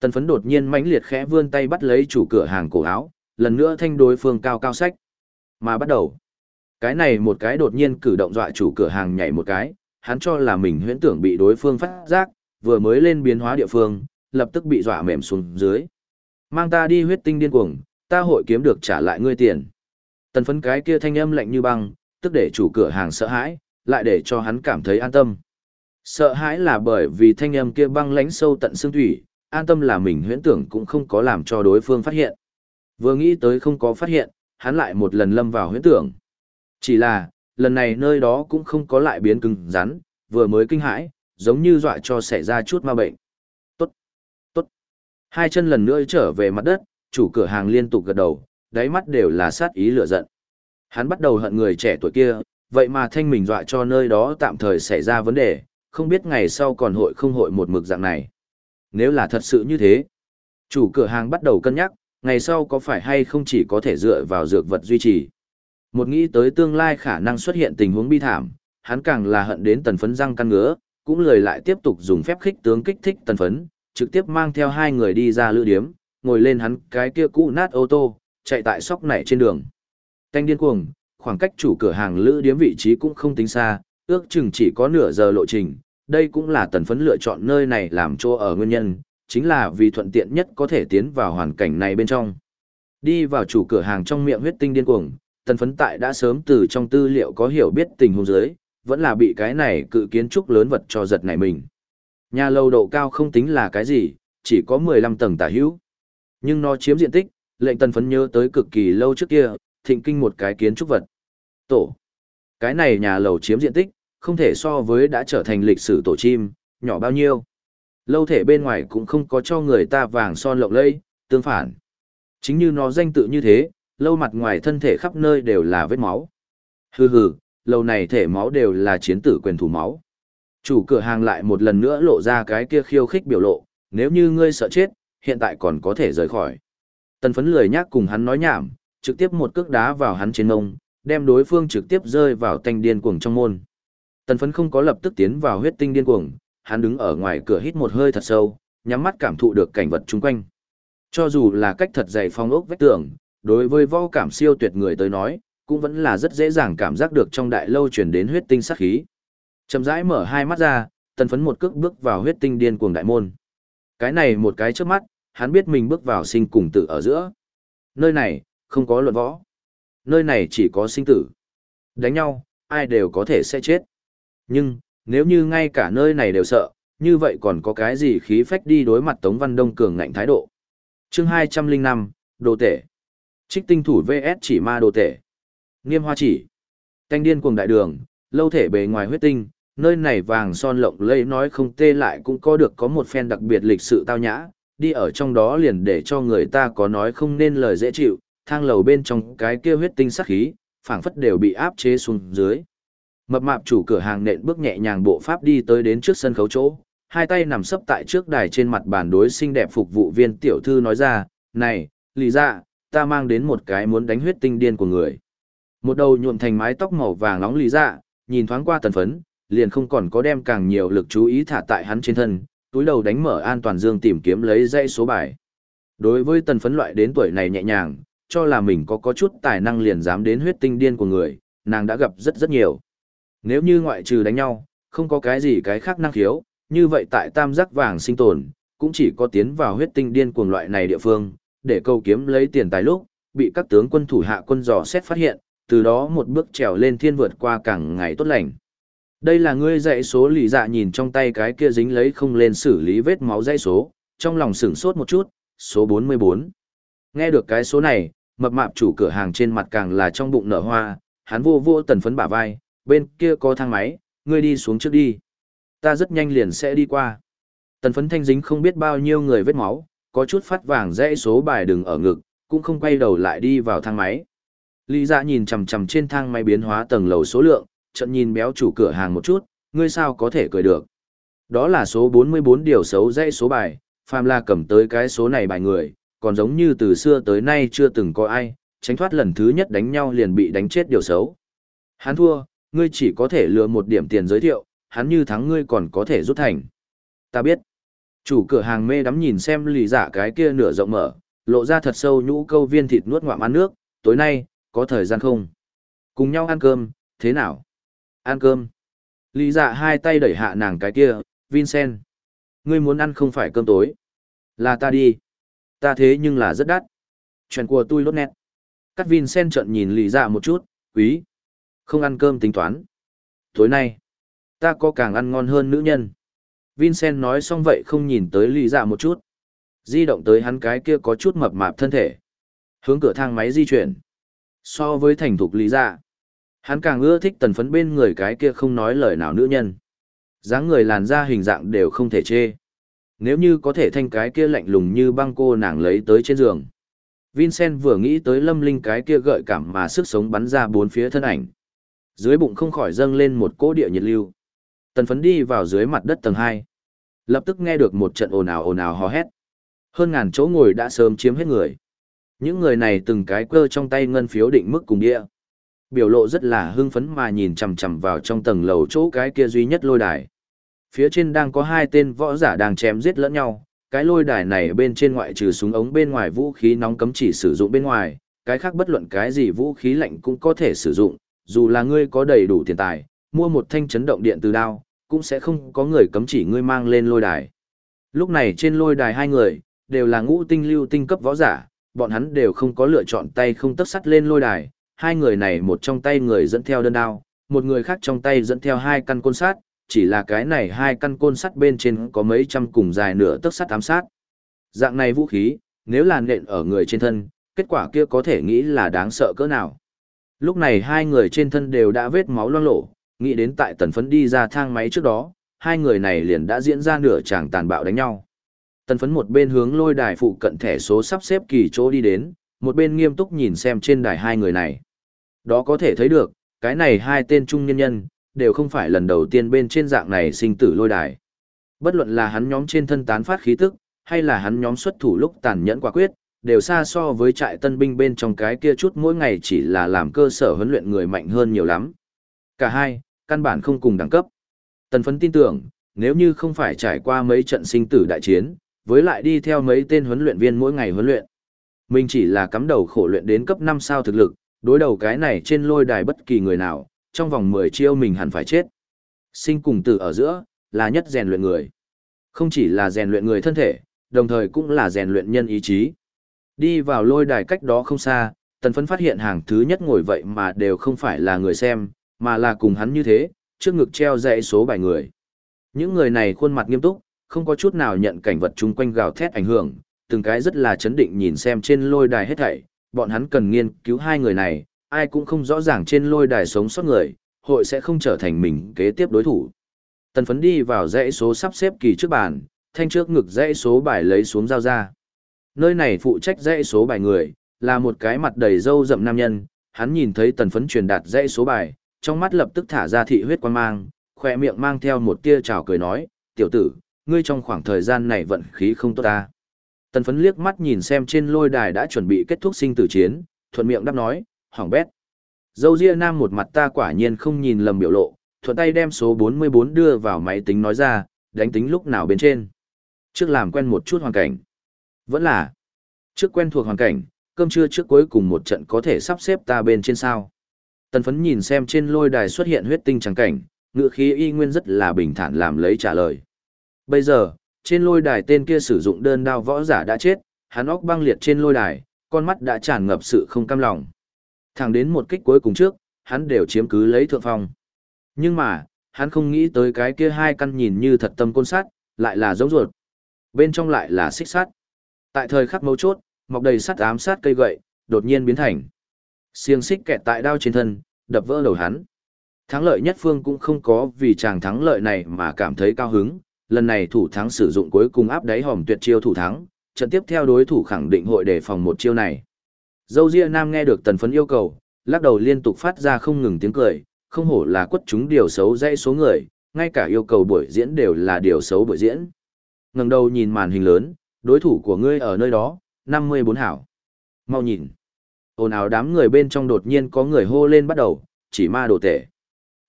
Tần phấn đột nhiên mãnh liệt khẽ vươn tay bắt lấy chủ cửa hàng cổ áo, lần nữa thanh đối phương cao cao sách. Mà bắt đầu. Cái này một cái đột nhiên cử động dọa chủ cửa hàng nhảy một cái, hắn cho là mình huyễn tưởng bị đối phương phát giác, vừa mới lên biến hóa địa phương, lập tức bị dọa mềm xuống dưới. Mang ta đi huyết tinh điên cuồng, ta hội kiếm được trả lại ngươi tiền. Tần phấn cái kia thanh âm lạnh như băng, tức để chủ cửa hàng sợ hãi, lại để cho hắn cảm thấy an tâm. Sợ hãi là bởi vì thanh âm kia băng lãnh sâu tận xương thủy, an tâm là mình huyễn tưởng cũng không có làm cho đối phương phát hiện. Vừa nghĩ tới không có phát hiện, hắn lại một lần lâm vào huyễn tưởng. Chỉ là, lần này nơi đó cũng không có lại biến cứng rắn, vừa mới kinh hãi, giống như dọa cho xảy ra chút ma bệnh. Tốt, tốt. Hai chân lần nữa trở về mặt đất, chủ cửa hàng liên tục gật đầu, đáy mắt đều là sát ý lửa giận. Hắn bắt đầu hận người trẻ tuổi kia, vậy mà thanh mình dọa cho nơi đó tạm thời xảy ra vấn đề, không biết ngày sau còn hội không hội một mực dạng này. Nếu là thật sự như thế, chủ cửa hàng bắt đầu cân nhắc, ngày sau có phải hay không chỉ có thể dựa vào dược vật duy trì. Một nghĩ tới tương lai khả năng xuất hiện tình huống bi thảm, hắn càng là hận đến tần phấn răng căn ngứa, cũng lời lại tiếp tục dùng phép khích tướng kích thích tần phấn, trực tiếp mang theo hai người đi ra lữ điếm, ngồi lên hắn cái kia cũ nát ô tô, chạy tại sóc nảy trên đường. Canh điên cuồng, khoảng cách chủ cửa hàng lữ điếm vị trí cũng không tính xa, ước chừng chỉ có nửa giờ lộ trình, đây cũng là tần phấn lựa chọn nơi này làm chỗ ở nguyên nhân, chính là vì thuận tiện nhất có thể tiến vào hoàn cảnh này bên trong. Đi vào chủ cửa hàng trong miệng huyết tinh điên cuồng, tần phấn tại đã sớm từ trong tư liệu có hiểu biết tình huống dưới, vẫn là bị cái này cự kiến trúc lớn vật cho giật này mình. Nhà lầu độ cao không tính là cái gì, chỉ có 15 tầng tả hữu. Nhưng nó chiếm diện tích, lệnh tần phấn nhớ tới cực kỳ lâu trước kia, thịnh kinh một cái kiến trúc vật. Tổ. Cái này nhà lầu chiếm diện tích, không thể so với đã trở thành lịch sử tổ chim, nhỏ bao nhiêu. Lâu thể bên ngoài cũng không có cho người ta vàng son lộng lẫy, tương phản. Chính như nó danh tự như thế, lâu mặt ngoài thân thể khắp nơi đều là vết máu. Hừ hừ, lâu này thể máu đều là chiến tử quyền thủ máu. Chủ cửa hàng lại một lần nữa lộ ra cái kia khiêu khích biểu lộ, nếu như ngươi sợ chết, hiện tại còn có thể rời khỏi. Tần phấn lười nhác cùng hắn nói nhảm, trực tiếp một cước đá vào hắn trên ngông, đem đối phương trực tiếp rơi vào tanh điên cuồng trong môn. Tần phấn không có lập tức tiến vào huyết tinh điên cuồng, hắn đứng ở ngoài cửa hít một hơi thật sâu, nhắm mắt cảm thụ được cảnh vật chung quanh. Cho dù là cách thật dày phong ốc vách tường, đối với võ cảm siêu tuyệt người tới nói, cũng vẫn là rất dễ dàng cảm giác được trong đại lâu truyền đến huyết tinh sát khí. Chậm rãi mở hai mắt ra, tần phấn một cước bước vào huyết tinh điên cuồng đại môn. Cái này một cái trước mắt, hắn biết mình bước vào sinh cùng tử ở giữa. Nơi này, không có luận võ. Nơi này chỉ có sinh tử. Đánh nhau, ai đều có thể sẽ chết. Nhưng, nếu như ngay cả nơi này đều sợ, như vậy còn có cái gì khí phách đi đối mặt Tống Văn Đông cường ngạnh thái độ. chương 205, Đồ Tể. Trích tinh thủ VS chỉ ma đồ tể. Nghiêm hoa chỉ. Canh điên cuồng đại đường, lâu thể bề ngoài huyết tinh, nơi này vàng son lộng lẫy nói không tê lại cũng có được có một phen đặc biệt lịch sự tao nhã, đi ở trong đó liền để cho người ta có nói không nên lời dễ chịu, thang lầu bên trong cái kia huyết tinh sắc khí, phảng phất đều bị áp chế xuống dưới. Mập mạp chủ cửa hàng nện bước nhẹ nhàng bộ pháp đi tới đến trước sân khấu chỗ, hai tay nằm sấp tại trước đài trên mặt bàn đối xinh đẹp phục vụ viên tiểu thư nói ra, này, lì ra, ta mang đến một cái muốn đánh huyết tinh điên của người. Một đầu nhuộm thành mái tóc màu vàng nóng lì ra, nhìn thoáng qua tần phấn, liền không còn có đem càng nhiều lực chú ý thả tại hắn trên thân, túi đầu đánh mở an toàn dương tìm kiếm lấy dãy số bài. Đối với tần phấn loại đến tuổi này nhẹ nhàng, cho là mình có có chút tài năng liền dám đến huyết tinh điên của người, nàng đã gặp rất rất nhiều. Nếu như ngoại trừ đánh nhau, không có cái gì cái khác năng khiếu, như vậy tại tam giác vàng sinh tồn, cũng chỉ có tiến vào huyết tinh điên cuồng loại này địa phương, để câu kiếm lấy tiền tài lúc, bị các tướng quân thủ hạ quân dò xét phát hiện, từ đó một bước trèo lên thiên vượt qua càng ngày tốt lành. Đây là ngươi dạy số lì dạ nhìn trong tay cái kia dính lấy không lên xử lý vết máu dây số, trong lòng sửng sốt một chút, số 44. Nghe được cái số này, mập mạp chủ cửa hàng trên mặt càng là trong bụng nở hoa, hắn vô vô tần phấn bả vai, bên kia có thang máy, ngươi đi xuống trước đi. Ta rất nhanh liền sẽ đi qua. Tần phấn thanh dính không biết bao nhiêu người vết máu, có chút phát vàng dãy số bài đừng ở ngực, cũng không quay đầu lại đi vào thang máy. Lý dạ nhìn chằm chằm trên thang máy biến hóa tầng lầu số lượng, trận nhìn béo chủ cửa hàng một chút, ngươi sao có thể cười được. Đó là số 44 điều xấu dãy số bài, phàm la cầm tới cái số này bài người, còn giống như từ xưa tới nay chưa từng có ai, tránh thoát lần thứ nhất đánh nhau liền bị đánh chết điều xấu. Hắn thua, ngươi chỉ có thể lừa một điểm tiền giới thiệu, hắn như thắng ngươi còn có thể rút thành. Ta biết. Chủ cửa hàng mê đắm nhìn xem lì giả cái kia nửa rộng mở, lộ ra thật sâu nhũ câu viên thịt nuốt ngoạm ăn nước, tối nay, có thời gian không? Cùng nhau ăn cơm, thế nào? Ăn cơm. Lý dạ hai tay đẩy hạ nàng cái kia, Vincent. Ngươi muốn ăn không phải cơm tối. Là ta đi. Ta thế nhưng là rất đắt. Chuyện của tôi lốt nét. Cắt Vincent trợn nhìn Lý dạ một chút, quý. Không ăn cơm tính toán. Tối nay, ta có càng ăn ngon hơn nữ nhân. Vincent nói xong vậy không nhìn tới Lý dạ một chút. Di động tới hắn cái kia có chút mập mạp thân thể. Hướng cửa thang máy di chuyển. So với thành thục Lý dạ, hắn càng ưa thích tần phấn bên người cái kia không nói lời nào nữ nhân. dáng người làn da hình dạng đều không thể chê. Nếu như có thể thanh cái kia lạnh lùng như băng cô nàng lấy tới trên giường. Vincent vừa nghĩ tới lâm linh cái kia gợi cảm mà sức sống bắn ra bốn phía thân ảnh. Dưới bụng không khỏi dâng lên một cỗ địa nhiệt lưu. Tần phấn đi vào dưới mặt đất tầng 2. Lập tức nghe được một trận ồn ào ồn ào hò hét. Hơn ngàn chỗ ngồi đã sớm chiếm hết người. Những người này từng cái cơ trong tay ngân phiếu định mức cùng địa. Biểu lộ rất là hưng phấn mà nhìn chằm chằm vào trong tầng lầu chỗ cái kia duy nhất lôi đài. Phía trên đang có hai tên võ giả đang chém giết lẫn nhau, cái lôi đài này bên trên ngoại trừ súng ống bên ngoài vũ khí nóng cấm chỉ sử dụng bên ngoài, cái khác bất luận cái gì vũ khí lạnh cũng có thể sử dụng, dù là ngươi có đầy đủ tiền tài, mua một thanh chấn động điện từ đao, cũng sẽ không có người cấm chỉ ngươi mang lên lôi đài. Lúc này trên lôi đài hai người, đều là ngũ tinh lưu tinh cấp võ giả, bọn hắn đều không có lựa chọn tay không tấp sắt lên lôi đài, hai người này một trong tay người dẫn theo đơn đao, một người khác trong tay dẫn theo hai căn côn sắt, chỉ là cái này hai căn côn sắt bên trên có mấy trăm cùng dài nửa tấc sắt ám sát. Dạng này vũ khí, nếu là nện ở người trên thân, kết quả kia có thể nghĩ là đáng sợ cỡ nào. Lúc này hai người trên thân đều đã vết máu loang lổ, nghĩ đến tại tần phấn đi ra thang máy trước đó, hai người này liền đã diễn ra nửa chàng tàn bạo đánh nhau. Tần phấn một bên hướng lôi đài phụ cận thẻ số sắp xếp kỳ chỗ đi đến, một bên nghiêm túc nhìn xem trên đài hai người này. Đó có thể thấy được, cái này hai tên trung nhân nhân, đều không phải lần đầu tiên bên trên dạng này sinh tử lôi đài. Bất luận là hắn nhóm trên thân tán phát khí tức, hay là hắn nhóm xuất thủ lúc tàn nhẫn quả quyết, đều xa so với trại tân binh bên trong cái kia chút mỗi ngày chỉ là làm cơ sở huấn luyện người mạnh hơn nhiều lắm. Cả hai, căn bản không cùng đẳng cấp. Tần phấn tin tưởng, nếu như không phải trải qua mấy trận sinh tử đại chiến, với lại đi theo mấy tên huấn luyện viên mỗi ngày huấn luyện. Mình chỉ là cắm đầu khổ luyện đến cấp 5 sao thực lực, đối đầu cái này trên lôi đài bất kỳ người nào, trong vòng 10 chiêu mình hẳn phải chết. Sinh cùng tử ở giữa, là nhất rèn luyện người. Không chỉ là rèn luyện người thân thể, đồng thời cũng là rèn luyện nhân ý chí. Đi vào lôi đài cách đó không xa, tần phấn phát hiện hàng thứ nhất ngồi vậy mà đều không phải là người xem, mà là cùng hắn như thế, trước ngực treo dãy số bài người. Những người này khuôn mặt nghiêm túc, không có chút nào nhận cảnh vật chung quanh gào thét ảnh hưởng, từng cái rất là chấn định nhìn xem trên lôi đài hết thảy, bọn hắn cần nghiên cứu hai người này, ai cũng không rõ ràng trên lôi đài sống sót người, hội sẽ không trở thành mình kế tiếp đối thủ. Tần phấn đi vào dãy số sắp xếp kỳ trước bàn, thanh trước ngực dãy số bài lấy xuống giao ra. Nơi này phụ trách dãy số bài người, là một cái mặt đầy râu rậm nam nhân, hắn nhìn thấy tần phấn truyền đạt dãy số bài, trong mắt lập tức thả ra thị huyết quan mang, khỏe miệng mang theo một tia trào cười nói, tiểu tử, ngươi trong khoảng thời gian này vận khí không tốt ta. Tần phấn liếc mắt nhìn xem trên lôi đài đã chuẩn bị kết thúc sinh tử chiến, thuận miệng đáp nói, hỏng bét. Dâu ria nam một mặt ta quả nhiên không nhìn lầm biểu lộ, thuận tay đem số 44 đưa vào máy tính nói ra, đánh tính lúc nào bên trên. Trước làm quen một chút hoàn cảnh. Vẫn là, trước quen thuộc hoàn cảnh, cơm trưa trước cuối cùng một trận có thể sắp xếp ta bên trên sao. Tần phấn nhìn xem trên lôi đài xuất hiện huyết tinh trắng cảnh, ngựa khí y nguyên rất là bình thản làm lấy trả lời. Bây giờ, trên lôi đài tên kia sử dụng đơn đao võ giả đã chết, hắn óc băng liệt trên lôi đài, con mắt đã tràn ngập sự không cam lòng. Thẳng đến một kích cuối cùng trước, hắn đều chiếm cứ lấy thượng phong. Nhưng mà, hắn không nghĩ tới cái kia hai căn nhìn như thật tâm côn sát, lại là giống ruột. Bên trong lại là xích sắt. Tại thời khắc mấu chốt, mọc đầy sắt ám sát cây gậy, đột nhiên biến thành. Xiềng xích kẹt tại đao trên thân, đập vỡ đầu hắn. Thắng lợi nhất phương cũng không có vì chàng thắng lợi này mà cảm thấy cao hứng, lần này thủ thắng sử dụng cuối cùng áp đáy hòm tuyệt chiêu thủ thắng, trận tiếp theo đối thủ khẳng định hội đề phòng một chiêu này. Dâu Ria Nam nghe được tần phấn yêu cầu, lắc đầu liên tục phát ra không ngừng tiếng cười, không hổ là quất chúng điều xấu dãy số người, ngay cả yêu cầu buổi diễn đều là điều xấu buổi diễn. Ngẩng đầu nhìn màn hình lớn, đối thủ của ngươi ở nơi đó, 54 hảo. Mau nhìn. Ồn ào đám người bên trong đột nhiên có người hô lên bắt đầu, chỉ ma đồ tể.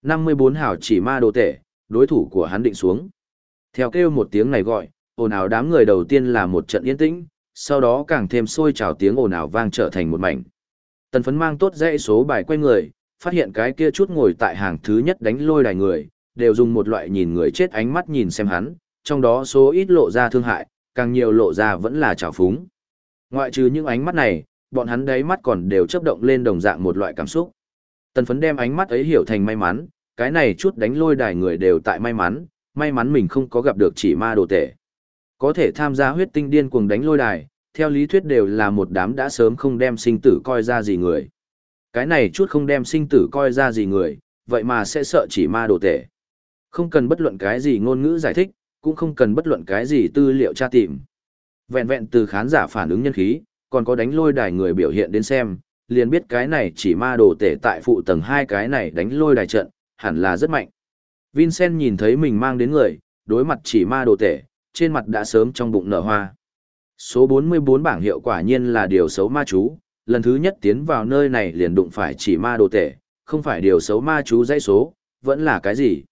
54 hảo chỉ ma đồ tể, đối thủ của hắn định xuống. Theo kêu một tiếng này gọi, ồn ào đám người đầu tiên là một trận yên tĩnh, sau đó càng thêm sôi trào tiếng ồn ào vang trở thành một mảnh. Tần phấn mang tốt dãy số bài quay người, phát hiện cái kia chút ngồi tại hàng thứ nhất đánh lôi đài người, đều dùng một loại nhìn người chết ánh mắt nhìn xem hắn, trong đó số ít lộ ra thương hại, càng nhiều lộ ra vẫn là trào phúng. Ngoại trừ những ánh mắt này, bọn hắn đáy mắt còn đều chấp động lên đồng dạng một loại cảm xúc. Tần phấn đem ánh mắt ấy hiểu thành may mắn, cái này chút đánh lôi đài người đều tại may mắn, may mắn mình không có gặp được chỉ ma đồ tể. Có thể tham gia huyết tinh điên cuồng đánh lôi đài, theo lý thuyết đều là một đám đã sớm không đem sinh tử coi ra gì người. Cái này chút không đem sinh tử coi ra gì người, vậy mà sẽ sợ chỉ ma đồ tể. Không cần bất luận cái gì ngôn ngữ giải thích, cũng không cần bất luận cái gì tư liệu tra tìm. Vẹn vẹn từ khán giả phản ứng nhân khí, còn có đánh lôi đài người biểu hiện đến xem, liền biết cái này chỉ ma đồ tể tại phụ tầng hai cái này đánh lôi đài trận, hẳn là rất mạnh. Vincent nhìn thấy mình mang đến người, đối mặt chỉ ma đồ tể, trên mặt đã sớm trong bụng nở hoa. Số 44 bảng hiệu quả nhiên là điều xấu ma chú, lần thứ nhất tiến vào nơi này liền đụng phải chỉ ma đồ tể, không phải điều xấu ma chú dãy số, vẫn là cái gì.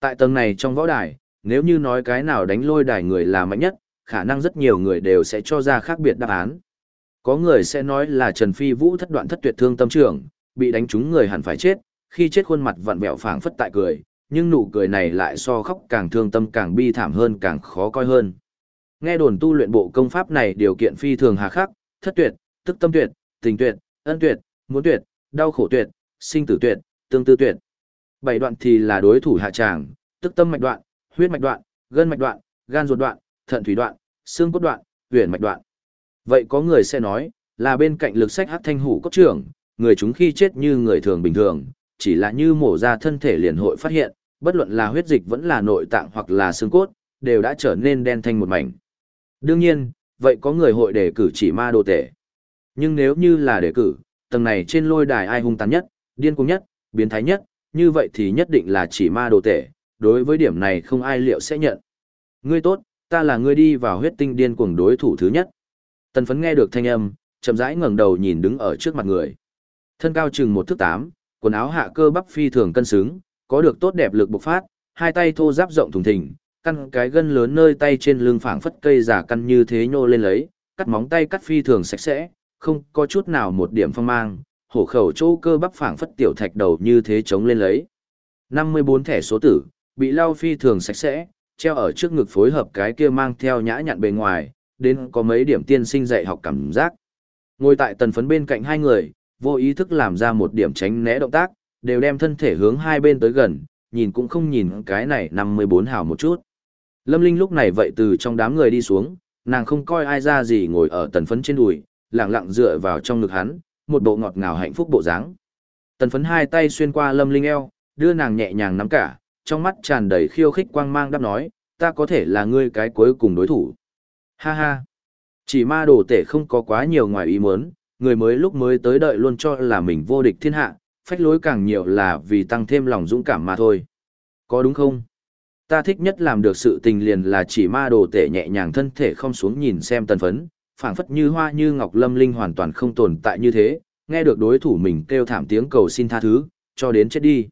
Tại tầng này trong võ đài, nếu như nói cái nào đánh lôi đài người là mạnh nhất, khả năng rất nhiều người đều sẽ cho ra khác biệt đáp án. Có người sẽ nói là Trần Phi Vũ thất đoạn thất tuyệt thương tâm trưởng, bị đánh trúng người hẳn phải chết, khi chết khuôn mặt vặn vẹo phảng phất tại cười, nhưng nụ cười này lại so khóc càng thương tâm càng bi thảm hơn càng khó coi hơn. Nghe đồn tu luyện bộ công pháp này điều kiện phi thường hà khắc, thất tuyệt, tức tâm tuyệt, tình tuyệt, ân tuyệt, muốn tuyệt, đau khổ tuyệt, sinh tử tuyệt, tương tư tuyệt. Bảy đoạn thì là đối thủ hạ tràng, tức tâm mạch đoạn, huyết mạch đoạn, gân mạch đoạn, gan ruột đoạn, thận thủy đoạn, xương cốt đoạn, huyền mạch đoạn. Vậy có người sẽ nói, là bên cạnh lực sách hắc thanh hủ cốt trưởng, người chúng khi chết như người thường bình thường, chỉ là như mổ ra thân thể liền hội phát hiện, bất luận là huyết dịch vẫn là nội tạng hoặc là xương cốt, đều đã trở nên đen thanh một mảnh. Đương nhiên, vậy có người hội đề cử chỉ ma đồ tể. Nhưng nếu như là đề cử, tầng này trên lôi đài ai hung tàn nhất, điên cuồng nhất, biến thái nhất, như vậy thì nhất định là chỉ ma đồ tể, đối với điểm này không ai liệu sẽ nhận. Ngươi tốt, ta là ngươi đi vào huyết tinh điên cuồng đối thủ thứ nhất. Tần phấn nghe được thanh âm, chậm rãi ngẩng đầu nhìn đứng ở trước mặt người. Thân cao chừng một thước tám, quần áo hạ cơ bắp phi thường cân xứng, có được tốt đẹp lực bộc phát, hai tay thô giáp rộng thùng thình, căn cái gân lớn nơi tay trên lưng phảng phất cây giả căn như thế nhô lên lấy, cắt móng tay cắt phi thường sạch sẽ, không có chút nào một điểm phong mang, hổ khẩu chỗ cơ bắp phảng phất tiểu thạch đầu như thế chống lên lấy. 54 thẻ số tử, bị lau phi thường sạch sẽ, treo ở trước ngực phối hợp cái kia mang theo nhã nhặn bề ngoài, đến có mấy điểm tiên sinh dạy học cảm giác. Ngồi tại tần phấn bên cạnh hai người, vô ý thức làm ra một điểm tránh né động tác, đều đem thân thể hướng hai bên tới gần, nhìn cũng không nhìn cái này 54 hào một chút. Lâm Linh lúc này vậy từ trong đám người đi xuống, nàng không coi ai ra gì ngồi ở tần phấn trên đùi, lặng lặng dựa vào trong ngực hắn, một bộ ngọt ngào hạnh phúc bộ dáng. Tần phấn hai tay xuyên qua Lâm Linh eo, đưa nàng nhẹ nhàng nắm cả, trong mắt tràn đầy khiêu khích quang mang đáp nói, ta có thể là ngươi cái cuối cùng đối thủ. Ha ha. Chỉ ma đồ tể không có quá nhiều ngoài ý muốn, người mới lúc mới tới đợi luôn cho là mình vô địch thiên hạ, phách lối càng nhiều là vì tăng thêm lòng dũng cảm mà thôi. Có đúng không? Ta thích nhất làm được sự tình liền là chỉ ma đồ tể nhẹ nhàng thân thể không xuống nhìn xem tần phấn, phảng phất như hoa như ngọc lâm linh hoàn toàn không tồn tại như thế, nghe được đối thủ mình kêu thảm tiếng cầu xin tha thứ, cho đến chết đi.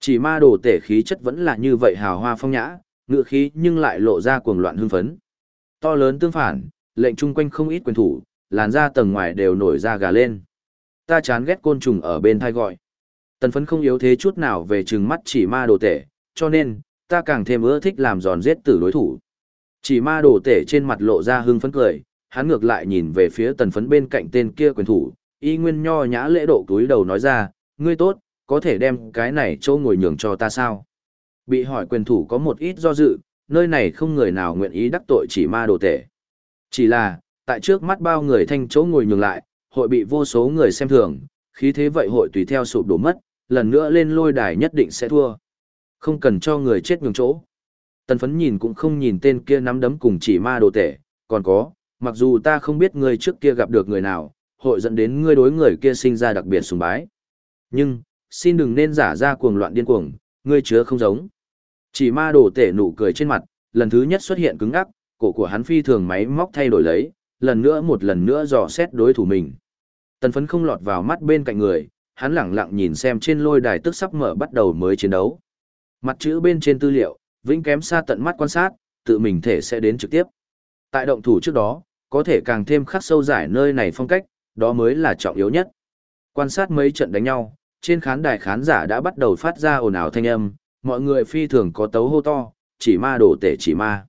Chỉ ma đồ tể khí chất vẫn là như vậy hào hoa phong nhã, ngựa khí nhưng lại lộ ra cuồng loạn hưng phấn. To lớn tương phản, lệnh chung quanh không ít quyền thủ, làn da tầng ngoài đều nổi ra gà lên. Ta chán ghét côn trùng ở bên thai gọi. Tần phấn không yếu thế chút nào về trừng mắt chỉ ma đồ tể, cho nên, ta càng thêm ưa thích làm giòn giết tử đối thủ. Chỉ ma đồ tể trên mặt lộ ra hưng phấn cười, hắn ngược lại nhìn về phía tần phấn bên cạnh tên kia quyền thủ, y nguyên nho nhã lễ độ túi đầu nói ra, ngươi tốt, có thể đem cái này chỗ ngồi nhường cho ta sao? Bị hỏi quyền thủ có một ít do dự, nơi này không người nào nguyện ý đắc tội chỉ ma đồ tể. Chỉ là, tại trước mắt bao người thanh chỗ ngồi nhường lại, hội bị vô số người xem thường, khí thế vậy hội tùy theo sụp đổ mất, lần nữa lên lôi đài nhất định sẽ thua. Không cần cho người chết nhường chỗ. Tần phấn nhìn cũng không nhìn tên kia nắm đấm cùng chỉ ma đồ tể, còn có, mặc dù ta không biết người trước kia gặp được người nào, hội dẫn đến ngươi đối người kia sinh ra đặc biệt sùng bái. Nhưng, xin đừng nên giả ra cuồng loạn điên cuồng, ngươi chứa không giống. Chỉ ma đồ tể nụ cười trên mặt, lần thứ nhất xuất hiện cứng ngắc, cổ của hắn phi thường máy móc thay đổi lấy, lần nữa một lần nữa dò xét đối thủ mình. Tần phấn không lọt vào mắt bên cạnh người, hắn lẳng lặng nhìn xem trên lôi đài tức sắp mở bắt đầu mới chiến đấu. Mặt chữ bên trên tư liệu, vĩnh kém xa tận mắt quan sát, tự mình thể sẽ đến trực tiếp. Tại động thủ trước đó, có thể càng thêm khắc sâu giải nơi này phong cách, đó mới là trọng yếu nhất. Quan sát mấy trận đánh nhau, trên khán đài khán giả đã bắt đầu phát ra ồn ào thanh âm, mọi người phi thường có tấu hô to, chỉ ma đổ tể chỉ ma.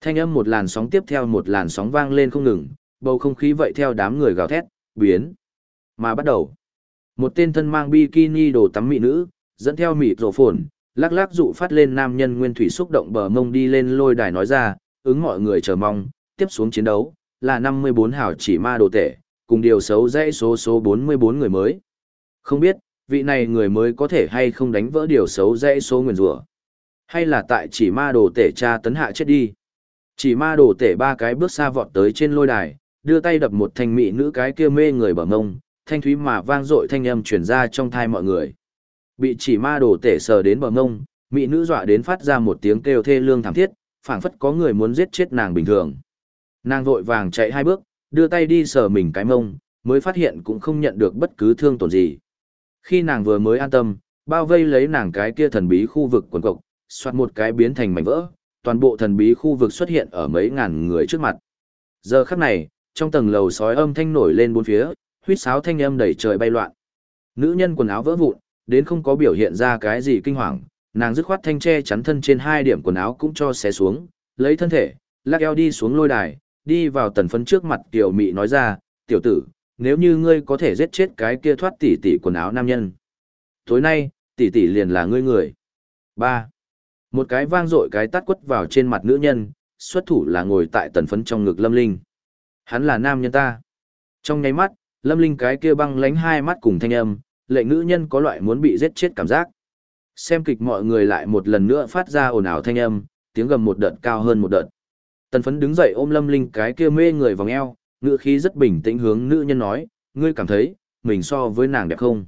Thanh âm một làn sóng tiếp theo một làn sóng vang lên không ngừng, bầu không khí vậy theo đám người gào thét, biến. Mà bắt đầu. Một tên thân mang bikini đồ tắm mỹ nữ, dẫn theo mịt rổ phồn, lắc lắc dụ phát lên nam nhân nguyên thủy xúc động bờ mông đi lên lôi đài nói ra, ứng mọi người chờ mong, tiếp xuống chiến đấu, là 54 hảo chỉ ma đồ tể, cùng điều xấu dãy số số 44 người mới. Không biết, vị này người mới có thể hay không đánh vỡ điều xấu dễ số nguyền rủa hay là tại chỉ ma đồ tể cha tấn hạ chết đi. Chỉ ma đồ tể ba cái bước xa vọt tới trên lôi đài, đưa tay đập một thanh mỹ nữ cái kia mê người bờ mông, thanh thúy mà vang dội thanh âm truyền ra trong thai mọi người. Bị chỉ ma đồ tể sờ đến bờ mông, mỹ nữ dọa đến phát ra một tiếng kêu thê lương thảm thiết, phảng phất có người muốn giết chết nàng bình thường. Nàng vội vàng chạy hai bước, đưa tay đi sờ mình cái mông, mới phát hiện cũng không nhận được bất cứ thương tổn gì. Khi nàng vừa mới an tâm, bao vây lấy nàng cái kia thần bí khu vực quần cộc, xoát một cái biến thành mảnh vỡ, toàn bộ thần bí khu vực xuất hiện ở mấy ngàn người trước mặt. Giờ khắc này, trong tầng lầu sói âm thanh nổi lên bốn phía, huýt sáo thanh âm đầy trời bay loạn. Nữ nhân quần áo vỡ vụn, đến không có biểu hiện ra cái gì kinh hoàng, nàng dứt khoát thanh che chắn thân trên hai điểm quần áo cũng cho xé xuống, lấy thân thể, lắc eo đi xuống lôi đài, đi vào tần phấn trước mặt tiểu mị nói ra, tiểu tử, nếu như ngươi có thể giết chết cái kia thoát tỷ tỷ quần áo nam nhân. Tối nay, tỷ tỷ liền là ngươi người. 3. Một cái vang dội cái tát quất vào trên mặt nữ nhân, xuất thủ là ngồi tại tần phấn trong ngực lâm linh. Hắn là nam nhân ta. Trong nháy mắt, lâm linh cái kia băng lánh hai mắt cùng thanh âm, lệnh nữ nhân có loại muốn bị giết chết cảm giác. Xem kịch mọi người lại một lần nữa phát ra ồn ào thanh âm, tiếng gầm một đợt cao hơn một đợt. Tần phấn đứng dậy ôm lâm linh cái kia mê người vòng eo, ngựa khí rất bình tĩnh hướng nữ nhân nói, ngươi cảm thấy, mình so với nàng đẹp không?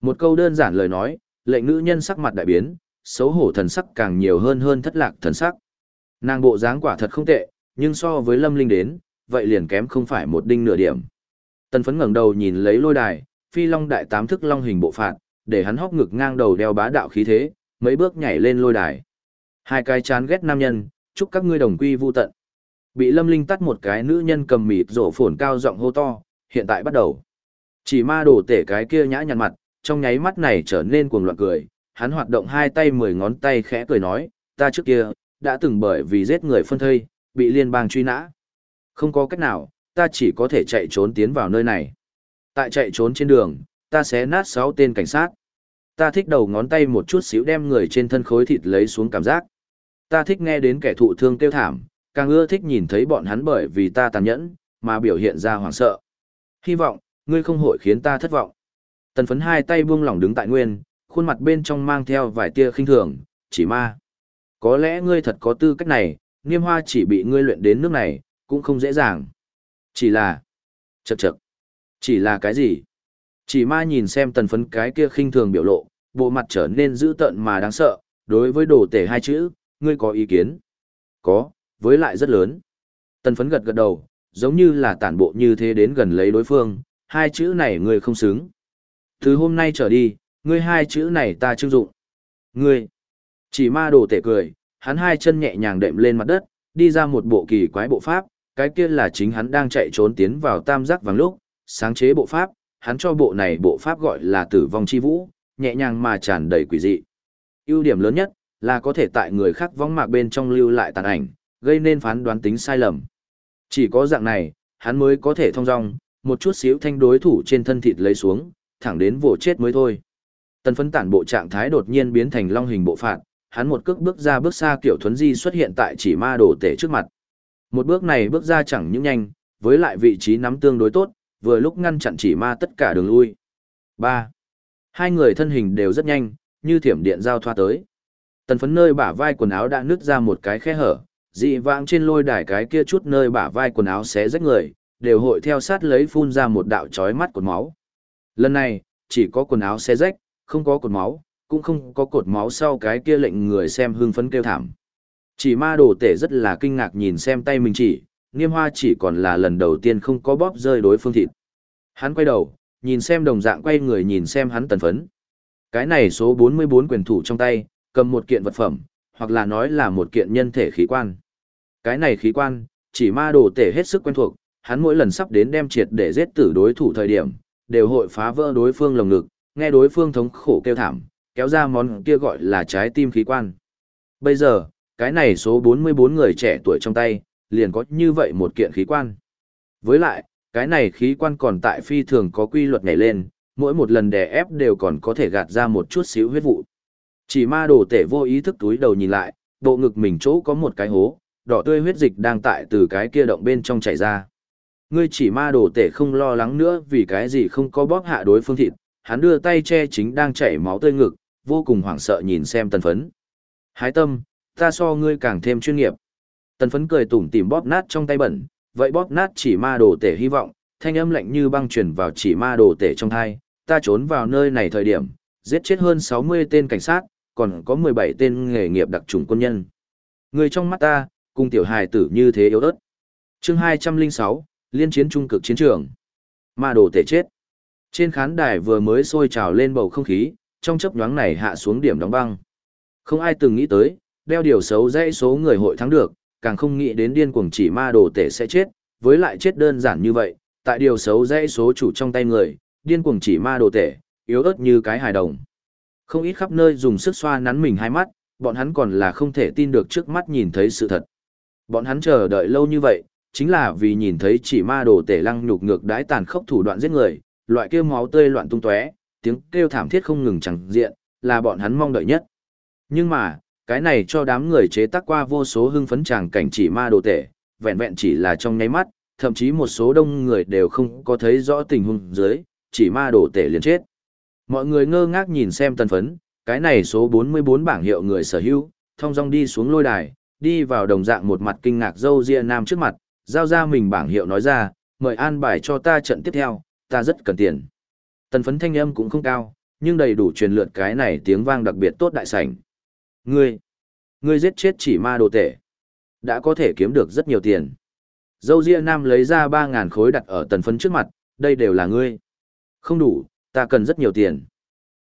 Một câu đơn giản lời nói, lệnh nữ nhân sắc mặt đại biến, xấu hổ thần sắc càng nhiều hơn hơn thất lạc thần sắc. Nàng bộ dáng quả thật không tệ, nhưng so với lâm linh đến, vậy liền kém không phải một đinh nửa điểm. Tần phấn ngẩng đầu nhìn lấy lôi đài, phi long đại tám thức long hình bộ phạt, để hắn hóc ngực ngang đầu đeo bá đạo khí thế, mấy bước nhảy lên lôi đài. Hai cái chán ghét nam nhân, chúc các ngươi đồng quy vu tận. Bị lâm linh tắt một cái nữ nhân cầm mịt rổ phồn cao giọng hô to, hiện tại bắt đầu. Chỉ ma đổ tể cái kia nhã nhặn mặt, trong nháy mắt này trở nên cuồng loạn cười, hắn hoạt động hai tay mười ngón tay khẽ cười nói, ta trước kia, đã từng bởi vì giết người phân thây, bị liên bang truy nã. Không có cách nào, ta chỉ có thể chạy trốn tiến vào nơi này. Tại chạy trốn trên đường, ta sẽ nát sáu tên cảnh sát. Ta thích đầu ngón tay một chút xíu đem người trên thân khối thịt lấy xuống cảm giác. Ta thích nghe đến kẻ thụ thương kêu thảm, càng ưa thích nhìn thấy bọn hắn bởi vì ta tàn nhẫn, mà biểu hiện ra hoảng sợ. Hy vọng, ngươi không hội khiến ta thất vọng. Tần phấn hai tay buông lỏng đứng tại nguyên, khuôn mặt bên trong mang theo vài tia khinh thường, chỉ ma. Có lẽ ngươi thật có tư cách này, niêm hoa chỉ bị ngươi luyện đến nước này, cũng không dễ dàng. Chỉ là... Chậc chậc. Chỉ là cái gì? Chỉ ma nhìn xem tần phấn cái kia khinh thường biểu lộ, bộ mặt trở nên dữ tợn mà đáng sợ, đối với đồ tể hai chữ, ngươi có ý kiến? Có, với lại rất lớn. Tần phấn gật gật đầu, giống như là tản bộ như thế đến gần lấy đối phương, hai chữ này ngươi không xứng. Từ hôm nay trở đi, ngươi hai chữ này ta chưng dụng. Ngươi, chỉ ma đồ tể cười, hắn hai chân nhẹ nhàng đệm lên mặt đất, đi ra một bộ kỳ quái bộ pháp, cái kia là chính hắn đang chạy trốn tiến vào tam giác vàng lúc, sáng chế bộ pháp, hắn cho bộ này bộ pháp gọi là tử vong chi vũ, nhẹ nhàng mà tràn đầy quỷ dị. ưu điểm lớn nhất là có thể tại người khác vong mạc bên trong lưu lại tàn ảnh, gây nên phán đoán tính sai lầm. Chỉ có dạng này, hắn mới có thể thông dong, một chút xíu thanh đối thủ trên thân thịt lấy xuống, thẳng đến vồ chết mới thôi. Tần phấn tản bộ trạng thái đột nhiên biến thành long hình bộ phạt, hắn một cước bước ra bước xa kiểu thuấn di xuất hiện tại chỉ ma đồ tể trước mặt. Một bước này bước ra chẳng những nhanh, với lại vị trí nắm tương đối tốt, vừa lúc ngăn chặn chỉ ma tất cả đường lui. 3. Hai người thân hình đều rất nhanh, như thiểm điện giao thoa tới. Tần phấn nơi bả vai quần áo đã nứt ra một cái khe hở, dị vãng trên lôi đài cái kia chút nơi bả vai quần áo xé rách người, đều hội theo sát lấy phun ra một đạo chói mắt cột máu. Lần này, chỉ có quần áo xé rách, không có cột máu, cũng không có cột máu sau cái kia lệnh người xem hưng phấn kêu thảm. Chỉ ma đồ tể rất là kinh ngạc nhìn xem tay mình chỉ, niêm hoa chỉ còn là lần đầu tiên không có bóp rơi đối phương thịt. Hắn quay đầu, nhìn xem đồng dạng quay người nhìn xem hắn tần phấn. Cái này số 44 quyền thủ trong tay, cầm một kiện vật phẩm, hoặc là nói là một kiện nhân thể khí quan. Cái này khí quan, chỉ ma đồ tể hết sức quen thuộc, hắn mỗi lần sắp đến đem triệt để giết tử đối thủ thời điểm, đều hội phá vỡ đối phương lồng ngực, nghe đối phương thống khổ kêu thảm, kéo ra món kia gọi là trái tim khí quan. Bây giờ, cái này số 44 người trẻ tuổi trong tay, liền có như vậy một kiện khí quan. Với lại, cái này khí quan còn tại phi thường có quy luật nhảy lên, mỗi một lần đè ép đều còn có thể gạt ra một chút xíu huyết vụ. Chỉ ma đồ tể vô ý thức túi đầu nhìn lại, bộ ngực mình chỗ có một cái hố, đỏ tươi huyết dịch đang tại từ cái kia động bên trong chảy ra. Ngươi chỉ ma đồ tể không lo lắng nữa vì cái gì không có bóp hạ đối phương thịt, hắn đưa tay che chính đang chảy máu tươi ngực, vô cùng hoảng sợ nhìn xem tần phấn. Hái tâm, ta so ngươi càng thêm chuyên nghiệp. Tần phấn cười tủm tỉm bóp nát trong tay bẩn, vậy bóp nát chỉ ma đồ tể hy vọng, thanh âm lạnh như băng chuyển vào chỉ ma đồ tể trong thai, ta trốn vào nơi này thời điểm, giết chết hơn 60 tên cảnh sát, còn có 17 tên nghề nghiệp đặc trùng quân nhân. Người trong mắt ta, cùng tiểu hài tử như thế yếu ớt. chương 206, Liên chiến trung cực chiến trường. Ma đồ tể chết. Trên khán đài vừa mới sôi trào lên bầu không khí, trong chấp nhoáng này hạ xuống điểm đóng băng. Không ai từng nghĩ tới, đeo điều xấu dãy số người hội thắng được, càng không nghĩ đến điên cuồng chỉ ma đồ tể sẽ chết, với lại chết đơn giản như vậy, tại điều xấu dãy số chủ trong tay người, điên cuồng chỉ ma đồ tể, yếu ớt như cái hài đồng. Không ít khắp nơi dùng sức xoa nắn mình hai mắt, bọn hắn còn là không thể tin được trước mắt nhìn thấy sự thật. Bọn hắn chờ đợi lâu như vậy, chính là vì nhìn thấy chỉ ma đồ tể lăng nhục ngược đái tàn khốc thủ đoạn giết người, loại kêu máu tươi loạn tung tóe, tiếng kêu thảm thiết không ngừng chẳng diện, là bọn hắn mong đợi nhất. Nhưng mà, cái này cho đám người chế tác qua vô số hưng phấn tràng cảnh chỉ ma đồ tể, vẹn vẹn chỉ là trong nháy mắt, thậm chí một số đông người đều không có thấy rõ tình huống dưới, chỉ ma đồ tể liền chết. Mọi người ngơ ngác nhìn xem tần phấn, cái này số 44 bảng hiệu người sở hữu, thông dong đi xuống lôi đài, đi vào đồng dạng một mặt kinh ngạc dâu ria nam trước mặt, giao ra mình bảng hiệu nói ra, mời an bài cho ta trận tiếp theo, ta rất cần tiền. Tần phấn thanh âm cũng không cao, nhưng đầy đủ truyền lượt cái này tiếng vang đặc biệt tốt đại sảnh. Ngươi, ngươi giết chết chỉ ma đồ tể, đã có thể kiếm được rất nhiều tiền. Dâu ria nam lấy ra 3.000 khối đặt ở tần phấn trước mặt, đây đều là ngươi. Không đủ, ta cần rất nhiều tiền.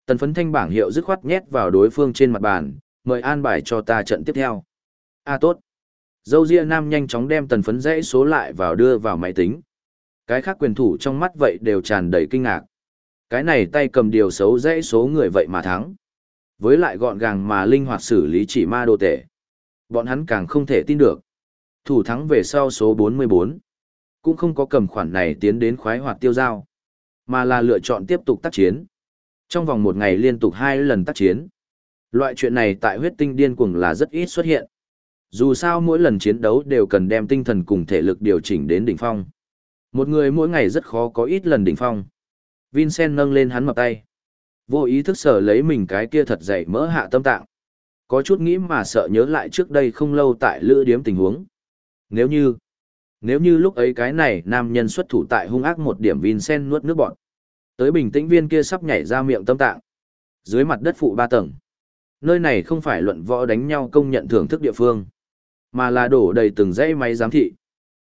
Tần phấn thanh bảng hiệu dứt khoát nhét vào đối phương trên mặt bàn, mời an bài cho ta trận tiếp theo. A à, tốt. Dâu ria nam nhanh chóng đem tần phấn dãy số lại vào đưa vào máy tính. Cái khác quyền thủ trong mắt vậy đều tràn đầy kinh ngạc. Cái này tay cầm điều xấu dãy số người vậy mà thắng. Với lại gọn gàng mà linh hoạt xử lý chỉ ma đồ tệ. Bọn hắn càng không thể tin được. Thủ thắng về sau số 44. Cũng không có cầm khoản này tiến đến khoái hoạt tiêu giao. Mà là lựa chọn tiếp tục tác chiến. Trong vòng một ngày liên tục hai lần tác chiến. Loại chuyện này tại huyết tinh điên cuồng là rất ít xuất hiện. Dù sao mỗi lần chiến đấu đều cần đem tinh thần cùng thể lực điều chỉnh đến đỉnh phong. Một người mỗi ngày rất khó có ít lần đỉnh phong. Vincent nâng lên hắn mập tay. Vô ý thức sở lấy mình cái kia thật dày mỡ hạ tâm tạng. Có chút nghĩ mà sợ nhớ lại trước đây không lâu tại lữ điếm tình huống. Nếu như, nếu như lúc ấy cái này nam nhân xuất thủ tại hung ác một điểm Vincent nuốt nước bọn. Tới bình tĩnh viên kia sắp nhảy ra miệng tâm tạng. Dưới mặt đất phụ ba tầng. Nơi này không phải luận võ đánh nhau công nhận thưởng thức địa phương, mà là đổ đầy từng dãy máy giám thị.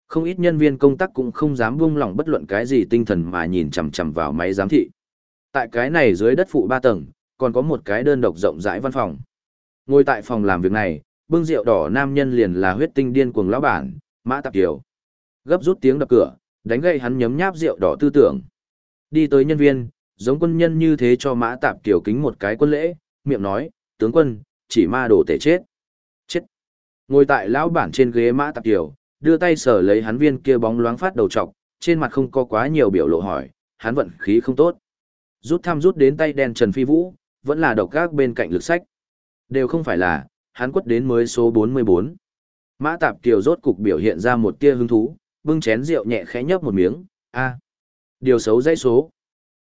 Không ít nhân viên công tác cũng không dám buông lỏng bất luận cái gì tinh thần mà nhìn chằm chằm vào máy giám thị. Tại cái này dưới đất phụ ba tầng, còn có một cái đơn độc rộng rãi văn phòng. Ngồi tại phòng làm việc này, bưng rượu đỏ nam nhân liền là huyết tinh điên cuồng lão bản, Mã Tạp Kiều. Gấp rút tiếng đập cửa, đánh gậy hắn nhấm nháp rượu đỏ tư tưởng. Đi tới nhân viên, giống quân nhân như thế cho Mã Tạp Kiều kính một cái quân lễ, miệng nói, tướng quân, chỉ ma đồ tể chết. Chết. Ngồi tại lão bản trên ghế Mã Tạp Kiều, đưa tay sờ lấy hắn viên kia bóng loáng phát đầu trọc, trên mặt không có quá nhiều biểu lộ hỏi, hắn vận khí không tốt. Rút thăm rút đến tay đen Trần Phi Vũ, vẫn là độc gác bên cạnh lực sách. Đều không phải là, hắn quất đến mới số 44. Mã Tạp Kiều rốt cục biểu hiện ra một tia hứng thú, bưng chén rượu nhẹ khẽ nhấp một miếng, a điều xấu dãy số.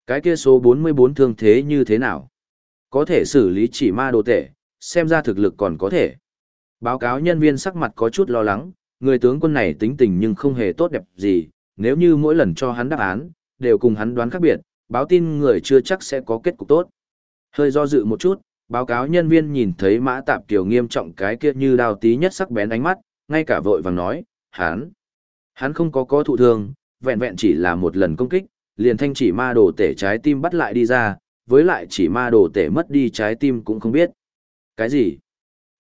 Cái kia số 44 thương thế như thế nào? Có thể xử lý chỉ ma đồ tể, xem ra thực lực còn có thể. Báo cáo nhân viên sắc mặt có chút lo lắng, người tướng quân này tính tình nhưng không hề tốt đẹp gì, nếu như mỗi lần cho hắn đáp án, đều cùng hắn đoán khác biệt, báo tin người chưa chắc sẽ có kết cục tốt. Hơi do dự một chút, báo cáo nhân viên nhìn thấy mã tạp kiều nghiêm trọng cái kia như đào tí nhất sắc bén ánh mắt, ngay cả vội vàng nói, hắn, hắn không có có thụ thương, vẹn vẹn chỉ là một lần công kích, liền thanh chỉ ma đồ tể trái tim bắt lại đi ra, với lại chỉ ma đồ tể mất đi trái tim cũng không biết. Cái gì?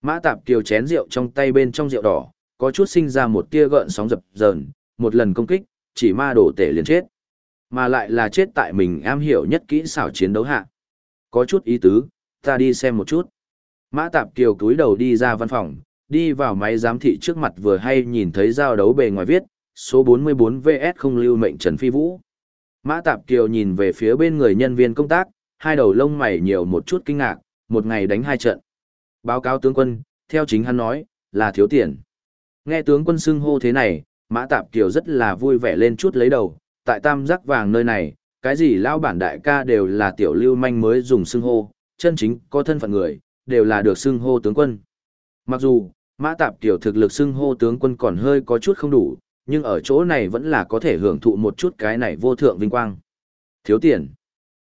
Mã tạp kiều chén rượu trong tay bên trong rượu đỏ, có chút sinh ra một tia gợn sóng dập dờn, một lần công kích, chỉ ma đổ tể liền chết. Mà lại là chết tại mình am hiểu nhất kỹ xảo chiến đấu hạ. Có chút ý tứ, ta đi xem một chút. Mã Tạp Kiều túi đầu đi ra văn phòng, đi vào máy giám thị trước mặt vừa hay nhìn thấy giao đấu bề ngoài viết, số 44 VS không lưu mệnh Trần Phi Vũ. Mã Tạp Kiều nhìn về phía bên người nhân viên công tác, hai đầu lông mày nhiều một chút kinh ngạc, một ngày đánh hai trận. Báo cáo tướng quân, theo chính hắn nói, là thiếu tiền. Nghe tướng quân xưng hô thế này, Mã Tạp Kiều rất là vui vẻ lên chút lấy đầu, tại tam giác vàng nơi này, cái gì lao bản đại ca đều là tiểu lưu manh mới dùng xưng hô, chân chính có thân phận người, đều là được xưng hô tướng quân. Mặc dù, Mã Tạp Kiều thực lực xưng hô tướng quân còn hơi có chút không đủ, nhưng ở chỗ này vẫn là có thể hưởng thụ một chút cái này vô thượng vinh quang. Thiếu tiền.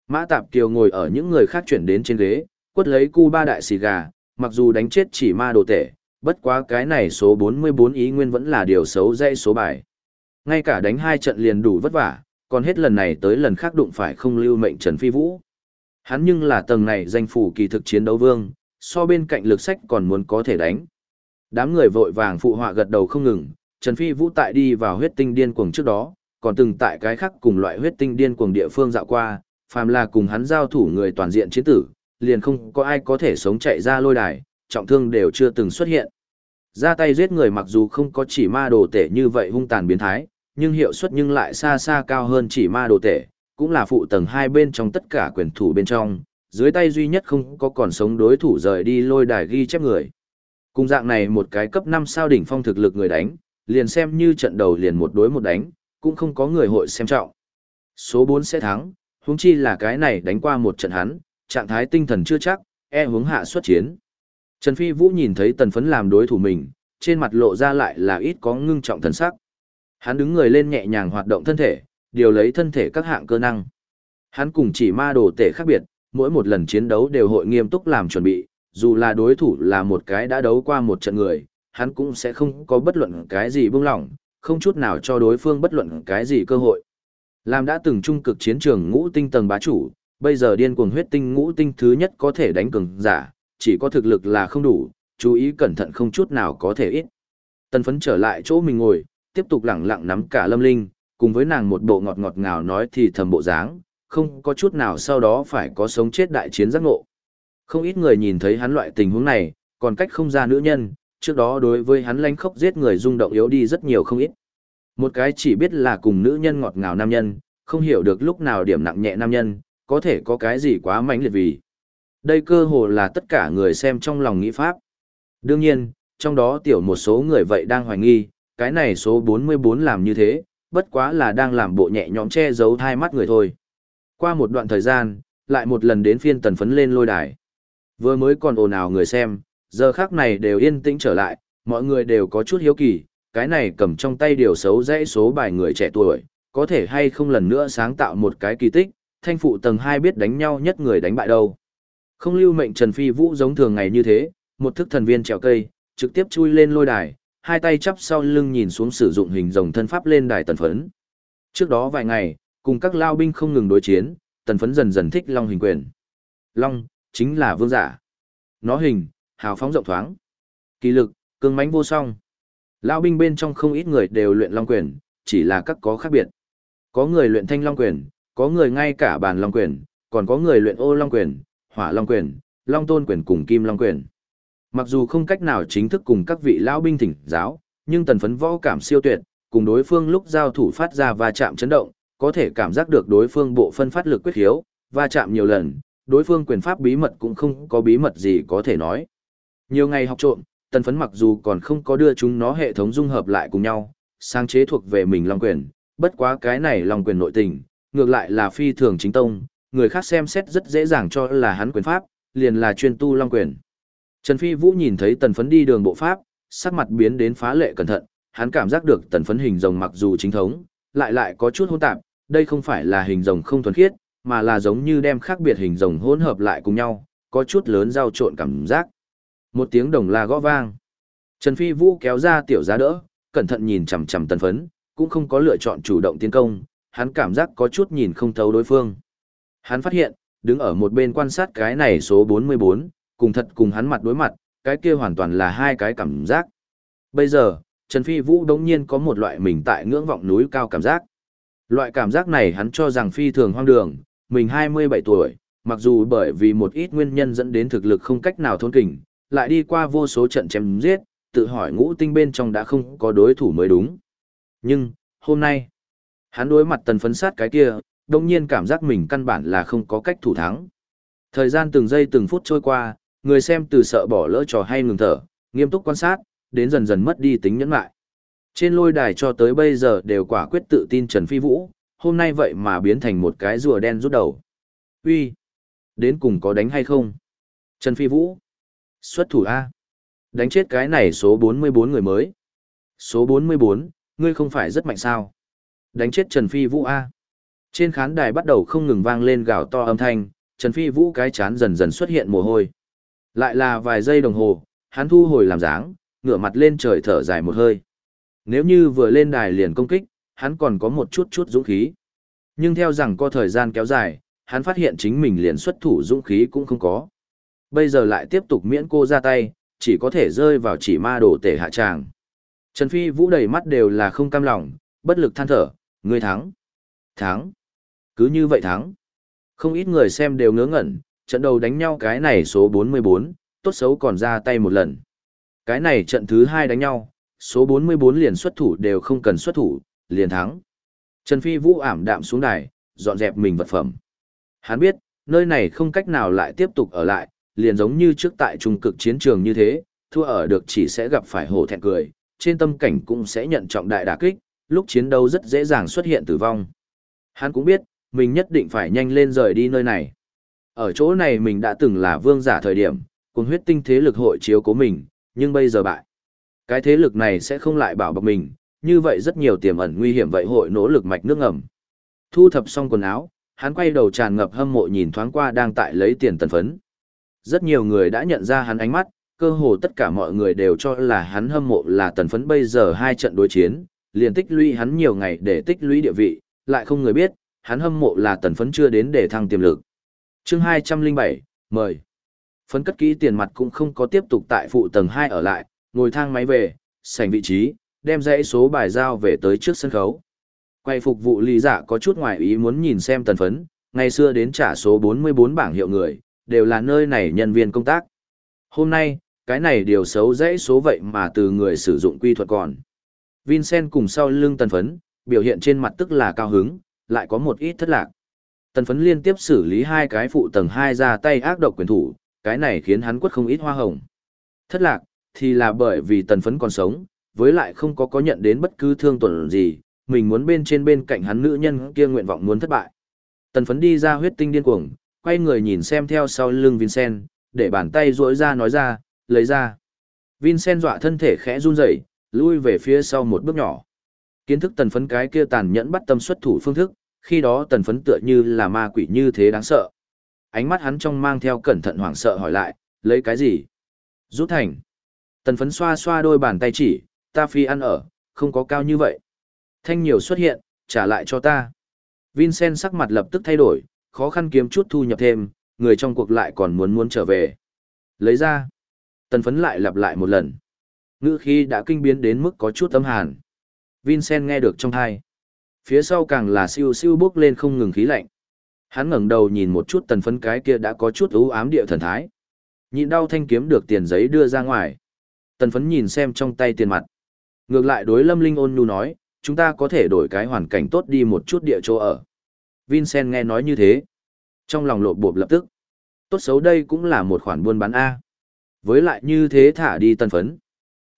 Mã Tạp Kiều ngồi ở những người khác chuyển đến trên ghế, quất lấy cu ba đại xì gà, mặc dù đánh chết chỉ ma đồ tể, bất quá cái này số 44 ý nguyên vẫn là điều xấu dây số bài. Ngay cả đánh hai trận liền đủ vất vả, còn hết lần này tới lần khác đụng phải không lưu mệnh Trần Phi Vũ. Hắn nhưng là tầng này danh phủ kỳ thực chiến đấu vương, so bên cạnh lực sách còn muốn có thể đánh. Đám người vội vàng phụ họa gật đầu không ngừng, Trần Phi Vũ tại đi vào huyết tinh điên cuồng trước đó, còn từng tại cái khác cùng loại huyết tinh điên cuồng địa phương dạo qua, phàm là cùng hắn giao thủ người toàn diện chiến tử, liền không có ai có thể sống chạy ra lôi đài, trọng thương đều chưa từng xuất hiện. Ra tay giết người mặc dù không có chỉ ma đồ tể như vậy hung tàn biến thái, nhưng hiệu suất nhưng lại xa xa cao hơn chỉ ma đồ tể, cũng là phụ tầng hai bên trong tất cả quyền thủ bên trong, dưới tay duy nhất không có còn sống đối thủ rời đi lôi đài ghi chép người. Cùng dạng này một cái cấp 5 sao đỉnh phong thực lực người đánh, liền xem như trận đầu liền một đối một đánh, cũng không có người hội xem trọng. Số 4 sẽ thắng, huống chi là cái này đánh qua một trận hắn, trạng thái tinh thần chưa chắc, e hướng hạ xuất chiến. Trần Phi Vũ nhìn thấy tần phấn làm đối thủ mình, trên mặt lộ ra lại là ít có ngưng trọng thần sắc. Hắn đứng người lên nhẹ nhàng hoạt động thân thể, điều lấy thân thể các hạng cơ năng. Hắn cùng chỉ ma đồ tể khác biệt, mỗi một lần chiến đấu đều hội nghiêm túc làm chuẩn bị, dù là đối thủ là một cái đã đấu qua một trận người, hắn cũng sẽ không có bất luận cái gì buông lỏng, không chút nào cho đối phương bất luận cái gì cơ hội. Làm đã từng trung cực chiến trường ngũ tinh tầng bá chủ, bây giờ điên cuồng huyết tinh ngũ tinh thứ nhất có thể đánh cường giả, chỉ có thực lực là không đủ, chú ý cẩn thận không chút nào có thể ít. Tần phấn trở lại chỗ mình ngồi, tiếp tục lặng lặng nắm cả lâm linh, cùng với nàng một bộ ngọt ngọt ngào nói thì thầm bộ dáng, không có chút nào sau đó phải có sống chết đại chiến giác ngộ. Không ít người nhìn thấy hắn loại tình huống này, còn cách không ra nữ nhân, trước đó đối với hắn lanh khốc giết người rung động yếu đi rất nhiều không ít. Một cái chỉ biết là cùng nữ nhân ngọt ngào nam nhân, không hiểu được lúc nào điểm nặng nhẹ nam nhân, có thể có cái gì quá mãnh liệt vì. Đây cơ hồ là tất cả người xem trong lòng nghĩ pháp. Đương nhiên, trong đó tiểu một số người vậy đang hoài nghi, cái này số 44 làm như thế, bất quá là đang làm bộ nhẹ nhõm che giấu thai mắt người thôi. Qua một đoạn thời gian, lại một lần đến phiên tần phấn lên lôi đài. Vừa mới còn ồn ào người xem, giờ khác này đều yên tĩnh trở lại, mọi người đều có chút hiếu kỳ, cái này cầm trong tay điều xấu dãy số bài người trẻ tuổi, có thể hay không lần nữa sáng tạo một cái kỳ tích, thanh phụ tầng 2 biết đánh nhau nhất người đánh bại đâu. Không lưu mệnh Trần Phi Vũ giống thường ngày như thế, một thức thần viên trèo cây, trực tiếp chui lên lôi đài, hai tay chắp sau lưng nhìn xuống sử dụng hình rồng thân pháp lên đài tần phấn. Trước đó vài ngày, cùng các lao binh không ngừng đối chiến, tần phấn dần dần thích long hình quyền. Long, chính là vương giả. Nó hình, hào phóng rộng thoáng. Kỳ lực, cương mãnh vô song. Lão binh bên trong không ít người đều luyện long quyền, chỉ là các có khác biệt. Có người luyện thanh long quyền, có người ngay cả bàn long quyền, còn có người luyện ô long quyền, hỏa long quyền, long tôn quyền cùng kim long quyền. Mặc dù không cách nào chính thức cùng các vị lão binh thỉnh giáo, nhưng tần phấn võ cảm siêu tuyệt, cùng đối phương lúc giao thủ phát ra va chạm chấn động, có thể cảm giác được đối phương bộ phân phát lực quyết hiếu, va chạm nhiều lần, đối phương quyền pháp bí mật cũng không có bí mật gì có thể nói. Nhiều ngày học trộm, tần phấn mặc dù còn không có đưa chúng nó hệ thống dung hợp lại cùng nhau, sáng chế thuộc về mình long quyền, bất quá cái này long quyền nội tình, ngược lại là phi thường chính tông, người khác xem xét rất dễ dàng cho là hắn quyền pháp, liền là chuyên tu long quyền. Trần Phi Vũ nhìn thấy tần phấn đi đường bộ pháp, sắc mặt biến đến phá lệ cẩn thận, hắn cảm giác được tần phấn hình rồng mặc dù chính thống, lại lại có chút hỗn tạp, đây không phải là hình rồng không thuần khiết, mà là giống như đem khác biệt hình rồng hỗn hợp lại cùng nhau, có chút lớn giao trộn cảm giác. Một tiếng đồng la gõ vang. Trần Phi Vũ kéo ra tiểu giá đỡ, cẩn thận nhìn chằm chằm tần phấn, cũng không có lựa chọn chủ động tiến công, hắn cảm giác có chút nhìn không thấu đối phương. Hắn phát hiện, đứng ở một bên quan sát cái này số 44, cùng thật cùng hắn mặt đối mặt, cái kia hoàn toàn là hai cái cảm giác. Bây giờ, Trần Phi Vũ đống nhiên có một loại mình tại ngưỡng vọng núi cao cảm giác. Loại cảm giác này hắn cho rằng phi thường hoang đường, mình 27 tuổi, mặc dù bởi vì một ít nguyên nhân dẫn đến thực lực không cách nào thôn kình, lại đi qua vô số trận chém giết, tự hỏi ngũ tinh bên trong đã không có đối thủ mới đúng. Nhưng, hôm nay, hắn đối mặt tần phấn sát cái kia, đồng nhiên cảm giác mình căn bản là không có cách thủ thắng. Thời gian từng giây từng phút trôi qua, người xem từ sợ bỏ lỡ trò hay ngừng thở, nghiêm túc quan sát, đến dần dần mất đi tính nhẫn lại. Trên lôi đài cho tới bây giờ đều quả quyết tự tin Trần Phi Vũ, hôm nay vậy mà biến thành một cái rùa đen rút đầu. Uy, Đến cùng có đánh hay không? Trần Phi Vũ. Xuất thủ A. Đánh chết cái này số 44 người mới. Số 44, ngươi không phải rất mạnh sao? Đánh chết Trần Phi Vũ A. Trên khán đài bắt đầu không ngừng vang lên gào to âm thanh, Trần Phi Vũ cái chán dần dần xuất hiện mồ hôi. Lại là vài giây đồng hồ, hắn thu hồi làm dáng, ngửa mặt lên trời thở dài một hơi. Nếu như vừa lên đài liền công kích, hắn còn có một chút chút dũng khí. Nhưng theo rằng có thời gian kéo dài, hắn phát hiện chính mình liền xuất thủ dũng khí cũng không có. Bây giờ lại tiếp tục miễn cô ra tay, chỉ có thể rơi vào chỉ ma đổ tể hạ tràng. Trần Phi Vũ đầy mắt đều là không cam lòng, bất lực than thở, ngươi thắng. Thắng. Cứ như vậy thắng. Không ít người xem đều ngớ ngẩn, trận đầu đánh nhau cái này số 44, tốt xấu còn ra tay một lần. Cái này trận thứ hai đánh nhau, số 44 liền xuất thủ đều không cần xuất thủ, liền thắng. Trần Phi Vũ ảm đạm xuống đài, dọn dẹp mình vật phẩm. Hắn biết, nơi này không cách nào lại tiếp tục ở lại, liền giống như trước tại trung cực chiến trường như thế, thua ở được chỉ sẽ gặp phải hổ thẹn cười, trên tâm cảnh cũng sẽ nhận trọng đại đả kích, lúc chiến đấu rất dễ dàng xuất hiện tử vong. Hắn cũng biết, mình nhất định phải nhanh lên rời đi nơi này. Ở chỗ này mình đã từng là vương giả thời điểm, cùng huyết tinh thế lực hội chiếu cố mình, nhưng bây giờ bại. Cái thế lực này sẽ không lại bảo bọc mình, như vậy rất nhiều tiềm ẩn nguy hiểm vậy hội nỗ lực mạch nước ngầm. Thu thập xong quần áo, hắn quay đầu tràn ngập hâm mộ nhìn thoáng qua đang tại lấy tiền tần phấn. Rất nhiều người đã nhận ra hắn ánh mắt, cơ hồ tất cả mọi người đều cho là hắn hâm mộ là tần phấn bây giờ hai trận đối chiến, liền tích lũy hắn nhiều ngày để tích lũy địa vị, lại không người biết, hắn hâm mộ là tần phấn chưa đến để thăng tiềm lực. chương 207, mời. Phấn cất kỹ tiền mặt cũng không có tiếp tục tại phụ tầng 2 ở lại, ngồi thang máy về, sành vị trí, đem dãy số bài giao về tới trước sân khấu. Quay phục vụ lý giả có chút ngoài ý muốn nhìn xem tần phấn, ngày xưa đến trả số 44 bảng hiệu người, đều là nơi này nhân viên công tác. Hôm nay, cái này điều xấu dễ số vậy mà từ người sử dụng quy thuật còn. Vincent cùng sau lưng tần phấn, biểu hiện trên mặt tức là cao hứng, lại có một ít thất lạc. Tần phấn liên tiếp xử lý hai cái phụ tầng 2 ra tay ác độc quyền thủ, cái này khiến hắn quất không ít hoa hồng. Thất lạc, thì là bởi vì tần phấn còn sống, với lại không có có nhận đến bất cứ thương tổn gì, mình muốn bên trên bên cạnh hắn nữ nhân kia nguyện vọng muốn thất bại. Tần phấn đi ra huyết tinh điên cuồng, quay người nhìn xem theo sau lưng Vincent, để bàn tay duỗi ra nói ra, lấy ra. Vincent dọa thân thể khẽ run rẩy, lui về phía sau một bước nhỏ. Kiến thức tần phấn cái kia tàn nhẫn bắt tâm xuất thủ phương thức, khi đó tần phấn tựa như là ma quỷ như thế đáng sợ. Ánh mắt hắn trong mang theo cẩn thận hoảng sợ hỏi lại, lấy cái gì? Rút thành. Tần phấn xoa xoa đôi bàn tay chỉ, ta phi ăn ở, không có cao như vậy. Thanh nhiều xuất hiện, trả lại cho ta. Vincent sắc mặt lập tức thay đổi, khó khăn kiếm chút thu nhập thêm, người trong cuộc lại còn muốn muốn trở về. Lấy ra. Tần phấn lại lặp lại một lần. Ngữ khi đã kinh biến đến mức có chút âm hàn. Vincent nghe được trong thai. Phía sau càng là siêu siêu bước lên không ngừng khí lạnh. Hắn ngẩng đầu nhìn một chút tần phấn cái kia đã có chút ưu ám địa thần thái. Nhịn đau thanh kiếm được tiền giấy đưa ra ngoài. Tần phấn nhìn xem trong tay tiền mặt. Ngược lại đối lâm linh ôn nhu nói, chúng ta có thể đổi cái hoàn cảnh tốt đi một chút địa chỗ ở. Vincent nghe nói như thế. Trong lòng lộ bộp lập tức. Tốt xấu đây cũng là một khoản buôn bán A. Với lại như thế thả đi tân phấn.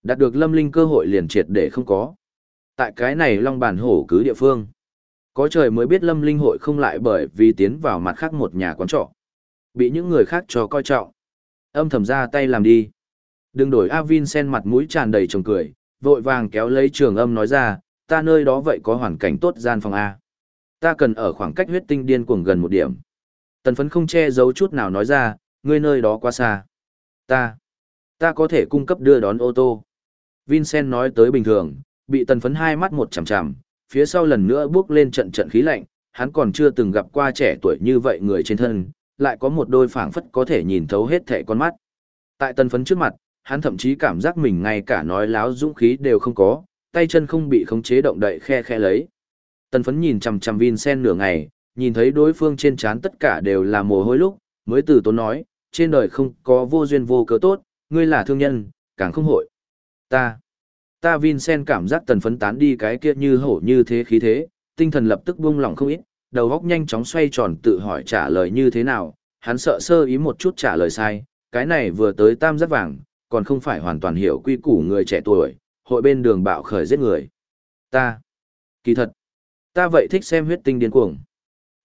Đạt được lâm linh cơ hội liền triệt để không có. Tại cái này long bàn hổ cứ địa phương. Có trời mới biết lâm linh hội không lại bởi vì tiến vào mặt khác một nhà quán trọ. Bị những người khác cho coi trọng. Âm thầm ra tay làm đi. Đừng đổi A Vincent mặt mũi tràn đầy trồng cười, vội vàng kéo lấy trường âm nói ra, ta nơi đó vậy có hoàn cảnh tốt gian phòng A. Ta cần ở khoảng cách huyết tinh điên cuồng gần một điểm. Tần phấn không che giấu chút nào nói ra, ngươi nơi đó quá xa. Ta, ta có thể cung cấp đưa đón ô tô. Vincent nói tới bình thường, bị tần phấn hai mắt một chằm chằm, phía sau lần nữa bước lên trận trận khí lạnh, hắn còn chưa từng gặp qua trẻ tuổi như vậy người trên thân, lại có một đôi phảng phất có thể nhìn thấu hết thẻ con mắt. Tại tần phấn trước mặt, hắn thậm chí cảm giác mình ngay cả nói láo dũng khí đều không có, tay chân không bị khống chế động đậy khe khe lấy. Tần phấn nhìn chằm chằm Vincent nửa ngày, nhìn thấy đối phương trên trán tất cả đều là mồ hôi lúc, mới từ tốn nói, trên đời không có vô duyên vô cớ tốt, ngươi là thương nhân, càng không hội. Ta, ta Vincent cảm giác tần phấn tán đi cái kia như hổ như thế khí thế, tinh thần lập tức buông lỏng không ít, đầu góc nhanh chóng xoay tròn tự hỏi trả lời như thế nào, hắn sợ sơ ý một chút trả lời sai, cái này vừa tới tam giác vàng, còn không phải hoàn toàn hiểu quy củ người trẻ tuổi, hội bên đường bạo khởi giết người. Ta, kỳ thật, ta vậy thích xem huyết tinh điên cuồng.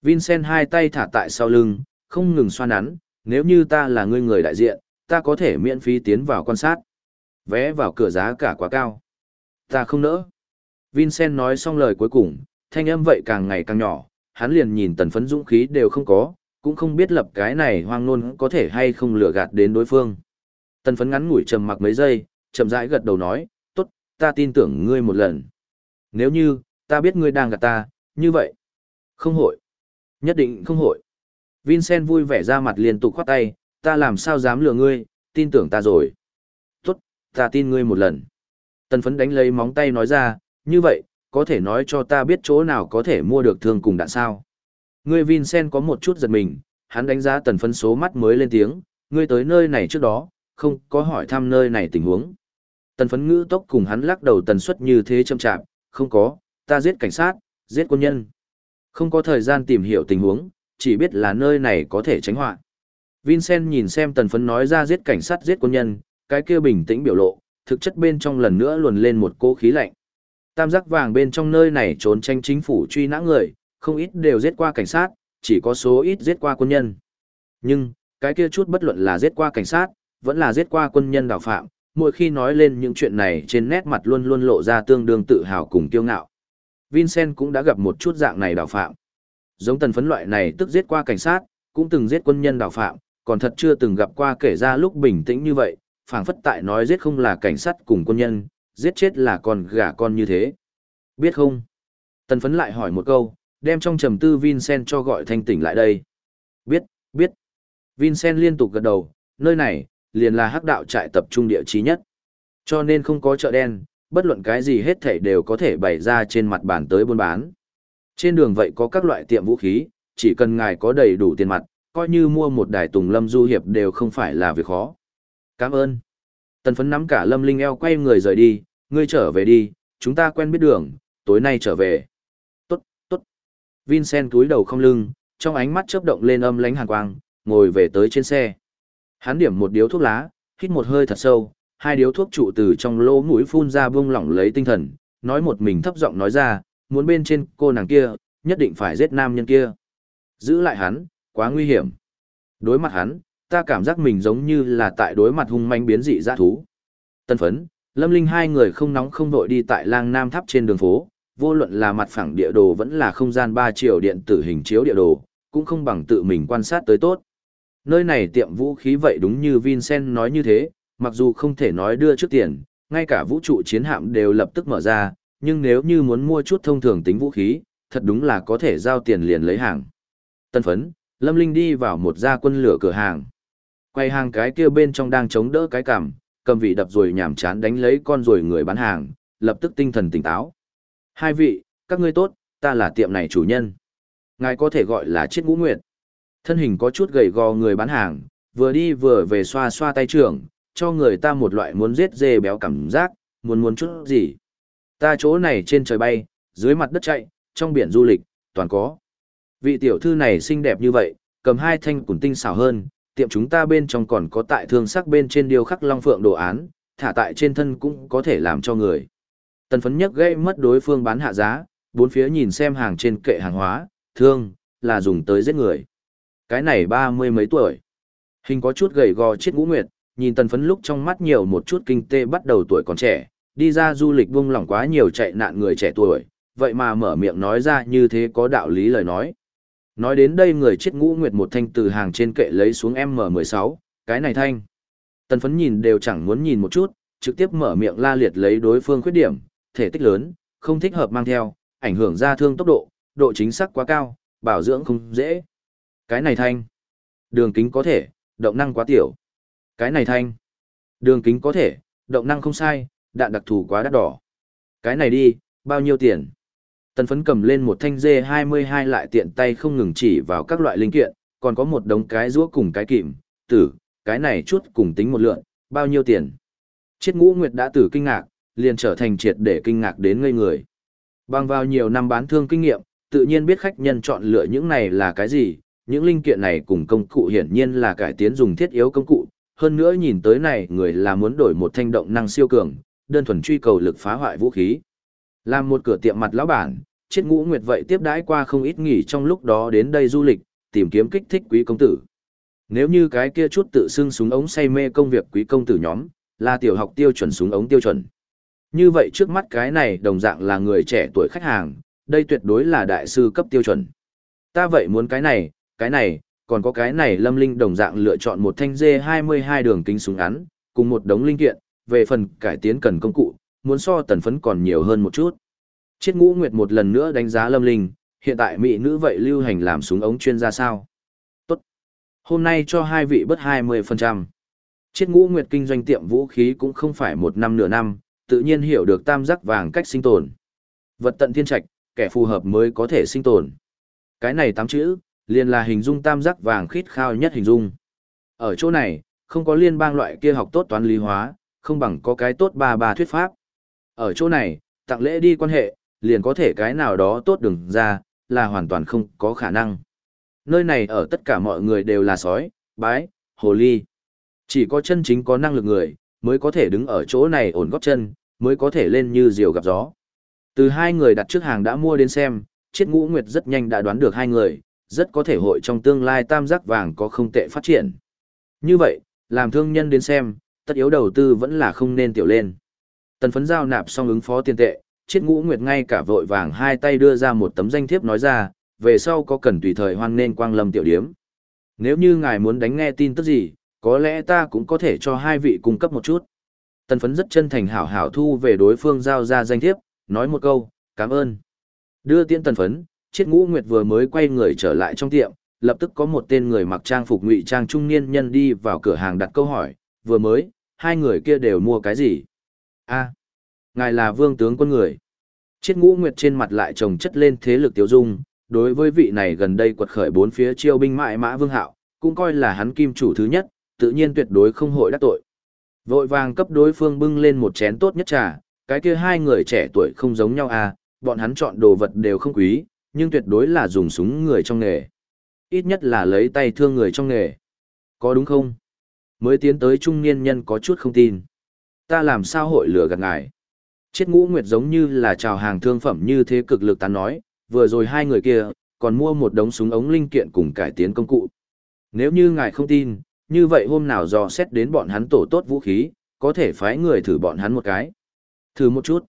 Vincent hai tay thả tại sau lưng, không ngừng xoa nắn, nếu như ta là người người đại diện, ta có thể miễn phí tiến vào quan sát. Vé vào cửa giá cả quá cao. Ta không nỡ. Vincent nói xong lời cuối cùng, thanh âm vậy càng ngày càng nhỏ, hắn liền nhìn tần phấn dũng khí đều không có, cũng không biết lập cái này hoang nôn có thể hay không lừa gạt đến đối phương. Tần phấn ngắn ngủi trầm mặc mấy giây, chậm rãi gật đầu nói, tốt, ta tin tưởng ngươi một lần. Nếu như, ta biết ngươi đang gạt ta, như vậy. Không hội. Nhất định không hội. Vincent vui vẻ ra mặt liên tục khoát tay, ta làm sao dám lừa ngươi, tin tưởng ta rồi. Tốt, ta tin ngươi một lần. Tần phấn đánh lấy móng tay nói ra, như vậy, có thể nói cho ta biết chỗ nào có thể mua được thương cùng đạn sao. Ngươi Vincent có một chút giật mình, hắn đánh giá tần phấn số mắt mới lên tiếng, ngươi tới nơi này trước đó, không có hỏi thăm nơi này tình huống. Tần phấn ngữ tốc cùng hắn lắc đầu tần suất như thế châm chạm, không có, ta giết cảnh sát, giết quân nhân. Không có thời gian tìm hiểu tình huống, chỉ biết là nơi này có thể tránh họa. Vincent nhìn xem tần phấn nói ra giết cảnh sát giết quân nhân, cái kia bình tĩnh biểu lộ, thực chất bên trong lần nữa luồn lên một cô khí lạnh. Tam giác vàng bên trong nơi này trốn tranh chính phủ truy nã người, không ít đều giết qua cảnh sát, chỉ có số ít giết qua quân nhân. Nhưng, cái kia chút bất luận là giết qua cảnh sát, vẫn là giết qua quân nhân đào phạm, mỗi khi nói lên những chuyện này trên nét mặt luôn luôn lộ ra tương đương tự hào cùng kiêu ngạo. Vincent cũng đã gặp một chút dạng này đào phạm. Giống tần phấn loại này tức giết qua cảnh sát, cũng từng giết quân nhân đào phạm, còn thật chưa từng gặp qua kể ra lúc bình tĩnh như vậy, phảng phất tại nói giết không là cảnh sát cùng quân nhân, giết chết là con gà con như thế. Biết không? Tần phấn lại hỏi một câu, đem trong trầm tư Vincent cho gọi thanh tỉnh lại đây. Biết, biết. Vincent liên tục gật đầu, nơi này, liền là hắc đạo trại tập trung địa trí nhất. Cho nên không có chợ đen, bất luận cái gì hết thảy đều có thể bày ra trên mặt bàn tới buôn bán. Trên đường vậy có các loại tiệm vũ khí, chỉ cần ngài có đầy đủ tiền mặt, coi như mua một đài tùng lâm du hiệp đều không phải là việc khó. Cảm ơn. Tần phấn nắm cả lâm linh eo quay người rời đi, ngươi trở về đi, chúng ta quen biết đường, tối nay trở về. Tốt, tốt. Vincent túi đầu không lưng, trong ánh mắt chớp động lên âm lánh hàn quang, ngồi về tới trên xe. Hắn điểm một điếu thuốc lá, hít một hơi thật sâu, hai điếu thuốc trụ từ trong lỗ mũi phun ra buông lỏng lấy tinh thần, nói một mình thấp giọng nói ra, muốn bên trên cô nàng kia, nhất định phải giết nam nhân kia. Giữ lại hắn, quá nguy hiểm. Đối mặt hắn, ta cảm giác mình giống như là tại đối mặt hung manh biến dị dã thú. Tân phấn, Lâm Linh hai người không nóng không vội đi tại lang nam tháp trên đường phố, vô luận là mặt phẳng địa đồ vẫn là không gian 3 triệu điện tử hình chiếu địa đồ, cũng không bằng tự mình quan sát tới tốt. Nơi này tiệm vũ khí vậy đúng như Vincent nói như thế, mặc dù không thể nói đưa trước tiền, ngay cả vũ trụ chiến hạm đều lập tức mở ra, nhưng nếu như muốn mua chút thông thường tính vũ khí, thật đúng là có thể giao tiền liền lấy hàng. Tân phấn, Lâm Linh đi vào một gia quân lửa cửa hàng. Quay hàng cái kia bên trong đang chống đỡ cái cằm, cầm vị đập rồi nhảm chán đánh lấy con rồi người bán hàng, lập tức tinh thần tỉnh táo. Hai vị, các ngươi tốt, ta là tiệm này chủ nhân. Ngài có thể gọi là chiết ngũ nguyệt. Thân hình có chút gầy gò người bán hàng, vừa đi vừa về xoa xoa tay trưởng, cho người ta một loại muốn giết dê béo cảm giác, muốn muốn chút gì. Ta chỗ này trên trời bay, dưới mặt đất chạy, trong biển du lịch, toàn có. Vị tiểu thư này xinh đẹp như vậy, cầm hai thanh củn tinh xảo hơn, tiệm chúng ta bên trong còn có tại thương sắc bên trên điêu khắc long phượng đồ án, thả tại trên thân cũng có thể làm cho người. Tần phấn nhất gây mất đối phương bán hạ giá, bốn phía nhìn xem hàng trên kệ hàng hóa, thương, là dùng tới giết người. Cái này ba mươi mấy tuổi. Hình có chút gầy gò chết ngũ nguyệt, nhìn tần phấn lúc trong mắt nhiều một chút kinh tê bắt đầu tuổi còn trẻ, đi ra du lịch vung lòng quá nhiều chạy nạn người trẻ tuổi, vậy mà mở miệng nói ra như thế có đạo lý lời nói. Nói đến đây người chết ngũ nguyệt một thanh từ hàng trên kệ lấy xuống M16, cái này thanh. Tần phấn nhìn đều chẳng muốn nhìn một chút, trực tiếp mở miệng la liệt lấy đối phương khuyết điểm, thể tích lớn, không thích hợp mang theo, ảnh hưởng ra thương tốc độ, độ chính xác quá cao, bảo dưỡng không dễ. Cái này thanh. Đường kính có thể, động năng quá tiểu. Cái này thanh. Đường kính có thể, động năng không sai, đạn đặc thù quá đắt đỏ. Cái này đi, bao nhiêu tiền? Tần phấn cầm lên một thanh D22 lại tiện tay không ngừng chỉ vào các loại linh kiện, còn có một đống cái rũa cùng cái kìm, tử, cái này chút cùng tính một lượng, bao nhiêu tiền? Chiết ngũ nguyệt đã tử kinh ngạc, liền trở thành triệt để kinh ngạc đến ngây người. Bằng vào nhiều năm bán thương kinh nghiệm, tự nhiên biết khách nhân chọn lựa những này là cái gì, những linh kiện này cùng công cụ hiển nhiên là cải tiến dùng thiết yếu công cụ, hơn nữa nhìn tới này người là muốn đổi một thanh động năng siêu cường, đơn thuần truy cầu lực phá hoại vũ khí. Làm một cửa tiệm mặt lão bản, chết ngũ nguyệt vậy tiếp đãi qua không ít nghỉ trong lúc đó đến đây du lịch, tìm kiếm kích thích quý công tử. Nếu như cái kia chút tự xưng súng ống say mê công việc quý công tử nhóm, là tiểu học tiêu chuẩn súng ống tiêu chuẩn. Như vậy trước mắt cái này đồng dạng là người trẻ tuổi khách hàng, đây tuyệt đối là đại sư cấp tiêu chuẩn. Ta vậy muốn cái này, cái này, còn có cái này lâm linh đồng dạng lựa chọn một thanh dê 22 đường kính súng ngắn, cùng một đống linh kiện, về phần cải tiến cần công cụ, muốn so tần phấn còn nhiều hơn một chút. Chiết ngũ nguyệt một lần nữa đánh giá lâm linh, hiện tại mỹ nữ vậy lưu hành làm súng ống chuyên gia sao? Tốt. Hôm nay cho hai vị bớt 20%. Chiết ngũ nguyệt kinh doanh tiệm vũ khí cũng không phải một năm nửa năm, tự nhiên hiểu được tam giác vàng cách sinh tồn. Vật tận thiên trạch, kẻ phù hợp mới có thể sinh tồn. Cái này tám chữ, liền là hình dung tam giác vàng khít khao nhất hình dung. Ở chỗ này, không có liên bang loại kia học tốt toán lý hóa, không bằng có cái tốt ba ba thuyết pháp. Ở chỗ này, tặng lễ đi quan hệ, liền có thể cái nào đó tốt đừng ra, là hoàn toàn không có khả năng. Nơi này ở tất cả mọi người đều là sói, bái, hồ ly. Chỉ có chân chính có năng lực người, mới có thể đứng ở chỗ này ổn góp chân, mới có thể lên như diều gặp gió. Từ hai người đặt trước hàng đã mua đến xem, chiết ngũ nguyệt rất nhanh đã đoán được hai người, rất có thể hội trong tương lai tam giác vàng có không tệ phát triển. Như vậy, làm thương nhân đến xem, tất yếu đầu tư vẫn là không nên tiểu lên. Tần phấn giao nạp xong ứng phó tiền tệ, chiết ngũ nguyệt ngay cả vội vàng hai tay đưa ra một tấm danh thiếp nói ra, về sau có cần tùy thời hoan nên quang lâm tiểu điếm. Nếu như ngài muốn đánh nghe tin tức gì, có lẽ ta cũng có thể cho hai vị cung cấp một chút. Tần phấn rất chân thành hảo hảo thu về đối phương giao ra danh thiếp, nói một câu, cảm ơn. Đưa tiễn tần phấn, chiết ngũ nguyệt vừa mới quay người trở lại trong tiệm, lập tức có một tên người mặc trang phục ngụy trang trung niên nhân đi vào cửa hàng đặt câu hỏi, vừa mới, hai người kia đều mua cái gì? a ngài là vương tướng quân người. Chiết ngũ nguyệt trên mặt lại trồng chất lên thế lực tiêu dung, đối với vị này gần đây quật khởi bốn phía chiêu binh mại mã vương hạo, cũng coi là hắn kim chủ thứ nhất, tự nhiên tuyệt đối không hội đắc tội. Vội vàng cấp đối phương bưng lên một chén tốt nhất trà, cái kia hai người trẻ tuổi không giống nhau à, bọn hắn chọn đồ vật đều không quý, nhưng tuyệt đối là dùng súng người trong nghề. Ít nhất là lấy tay thương người trong nghề. Có đúng không? Mới tiến tới trung niên nhân có chút không tin. Ta làm sao hội lừa gạt ngài? Chết ngũ nguyệt giống như là chào hàng thương phẩm như thế cực lực ta nói, vừa rồi hai người kia, còn mua một đống súng ống linh kiện cùng cải tiến công cụ. Nếu như ngài không tin, như vậy hôm nào dò xét đến bọn hắn tổ tốt vũ khí, có thể phái người thử bọn hắn một cái. Thử một chút.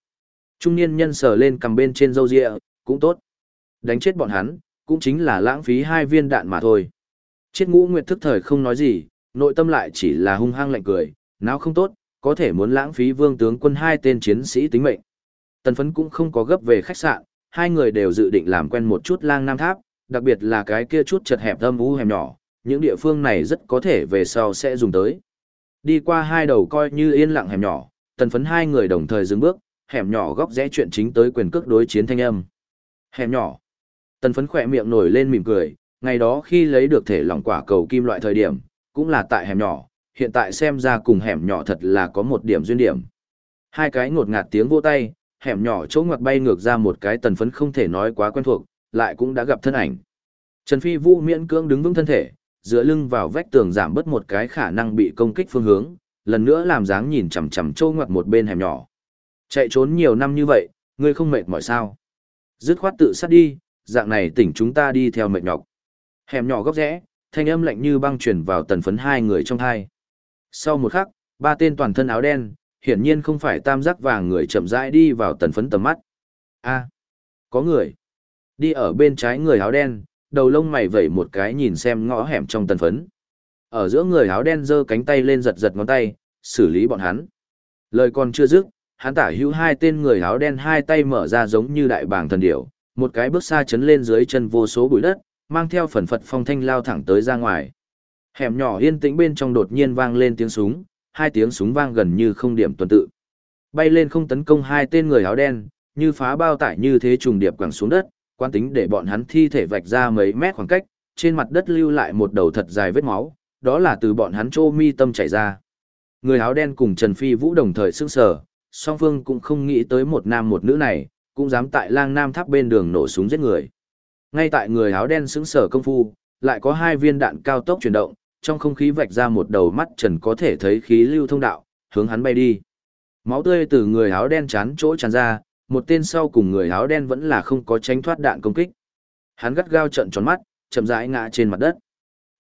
Trung niên nhân sờ lên cầm bên trên râu ria, cũng tốt. Đánh chết bọn hắn, cũng chính là lãng phí hai viên đạn mà thôi. Chiết ngũ nguyệt thức thời không nói gì, nội tâm lại chỉ là hung hăng lạnh cười, nào không tốt, có thể muốn lãng phí vương tướng quân hai tên chiến sĩ tính mệnh. Tần phấn cũng không có gấp về khách sạn, hai người đều dự định làm quen một chút lang nam tháp, đặc biệt là cái kia chút chật hẹp âm u hẻm nhỏ, những địa phương này rất có thể về sau sẽ dùng tới. Đi qua hai đầu coi như yên lặng hẻm nhỏ, tần phấn hai người đồng thời dừng bước, hẻm nhỏ góc rẽ chuyện chính tới quyền cước đối chiến thanh âm. Hẻm nhỏ. Tần phấn khỏe miệng nổi lên mỉm cười, ngày đó khi lấy được thể lỏng quả cầu kim loại thời điểm, cũng là tại hẻm nhỏ, hiện tại xem ra cùng hẻm nhỏ thật là có một điểm duyên điểm. Hai cái ngột ngạt tiếng vô tay, hẻm nhỏ chỗ ngoặt bay ngược ra một cái tần phấn không thể nói quá quen thuộc, lại cũng đã gặp thân ảnh. Trần Phi Vũ miễn cưỡng đứng vững thân thể, dựa lưng vào vách tường giảm bớt một cái khả năng bị công kích phương hướng, lần nữa làm dáng nhìn chằm chằm trâu ngoặt một bên hẻm nhỏ. Chạy trốn nhiều năm như vậy, ngươi không mệt mỏi sao? Dứt khoát tự sát đi, dạng này tỉnh chúng ta đi theo mệt nhọc. Hẻm nhỏ góc rẽ, thanh âm lạnh như băng truyền vào tần phấn hai người trong hai. Sau một khắc, ba tên toàn thân áo đen, hiển nhiên không phải tam giác vàng người chậm rãi đi vào tần phấn tầm mắt. A, có người. Đi ở bên trái người áo đen, đầu lông mày vẩy một cái nhìn xem ngõ hẻm trong tần phấn. Ở giữa người áo đen giơ cánh tay lên giật giật ngón tay, xử lý bọn hắn. Lời còn chưa dứt, hắn tả hữu hai tên người áo đen hai tay mở ra giống như đại bảng thần điểu, một cái bước xa chấn lên dưới chân vô số bụi đất, mang theo phần phật phong thanh lao thẳng tới ra ngoài. Hẻm nhỏ yên tĩnh bên trong đột nhiên vang lên tiếng súng, hai tiếng súng vang gần như không điểm tuần tự. Bay lên không tấn công hai tên người áo đen, như phá bao tải như thế trùng điệp quẳng xuống đất, quan tính để bọn hắn thi thể vạch ra mấy mét khoảng cách, trên mặt đất lưu lại một đầu thật dài vết máu, đó là từ bọn hắn trô mi tâm chảy ra. Người áo đen cùng Trần Phi Vũ đồng thời sững sờ, song phương cũng không nghĩ tới một nam một nữ này, cũng dám tại lang nam tháp bên đường nổ súng giết người. Ngay tại người áo đen xứng sở công phu, lại có hai viên đạn cao tốc chuyển động, trong không khí vạch ra một đầu mắt trần có thể thấy khí lưu thông đạo, hướng hắn bay đi. Máu tươi từ người áo đen chán chỗ tràn ra, một tên sau cùng người áo đen vẫn là không có tránh thoát đạn công kích. Hắn gắt gao trận tròn mắt, chậm rãi ngã trên mặt đất.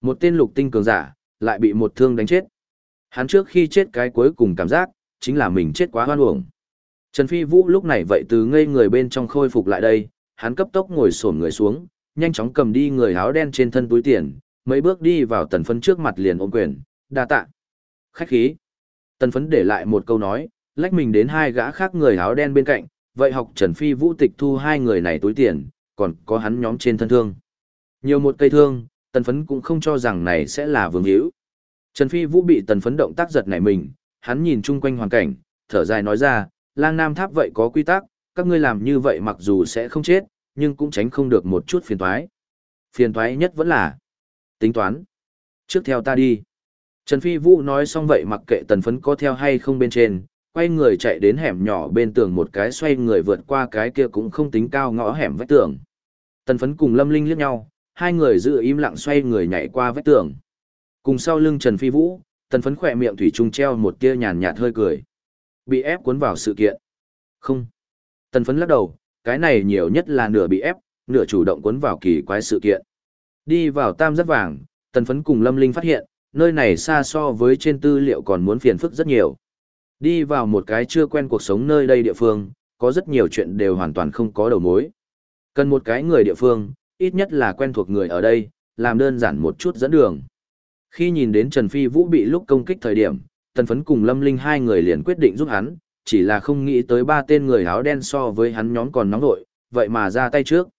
Một tên lục tinh cường giả, lại bị một thương đánh chết. Hắn trước khi chết cái cuối cùng cảm giác, chính là mình chết quá hoan uổng. Trần Phi Vũ lúc này vậy từ ngây người bên trong khôi phục lại đây, hắn cấp tốc ngồi xổm người xuống, nhanh chóng cầm đi người áo đen trên thân túi tiền, mấy bước đi vào tần phấn trước mặt liền ôm quyền, đa tạ. Khách khí. Tần phấn để lại một câu nói, lách mình đến hai gã khác người áo đen bên cạnh, vậy học Trần Phi Vũ tịch thu hai người này túi tiền, còn có hắn nhóm trên thân thương. Nhiều một cây thương, tần phấn cũng không cho rằng này sẽ là vương hữu. Trần Phi Vũ bị tần phấn động tác giật nảy mình, hắn nhìn chung quanh hoàn cảnh, thở dài nói ra, lang nam tháp vậy có quy tắc, các ngươi làm như vậy mặc dù sẽ không chết, nhưng cũng tránh không được một chút phiền toái. Phiền toái nhất vẫn là tính toán. Trước theo ta đi. Trần Phi Vũ nói xong vậy mặc kệ tần phấn có theo hay không bên trên, quay người chạy đến hẻm nhỏ bên tường một cái xoay người vượt qua cái kia cũng không tính cao ngõ hẻm vách tường. Tần phấn cùng Lâm Linh liếc nhau, hai người giữ im lặng xoay người nhảy qua vách tường. Cùng sau lưng Trần Phi Vũ, tần phấn khỏe miệng thủy trung treo một tia nhàn nhạt hơi cười. Bị ép cuốn vào sự kiện. Không. Tần phấn lắc đầu, cái này nhiều nhất là nửa bị ép, nửa chủ động cuốn vào kỳ quái sự kiện. Đi vào tam giác vàng, tần phấn cùng Lâm Linh phát hiện, nơi này xa so với trên tư liệu còn muốn phiền phức rất nhiều. Đi vào một cái chưa quen cuộc sống nơi đây địa phương, có rất nhiều chuyện đều hoàn toàn không có đầu mối. Cần một cái người địa phương, ít nhất là quen thuộc người ở đây, làm đơn giản một chút dẫn đường. Khi nhìn đến Trần Phi Vũ bị lúc công kích thời điểm, Tần Phấn cùng Lâm Linh hai người liền quyết định giúp hắn, chỉ là không nghĩ tới ba tên người áo đen so với hắn nhóm còn nóng nội, vậy mà ra tay trước.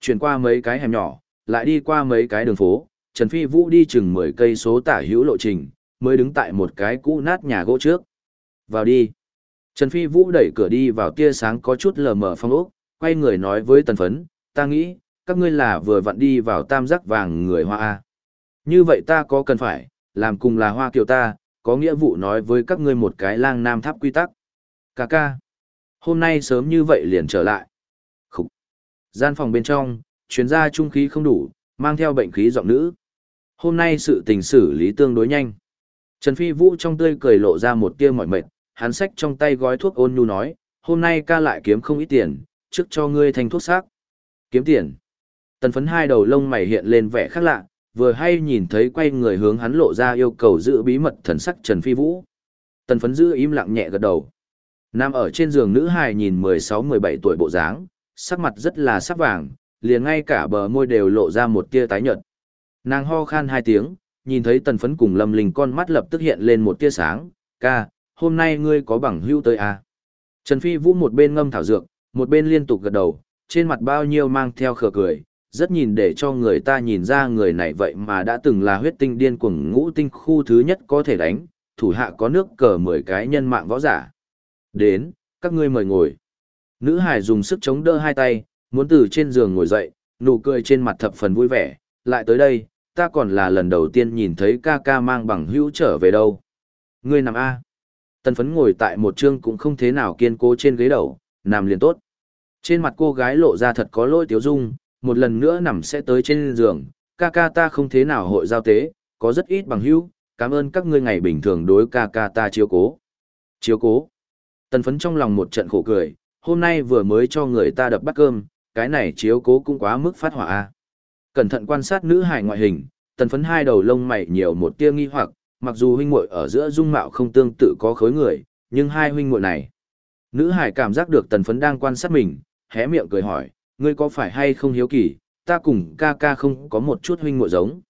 Chuyển qua mấy cái hẻm nhỏ, lại đi qua mấy cái đường phố, Trần Phi Vũ đi chừng 10 cây số tả hữu lộ trình, mới đứng tại một cái cũ nát nhà gỗ trước. Vào đi. Trần Phi Vũ đẩy cửa đi vào tia sáng có chút lờ mờ phong ốc, quay người nói với Tần Phấn, ta nghĩ, các ngươi là vừa vặn đi vào tam giác vàng người Hoa A. Như vậy ta có cần phải, làm cùng là Hoa Kiều ta, có nghĩa vụ nói với các ngươi một cái lang nam tháp quy tắc. Cà ca. Hôm nay sớm như vậy liền trở lại. Khúc. Gian phòng bên trong, chuyến ra trung khí không đủ, mang theo bệnh khí giọng nữ. Hôm nay sự tình xử lý tương đối nhanh. Trần Phi Vũ trong tươi cười lộ ra một tia mỏi mệt, hắn xách trong tay gói thuốc ôn nhu nói, hôm nay ca lại kiếm không ít tiền, trước cho ngươi thành thuốc xác. Kiếm tiền. Tần phấn hai đầu lông mày hiện lên vẻ khác lạ, vừa hay nhìn thấy quay người hướng hắn lộ ra yêu cầu giữ bí mật thần sắc Trần Phi Vũ. Tần phấn giữ im lặng nhẹ gật đầu. Nam ở trên giường nữ hài nhìn 16-17 tuổi bộ dáng, sắc mặt rất là sắc vàng, liền ngay cả bờ môi đều lộ ra một tia tái nhợt. Nàng ho khan hai tiếng, nhìn thấy tần phấn cùng lâm linh con mắt lập tức hiện lên một tia sáng, ca, hôm nay ngươi có bằng hưu tới à? Trần Phi Vũ một bên ngâm thảo dược, một bên liên tục gật đầu, trên mặt bao nhiêu mang theo khờ cười, rất nhìn để cho người ta nhìn ra người này vậy mà đã từng là huyết tinh điên cuồng ngũ tinh khu thứ nhất có thể đánh, thủ hạ có nước cờ 10 cái nhân mạng võ giả. Đến, các ngươi mời ngồi. Nữ hải dùng sức chống đỡ hai tay, muốn từ trên giường ngồi dậy, nụ cười trên mặt thập phần vui vẻ, lại tới đây, ta còn là lần đầu tiên nhìn thấy ca ca mang bằng hữu trở về đâu. Ngươi nằm A. Tần phấn ngồi tại một chương cũng không thế nào kiên cố trên ghế đầu, nằm liền tốt. Trên mặt cô gái lộ ra thật có lỗi tiếu dung, một lần nữa nằm sẽ tới trên giường, ca ca ta không thế nào hội giao tế, có rất ít bằng hữu, cảm ơn các ngươi ngày bình thường đối ca ca ta chiếu cố. Chiếu cố. Tần phấn trong lòng một trận khổ cười, hôm nay vừa mới cho người ta đập bát cơm, cái này chiếu cố cũng quá mức phát hỏa a. Cẩn thận quan sát nữ hài ngoại hình, tần phấn hai đầu lông mày nhiều một tia nghi hoặc, mặc dù huynh muội ở giữa dung mạo không tương tự có khối người, nhưng hai huynh muội này. Nữ hải cảm giác được tần phấn đang quan sát mình, hé miệng cười hỏi, ngươi có phải hay không hiếu kỳ, ta cùng ca ca không có một chút huynh muội giống.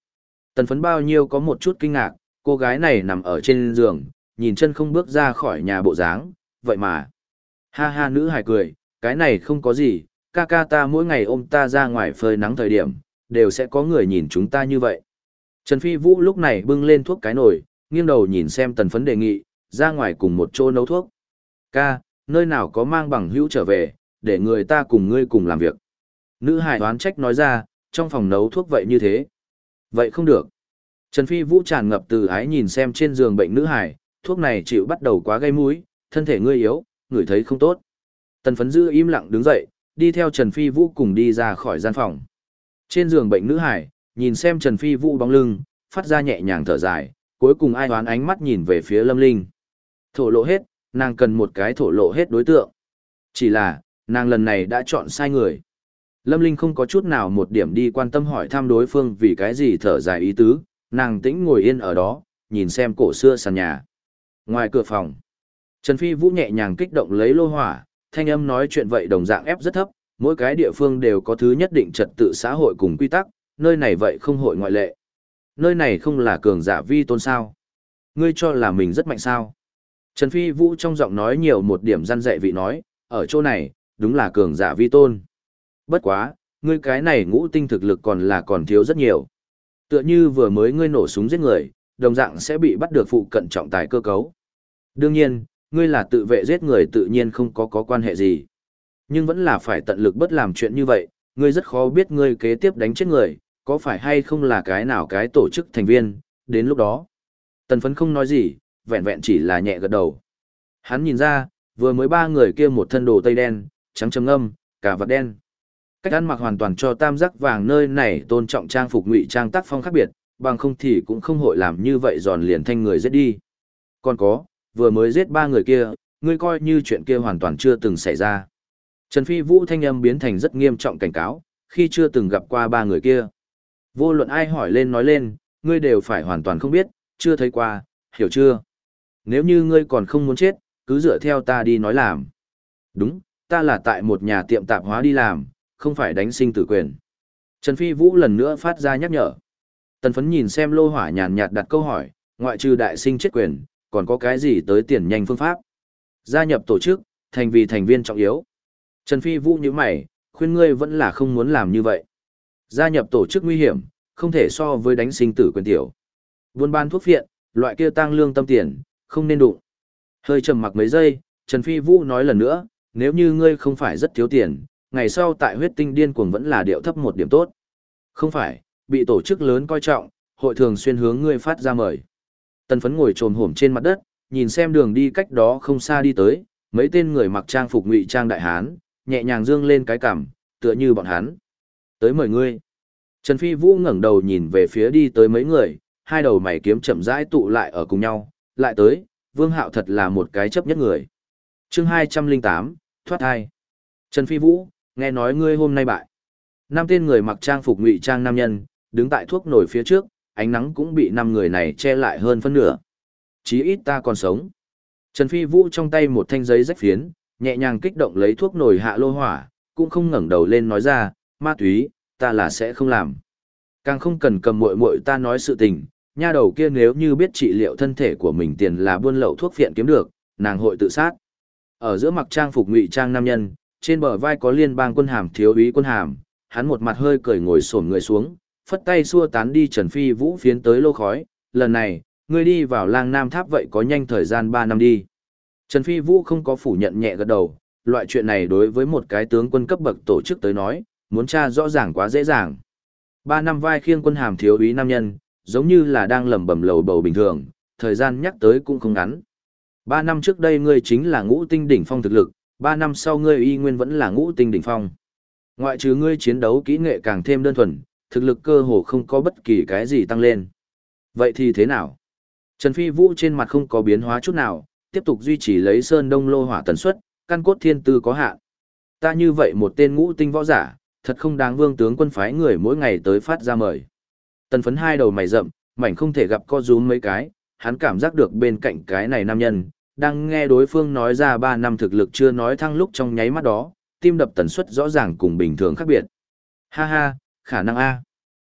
Tần phấn bao nhiêu có một chút kinh ngạc, cô gái này nằm ở trên giường, nhìn chân không bước ra khỏi nhà bộ dáng, vậy mà. Ha ha nữ hài cười, cái này không có gì, ca ca ta mỗi ngày ôm ta ra ngoài phơi nắng thời điểm, đều sẽ có người nhìn chúng ta như vậy. Trần Phi Vũ lúc này bưng lên thuốc cái nồi, nghiêng đầu nhìn xem tần phấn đề nghị, ra ngoài cùng một chỗ nấu thuốc. Ca, nơi nào có mang bằng hữu trở về, để người ta cùng ngươi cùng làm việc. Nữ hải đoán trách nói ra, trong phòng nấu thuốc vậy như thế. Vậy không được. Trần Phi Vũ tràn ngập từ ái nhìn xem trên giường bệnh nữ hải, thuốc này chịu bắt đầu quá gây mũi, thân thể ngươi yếu, người thấy không tốt. Tần phấn giữ im lặng đứng dậy, đi theo Trần Phi Vũ cùng đi ra khỏi gian phòng. Trên giường bệnh nữ hải, nhìn xem Trần Phi Vũ bóng lưng, phát ra nhẹ nhàng thở dài, cuối cùng ai đoán ánh mắt nhìn về phía Lâm Linh. Thổ lộ hết, nàng cần một cái thổ lộ hết đối tượng. Chỉ là, nàng lần này đã chọn sai người. Lâm Linh không có chút nào một điểm đi quan tâm hỏi thăm đối phương vì cái gì thở dài ý tứ, nàng tĩnh ngồi yên ở đó, nhìn xem cổ xưa sàn nhà. Ngoài cửa phòng, Trần Phi Vũ nhẹ nhàng kích động lấy lô hỏa, thanh âm nói chuyện vậy đồng dạng ép rất thấp, mỗi cái địa phương đều có thứ nhất định trật tự xã hội cùng quy tắc, nơi này vậy không hội ngoại lệ. Nơi này không là cường giả vi tôn sao. Ngươi cho là mình rất mạnh sao. Trần Phi Vũ trong giọng nói nhiều một điểm răn dạy vị nói, ở chỗ này, đúng là cường giả vi tôn. Bất quá, ngươi cái này ngũ tinh thực lực còn là còn thiếu rất nhiều. Tựa như vừa mới ngươi nổ súng giết người, đồng dạng sẽ bị bắt được phụ cận trọng tài cơ cấu. Đương nhiên, ngươi là tự vệ giết người tự nhiên không có có quan hệ gì. Nhưng vẫn là phải tận lực bất làm chuyện như vậy, ngươi rất khó biết ngươi kế tiếp đánh chết người, có phải hay không là cái nào cái tổ chức thành viên, đến lúc đó. Tần phấn không nói gì, vẹn vẹn chỉ là nhẹ gật đầu. Hắn nhìn ra, vừa mới ba người kia một thân đồ tây đen, trắng trầm âm, cả vật đen. Cách ăn mặc hoàn toàn cho tam giác vàng nơi này tôn trọng trang phục ngụy trang tác phong khác biệt, bằng không thì cũng không hội làm như vậy giòn liền thanh người giết đi. Còn có, vừa mới giết ba người kia, ngươi coi như chuyện kia hoàn toàn chưa từng xảy ra. Trần Phi Vũ thanh âm biến thành rất nghiêm trọng cảnh cáo, khi chưa từng gặp qua ba người kia. Vô luận ai hỏi lên nói lên, ngươi đều phải hoàn toàn không biết, chưa thấy qua, hiểu chưa? Nếu như ngươi còn không muốn chết, cứ dựa theo ta đi nói làm. Đúng, ta là tại một nhà tiệm tạp hóa đi làm, không phải đánh sinh tử quyền. Trần Phi Vũ lần nữa phát ra nhắc nhở. Tần phấn nhìn xem lô hỏa nhàn nhạt đặt câu hỏi, ngoại trừ đại sinh chết quyền, còn có cái gì tới tiền nhanh phương pháp? Gia nhập tổ chức, thành vì thành viên trọng yếu. Trần Phi Vũ như mày, khuyên ngươi vẫn là không muốn làm như vậy. Gia nhập tổ chức nguy hiểm, không thể so với đánh sinh tử quyền tiểu. Buôn bán thuốc viện, loại kia tăng lương tâm tiền, không nên đụng. Hơi trầm mặc mấy giây, Trần Phi Vũ nói lần nữa, nếu như ngươi không phải rất thiếu tiền, ngày sau tại huyết tinh điên cuồng vẫn là điệu thấp một điểm tốt. Không phải, bị tổ chức lớn coi trọng, hội thường xuyên hướng ngươi phát ra mời. Tần phấn ngồi trồm hổm trên mặt đất, nhìn xem đường đi cách đó không xa đi tới, mấy tên người mặc trang phục ngụy trang đại hán, nhẹ nhàng dương lên cái cằm, tựa như bọn hắn. Tới mời ngươi. Trần Phi Vũ ngẩng đầu nhìn về phía đi tới mấy người, hai đầu mày kiếm chậm rãi tụ lại ở cùng nhau, lại tới, Vương Hạo thật là một cái chấp nhất người. chương 208, thoát thai. Trần Phi Vũ, nghe nói ngươi hôm nay bại. Năm tên người mặc trang phục ngụy trang nam nhân, đứng tại thuốc nổi phía trước, ánh nắng cũng bị năm người này che lại hơn phân nửa. Chí ít ta còn sống. Trần Phi Vũ trong tay một thanh giấy rách phiến, nhẹ nhàng kích động lấy thuốc nổi hạ lô hỏa, cũng không ngẩng đầu lên nói ra, ma túy, ta là sẽ không làm. Càng không cần cầm muội muội ta nói sự tình, nha đầu kia nếu như biết trị liệu thân thể của mình tiền là buôn lậu thuốc phiện kiếm được, nàng hội tự sát. Ở giữa mặc trang phục ngụy trang nam nhân, trên bờ vai có liên bang quân hàm thiếu úy quân hàm, hắn một mặt hơi cười ngồi xổm người xuống, phất tay xua tán đi Trần Phi Vũ phiến tới lô khói, lần này, ngươi đi vào lang nam tháp vậy có nhanh thời gian 3 năm đi. Trần Phi Vũ không có phủ nhận nhẹ gật đầu, loại chuyện này đối với một cái tướng quân cấp bậc tổ chức tới nói, muốn tra rõ ràng quá dễ dàng. 3 năm vai khiêng quân hàm thiếu úy nam nhân, giống như là đang lẩm bẩm lầu bầu bình thường, thời gian nhắc tới cũng không ngắn. Ba năm trước đây ngươi chính là ngũ tinh đỉnh phong thực lực, Ba năm sau ngươi y nguyên vẫn là ngũ tinh đỉnh phong. Ngoại trừ ngươi chiến đấu kỹ nghệ càng thêm đơn thuần, thực lực cơ hồ không có bất kỳ cái gì tăng lên. Vậy thì thế nào? Trần Phi Vũ trên mặt không có biến hóa chút nào, tiếp tục duy trì lấy sơn đông lô hỏa tần suất, căn cốt thiên tư có hạn. Ta như vậy một tên ngũ tinh võ giả, thật không đáng vương tướng quân phái người mỗi ngày tới phát ra mời. Tần phấn hai đầu mày rậm, mảnh không thể gặp co rúm mấy cái, hắn cảm giác được bên cạnh cái này nam nhân, đang nghe đối phương nói ra 3 năm thực lực chưa nói thăng lúc trong nháy mắt đó, tim đập tần suất rõ ràng cùng bình thường khác biệt. Ha ha, khả năng A.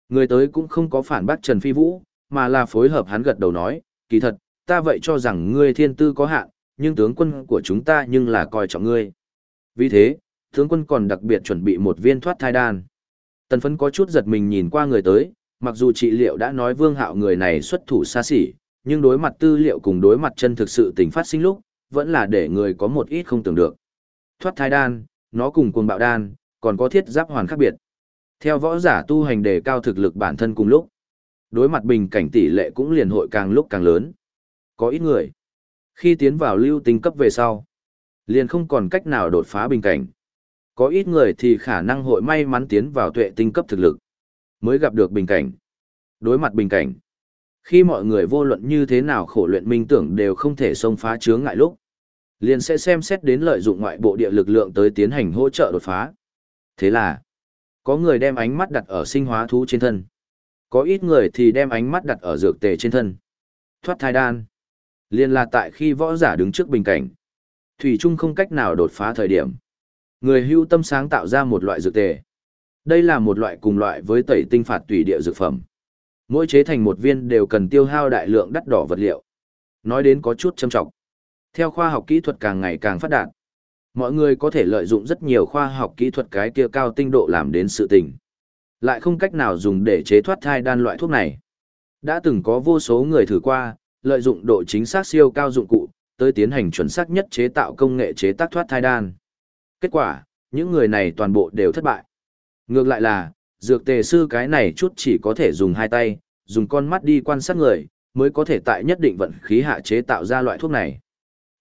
Người tới cũng không có phản bác Trần Phi Vũ, mà là phối hợp hắn gật đầu nói, kỳ thật, ta vậy cho rằng ngươi thiên tư có hạn, nhưng tướng quân của chúng ta nhưng là coi trọng ngươi. Vì thế, tướng quân còn đặc biệt chuẩn bị một viên thoát thai đan. Tần phấn có chút giật mình nhìn qua người tới, mặc dù trị liệu đã nói vương hạo người này xuất thủ xa xỉ, nhưng đối mặt tư liệu cùng đối mặt chân thực sự tình phát sinh lúc, vẫn là để người có một ít không tưởng được. Thoát thai đan, nó cùng cuồng bạo đan, còn có thiết giáp hoàn khác biệt. Theo võ giả tu hành đề cao thực lực bản thân cùng lúc, đối mặt bình cảnh tỷ lệ cũng liền hội càng lúc càng lớn. Có ít người, khi tiến vào lưu tinh cấp về sau, liền không còn cách nào đột phá bình cảnh. Có ít người thì khả năng hội may mắn tiến vào tuệ tinh cấp thực lực, mới gặp được bình cảnh. Đối mặt bình cảnh, khi mọi người vô luận như thế nào khổ luyện minh tưởng đều không thể xông phá chướng ngại lúc, liền sẽ xem xét đến lợi dụng ngoại bộ địa lực lượng tới tiến hành hỗ trợ đột phá. Thế là, có người đem ánh mắt đặt ở sinh hóa thú trên thân. Có ít người thì đem ánh mắt đặt ở dược tề trên thân. Thoát thai đan. Liên là tại khi võ giả đứng trước bình cảnh. Thủy Trung không cách nào đột phá thời điểm. Người hưu tâm sáng tạo ra một loại dược tề. Đây là một loại cùng loại với tẩy tinh phạt tùy địa dược phẩm. Mỗi chế thành một viên đều cần tiêu hao đại lượng đắt đỏ vật liệu. Nói đến có chút châm trọng. Theo khoa học kỹ thuật càng ngày càng phát đạt, mọi người có thể lợi dụng rất nhiều khoa học kỹ thuật cái kia cao tinh độ làm đến sự tình. Lại không cách nào dùng để chế thoát thai đan loại thuốc này. Đã từng có vô số người thử qua, lợi dụng độ chính xác siêu cao dụng cụ, tới tiến hành chuẩn xác nhất chế tạo công nghệ chế tác thoát thai đan. Kết quả, những người này toàn bộ đều thất bại. Ngược lại là, dược tề sư cái này chút chỉ có thể dùng hai tay, dùng con mắt đi quan sát người, mới có thể tại nhất định vận khí hạ chế tạo ra loại thuốc này.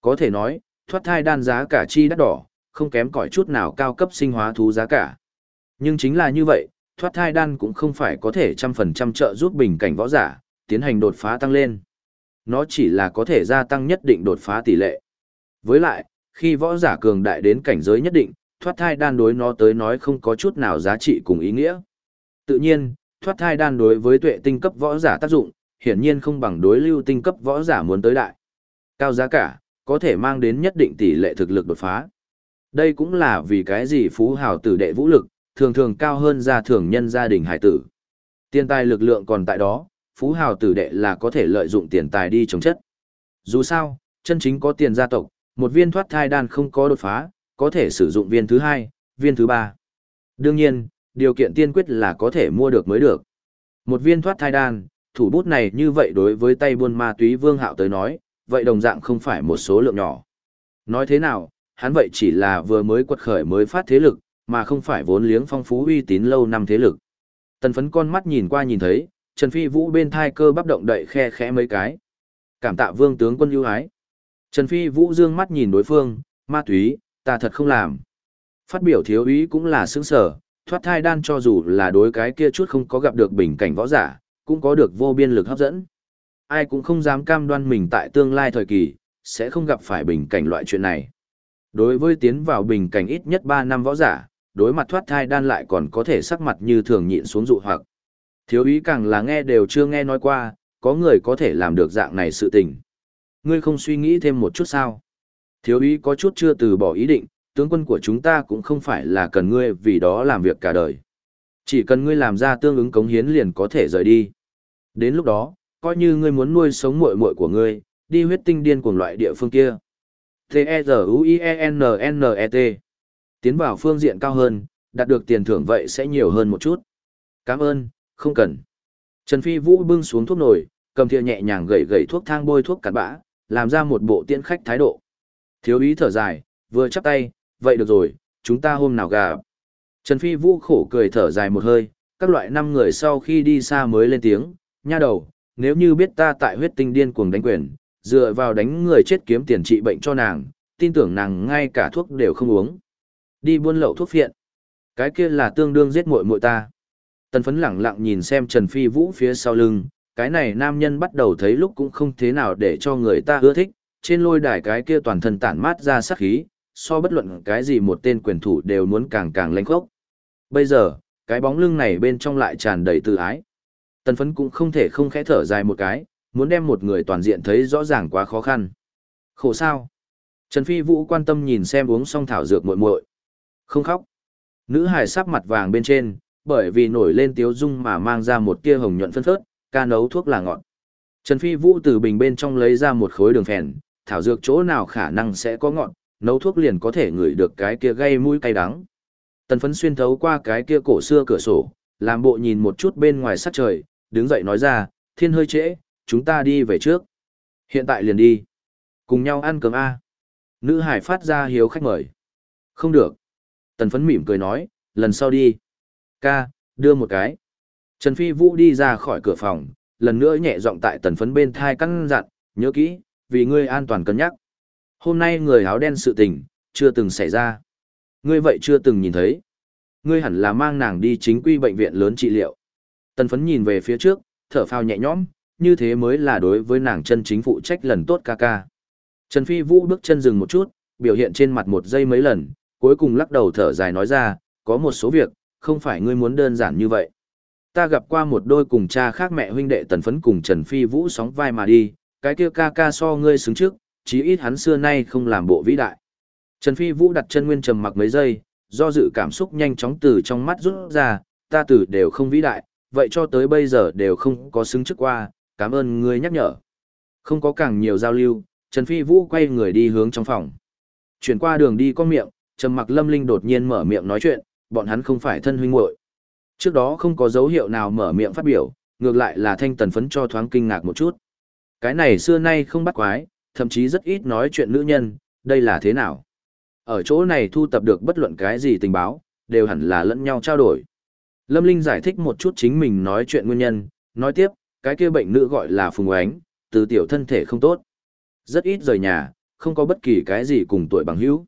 Có thể nói, thoát thai đan giá cả chi đắt đỏ, không kém cỏi chút nào cao cấp sinh hóa thú giá cả. Nhưng chính là như vậy, thoát thai đan cũng không phải có thể trăm phần trăm trợ giúp bình cảnh võ giả, tiến hành đột phá tăng lên. Nó chỉ là có thể gia tăng nhất định đột phá tỷ lệ. Với lại, khi võ giả cường đại đến cảnh giới nhất định, thoát thai đan đối nó tới nói không có chút nào giá trị cùng ý nghĩa. Tự nhiên, thoát thai đan đối với tuệ tinh cấp võ giả tác dụng, hiển nhiên không bằng đối lưu tinh cấp võ giả muốn tới đại. Cao giá cả, có thể mang đến nhất định tỷ lệ thực lực đột phá. Đây cũng là vì cái gì phú hào tử đệ vũ lực, thường thường cao hơn gia thường nhân gia đình hải tử. Tiền tài lực lượng còn tại đó, phú hào tử đệ là có thể lợi dụng tiền tài đi chống chất. Dù sao, chân chính có tiền gia tộc, một viên thoát thai đan không có đột phá, có thể sử dụng viên thứ hai, viên thứ ba. Đương nhiên, điều kiện tiên quyết là có thể mua được mới được. Một viên thoát thai đan, thủ bút này như vậy đối với tay buôn ma túy vương hạo tới nói, vậy đồng dạng không phải một số lượng nhỏ. Nói thế nào, hắn vậy chỉ là vừa mới quật khởi mới phát thế lực, mà không phải vốn liếng phong phú uy tín lâu năm thế lực. Tần phấn con mắt nhìn qua nhìn thấy, Trần Phi Vũ bên thai cơ bắp động đậy khe khẽ mấy cái. Cảm tạ vương tướng quân ưu ái. Trần Phi Vũ dương mắt nhìn đối phương, ma túy, ta thật không làm. Phát biểu thiếu ý cũng là sướng sở, thoát thai đan cho dù là đối cái kia chút không có gặp được bình cảnh võ giả, cũng có được vô biên lực hấp dẫn. Ai cũng không dám cam đoan mình tại tương lai thời kỳ, sẽ không gặp phải bình cảnh loại chuyện này. Đối với tiến vào bình cảnh ít nhất 3 năm võ giả, đối mặt thoát thai đan lại còn có thể sắc mặt như thường nhịn xuống dụ hoặc. Thiếu ý càng là nghe đều chưa nghe nói qua, có người có thể làm được dạng này sự tình. Ngươi không suy nghĩ thêm một chút sao? Thiếu ý có chút chưa từ bỏ ý định, tướng quân của chúng ta cũng không phải là cần ngươi vì đó làm việc cả đời. Chỉ cần ngươi làm ra tương ứng cống hiến liền có thể rời đi. Đến lúc đó, coi như ngươi muốn nuôi sống muội muội của ngươi, đi huyết tinh điên cuồng loại địa phương kia. T-E-Z-U-I-E-N-N-E-T Tiến vào phương diện cao hơn, đạt được tiền thưởng vậy sẽ nhiều hơn một chút. Cảm ơn, không cần. Trần Phi Vũ bưng xuống thuốc nồi, cầm thìa nhẹ nhàng gẩy gẩy thuốc thang bôi thuốc cặn bã, làm ra một bộ tiễn khách thái độ. Thiếu ý thở dài, vừa chắp tay, vậy được rồi, chúng ta hôm nào gặp. Trần Phi Vũ khổ cười thở dài một hơi, các loại năm người sau khi đi xa mới lên tiếng, nha đầu, nếu như biết ta tại huyết tinh điên cuồng đánh quyền, dựa vào đánh người chết kiếm tiền trị bệnh cho nàng, tin tưởng nàng ngay cả thuốc đều không uống. Đi buôn lậu thuốc phiện. Cái kia là tương đương giết muội muội ta. Tần phấn lẳng lặng nhìn xem Trần Phi Vũ phía sau lưng, cái này nam nhân bắt đầu thấy lúc cũng không thế nào để cho người ta ưa thích, trên lôi đài cái kia toàn thân tản mát ra sắc khí, so bất luận cái gì một tên quyền thủ đều muốn càng càng lanh khốc. Bây giờ, cái bóng lưng này bên trong lại tràn đầy tự ái. Tần phấn cũng không thể không khẽ thở dài một cái, muốn đem một người toàn diện thấy rõ ràng quá khó khăn. Khổ sao? Trần Phi Vũ quan tâm nhìn xem uống xong thảo dược muội muội. Không khóc. Nữ hài sắc mặt vàng bên trên, bởi vì nổi lên tiếu dung mà mang ra một tia hồng nhuận phân phớt, ca nấu thuốc là ngọn. Trần Phi Vũ từ bình bên trong lấy ra một khối đường phèn, thảo dược chỗ nào khả năng sẽ có ngọn, nấu thuốc liền có thể ngửi được cái kia gây mũi cay đắng. Tần phấn xuyên thấu qua cái kia cổ xưa cửa sổ, làm bộ nhìn một chút bên ngoài sắc trời, đứng dậy nói ra, thiên hơi trễ, chúng ta đi về trước. Hiện tại liền đi. Cùng nhau ăn cơm A. Nữ hải phát ra hiếu khách mời. Không được. Tần phấn mỉm cười nói, lần sau đi. Ca, đưa một cái. Trần Phi Vũ đi ra khỏi cửa phòng, lần nữa nhẹ giọng tại tần phấn bên thai căn dặn, nhớ kỹ, vì ngươi an toàn cân nhắc. Hôm nay người áo đen sự tình, chưa từng xảy ra. Ngươi vậy chưa từng nhìn thấy. Ngươi hẳn là mang nàng đi chính quy bệnh viện lớn trị liệu. Tần phấn nhìn về phía trước, thở phào nhẹ nhõm, như thế mới là đối với nàng chân chính phụ trách lần tốt ca ca. Trần Phi Vũ bước chân dừng một chút, biểu hiện trên mặt một giây mấy lần, cuối cùng lắc đầu thở dài nói ra, có một số việc, không phải ngươi muốn đơn giản như vậy. Ta gặp qua một đôi cùng cha khác mẹ huynh đệ tần phấn cùng Trần Phi Vũ sóng vai mà đi, cái kia ca ca so ngươi xứng trước, chí ít hắn xưa nay không làm bộ vĩ đại. Trần Phi Vũ đặt chân nguyên trầm mặc mấy giây, do dự cảm xúc nhanh chóng từ trong mắt rút ra, ta từ đều không vĩ đại, vậy cho tới bây giờ đều không có xứng trước qua, cảm ơn ngươi nhắc nhở. Không có càng nhiều giao lưu, Trần Phi Vũ quay người đi hướng trong phòng. Chuyển qua đường đi con miệng, Trầm Mặc Lâm Linh đột nhiên mở miệng nói chuyện, bọn hắn không phải thân huynh muội. Trước đó không có dấu hiệu nào mở miệng phát biểu, ngược lại là thanh tần phấn cho thoáng kinh ngạc một chút. Cái này xưa nay không bắt quái, thậm chí rất ít nói chuyện nữ nhân, đây là thế nào? Ở chỗ này thu tập được bất luận cái gì tình báo, đều hẳn là lẫn nhau trao đổi. Lâm Linh giải thích một chút chính mình nói chuyện nguyên nhân, nói tiếp, cái kia bệnh nữ gọi là Phùng Oánh, từ tiểu thân thể không tốt. Rất ít rời nhà, không có bất kỳ cái gì cùng tuổi bằng hữu.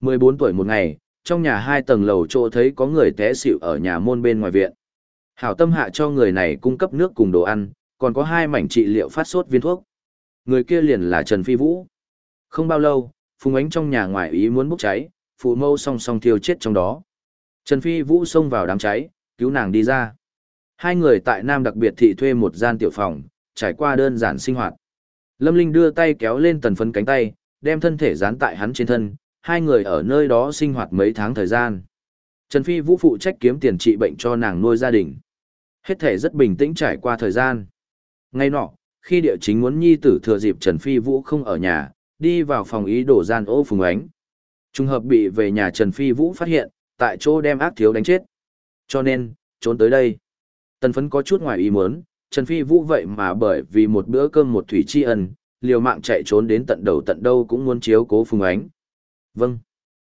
14 tuổi một ngày, trong nhà hai tầng lầu chỗ thấy có người té xỉu ở nhà môn bên ngoài viện. Hảo tâm hạ cho người này cung cấp nước cùng đồ ăn, còn có hai mảnh trị liệu phát sốt viên thuốc. Người kia liền là Trần Phi Vũ. Không bao lâu, Phùng Ánh trong nhà ngoài ý muốn bốc cháy, phụ mâu song song thiêu chết trong đó. Trần Phi Vũ xông vào đám cháy, cứu nàng đi ra. Hai người tại Nam đặc biệt thị thuê một gian tiểu phòng, trải qua đơn giản sinh hoạt. Lâm Linh đưa tay kéo lên tần phấn cánh tay, đem thân thể dán tại hắn trên thân, hai người ở nơi đó sinh hoạt mấy tháng thời gian. Trần Phi Vũ phụ trách kiếm tiền trị bệnh cho nàng nuôi gia đình. Hết thể rất bình tĩnh trải qua thời gian. Ngay nọ, khi địa chính muốn nhi tử thừa dịp Trần Phi Vũ không ở nhà, đi vào phòng ý đổ gian ô phùng ánh. Trung hợp bị về nhà Trần Phi Vũ phát hiện, tại chỗ đem ác thiếu đánh chết. Cho nên, trốn tới đây. Tần phấn có chút ngoài ý muốn, Trần Phi Vũ vậy mà bởi vì một bữa cơm một thủy tri ân, liều mạng chạy trốn đến tận đầu tận đâu cũng muốn chiếu cố phùng ánh. Vâng.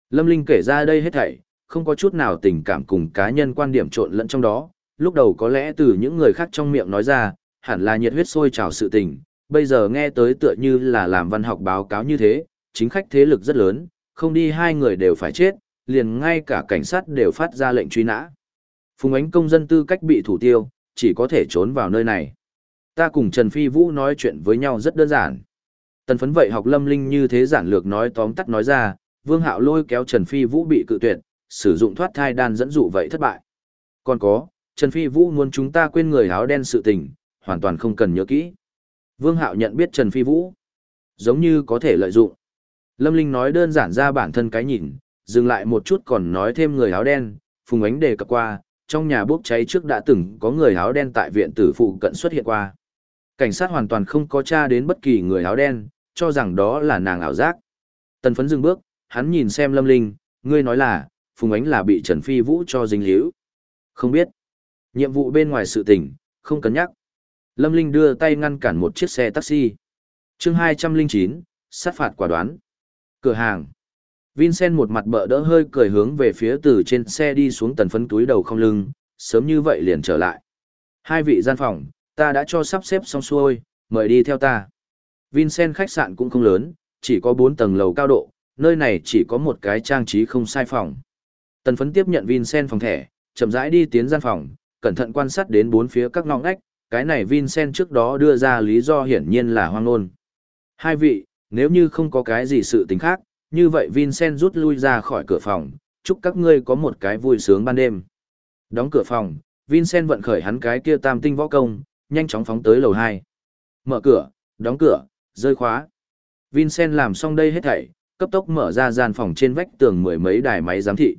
Lâm Linh kể ra đây hết thảy, không có chút nào tình cảm cùng cá nhân quan điểm trộn lẫn trong đó, lúc đầu có lẽ từ những người khác trong miệng nói ra, hẳn là nhiệt huyết sôi trào sự tình, bây giờ nghe tới tựa như là làm văn học báo cáo như thế, chính khách thế lực rất lớn, không đi hai người đều phải chết, liền ngay cả cảnh sát đều phát ra lệnh truy nã. Phùng ánh công dân tư cách bị thủ tiêu, chỉ có thể trốn vào nơi này. Ta cùng Trần Phi Vũ nói chuyện với nhau rất đơn giản. Tần phấn vậy học lâm linh như thế giản lược nói tóm tắt nói ra, Vương Hạo lôi kéo Trần Phi Vũ bị cự tuyệt, sử dụng thoát thai đan dẫn dụ vậy thất bại. Còn có, Trần Phi Vũ muốn chúng ta quên người áo đen sự tình, hoàn toàn không cần nhớ kỹ. Vương Hạo nhận biết Trần Phi Vũ, giống như có thể lợi dụng. Lâm Linh nói đơn giản ra bản thân cái nhìn, dừng lại một chút còn nói thêm người áo đen, Phùng Ánh đề cập qua, trong nhà bốc cháy trước đã từng có người áo đen tại viện tử phụ cận xuất hiện qua. Cảnh sát hoàn toàn không có tra đến bất kỳ người áo đen, cho rằng đó là nàng ảo giác. Tần phấn dừng bước, hắn nhìn xem Lâm Linh, ngươi nói là, Phùng Ánh là bị Trần Phi Vũ cho dính liễu. Không biết. Nhiệm vụ bên ngoài sự tình, không cần nhắc. Lâm Linh đưa tay ngăn cản một chiếc xe taxi. chương 209, sát phạt quả đoán. Cửa hàng. Vincent một mặt bợ đỡ hơi cười hướng về phía từ trên xe đi xuống tần phấn túi đầu không lưng, sớm như vậy liền trở lại. Hai vị gian phòng, ta đã cho sắp xếp xong xuôi, mời đi theo ta. Vincent khách sạn cũng không lớn, chỉ có 4 tầng lầu cao độ, nơi này chỉ có một cái trang trí không sai phòng. Tần phấn tiếp nhận Vincent phòng thẻ, chậm rãi đi tiến gian phòng, cẩn thận quan sát đến bốn phía các ngõ ngách, cái này Vincent trước đó đưa ra lý do hiển nhiên là hoang ngôn. Hai vị, nếu như không có cái gì sự tình khác, như vậy Vincent rút lui ra khỏi cửa phòng, chúc các ngươi có một cái vui sướng ban đêm. Đóng cửa phòng, Vincent vận khởi hắn cái kia tam tinh võ công, nhanh chóng phóng tới lầu 2. Mở cửa, đóng cửa, rơi khóa. Vincent làm xong đây hết thảy, cấp tốc mở ra gian phòng trên vách tường mười mấy đài máy giám thị.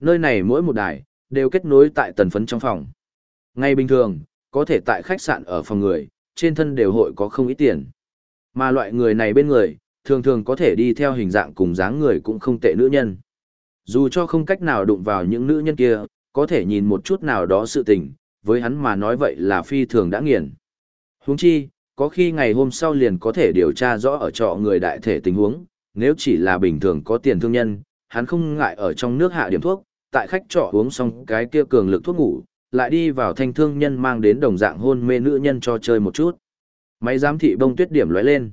Nơi này mỗi một đài, đều kết nối tại tần phấn trong phòng. Ngay bình thường, có thể tại khách sạn ở phòng người, trên thân đều hội có không ít tiền. Mà loại người này bên người, thường thường có thể đi theo hình dạng cùng dáng người cũng không tệ nữ nhân. Dù cho không cách nào đụng vào những nữ nhân kia, có thể nhìn một chút nào đó sự tình, với hắn mà nói vậy là phi thường đã nghiền. Huống chi, có khi ngày hôm sau liền có thể điều tra rõ ở trọ người đại thể tình huống, nếu chỉ là bình thường có tiền thương nhân, hắn không ngại ở trong nước hạ điểm thuốc, tại khách trọ uống xong cái kia cường lực thuốc ngủ, lại đi vào thanh thương nhân mang đến đồng dạng hôn mê nữ nhân cho chơi một chút. Máy giám thị bông tuyết điểm lóe lên.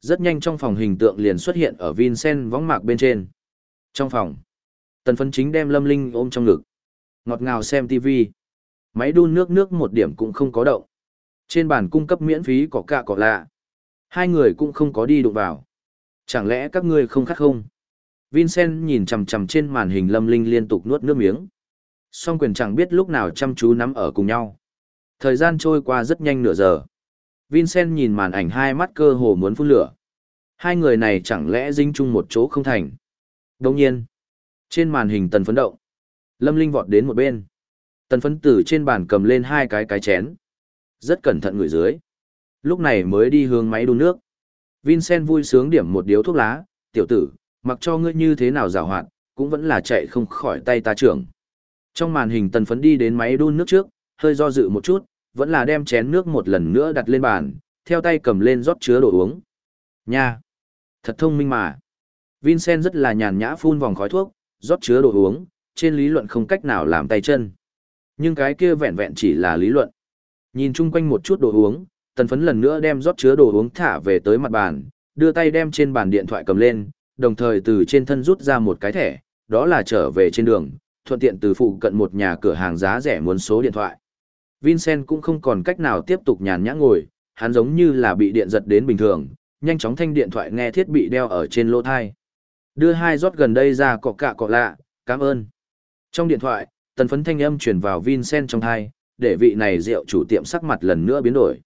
Rất nhanh trong phòng hình tượng liền xuất hiện ở Vincent võng mạc bên trên. Trong phòng, tần phấn chính đem Lâm Linh ôm trong ngực. Ngọt ngào xem TV. Máy đun nước nước một điểm cũng không có động. Trên bàn cung cấp miễn phí có cạ cỏ lạ. Hai người cũng không có đi đụng vào. Chẳng lẽ các ngươi không khát không? Vincent nhìn chằm chằm trên màn hình Lâm Linh liên tục nuốt nước miếng. Song quyền chẳng biết lúc nào chăm chú nắm ở cùng nhau. Thời gian trôi qua rất nhanh nửa giờ. Vincent nhìn màn ảnh hai mắt cơ hồ muốn phun lửa. Hai người này chẳng lẽ dính chung một chỗ không thành. Đồng nhiên, trên màn hình tần phấn động. Lâm Linh vọt đến một bên. Tần phấn tử trên bàn cầm lên hai cái cái chén. Rất cẩn thận người dưới. Lúc này mới đi hướng máy đun nước. Vincent vui sướng điểm một điếu thuốc lá. Tiểu tử, mặc cho ngươi như thế nào rào hoạt, cũng vẫn là chạy không khỏi tay ta trưởng. Trong màn hình tần phấn đi đến máy đun nước trước, hơi do dự một chút, vẫn là đem chén nước một lần nữa đặt lên bàn, theo tay cầm lên rót chứa đồ uống. Nha! Thật thông minh mà. Vincent rất là nhàn nhã phun vòng khói thuốc, rót chứa đồ uống, trên lý luận không cách nào làm tay chân. Nhưng cái kia vẹn vẹn chỉ là lý luận. Nhìn chung quanh một chút đồ uống, tần phấn lần nữa đem rót chứa đồ uống thả về tới mặt bàn, đưa tay đem trên bàn điện thoại cầm lên, đồng thời từ trên thân rút ra một cái thẻ, đó là trở về trên đường, thuận tiện từ phụ cận một nhà cửa hàng giá rẻ muốn số điện thoại. Vincent cũng không còn cách nào tiếp tục nhàn nhã ngồi, hắn giống như là bị điện giật đến bình thường, nhanh chóng thanh điện thoại nghe thiết bị đeo ở trên lỗ thai. Đưa hai rót gần đây ra cọ cạ cọ lạ, cảm ơn. Trong điện thoại, tần phấn thanh âm chuyển vào Vincent trong thai, để vị này rượu chủ tiệm sắc mặt lần nữa biến đổi.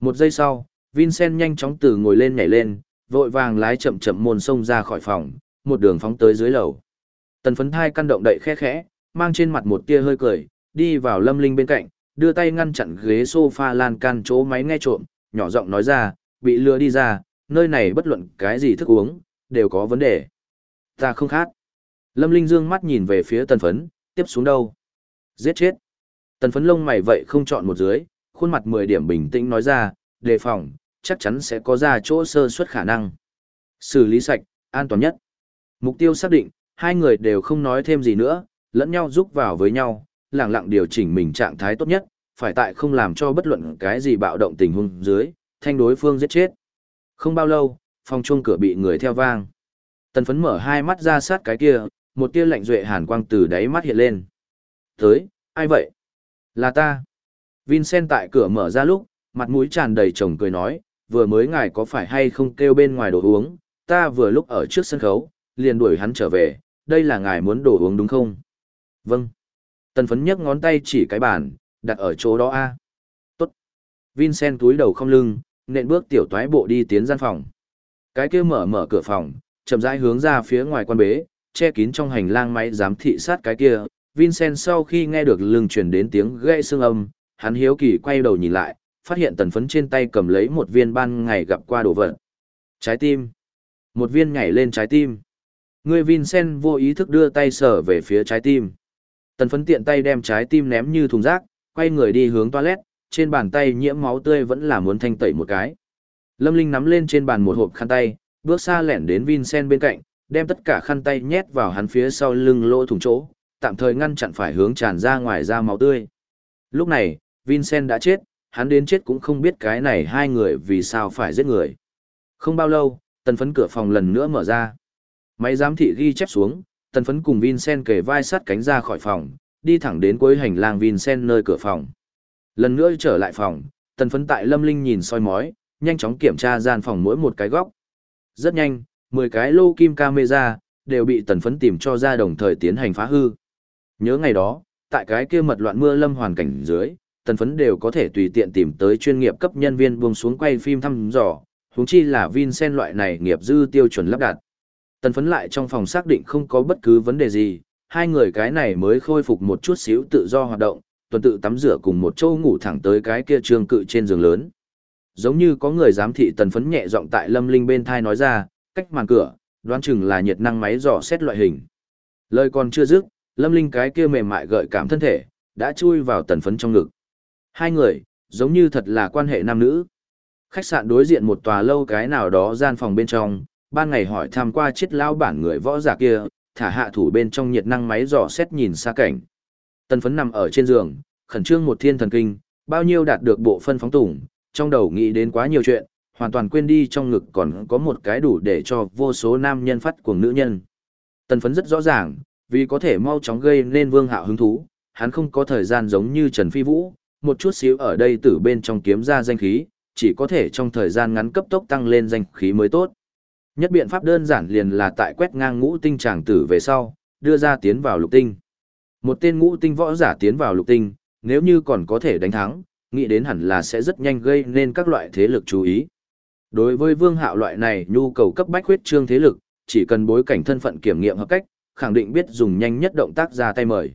Một giây sau, Vincent nhanh chóng từ ngồi lên nhảy lên, vội vàng lái chậm chậm môn sông ra khỏi phòng, một đường phóng tới dưới lầu. Tần phấn thai căn động đậy khẽ khẽ, mang trên mặt một tia hơi cười, đi vào lâm linh bên cạnh, đưa tay ngăn chặn ghế sofa lan can chỗ máy nghe trộm, nhỏ giọng nói ra, bị lừa đi ra, nơi này bất luận cái gì thức uống, đều có vấn đề. Ta không khát. Lâm Linh dương mắt nhìn về phía tần phấn, tiếp xuống đâu? Giết chết. Tần phấn lông mày vậy không chọn một dưới, khuôn mặt 10 điểm bình tĩnh nói ra, đề phòng, chắc chắn sẽ có ra chỗ sơ suất khả năng. Xử lý sạch, an toàn nhất. Mục tiêu xác định, hai người đều không nói thêm gì nữa, lẫn nhau giúp vào với nhau, lặng lặng điều chỉnh mình trạng thái tốt nhất, phải tại không làm cho bất luận cái gì bạo động tình huống dưới, thanh đối phương giết chết. Không bao lâu, phòng chuông cửa bị người theo vang. Tần phấn mở hai mắt ra sát cái kia, một tia lạnh duệ hàn quang từ đáy mắt hiện lên. Tới, ai vậy? Là ta. Vincent tại cửa mở ra lúc, mặt mũi tràn đầy chồng cười nói, vừa mới ngài có phải hay không kêu bên ngoài đồ uống, ta vừa lúc ở trước sân khấu, liền đuổi hắn trở về, đây là ngài muốn đồ uống đúng không? Vâng. Tần phấn nhấc ngón tay chỉ cái bàn, đặt ở chỗ đó a Tốt. Vincent túi đầu không lưng, nện bước tiểu toái bộ đi tiến gian phòng. Cái kia mở mở cửa phòng, chậm rãi hướng ra phía ngoài quan bế, che kín trong hành lang máy giám thị sát cái kia. Vincent sau khi nghe được lưng truyền đến tiếng gãy xương âm, hắn hiếu kỳ quay đầu nhìn lại, phát hiện tần phấn trên tay cầm lấy một viên ban ngày gặp qua đồ vật. Trái tim. Một viên nhảy lên trái tim. Người Vincent vô ý thức đưa tay sờ về phía trái tim. Tần phấn tiện tay đem trái tim ném như thùng rác, quay người đi hướng toilet, trên bàn tay nhiễm máu tươi vẫn là muốn thanh tẩy một cái. Lâm Linh nắm lên trên bàn một hộp khăn tay, bước xa lẻn đến Vincent bên cạnh, đem tất cả khăn tay nhét vào hắn phía sau lưng lỗ thủng chỗ, tạm thời ngăn chặn phải hướng tràn ra ngoài ra máu tươi. Lúc này, Vincent đã chết, hắn đến chết cũng không biết cái này hai người vì sao phải giết người. Không bao lâu, tần phấn cửa phòng lần nữa mở ra. Máy giám thị ghi chép xuống, tần phấn cùng Vincent kề vai sát cánh ra khỏi phòng, đi thẳng đến cuối hành lang Vincent nơi cửa phòng. Lần nữa trở lại phòng, tần phấn tại Lâm Linh nhìn soi mói, nhanh chóng kiểm tra gian phòng mỗi một cái góc. Rất nhanh, 10 cái lô kim camera, đều bị tần phấn tìm cho ra đồng thời tiến hành phá hư. Nhớ ngày đó, tại cái kia mật loạn mưa lâm hoàn cảnh dưới, tần phấn đều có thể tùy tiện tìm tới chuyên nghiệp cấp nhân viên buông xuống quay phim thăm dò, huống chi là Vincent loại này nghiệp dư tiêu chuẩn lắp đặt. Tần phấn lại trong phòng xác định không có bất cứ vấn đề gì, hai người cái này mới khôi phục một chút xíu tự do hoạt động, tuần tự tắm rửa cùng một chỗ ngủ thẳng tới cái kia trường cự trên giường lớn. Giống như có người giám thị tần phấn nhẹ giọng tại lâm linh bên thai nói ra, cách màn cửa, đoán chừng là nhiệt năng máy dò xét loại hình. Lời còn chưa dứt, lâm linh cái kia mềm mại gợi cảm thân thể, đã chui vào tần phấn trong ngực. Hai người, giống như thật là quan hệ nam nữ. Khách sạn đối diện một tòa lâu cái nào đó gian phòng bên trong, ban ngày hỏi tham qua chết lao bản người võ giả kia, thả hạ thủ bên trong nhiệt năng máy dò xét nhìn xa cảnh. Tần phấn nằm ở trên giường, khẩn trương một thiên thần kinh, bao nhiêu đạt được bộ phân phóng tủng, trong đầu nghĩ đến quá nhiều chuyện, hoàn toàn quên đi trong ngực còn có một cái đủ để cho vô số nam nhân phát cuồng nữ nhân. Tần phấn rất rõ ràng, vì có thể mau chóng gây nên vương hạo hứng thú, hắn không có thời gian giống như Trần Phi Vũ, một chút xíu ở đây từ bên trong kiếm ra danh khí, chỉ có thể trong thời gian ngắn cấp tốc tăng lên danh khí mới tốt. Nhất biện pháp đơn giản liền là tại quét ngang ngũ tinh tràng tử về sau, đưa ra tiến vào lục tinh. Một tên ngũ tinh võ giả tiến vào lục tinh, nếu như còn có thể đánh thắng, nghĩ đến hẳn là sẽ rất nhanh gây nên các loại thế lực chú ý. Đối với vương hạo loại này nhu cầu cấp bách huyết trương thế lực, chỉ cần bối cảnh thân phận kiểm nghiệm hợp cách, khẳng định biết dùng nhanh nhất động tác ra tay mời.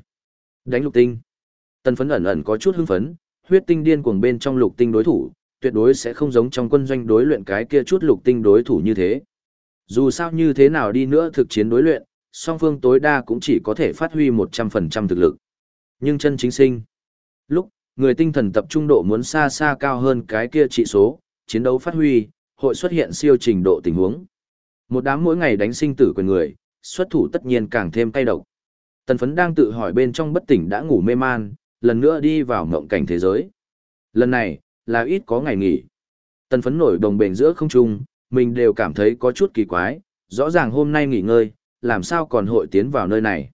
Đánh lục tinh. Tần phấn ẩn ẩn có chút hưng phấn, huyết tinh điên cuồng bên trong lục tinh đối thủ, tuyệt đối sẽ không giống trong quân doanh đối luyện cái kia chút lục tinh đối thủ như thế. Dù sao như thế nào đi nữa thực chiến đối luyện, song phương tối đa cũng chỉ có thể phát huy 100% thực lực. Nhưng chân chính sinh. Lúc, người tinh thần tập trung độ muốn xa xa cao hơn cái kia trị số, chiến đấu phát huy, hội xuất hiện siêu trình độ tình huống. Một đám mỗi ngày đánh sinh tử quyền người, xuất thủ tất nhiên càng thêm cay độc. Tần phấn đang tự hỏi bên trong bất tỉnh đã ngủ mê man, lần nữa đi vào mộng cảnh thế giới. Lần này, là ít có ngày nghỉ. Tần phấn nổi đồng bền giữa không trung, mình đều cảm thấy có chút kỳ quái, rõ ràng hôm nay nghỉ ngơi, làm sao còn hội tiến vào nơi này.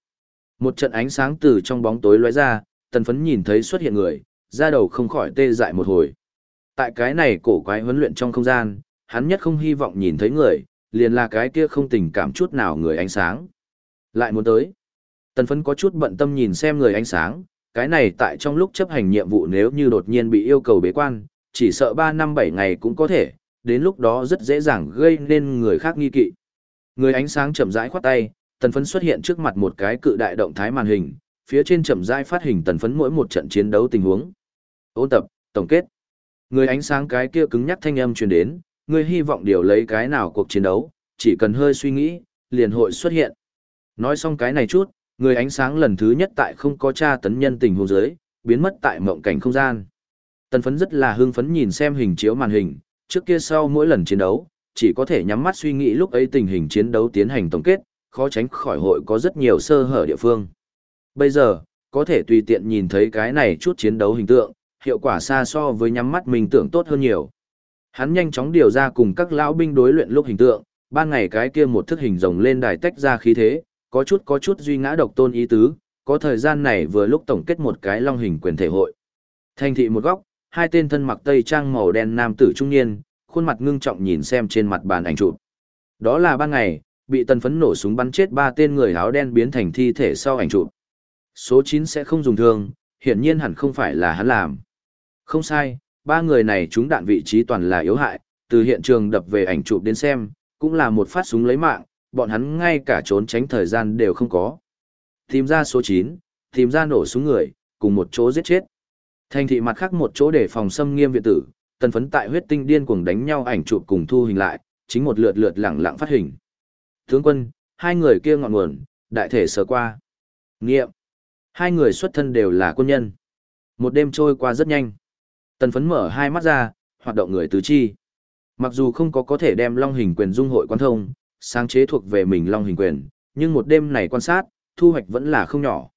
Một trận ánh sáng từ trong bóng tối lóe ra, tần phấn nhìn thấy xuất hiện người, ra đầu không khỏi tê dại một hồi. Tại cái này cổ quái huấn luyện trong không gian, hắn nhất không hy vọng nhìn thấy người, liền là cái kia không tình cảm chút nào người ánh sáng. Lại muốn tới. Tần phấn có chút bận tâm nhìn xem người ánh sáng, cái này tại trong lúc chấp hành nhiệm vụ nếu như đột nhiên bị yêu cầu bế quan, chỉ sợ 3 năm 7 ngày cũng có thể, đến lúc đó rất dễ dàng gây nên người khác nghi kỵ. Người ánh sáng chậm rãi khoát tay, tần phấn xuất hiện trước mặt một cái cự đại động thái màn hình, phía trên chậm rãi phát hình tần phấn mỗi một trận chiến đấu tình huống. Ôn tập, tổng kết. Người ánh sáng cái kia cứng nhắc thanh âm truyền đến, người hy vọng điều lấy cái nào cuộc chiến đấu, chỉ cần hơi suy nghĩ, liền hội xuất hiện. Nói xong cái này chút, người ánh sáng lần thứ nhất tại không có tra tấn nhân tình huống dưới, biến mất tại mộng cảnh không gian. Tần phấn rất là hưng phấn nhìn xem hình chiếu màn hình, trước kia sau mỗi lần chiến đấu, chỉ có thể nhắm mắt suy nghĩ lúc ấy tình hình chiến đấu tiến hành tổng kết, khó tránh khỏi hội có rất nhiều sơ hở địa phương. Bây giờ, có thể tùy tiện nhìn thấy cái này chút chiến đấu hình tượng, hiệu quả xa so với nhắm mắt mình tưởng tốt hơn nhiều. Hắn nhanh chóng điều ra cùng các lão binh đối luyện lúc hình tượng, ban ngày cái kia một thức hình rồng lên đài tách ra khí thế, có chút có chút duy ngã độc tôn ý tứ, có thời gian này vừa lúc tổng kết một cái long hình quyền thể hội. Thành thị một góc, hai tên thân mặc tây trang màu đen nam tử trung niên, khuôn mặt ngưng trọng nhìn xem trên mặt bàn ảnh chụp. Đó là ban ngày, bị tần phấn nổ súng bắn chết ba tên người áo đen biến thành thi thể sau ảnh chụp. Số 9 sẽ không dùng thương, hiển nhiên hẳn không phải là hắn làm. Không sai, ba người này chúng đạn vị trí toàn là yếu hại, từ hiện trường đập về ảnh chụp đến xem, cũng là một phát súng lấy mạng, bọn hắn ngay cả trốn tránh thời gian đều không có. Tìm ra số 9, tìm ra nổ súng người, cùng một chỗ giết chết. Thành thị mặt khác một chỗ để phòng xâm nghiêm viện tử, tần phấn tại huyết tinh điên cuồng đánh nhau ảnh chụp cùng thu hình lại, chính một lượt lượt lẳng lặng phát hình. Tướng quân, hai người kia ngọn nguồn, đại thể sờ qua. Nghiệm. Hai người xuất thân đều là quân nhân. Một đêm trôi qua rất nhanh. Tần phấn mở hai mắt ra, hoạt động người tứ chi. Mặc dù không có có thể đem long hình quyền dung hội quan thông, sáng chế thuộc về mình long hình quyền, nhưng một đêm này quan sát, thu hoạch vẫn là không nhỏ.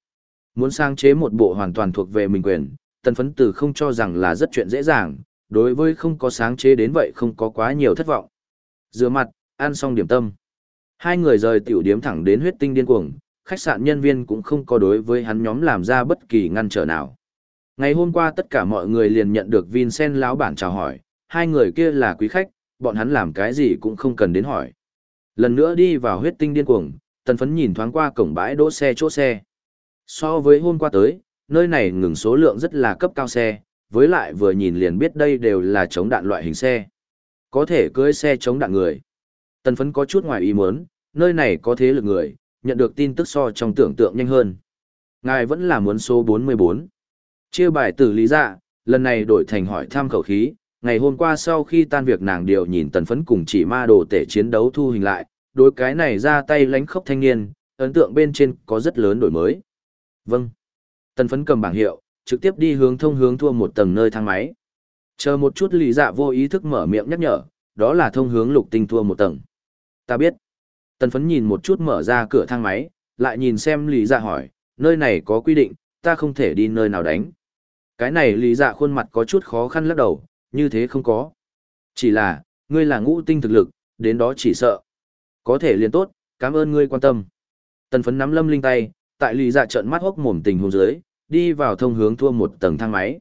Muốn sáng chế một bộ hoàn toàn thuộc về mình quyền, tần phấn từ không cho rằng là rất chuyện dễ dàng, đối với không có sáng chế đến vậy không có quá nhiều thất vọng. Rửa mặt, ăn xong điểm tâm. Hai người rời tiểu điếm thẳng đến huyết tinh điên cuồng, khách sạn nhân viên cũng không có đối với hắn nhóm làm ra bất kỳ ngăn trở nào. Ngày hôm qua tất cả mọi người liền nhận được Vincent lão bản chào hỏi, hai người kia là quý khách, bọn hắn làm cái gì cũng không cần đến hỏi. Lần nữa đi vào huyết tinh điên cuồng, tần phấn nhìn thoáng qua cổng bãi đỗ xe chỗ xe. So với hôm qua tới, nơi này ngừng số lượng rất là cấp cao xe, với lại vừa nhìn liền biết đây đều là chống đạn loại hình xe. Có thể cưới xe chống đạn người. Tần phấn có chút ngoài ý muốn, nơi này có thế lực người, nhận được tin tức so trong tưởng tượng nhanh hơn. Ngài vẫn là muốn số 44. Chia bài tử lý dạ, lần này đổi thành hỏi tham khẩu khí, ngày hôm qua sau khi tan việc nàng điều nhìn tần phấn cùng chỉ ma đồ tể chiến đấu thu hình lại, đối cái này ra tay lánh khốc thanh niên, ấn tượng bên trên có rất lớn đổi mới. Vâng. Tần phấn cầm bảng hiệu, trực tiếp đi hướng thông hướng thua một tầng nơi thang máy. Chờ một chút lý dạ vô ý thức mở miệng nhắc nhở, đó là thông hướng lục tinh thua một tầng. Ta biết. Tần phấn nhìn một chút mở ra cửa thang máy, lại nhìn xem lý dạ hỏi, nơi này có quy định, ta không thể đi nơi nào đánh. Cái này lý dạ khuôn mặt có chút khó khăn lắc đầu, như thế không có. Chỉ là, ngươi là ngũ tinh thực lực, đến đó chỉ sợ. Có thể liền tốt, cảm ơn ngươi quan tâm. Tần phấn nắm lâm linh tay, tại lý dạ trận mắt hốc mồm tình hôn dưới, đi vào thông hướng thua một tầng thang máy.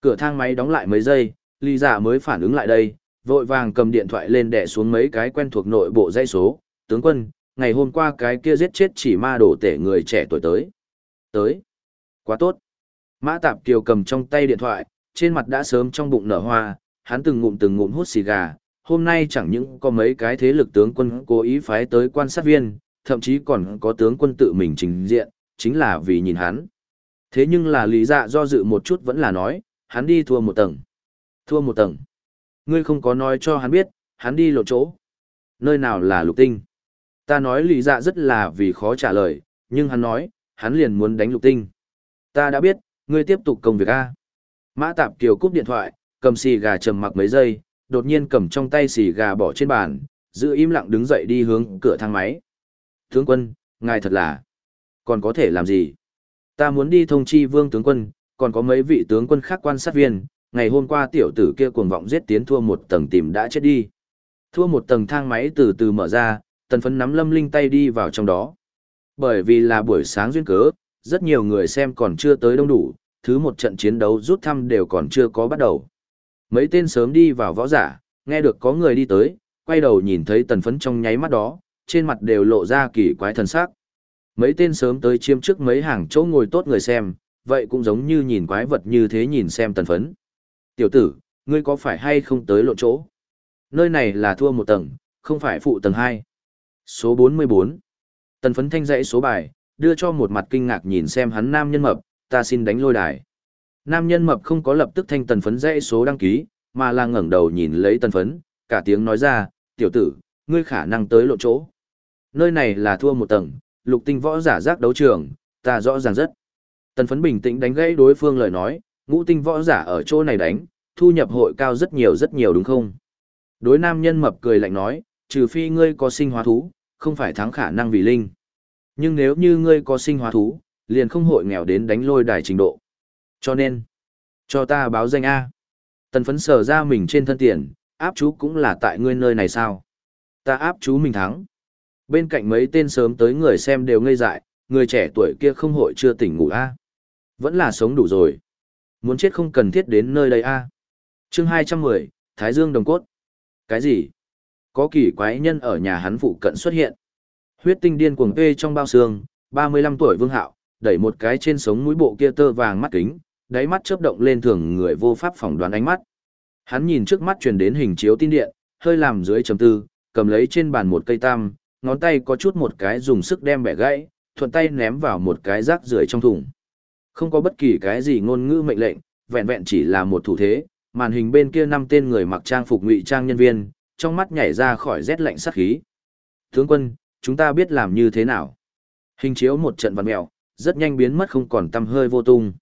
Cửa thang máy đóng lại mấy giây, lý dạ mới phản ứng lại đây, vội vàng cầm điện thoại lên đè xuống mấy cái quen thuộc nội bộ dây số. Tướng quân, ngày hôm qua cái kia giết chết chỉ ma đổ tể người trẻ tuổi tới. Tới. Quá tốt. Mã Tạp Kiều cầm trong tay điện thoại, trên mặt đã sớm trong bụng nở hoa, hắn từng ngụm từng ngụm hút xì gà. Hôm nay chẳng những có mấy cái thế lực tướng quân cố ý phái tới quan sát viên, thậm chí còn có tướng quân tự mình trình diện, chính là vì nhìn hắn. Thế nhưng là lý dạ do dự một chút vẫn là nói, hắn đi thua một tầng. Thua một tầng. Ngươi không có nói cho hắn biết, hắn đi lộ chỗ. Nơi nào là lục tinh. Ta nói lý dạ rất là vì khó trả lời, nhưng hắn nói, hắn liền muốn đánh lục tinh. Ta đã biết, ngươi tiếp tục công việc A. Mã Tạp Kiều cúp điện thoại, cầm xì gà trầm mặc mấy giây, đột nhiên cầm trong tay xì gà bỏ trên bàn, giữ im lặng đứng dậy đi hướng cửa thang máy. Tướng quân, ngài thật là, còn có thể làm gì? Ta muốn đi thông chi vương tướng quân, còn có mấy vị tướng quân khác quan sát viên, ngày hôm qua tiểu tử kia cuồng vọng giết tiến thua một tầng tìm đã chết đi. Thua một tầng thang máy từ từ mở ra, tần phấn nắm lâm linh tay đi vào trong đó. Bởi vì là buổi sáng duyên cớ, rất nhiều người xem còn chưa tới đông đủ, thứ một trận chiến đấu rút thăm đều còn chưa có bắt đầu. Mấy tên sớm đi vào võ giả, nghe được có người đi tới, quay đầu nhìn thấy tần phấn trong nháy mắt đó, trên mặt đều lộ ra kỳ quái thần sắc. Mấy tên sớm tới chiếm trước mấy hàng chỗ ngồi tốt người xem, vậy cũng giống như nhìn quái vật như thế nhìn xem tần phấn. Tiểu tử, ngươi có phải hay không tới lộ chỗ? Nơi này là thua một tầng, không phải phụ tầng 2. Số 44. Tần phấn thanh dãy số bài, đưa cho một mặt kinh ngạc nhìn xem hắn nam nhân mập, ta xin đánh lôi đài. Nam nhân mập không có lập tức thanh tần phấn dãy số đăng ký, mà là ngẩng đầu nhìn lấy tần phấn, cả tiếng nói ra, tiểu tử, ngươi khả năng tới lộ chỗ. Nơi này là thua một tầng, lục tinh võ giả giác đấu trường, ta rõ ràng rất. Tần phấn bình tĩnh đánh gãy đối phương lời nói, ngũ tinh võ giả ở chỗ này đánh, thu nhập hội cao rất nhiều rất nhiều đúng không? Đối nam nhân mập cười lạnh nói, trừ phi ngươi có sinh hóa thú, không phải thắng khả năng vì linh. Nhưng nếu như ngươi có sinh hóa thú, liền không hội nghèo đến đánh lôi đài trình độ. Cho nên, cho ta báo danh A. Tần phấn sở ra mình trên thân tiền, áp chú cũng là tại ngươi nơi này sao? Ta áp chú mình thắng. Bên cạnh mấy tên sớm tới người xem đều ngây dại, người trẻ tuổi kia không hội chưa tỉnh ngủ A. Vẫn là sống đủ rồi. Muốn chết không cần thiết đến nơi đây A. chương 210, Thái Dương Đồng Cốt. Cái gì? Có kỳ quái nhân ở nhà hắn phụ cận xuất hiện. Huyết tinh điên cuồng tê trong bao xương, 35 tuổi Vương Hạo, đẩy một cái trên sống mũi bộ kia tơ vàng mắt kính, đáy mắt chớp động lên thường người vô pháp phỏng đoán ánh mắt. Hắn nhìn trước mắt truyền đến hình chiếu tin điện, hơi làm dưới chấm tư, cầm lấy trên bàn một cây tam, ngón tay có chút một cái dùng sức đem bẻ gãy, thuận tay ném vào một cái rác rưởi trong thùng. Không có bất kỳ cái gì ngôn ngữ mệnh lệnh, vẹn vẹn chỉ là một thủ thế, màn hình bên kia năm tên người mặc trang phục ngụy trang nhân viên, trong mắt nhảy ra khỏi rét lạnh sát khí. Tướng quân, chúng ta biết làm như thế nào. Hình chiếu một trận văn mèo, rất nhanh biến mất không còn tăm hơi vô tung.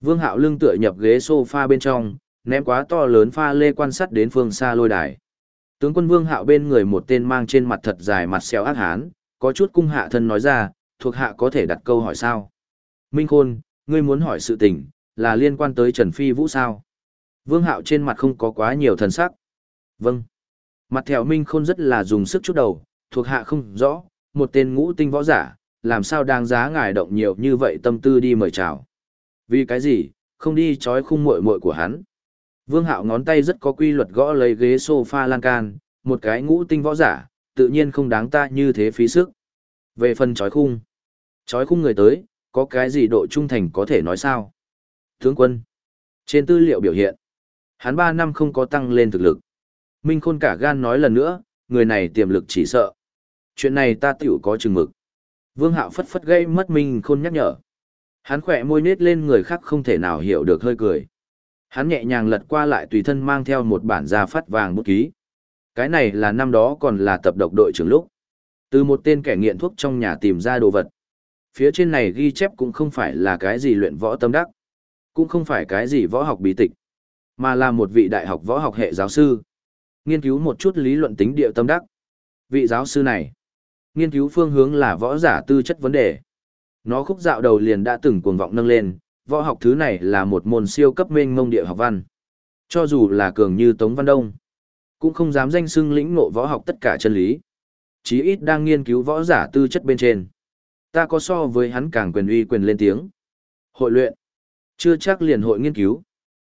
Vương Hạo lưng tựa nhập ghế sofa bên trong, ném quá to lớn pha lê quan sát đến phương xa lôi đài. Tướng quân Vương Hạo bên người một tên mang trên mặt thật dài mặt xéo ác hán, có chút cung hạ thân nói ra, thuộc hạ có thể đặt câu hỏi sao? Minh Khôn, ngươi muốn hỏi sự tình, là liên quan tới Trần Phi Vũ sao? Vương Hạo trên mặt không có quá nhiều thần sắc. Vâng. Mặt thẹo Minh Khôn rất là dùng sức chút đầu, thuộc hạ không rõ, một tên ngũ tinh võ giả, làm sao đáng giá ngài động nhiều như vậy tâm tư đi mời chào. Vì cái gì, không đi trói khung muội muội của hắn. Vương Hạo ngón tay rất có quy luật gõ lấy ghế sofa lan can, một cái ngũ tinh võ giả, tự nhiên không đáng ta như thế phí sức. Về phần trói khung, trói khung người tới, có cái gì độ trung thành có thể nói sao? Tướng quân, trên tư liệu biểu hiện, hắn 3 năm không có tăng lên thực lực. Minh Khôn cả gan nói lần nữa, người này tiềm lực chỉ sợ. Chuyện này ta tiểu có chừng mực. Vương Hạo phất phất gây mất Minh Khôn nhắc nhở. Hắn khỏe môi nết lên người khác không thể nào hiểu được hơi cười. Hắn nhẹ nhàng lật qua lại tùy thân mang theo một bản gia phát vàng bút ký. Cái này là năm đó còn là tập độc đội trưởng lúc. Từ một tên kẻ nghiện thuốc trong nhà tìm ra đồ vật. Phía trên này ghi chép cũng không phải là cái gì luyện võ tâm đắc. Cũng không phải cái gì võ học bí tịch. mà là một vị đại học võ học hệ giáo sư. Nghiên cứu một chút lý luận tính địa tâm đắc. Vị giáo sư này, nghiên cứu phương hướng là võ giả tư chất vấn đề. Nó khúc dạo đầu liền đã từng cuồng vọng nâng lên, võ học thứ này là một môn siêu cấp mênh mông địa học văn. Cho dù là cường như Tống Văn Đông, cũng không dám danh xưng lĩnh ngộ võ học tất cả chân lý. Chí ít đang nghiên cứu võ giả tư chất bên trên. Ta có so với hắn càng quyền uy quyền lên tiếng. Hội luyện. Chưa chắc liền hội nghiên cứu.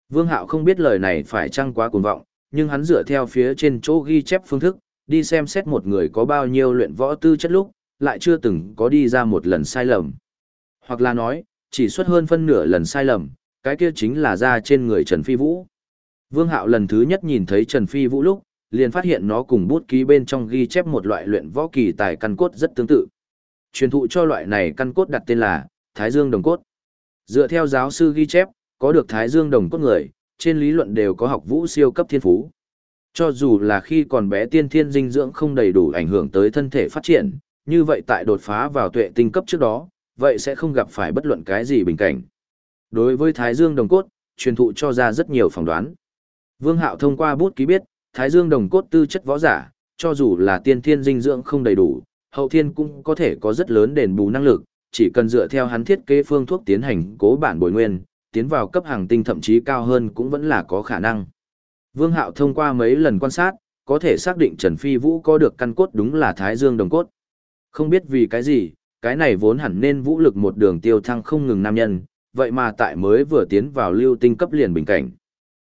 Vương Hạo không biết lời này phải chăng quá cuồng vọng, nhưng hắn dựa theo phía trên chỗ ghi chép phương thức, đi xem xét một người có bao nhiêu luyện võ tư chất lúc, lại chưa từng có đi ra một lần sai lầm. Hoặc là nói, chỉ xuất hơn phân nửa lần sai lầm, cái kia chính là ra trên người Trần Phi Vũ. Vương Hạo lần thứ nhất nhìn thấy Trần Phi Vũ lúc, liền phát hiện nó cùng bút ký bên trong ghi chép một loại luyện võ kỳ tài căn cốt rất tương tự. Truyền thụ cho loại này căn cốt đặt tên là Thái Dương Đồng Cốt. Dựa theo giáo sư ghi chép, có được Thái Dương Đồng Cốt người, trên lý luận đều có học vũ siêu cấp thiên phú. Cho dù là khi còn bé tiên thiên dinh dưỡng không đầy đủ ảnh hưởng tới thân thể phát triển, như vậy tại đột phá vào tuệ tinh cấp trước đó, vậy sẽ không gặp phải bất luận cái gì bình cảnh. Đối với Thái Dương Đồng Cốt, truyền thụ cho ra rất nhiều phỏng đoán. Vương Hạo thông qua bút ký biết, Thái Dương Đồng Cốt tư chất võ giả, cho dù là tiên thiên dinh dưỡng không đầy đủ, hậu thiên cũng có thể có rất lớn đền bù năng lực, chỉ cần dựa theo hắn thiết kế phương thuốc tiến hành cố bản bồi nguyên, tiến vào cấp hàng tinh thậm chí cao hơn cũng vẫn là có khả năng. Vương Hạo thông qua mấy lần quan sát, có thể xác định Trần Phi Vũ có được căn cốt đúng là Thái Dương đồng cốt. Không biết vì cái gì, cái này vốn hẳn nên vũ lực một đường tiêu thăng không ngừng nam nhân, vậy mà tại mới vừa tiến vào lưu tinh cấp liền bình cảnh.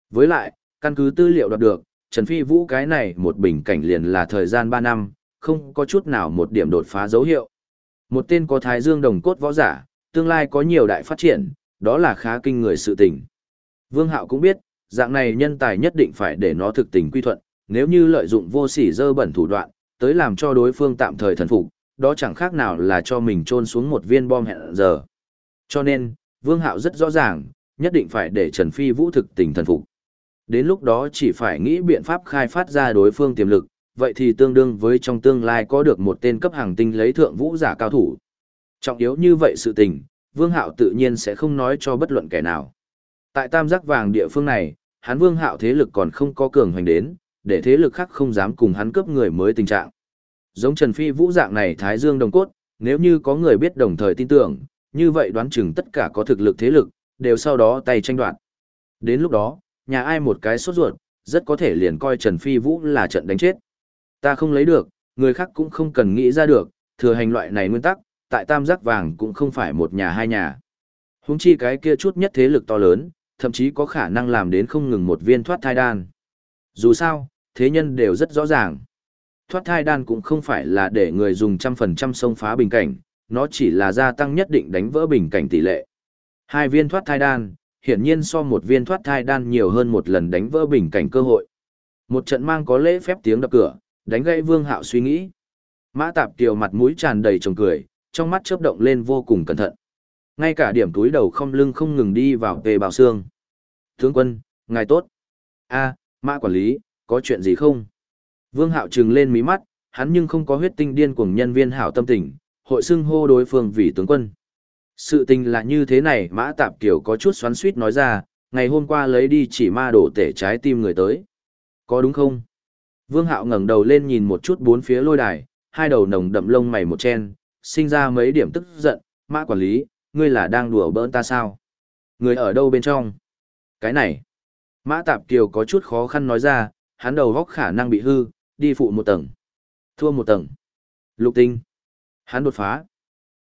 Với lại, căn cứ tư liệu đoạt được, Trần Phi Vũ cái này một bình cảnh liền là thời gian 3 năm, không có chút nào một điểm đột phá dấu hiệu. Một tên có Thái Dương đồng cốt võ giả, tương lai có nhiều đại phát triển, đó là khá kinh người sự tình. Vương Hạo cũng biết, dạng này nhân tài nhất định phải để nó thực tình quy thuận, nếu như lợi dụng vô sỉ dơ bẩn thủ đoạn, tới làm cho đối phương tạm thời thần phục, đó chẳng khác nào là cho mình trôn xuống một viên bom hẹn giờ. Cho nên, Vương Hạo rất rõ ràng, nhất định phải để Trần Phi Vũ thực tình thần phục. Đến lúc đó chỉ phải nghĩ biện pháp khai phát ra đối phương tiềm lực, vậy thì tương đương với trong tương lai có được một tên cấp hàng tinh lấy thượng vũ giả cao thủ. Trọng yếu như vậy sự tình, Vương Hạo tự nhiên sẽ không nói cho bất luận kẻ nào. Tại tam giác vàng địa phương này, hắn Vương Hạo thế lực còn không có cường hoành đến, để thế lực khác không dám cùng hắn cướp người mới tình trạng. Giống Trần Phi Vũ dạng này Thái Dương đồng cốt, nếu như có người biết đồng thời tin tưởng, như vậy đoán chừng tất cả có thực lực thế lực, đều sau đó tay tranh đoạt. Đến lúc đó, nhà ai một cái sốt ruột, rất có thể liền coi Trần Phi Vũ là trận đánh chết. Ta không lấy được, người khác cũng không cần nghĩ ra được, thừa hành loại này nguyên tắc, tại tam giác vàng cũng không phải một nhà hai nhà. Húng chi cái kia chút nhất thế lực to lớn, thậm chí có khả năng làm đến không ngừng một viên thoát thai đan. Dù sao, thế nhân đều rất rõ ràng. Thoát thai đan cũng không phải là để người dùng trăm phần trăm xông phá bình cảnh, nó chỉ là gia tăng nhất định đánh vỡ bình cảnh tỷ lệ. Hai viên thoát thai đan, hiển nhiên so một viên thoát thai đan nhiều hơn một lần đánh vỡ bình cảnh cơ hội. Một trận mang có lễ phép tiếng đập cửa, đánh gãy Vương Hạo suy nghĩ. Mã Tạp Kiều mặt mũi tràn đầy trồng cười, trong mắt chớp động lên vô cùng cẩn thận. Ngay cả điểm túi đầu không lưng không ngừng đi vào về bào xương. Tướng quân, ngài tốt. a Mã quản lý, có chuyện gì không? Vương Hạo trừng lên mí mắt, hắn nhưng không có huyết tinh điên cuồng nhân viên hảo tâm tình, hội xưng hô đối phương vì tướng quân. Sự tình là như thế này Mã Tạp Kiều có chút xoắn suýt nói ra, ngày hôm qua lấy đi chỉ ma đổ tể trái tim người tới. Có đúng không? Vương Hạo ngẩng đầu lên nhìn một chút bốn phía lôi đài, hai đầu nồng đậm lông mày một chen, sinh ra mấy điểm tức giận, mã quản lý, ngươi là đang đùa bỡn ta sao? Người ở đâu bên trong? Cái này. Mã Tạp Kiều có chút khó khăn nói ra, hắn đầu góc khả năng bị hư, đi phụ một tầng. Thua một tầng. Lục tinh. Hắn đột phá.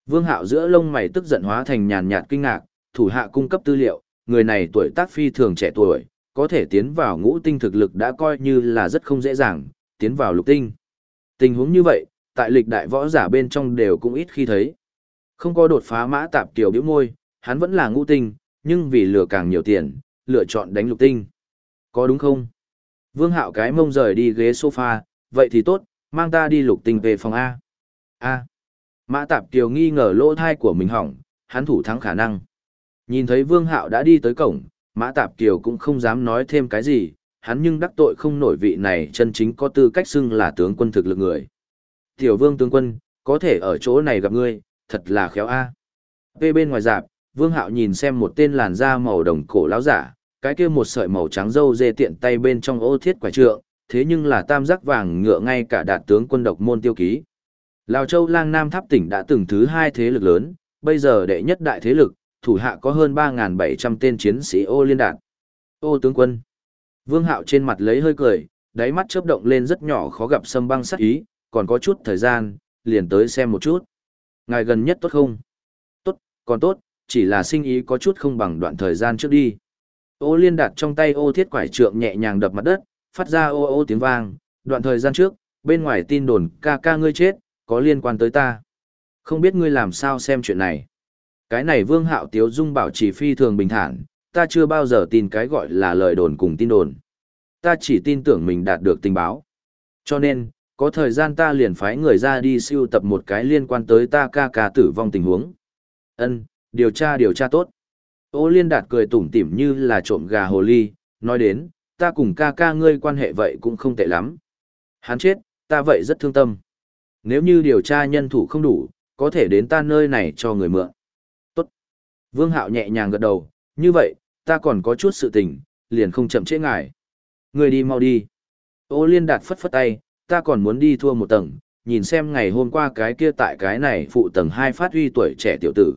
Vương Hạo giữa lông mày tức giận hóa thành nhàn nhạt kinh ngạc, thủ hạ cung cấp tư liệu, người này tuổi tác phi thường trẻ tuổi, có thể tiến vào ngũ tinh thực lực đã coi như là rất không dễ dàng, tiến vào lục tinh. Tình huống như vậy, tại lịch đại võ giả bên trong đều cũng ít khi thấy. Không có đột phá mã tạp kiểu biểu môi, hắn vẫn là ngũ tinh, nhưng vì lừa càng nhiều tiền, lựa chọn đánh lục tinh. Có đúng không? Vương hạo cái mông rời đi ghế sofa, vậy thì tốt, mang ta đi lục tinh về phòng A. A. Mã tạp kiều nghi ngờ lỗ thai của mình hỏng, hắn thủ thắng khả năng. Nhìn thấy vương hạo đã đi tới cổng, mã tạp kiều cũng không dám nói thêm cái gì, hắn nhưng đắc tội không nổi vị này chân chính có tư cách xưng là tướng quân thực lực người. Tiểu vương tướng quân, có thể ở chỗ này gặp ngươi, thật là khéo a. Về bên ngoài dạp, vương hạo nhìn xem một tên làn da màu đồng cổ lão giả, cái kia một sợi màu trắng dâu dê tiện tay bên trong ô thiết quả trượng, thế nhưng là tam giác vàng ngựa ngay cả đạt tướng quân độc môn tiêu ký. Lào Châu Lang Nam Tháp tỉnh đã từng thứ hai thế lực lớn, bây giờ đệ nhất đại thế lực, thủ hạ có hơn 3.700 tên chiến sĩ ô liên đạt. Ô tướng quân. Vương Hạo trên mặt lấy hơi cười, đáy mắt chớp động lên rất nhỏ khó gặp sâm băng sắc ý, còn có chút thời gian, liền tới xem một chút. Ngài gần nhất tốt không? Tốt, còn tốt, chỉ là sinh ý có chút không bằng đoạn thời gian trước đi. Ô liên đặt trong tay ô thiết quải trượng nhẹ nhàng đập mặt đất, phát ra ô ô tiếng vang, đoạn thời gian trước, bên ngoài tin đồn ca ca ngươi chết, có liên quan tới ta. Không biết ngươi làm sao xem chuyện này. Cái này vương hạo tiếu dung bảo chỉ phi thường bình thản, ta chưa bao giờ tin cái gọi là lời đồn cùng tin đồn. Ta chỉ tin tưởng mình đạt được tình báo. Cho nên, có thời gian ta liền phái người ra đi siêu tập một cái liên quan tới ta ca ca tử vong tình huống. Ân, điều tra điều tra tốt. Ô liên đạt cười tủm tỉm như là trộm gà hồ ly, nói đến, ta cùng ca ca ngươi quan hệ vậy cũng không tệ lắm. Hắn chết, ta vậy rất thương tâm. Nếu như điều tra nhân thủ không đủ, có thể đến ta nơi này cho người mượn. Tốt. Vương Hạo nhẹ nhàng gật đầu, như vậy, ta còn có chút sự tình, liền không chậm trễ ngài. Người đi mau đi. Ô liên đạt phất phất tay, ta còn muốn đi thua một tầng, nhìn xem ngày hôm qua cái kia tại cái này phụ tầng hai phát huy tuổi trẻ tiểu tử.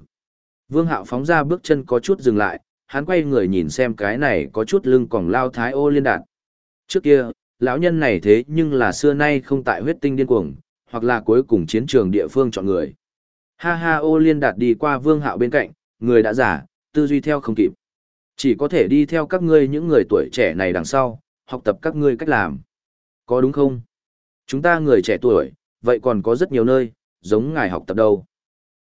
Vương Hạo phóng ra bước chân có chút dừng lại, hắn quay người nhìn xem cái này có chút lưng còng lao thái ô liên đạt. Trước kia, lão nhân này thế nhưng là xưa nay không tại huyết tinh điên cuồng, hoặc là cuối cùng chiến trường địa phương chọn người. Ha ha ô liên đạt đi qua vương hạo bên cạnh, người đã giả, tư duy theo không kịp. Chỉ có thể đi theo các ngươi những người tuổi trẻ này đằng sau, học tập các ngươi cách làm. Có đúng không? Chúng ta người trẻ tuổi, vậy còn có rất nhiều nơi, giống ngài học tập đâu.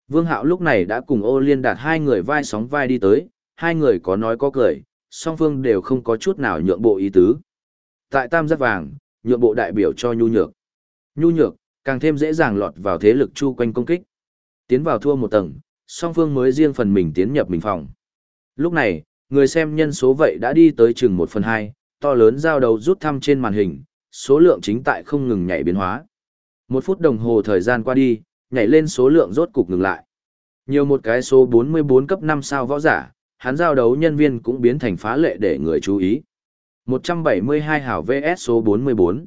Vương Hạo lúc này đã cùng ô liên đạt hai người vai sóng vai đi tới, hai người có nói có cười, song phương đều không có chút nào nhượng bộ ý tứ. Tại tam giác vàng, nhượng bộ đại biểu cho nhu nhược. Nhu nhược, càng thêm dễ dàng lọt vào thế lực chu quanh công kích. Tiến vào thua một tầng, song phương mới riêng phần mình tiến nhập mình phòng. Lúc này, người xem nhân số vậy đã đi tới chừng một phần hai, to lớn giao đầu rút thăm trên màn hình, số lượng chính tại không ngừng nhảy biến hóa. Một phút đồng hồ thời gian qua đi, nhảy lên số lượng rốt cục ngừng lại. Nhiều một cái số 44 cấp 5 sao võ giả, hắn giao đấu nhân viên cũng biến thành phá lệ để người chú ý. 172 hảo VS số 44.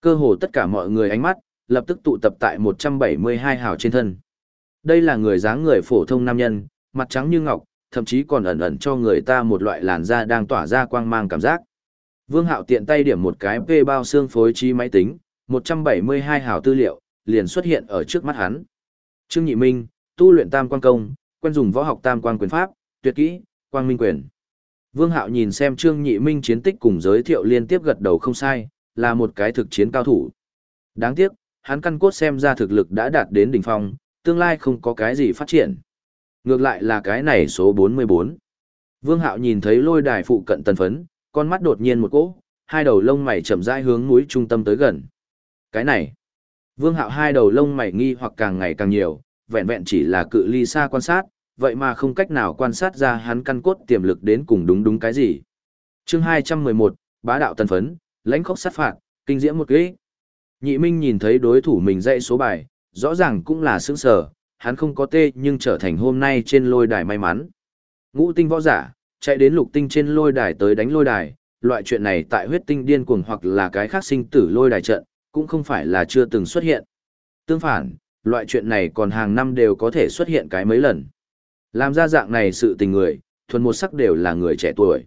Cơ hồ tất cả mọi người ánh mắt, lập tức tụ tập tại 172 hảo trên thân. Đây là người dáng người phổ thông nam nhân, mặt trắng như ngọc, thậm chí còn ẩn ẩn cho người ta một loại làn da đang tỏa ra quang mang cảm giác. Vương Hạo tiện tay điểm một cái V bao xương phối trí máy tính, 172 hảo tư liệu, liền xuất hiện ở trước mắt hắn. Trương Nhị Minh, tu luyện tam quan công, quen dùng võ học tam quan quyền pháp, tuyệt kỹ, quang minh quyền. Vương Hạo nhìn xem Trương Nhị Minh chiến tích cùng giới thiệu liên tiếp gật đầu không sai, là một cái thực chiến cao thủ. Đáng tiếc, hắn căn cốt xem ra thực lực đã đạt đến đỉnh phong, tương lai không có cái gì phát triển. Ngược lại là cái này số 44. Vương Hạo nhìn thấy lôi đài phụ cận tần phấn, con mắt đột nhiên một cỗ, hai đầu lông mày chậm rãi hướng núi trung tâm tới gần. Cái này, Vương Hạo hai đầu lông mày nghi hoặc càng ngày càng nhiều, vẹn vẹn chỉ là cự ly xa quan sát, vậy mà không cách nào quan sát ra hắn căn cốt tiềm lực đến cùng đúng đúng cái gì. Chương 211, bá đạo tần phấn, lãnh khốc sát phạt, kinh diễm một kỹ. Nhị Minh nhìn thấy đối thủ mình dãy số bài, rõ ràng cũng là sướng sở, hắn không có tê nhưng trở thành hôm nay trên lôi đài may mắn. Ngũ tinh võ giả, chạy đến lục tinh trên lôi đài tới đánh lôi đài, loại chuyện này tại huyết tinh điên cuồng hoặc là cái khác sinh tử lôi đài trận, cũng không phải là chưa từng xuất hiện. Tương phản, loại chuyện này còn hàng năm đều có thể xuất hiện cái mấy lần. Làm ra dạng này sự tình người, thuần một sắc đều là người trẻ tuổi.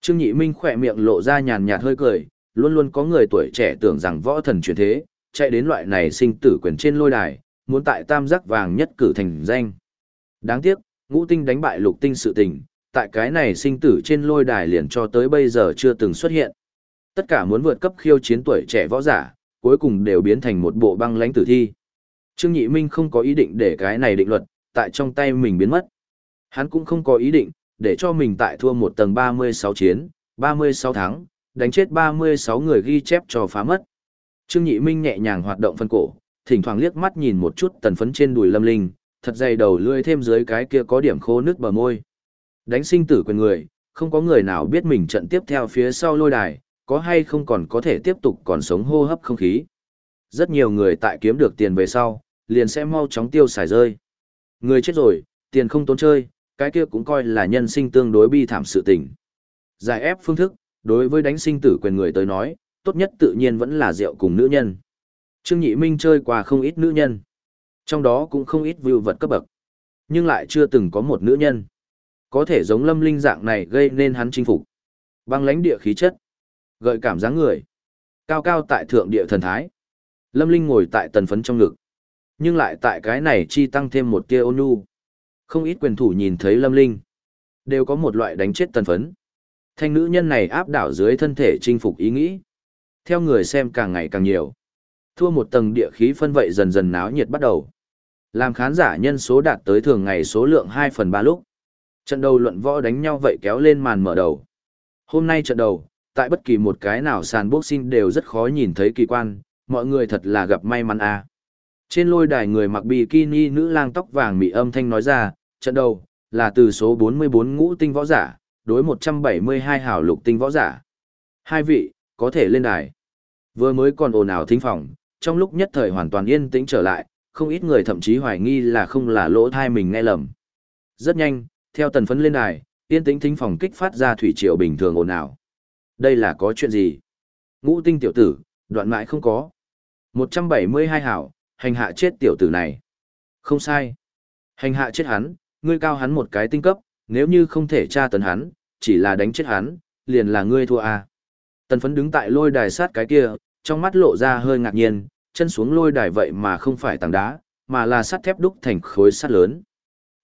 Trương Nhị Minh khỏe miệng lộ ra nhàn nhạt hơi cười, luôn luôn có người tuổi trẻ tưởng rằng võ thần chuyển thế, chạy đến loại này sinh tử quyền trên lôi đài, muốn tại tam giác vàng nhất cử thành danh. Đáng tiếc, ngũ tinh đánh bại lục tinh sự tình, tại cái này sinh tử trên lôi đài liền cho tới bây giờ chưa từng xuất hiện. Tất cả muốn vượt cấp khiêu chiến tuổi trẻ võ giả, cuối cùng đều biến thành một bộ băng lãnh tử thi. Trương Nhị Minh không có ý định để cái này định luật, tại trong tay mình biến mất. Hắn cũng không có ý định, để cho mình tại thua một tầng 36 chiến, 36 thắng, đánh chết 36 người ghi chép cho phá mất. Trương Nhị Minh nhẹ nhàng hoạt động phân cổ, thỉnh thoảng liếc mắt nhìn một chút tần phấn trên đùi lâm linh, thật dày đầu lươi thêm dưới cái kia có điểm khô nước bờ môi. Đánh sinh tử quyền người, không có người nào biết mình trận tiếp theo phía sau lôi đài, có hay không còn có thể tiếp tục còn sống hô hấp không khí. Rất nhiều người tại kiếm được tiền về sau, liền sẽ mau chóng tiêu xài rơi. Người chết rồi, tiền không tốn chơi, cái kia cũng coi là nhân sinh tương đối bi thảm sự tình. Giải ép phương thức, đối với đánh sinh tử quyền người tới nói, tốt nhất tự nhiên vẫn là rượu cùng nữ nhân. Trương Nhị Minh chơi qua không ít nữ nhân. Trong đó cũng không ít view vật cấp bậc. Nhưng lại chưa từng có một nữ nhân. Có thể giống lâm linh dạng này gây nên hắn chinh phục. Băng lãnh địa khí chất. Gợi cảm dáng người. Cao cao tại thượng địa thần thái. Lâm linh ngồi tại tần phấn trong ngực. Nhưng lại tại cái này chi tăng thêm một tia ôn nhu. Không ít quyền thủ nhìn thấy lâm linh. Đều có một loại đánh chết tần phấn. Thanh nữ nhân này áp đảo dưới thân thể chinh phục ý nghĩ. Theo người xem càng ngày càng nhiều. Thua một tầng địa khí phân vậy dần dần náo nhiệt bắt đầu. Làm khán giả nhân số đạt tới thường ngày số lượng 2 phần 3 lúc. Trận đầu luận võ đánh nhau vậy kéo lên màn mở đầu. Hôm nay trận đầu, tại bất kỳ một cái nào sàn boxing đều rất khó nhìn thấy kỳ quan, mọi người thật là gặp may mắn à. Trên lôi đài người mặc bikini nữ lang tóc vàng mị âm thanh nói ra, trận đầu, là từ số 44 ngũ tinh võ giả, đối 172 hảo lục tinh võ giả. Hai vị, có thể lên đài. Vừa mới còn ồn ào thính phòng, trong lúc nhất thời hoàn toàn yên tĩnh trở lại, không ít người thậm chí hoài nghi là không là lỗ thai mình nghe lầm. Rất nhanh, theo tần phấn lên đài, yên tĩnh thính phòng kích phát ra thủy triều bình thường ồn ào. Đây là có chuyện gì? Ngũ tinh tiểu tử, đoạn mãi không có. 172 hảo, hành hạ chết tiểu tử này. Không sai. Hành hạ chết hắn, ngươi cao hắn một cái tinh cấp, nếu như không thể tra tấn hắn, chỉ là đánh chết hắn, liền là ngươi thua à. Tần phấn đứng tại lôi đài sát cái kia, trong mắt lộ ra hơi ngạc nhiên, chân xuống lôi đài vậy mà không phải tảng đá, mà là sắt thép đúc thành khối sắt lớn.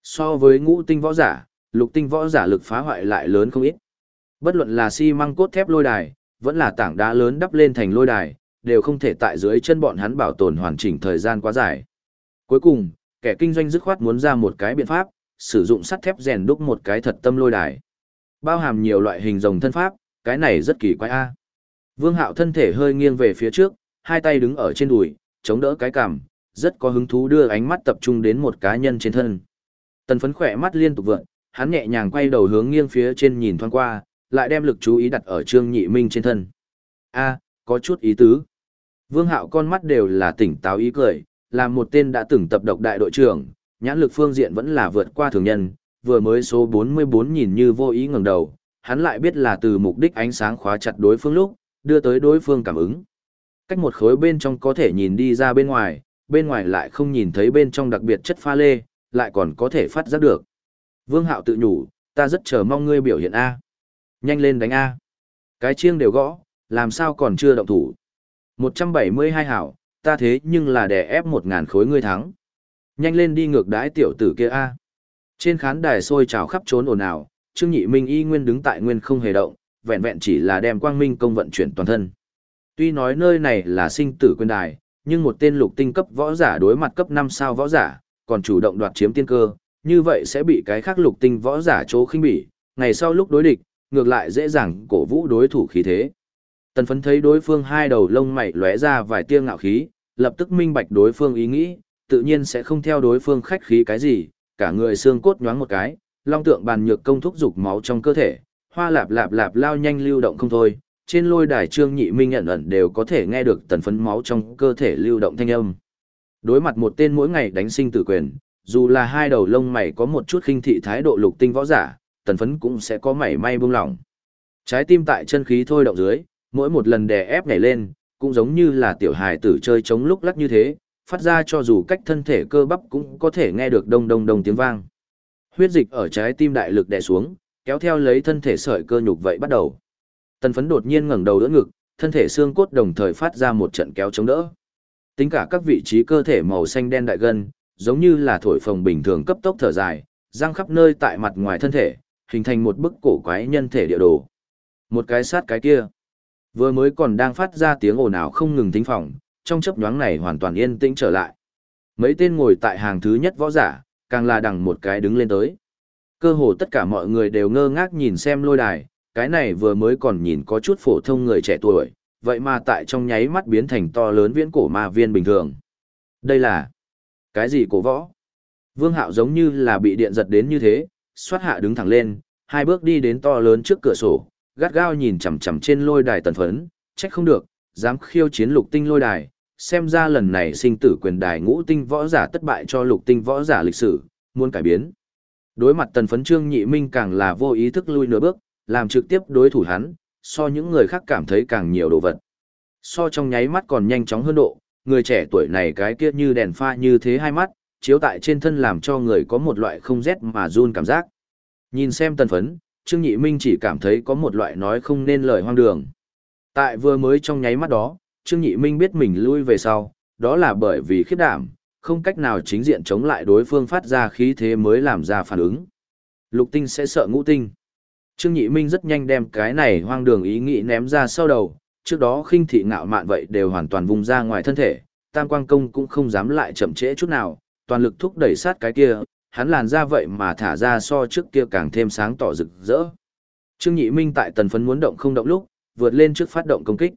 So với ngũ tinh võ giả, lục tinh võ giả lực phá hoại lại lớn không ít. Bất luận là xi măng cốt thép lôi đài, vẫn là tảng đá lớn đắp lên thành lôi đài, đều không thể tại dưới chân bọn hắn bảo tồn hoàn chỉnh thời gian quá dài. Cuối cùng, kẻ kinh doanh dứt khoát muốn ra một cái biện pháp, sử dụng sắt thép rèn đúc một cái thật tâm lôi đài. Bao hàm nhiều loại hình rồng thân pháp, cái này rất kỳ quái a. Vương Hạo thân thể hơi nghiêng về phía trước, hai tay đứng ở trên đùi, chống đỡ cái cằm, rất có hứng thú đưa ánh mắt tập trung đến một cá nhân trên thân. Tần phấn khỏe mắt liên tục vượn, hắn nhẹ nhàng quay đầu hướng nghiêng phía trên nhìn thoáng qua, lại đem lực chú ý đặt ở Trương Nhị Minh trên thân. A, có chút ý tứ. Vương Hạo con mắt đều là tỉnh táo ý cười, là một tên đã từng tập độc đại đội trưởng, nhãn lực phương diện vẫn là vượt qua thường nhân, vừa mới số 44 nhìn như vô ý ngẩng đầu, hắn lại biết là từ mục đích ánh sáng khóa chặt đối phương lúc, đưa tới đối phương cảm ứng. Cách một khối bên trong có thể nhìn đi ra bên ngoài, bên ngoài lại không nhìn thấy bên trong đặc biệt chất pha lê, lại còn có thể phát giác được. Vương Hạo tự nhủ, ta rất chờ mong ngươi biểu hiện A. Nhanh lên đánh A. Cái chiêng đều gõ, làm sao còn chưa động thủ. 172 hảo, ta thế nhưng là đè ép 1.000 khối ngươi thắng. Nhanh lên đi ngược đái tiểu tử kia A. Trên khán đài sôi trào khắp trốn ồn ào, Trương Nhị Minh y nguyên đứng tại nguyên không hề động, vẹn vẹn chỉ là đem quang minh công vận chuyển toàn thân. Tuy nói nơi này là sinh tử quyền đài, nhưng một tên lục tinh cấp võ giả đối mặt cấp 5 sao võ giả, còn chủ động đoạt chiếm tiên cơ, như vậy sẽ bị cái khác lục tinh võ giả chỗ khinh bỉ, ngày sau lúc đối địch, ngược lại dễ dàng cổ vũ đối thủ khí thế. Tần phấn thấy đối phương hai đầu lông mày lóe ra vài tia ngạo khí, lập tức minh bạch đối phương ý nghĩ, tự nhiên sẽ không theo đối phương khách khí cái gì, cả người xương cốt nhoáng một cái, long tượng bàn nhược công thúc dục máu trong cơ thể, hoa lạp lạp lạp lao nhanh lưu động không thôi, trên lôi đài trương nhị minh nhận ẩn đều có thể nghe được tần phấn máu trong cơ thể lưu động thanh âm. Đối mặt một tên mỗi ngày đánh sinh tử quyền, dù là hai đầu lông mày có một chút khinh thị thái độ lục tinh võ giả, tần phấn cũng sẽ có mảy may buông lỏng. Trái tim tại chân khí thôi động dưới, mỗi một lần đè ép nhảy lên, cũng giống như là tiểu hài tử chơi chống lúc lắc như thế, phát ra cho dù cách thân thể cơ bắp cũng có thể nghe được đông đông đông tiếng vang. Huyết dịch ở trái tim đại lực đè xuống, kéo theo lấy thân thể sợi cơ nhục vậy bắt đầu. Tần phấn đột nhiên ngẩng đầu đỡ ngực, thân thể xương cốt đồng thời phát ra một trận kéo chống đỡ. Tính cả các vị trí cơ thể màu xanh đen đại gân, giống như là thổi phồng bình thường cấp tốc thở dài, răng khắp nơi tại mặt ngoài thân thể, hình thành một bức cổ quái nhân thể địa đồ. Một cái sát cái kia. Vừa mới còn đang phát ra tiếng ồn ào không ngừng thính phòng, trong chấp nhoáng này hoàn toàn yên tĩnh trở lại. Mấy tên ngồi tại hàng thứ nhất võ giả, càng là đằng một cái đứng lên tới. Cơ hồ tất cả mọi người đều ngơ ngác nhìn xem lôi đài, cái này vừa mới còn nhìn có chút phổ thông người trẻ tuổi, vậy mà tại trong nháy mắt biến thành to lớn viễn cổ ma viên bình thường. Đây là cái gì cổ võ? Vương Hạo giống như là bị điện giật đến như thế, xoát hạ đứng thẳng lên, hai bước đi đến to lớn trước cửa sổ, gắt gao nhìn chằm chằm trên lôi đài tần phấn, trách không được, dám khiêu chiến lục tinh lôi đài, xem ra lần này sinh tử quyền đài ngũ tinh võ giả thất bại cho lục tinh võ giả lịch sử, muốn cải biến. Đối mặt tần phấn trương nhị minh càng là vô ý thức lui nửa bước, làm trực tiếp đối thủ hắn, so những người khác cảm thấy càng nhiều đồ vật. So trong nháy mắt còn nhanh chóng hơn độ, người trẻ tuổi này cái kia như đèn pha như thế hai mắt, chiếu tại trên thân làm cho người có một loại không rét mà run cảm giác. Nhìn xem tần phấn, Trương Nhị Minh chỉ cảm thấy có một loại nói không nên lời hoang đường. Tại vừa mới trong nháy mắt đó, Trương Nhị Minh biết mình lui về sau, đó là bởi vì khiếp đảm, không cách nào chính diện chống lại đối phương phát ra khí thế mới làm ra phản ứng. Lục tinh sẽ sợ ngũ tinh. Trương Nhị Minh rất nhanh đem cái này hoang đường ý nghĩ ném ra sau đầu, trước đó khinh thị ngạo mạn vậy đều hoàn toàn vùng ra ngoài thân thể, tam quang công cũng không dám lại chậm trễ chút nào, toàn lực thúc đẩy sát cái kia, hắn làn ra vậy mà thả ra so trước kia càng thêm sáng tỏ rực rỡ. Trương Nhị Minh tại tần phấn muốn động không động lúc, vượt lên trước phát động công kích.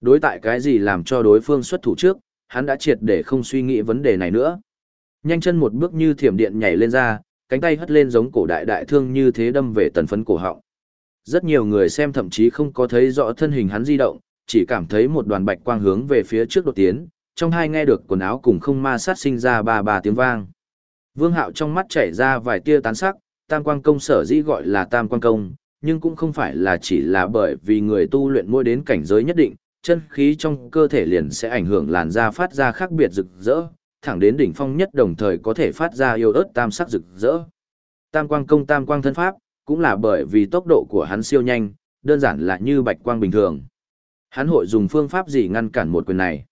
Đối tại cái gì làm cho đối phương xuất thủ trước, hắn đã triệt để không suy nghĩ vấn đề này nữa. Nhanh chân một bước như thiểm điện nhảy lên ra, cánh tay hất lên giống cổ đại đại thương như thế đâm về tần phấn cổ họng. Rất nhiều người xem thậm chí không có thấy rõ thân hình hắn di động, chỉ cảm thấy một đoàn bạch quang hướng về phía trước đột tiến, trong hai nghe được quần áo cùng không ma sát sinh ra ba ba tiếng vang. Vương Hạo trong mắt chảy ra vài tia tán sắc, tam quang công sở dĩ gọi là tam quang công, nhưng cũng không phải là chỉ là bởi vì người tu luyện mỗi đến cảnh giới nhất định, chân khí trong cơ thể liền sẽ ảnh hưởng làn da phát ra khác biệt rực rỡ, thẳng đến đỉnh phong nhất đồng thời có thể phát ra yêu ớt tam sắc rực rỡ. Tam quang công tam quang thân pháp, cũng là bởi vì tốc độ của hắn siêu nhanh, đơn giản là như bạch quang bình thường. Hắn hội dùng phương pháp gì ngăn cản một quyền này?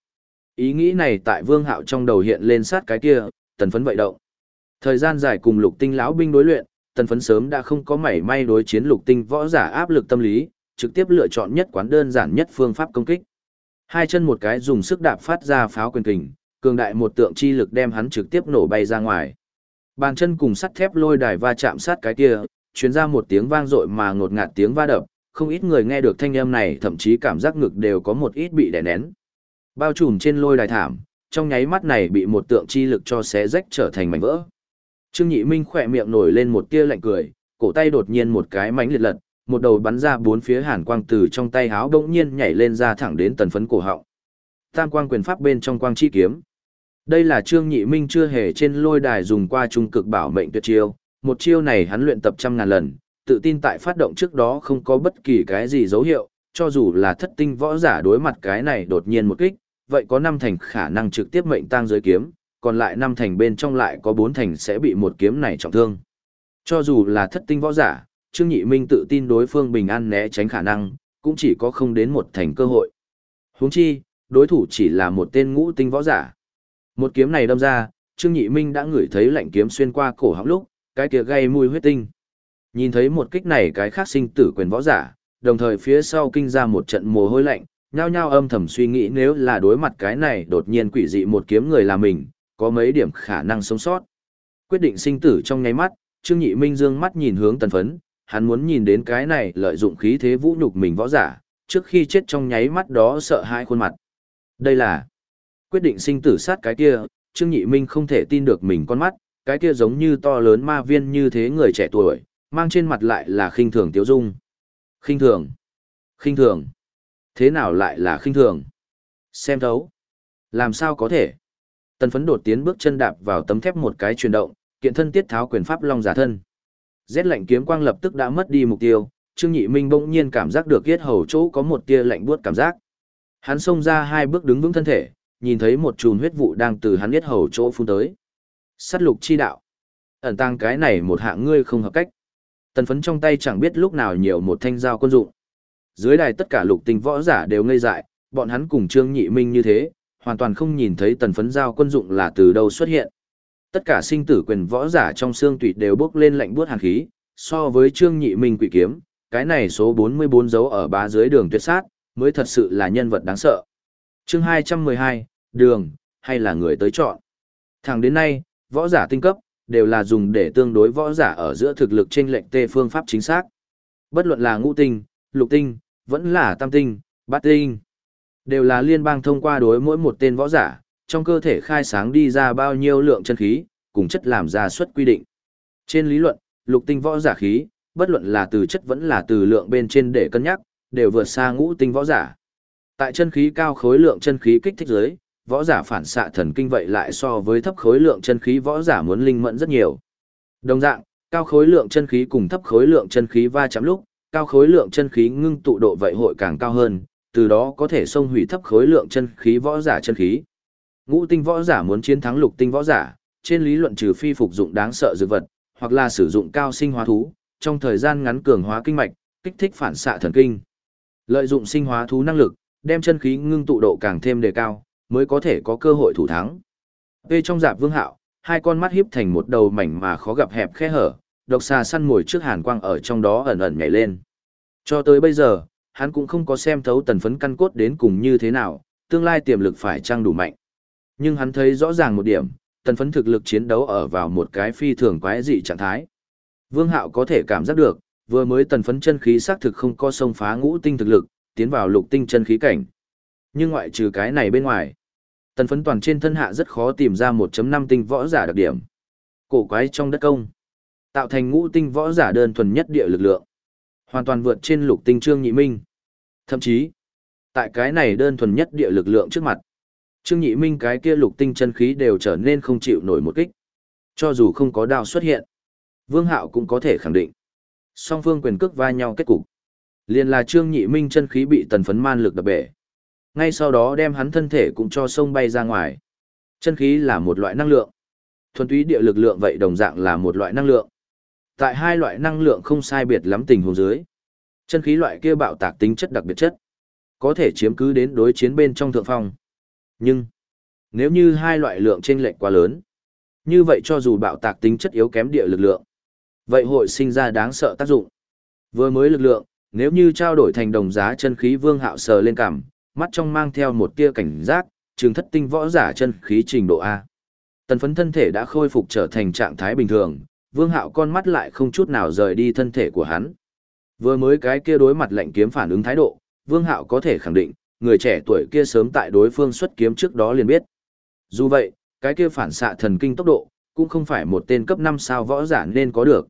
Ý nghĩ này tại Vương Hạo trong đầu hiện lên sát cái kia, tần phấn vậy động. Thời gian dài cùng lục tinh lão binh đối luyện, tần phấn sớm đã không có mảy may đối chiến lục tinh võ giả áp lực tâm lý, trực tiếp lựa chọn nhất quán đơn giản nhất phương pháp công kích. Hai chân một cái dùng sức đạp phát ra pháo quyền kình, cường đại một tượng chi lực đem hắn trực tiếp nổ bay ra ngoài. Bàn chân cùng sắt thép lôi đài va chạm sát cái kia, truyền ra một tiếng vang dội mà ngột ngạt tiếng va đập, không ít người nghe được thanh âm này thậm chí cảm giác ngực đều có một ít bị đè nén. Bao trùm trên lôi đài thảm, trong nháy mắt này bị một tượng chi lực cho xé rách trở thành mảnh vỡ. Trương Nhị Minh khỏe miệng nổi lên một tia lạnh cười, cổ tay đột nhiên một cái mánh liệt lật, một đầu bắn ra bốn phía hàn quang từ trong tay háo bỗng nhiên nhảy lên ra thẳng đến tần phấn cổ họng. Tam quang quyền pháp bên trong quang chi kiếm. Đây là Trương Nhị Minh chưa hề trên lôi đài dùng qua trung cực bảo mệnh tuyệt chiêu, một chiêu này hắn luyện tập trăm ngàn lần, tự tin tại phát động trước đó không có bất kỳ cái gì dấu hiệu, cho dù là thất tinh võ giả đối mặt cái này đột nhiên một kích, vậy có năm thành khả năng trực tiếp mệnh tang dưới kiếm, còn lại năm thành bên trong lại có bốn thành sẽ bị một kiếm này trọng thương. Cho dù là thất tinh võ giả, Trương Nhị Minh tự tin đối phương bình an né tránh khả năng, cũng chỉ có không đến một thành cơ hội. Huống chi, đối thủ chỉ là một tên ngũ tinh võ giả. Một kiếm này đâm ra, Trương Nhị Minh đã ngửi thấy lạnh kiếm xuyên qua cổ họng lúc, cái kia gây mùi huyết tinh. Nhìn thấy một kích này cái khác sinh tử quyền võ giả, đồng thời phía sau kinh ra một trận mồ hôi lạnh, nhao nhao âm thầm suy nghĩ nếu là đối mặt cái này đột nhiên quỷ dị một kiếm người là mình, có mấy điểm khả năng sống sót. Quyết định sinh tử trong nháy mắt, Trương Nhị Minh dương mắt nhìn hướng tần phấn, hắn muốn nhìn đến cái này lợi dụng khí thế vũ nhục mình võ giả, trước khi chết trong nháy mắt đó sợ hãi khuôn mặt. Đây là quyết định sinh tử sát cái kia, Trương Nhị Minh không thể tin được mình con mắt, cái kia giống như to lớn ma viên như thế người trẻ tuổi, mang trên mặt lại là khinh thường tiếu dung. Khinh thường, khinh thường, thế nào lại là khinh thường? Xem thấu, làm sao có thể? Tần phấn đột tiến bước chân đạp vào tấm thép một cái chuyển động, kiện thân tiết tháo quyền pháp long giả thân. Rét lạnh kiếm quang lập tức đã mất đi mục tiêu, Trương Nhị Minh bỗng nhiên cảm giác được yết hầu chỗ có một tia lạnh buốt cảm giác. Hắn xông ra hai bước đứng vững thân thể, nhìn thấy một chùm huyết vụ đang từ hắn yết hầu chỗ phun tới. Sát lục chi đạo. Ẩn tăng cái này một hạng ngươi không hợp cách. Tần phấn trong tay chẳng biết lúc nào nhiều một thanh dao quân dụng. Dưới đài tất cả lục tình võ giả đều ngây dại, bọn hắn cùng Trương Nhị Minh như thế, hoàn toàn không nhìn thấy tần phấn dao quân dụng là từ đâu xuất hiện. Tất cả sinh tử quyền võ giả trong xương tủy đều bước lên lạnh buốt hàn khí, so với Trương Nhị Minh quỷ kiếm, cái này số 44 dấu ở bá dưới đường tuyệt sát, mới thật sự là nhân vật đáng sợ. Chương 212, đường, hay là người tới chọn. Thẳng đến nay, võ giả tinh cấp, đều là dùng để tương đối võ giả ở giữa thực lực trên lệnh tê phương pháp chính xác. Bất luận là ngũ tinh, lục tinh, vẫn là tam tinh, bát tinh. Đều là liên bang thông qua đối mỗi một tên võ giả, trong cơ thể khai sáng đi ra bao nhiêu lượng chân khí, cùng chất làm ra suất quy định. Trên lý luận, lục tinh võ giả khí, bất luận là từ chất vẫn là từ lượng bên trên để cân nhắc, đều vượt xa ngũ tinh võ giả. Tại chân khí cao khối lượng chân khí kích thích giới võ giả phản xạ thần kinh vậy lại so với thấp khối lượng chân khí võ giả muốn linh mẫn rất nhiều. Đồng dạng, cao khối lượng chân khí cùng thấp khối lượng chân khí va chạm lúc, cao khối lượng chân khí ngưng tụ độ vậy hội càng cao hơn, từ đó có thể xông hủy thấp khối lượng chân khí võ giả chân khí. Ngũ tinh võ giả muốn chiến thắng lục tinh võ giả, trên lý luận trừ phi phục dụng đáng sợ dược vật, hoặc là sử dụng cao sinh hóa thú, trong thời gian ngắn cường hóa kinh mạch, kích thích phản xạ thần kinh. Lợi dụng sinh hóa thú năng lực, đem chân khí ngưng tụ độ càng thêm đề cao, mới có thể có cơ hội thủ thắng. Về trong dạp vương hạo, hai con mắt hiếp thành một đầu mảnh mà khó gặp hẹp khe hở, độc xà săn ngồi trước hàn quang ở trong đó ẩn ẩn nhảy lên. Cho tới bây giờ, hắn cũng không có xem thấu tần phấn căn cốt đến cùng như thế nào, tương lai tiềm lực phải trang đủ mạnh. Nhưng hắn thấy rõ ràng một điểm, tần phấn thực lực chiến đấu ở vào một cái phi thường quái dị trạng thái. Vương Hạo có thể cảm giác được, vừa mới tần phấn chân khí xác thực không có sông phá ngũ tinh thực lực, tiến vào lục tinh chân khí cảnh. Nhưng ngoại trừ cái này bên ngoài, tần phấn toàn trên thân hạ rất khó tìm ra 1.5 tinh võ giả đặc điểm. Cổ quái trong đất công, tạo thành ngũ tinh võ giả đơn thuần nhất địa lực lượng. Hoàn toàn vượt trên lục tinh trương nhị minh. Thậm chí, tại cái này đơn thuần nhất địa lực lượng trước mặt, trương nhị minh cái kia lục tinh chân khí đều trở nên không chịu nổi một kích. Cho dù không có đao xuất hiện, Vương Hạo cũng có thể khẳng định. Song phương quyền cước va nhau kết cục. Liền là Trương Nhị Minh chân khí bị tần phấn man lực đập bể. Ngay sau đó đem hắn thân thể cũng cho sông bay ra ngoài. Chân khí là một loại năng lượng. Thuần túy địa lực lượng vậy đồng dạng là một loại năng lượng. Tại hai loại năng lượng không sai biệt lắm tình huống dưới. Chân khí loại kia bạo tạc tính chất đặc biệt chất. Có thể chiếm cứ đến đối chiến bên trong thượng phong. Nhưng, nếu như hai loại lượng chênh lệch quá lớn, như vậy cho dù bạo tạc tính chất yếu kém địa lực lượng, vậy hội sinh ra đáng sợ tác dụng. Vừa mới lực lượng, nếu như trao đổi thành đồng giá chân khí vương hạo sờ lên cằm, mắt trong mang theo một tia cảnh giác, trường thất tinh võ giả chân khí trình độ A. Tần phấn thân thể đã khôi phục trở thành trạng thái bình thường, vương hạo con mắt lại không chút nào rời đi thân thể của hắn. Vừa mới cái kia đối mặt lệnh kiếm phản ứng thái độ, vương hạo có thể khẳng định, người trẻ tuổi kia sớm tại đối phương xuất kiếm trước đó liền biết. Dù vậy, cái kia phản xạ thần kinh tốc độ, cũng không phải một tên cấp 5 sao võ giả nên có được.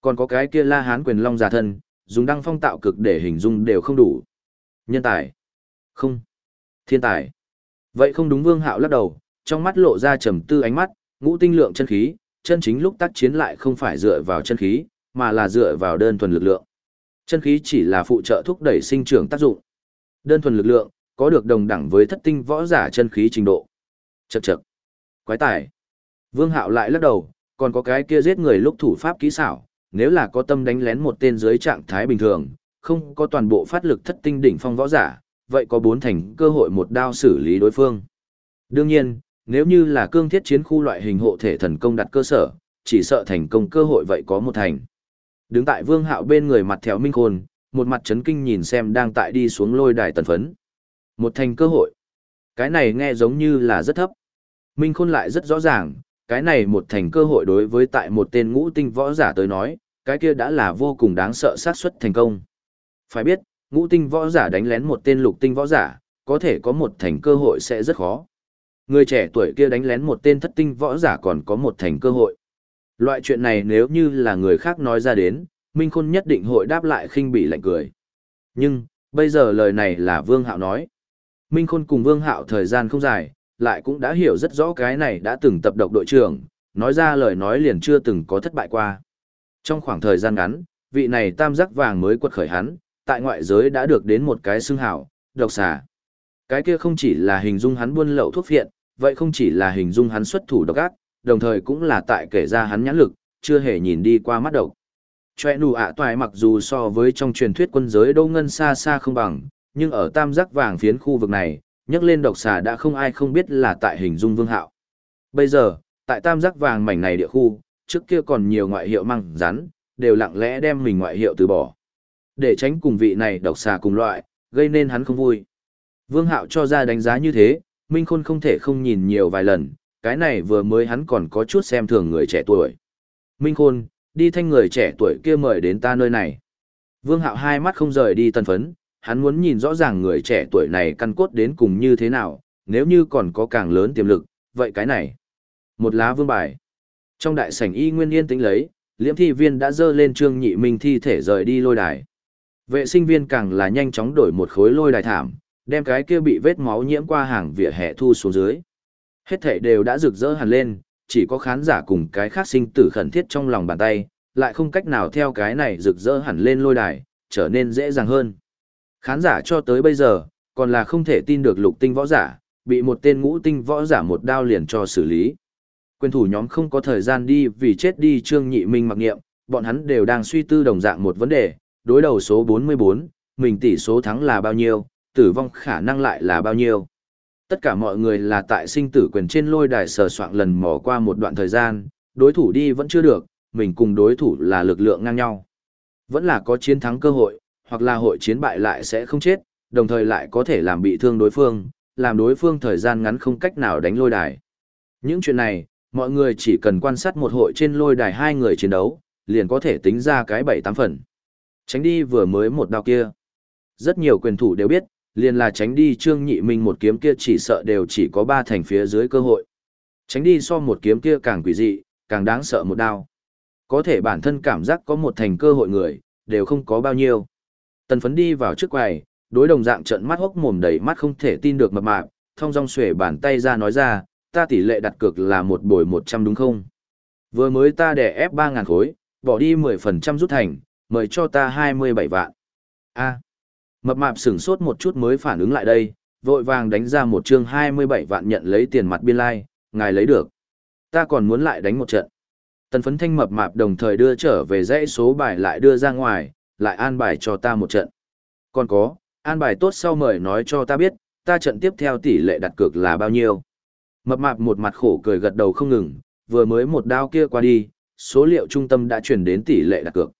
Còn có cái kia la hán quyền long giả thân, dùng đăng phong tạo cực để hình dung đều không đủ. Nhân tài. Không. Thiên tài. Vậy không đúng vương hạo lắc đầu, trong mắt lộ ra trầm tư ánh mắt, ngũ tinh lượng chân khí, chân chính lúc tác chiến lại không phải dựa vào chân khí, mà là dựa vào đơn thuần lực lượng. Chân khí chỉ là phụ trợ thúc đẩy sinh trưởng tác dụng. Đơn thuần lực lượng, có được đồng đẳng với thất tinh võ giả chân khí trình độ. Chậc chậc. Quái tài. Vương Hạo lại lắc đầu, còn có cái kia giết người lúc thủ pháp kỹ xảo, nếu là có tâm đánh lén một tên dưới trạng thái bình thường, không có toàn bộ phát lực thất tinh đỉnh phong võ giả, vậy có bốn thành cơ hội một đao xử lý đối phương. Đương nhiên, nếu như là cương thiết chiến khu loại hình hộ thể thần công đặt cơ sở, chỉ sợ thành công cơ hội vậy có một thành. Đứng tại Vương Hạo bên người mặt theo Minh Khôn, một mặt chấn kinh nhìn xem đang tại đi xuống lôi đài tần phấn. Một thành cơ hội. Cái này nghe giống như là rất thấp. Minh Khôn lại rất rõ ràng, cái này một thành cơ hội đối với tại một tên ngũ tinh võ giả tới nói, cái kia đã là vô cùng đáng sợ xác suất thành công. Phải biết, ngũ tinh võ giả đánh lén một tên lục tinh võ giả, có thể có một thành cơ hội sẽ rất khó. Người trẻ tuổi kia đánh lén một tên thất tinh võ giả còn có một thành cơ hội. Loại chuyện này nếu như là người khác nói ra đến, Minh Khôn nhất định hội đáp lại khinh bị lạnh cười. Nhưng, bây giờ lời này là Vương Hạo nói. Minh Khôn cùng Vương Hạo thời gian không dài, lại cũng đã hiểu rất rõ cái này đã từng tập độc đội trưởng, nói ra lời nói liền chưa từng có thất bại qua. Trong khoảng thời gian ngắn, vị này tam giác vàng mới quật khởi hắn, tại ngoại giới đã được đến một cái xưng hảo, độc xà. Cái kia không chỉ là hình dung hắn buôn lậu thuốc phiện, vậy không chỉ là hình dung hắn xuất thủ độc ác, đồng thời cũng là tại kể ra hắn nhãn lực, chưa hề nhìn đi qua mắt độc. Chòe nụ ạ toài mặc dù so với trong truyền thuyết quân giới đô ngân xa xa không bằng, nhưng ở tam giác vàng phiến khu vực này, nhắc lên độc xà đã không ai không biết là tại hình dung vương hạo. Bây giờ, tại tam giác vàng mảnh này địa khu, trước kia còn nhiều ngoại hiệu măng rắn, đều lặng lẽ đem mình ngoại hiệu từ bỏ. Để tránh cùng vị này độc xà cùng loại, gây nên hắn không vui. Vương hạo cho ra đánh giá như thế, Minh Khôn không thể không nhìn nhiều vài lần, cái này vừa mới hắn còn có chút xem thường người trẻ tuổi. Minh Khôn, đi thanh người trẻ tuổi kia mời đến ta nơi này. Vương hạo hai mắt không rời đi tân phấn, hắn muốn nhìn rõ ràng người trẻ tuổi này căn cốt đến cùng như thế nào, nếu như còn có càng lớn tiềm lực, vậy cái này. Một lá vương bài. Trong đại sảnh y nguyên yên tĩnh lấy, liễm thi viên đã dơ lên trương nhị minh thi thể rời đi lôi đài. Vệ sinh viên càng là nhanh chóng đổi một khối lôi đài thảm, đem cái kia bị vết máu nhiễm qua hàng vỉa hè thu xuống dưới. Hết thể đều đã rực rỡ hẳn lên, chỉ có khán giả cùng cái khác sinh tử khẩn thiết trong lòng bàn tay, lại không cách nào theo cái này rực rỡ hẳn lên lôi đài, trở nên dễ dàng hơn. Khán giả cho tới bây giờ, còn là không thể tin được lục tinh võ giả, bị một tên ngũ tinh võ giả một đao liền cho xử lý. Quyền thủ nhóm không có thời gian đi vì chết đi Trương Nhị Minh mặc nghiệm, bọn hắn đều đang suy tư đồng dạng một vấn đề, đối đầu số 44, mình tỷ số thắng là bao nhiêu, tử vong khả năng lại là bao nhiêu. Tất cả mọi người là tại sinh tử quyền trên lôi đài sờ soạn lần mò qua một đoạn thời gian, đối thủ đi vẫn chưa được, mình cùng đối thủ là lực lượng ngang nhau. Vẫn là có chiến thắng cơ hội, hoặc là hội chiến bại lại sẽ không chết, đồng thời lại có thể làm bị thương đối phương, làm đối phương thời gian ngắn không cách nào đánh lôi đài. Những chuyện này, mọi người chỉ cần quan sát một hội trên lôi đài hai người chiến đấu, liền có thể tính ra cái bảy tám phần. Tránh đi vừa mới một đao kia. Rất nhiều quyền thủ đều biết, liền là tránh đi Trương Nhị Minh một kiếm kia chỉ sợ đều chỉ có ba thành phía dưới cơ hội. Tránh đi so một kiếm kia càng quỷ dị, càng đáng sợ một đao. Có thể bản thân cảm giác có một thành cơ hội người, đều không có bao nhiêu. Tần phấn đi vào trước quầy, đối đồng dạng trận mắt hốc mồm đầy mắt không thể tin được mập mạp, thông dong xuể bàn tay ra nói ra, ta tỷ lệ đặt cược là một bồi một trăm đúng không? Vừa mới ta đẻ ép ba ngàn khối, bỏ đi mười phần trăm rút thành, mời cho ta hai mươi bảy vạn. a mập mạp sửng sốt một chút mới phản ứng lại đây, vội vàng đánh ra một chương hai mươi bảy vạn nhận lấy tiền mặt biên lai, like, ngài lấy được. Ta còn muốn lại đánh một trận. Tần phấn thanh mập mạp đồng thời đưa trở về dãy số bài lại đưa ra ngoài, lại an bài cho ta một trận. Còn có, an bài tốt sau mời nói cho ta biết, ta trận tiếp theo tỷ lệ đặt cược là bao nhiêu. Mập mạp một mặt khổ cười gật đầu không ngừng, vừa mới một đao kia qua đi, số liệu trung tâm đã chuyển đến tỷ lệ đặt cược.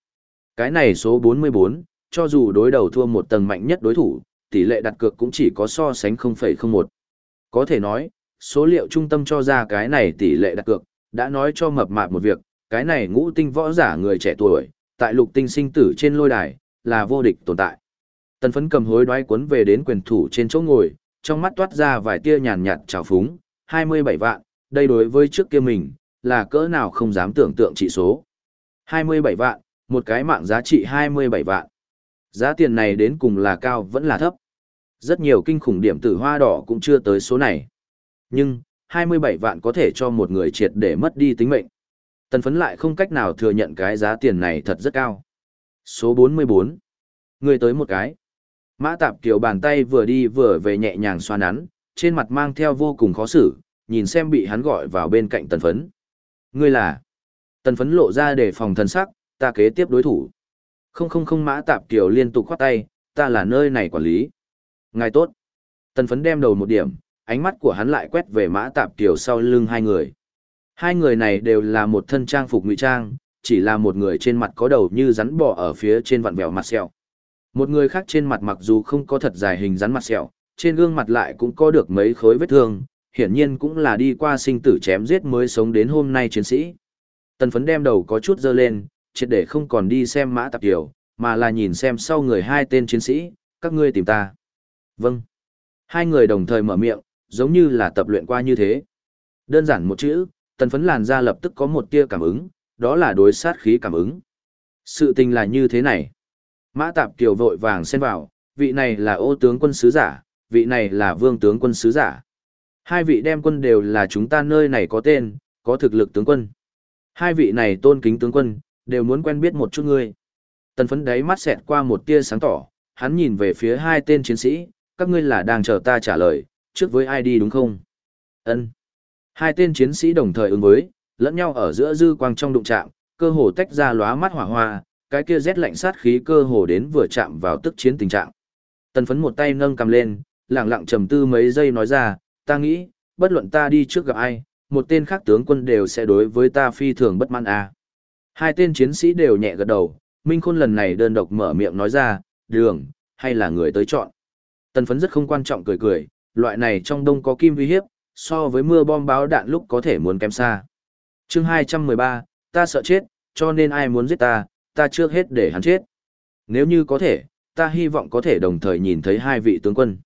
Cái này số 44, cho dù đối đầu thua một tầng mạnh nhất đối thủ, tỷ lệ đặt cược cũng chỉ có so sánh 0,01. Có thể nói, số liệu trung tâm cho ra cái này tỷ lệ đặt cược, đã nói cho mập mạp một việc, cái này ngũ tinh võ giả người trẻ tuổi, tại lục tinh sinh tử trên lôi đài, là vô địch tồn tại. Tần phấn cầm hối đoái cuốn về đến quyền thủ trên chỗ ngồi, trong mắt toát ra vài tia nhàn nhạt trào phúng, 27 vạn, đây đối với trước kia mình, là cỡ nào không dám tưởng tượng trị số. 27 vạn, một cái mạng giá trị 27 vạn. Giá tiền này đến cùng là cao vẫn là thấp. Rất nhiều kinh khủng điểm tử hoa đỏ cũng chưa tới số này. Nhưng, 27 vạn có thể cho một người triệt để mất đi tính mệnh. Tần phấn lại không cách nào thừa nhận cái giá tiền này thật rất cao. Số 44. Người tới một cái. Mã tạp kiểu bàn tay vừa đi vừa về nhẹ nhàng xoa nắn, trên mặt mang theo vô cùng khó xử, nhìn xem bị hắn gọi vào bên cạnh tần phấn. Ngươi là? Tần phấn lộ ra để phòng thần sắc, ta kế tiếp đối thủ. Không không không mã tạp kiểu liên tục khoát tay, ta là nơi này quản lý. Ngài tốt. Tần phấn đem đầu một điểm, ánh mắt của hắn lại quét về mã tạp kiểu sau lưng hai người. Hai người này đều là một thân trang phục ngụy trang, chỉ là một người trên mặt có đầu như rắn bò ở phía trên vặn vẹo mặt sẹo. Một người khác trên mặt mặc dù không có thật dài hình rắn mặt sẹo, trên gương mặt lại cũng có được mấy khối vết thương, hiển nhiên cũng là đi qua sinh tử chém giết mới sống đến hôm nay chiến sĩ. Tần phấn đem đầu có chút dơ lên, triệt để không còn đi xem mã tạp tiểu, mà là nhìn xem sau người hai tên chiến sĩ, các ngươi tìm ta. Vâng. Hai người đồng thời mở miệng, giống như là tập luyện qua như thế. Đơn giản một chữ, tần phấn làn ra lập tức có một tia cảm ứng, đó là đối sát khí cảm ứng. Sự tình là như thế này. Mã tạp kiều vội vàng xen vào, vị này là ô tướng quân sứ giả, vị này là vương tướng quân sứ giả. Hai vị đem quân đều là chúng ta nơi này có tên, có thực lực tướng quân. Hai vị này tôn kính tướng quân, đều muốn quen biết một chút ngươi. Tần phấn đáy mắt xẹt qua một tia sáng tỏ, hắn nhìn về phía hai tên chiến sĩ, các ngươi là đang chờ ta trả lời, trước với ai đi đúng không? Ân. Hai tên chiến sĩ đồng thời ứng với, lẫn nhau ở giữa dư quang trong đụng chạm, cơ hồ tách ra lóa mắt hỏa hoa, cái kia rét lạnh sát khí cơ hồ đến vừa chạm vào tức chiến tình trạng. Tần phấn một tay nâng cầm lên, lặng lặng trầm tư mấy giây nói ra, ta nghĩ, bất luận ta đi trước gặp ai, một tên khác tướng quân đều sẽ đối với ta phi thường bất mãn à. Hai tên chiến sĩ đều nhẹ gật đầu, Minh Khôn lần này đơn độc mở miệng nói ra, đường, hay là người tới chọn. Tần phấn rất không quan trọng cười cười, loại này trong đông có kim vi hiếp, so với mưa bom báo đạn lúc có thể muốn kém xa. chương 213, ta sợ chết, cho nên ai muốn giết ta, ta trước hết để hắn chết. Nếu như có thể, ta hy vọng có thể đồng thời nhìn thấy hai vị tướng quân.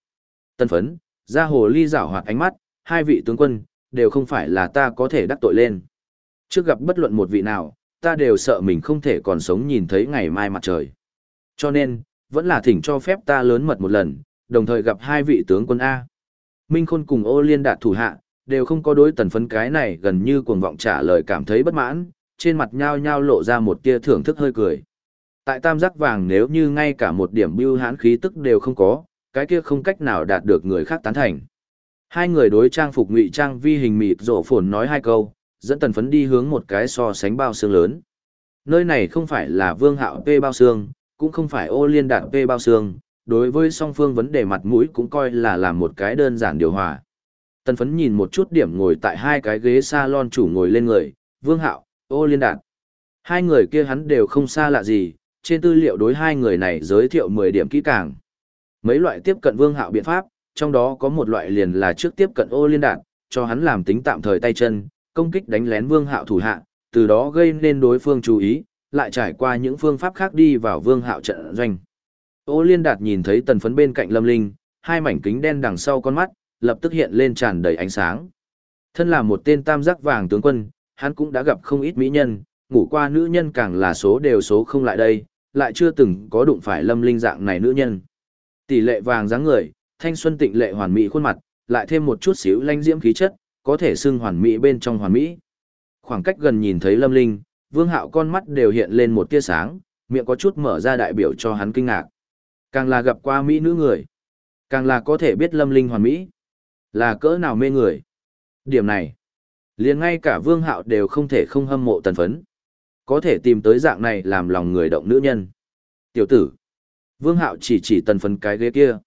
Tân phấn, ra hồ ly rảo hoạt ánh mắt, hai vị tướng quân, đều không phải là ta có thể đắc tội lên. Trước gặp bất luận một vị nào, ta đều sợ mình không thể còn sống nhìn thấy ngày mai mặt trời. Cho nên, vẫn là thỉnh cho phép ta lớn mật một lần, đồng thời gặp hai vị tướng quân A. Minh Khôn cùng ô liên đạt thủ hạ, đều không có đối tần phấn cái này gần như cuồng vọng trả lời cảm thấy bất mãn, trên mặt nhao nhao lộ ra một tia thưởng thức hơi cười. Tại tam giác vàng nếu như ngay cả một điểm bưu hãn khí tức đều không có, cái kia không cách nào đạt được người khác tán thành. Hai người đối trang phục ngụy trang vi hình mịt rộ phồn nói hai câu, dẫn tần phấn đi hướng một cái so sánh bao xương lớn. Nơi này không phải là vương hạo P bao xương, cũng không phải ô liên đạt P bao xương, đối với song phương vấn đề mặt mũi cũng coi là làm một cái đơn giản điều hòa. Tần phấn nhìn một chút điểm ngồi tại hai cái ghế salon chủ ngồi lên người, vương hạo, ô liên đạt. Hai người kia hắn đều không xa lạ gì, trên tư liệu đối hai người này giới thiệu 10 điểm kỹ càng. Mấy loại tiếp cận vương hạo biện pháp, trong đó có một loại liền là trước tiếp cận ô liên đạt, cho hắn làm tính tạm thời tay chân, công kích đánh lén vương hạo thủ hạ, từ đó gây nên đối phương chú ý, lại trải qua những phương pháp khác đi vào vương hạo trận doanh. Ô liên đạt nhìn thấy tần phấn bên cạnh lâm linh, hai mảnh kính đen đằng sau con mắt, lập tức hiện lên tràn đầy ánh sáng. Thân là một tên tam giác vàng tướng quân, hắn cũng đã gặp không ít mỹ nhân, ngủ qua nữ nhân càng là số đều số không lại đây, lại chưa từng có đụng phải lâm linh dạng này nữ nhân. Tỷ lệ vàng dáng người, thanh xuân tịnh lệ hoàn mỹ khuôn mặt, lại thêm một chút xíu lanh diễm khí chất, có thể xưng hoàn mỹ bên trong hoàn mỹ. Khoảng cách gần nhìn thấy lâm linh, vương hạo con mắt đều hiện lên một tia sáng, miệng có chút mở ra đại biểu cho hắn kinh ngạc. Càng là gặp qua mỹ nữ người, càng là có thể biết lâm linh hoàn mỹ. Là cỡ nào mê người. Điểm này, liền ngay cả vương hạo đều không thể không hâm mộ tần phấn. Có thể tìm tới dạng này làm lòng người động nữ nhân. Tiểu tử. Vương hạo chỉ chỉ tần phấn cái ghế kia.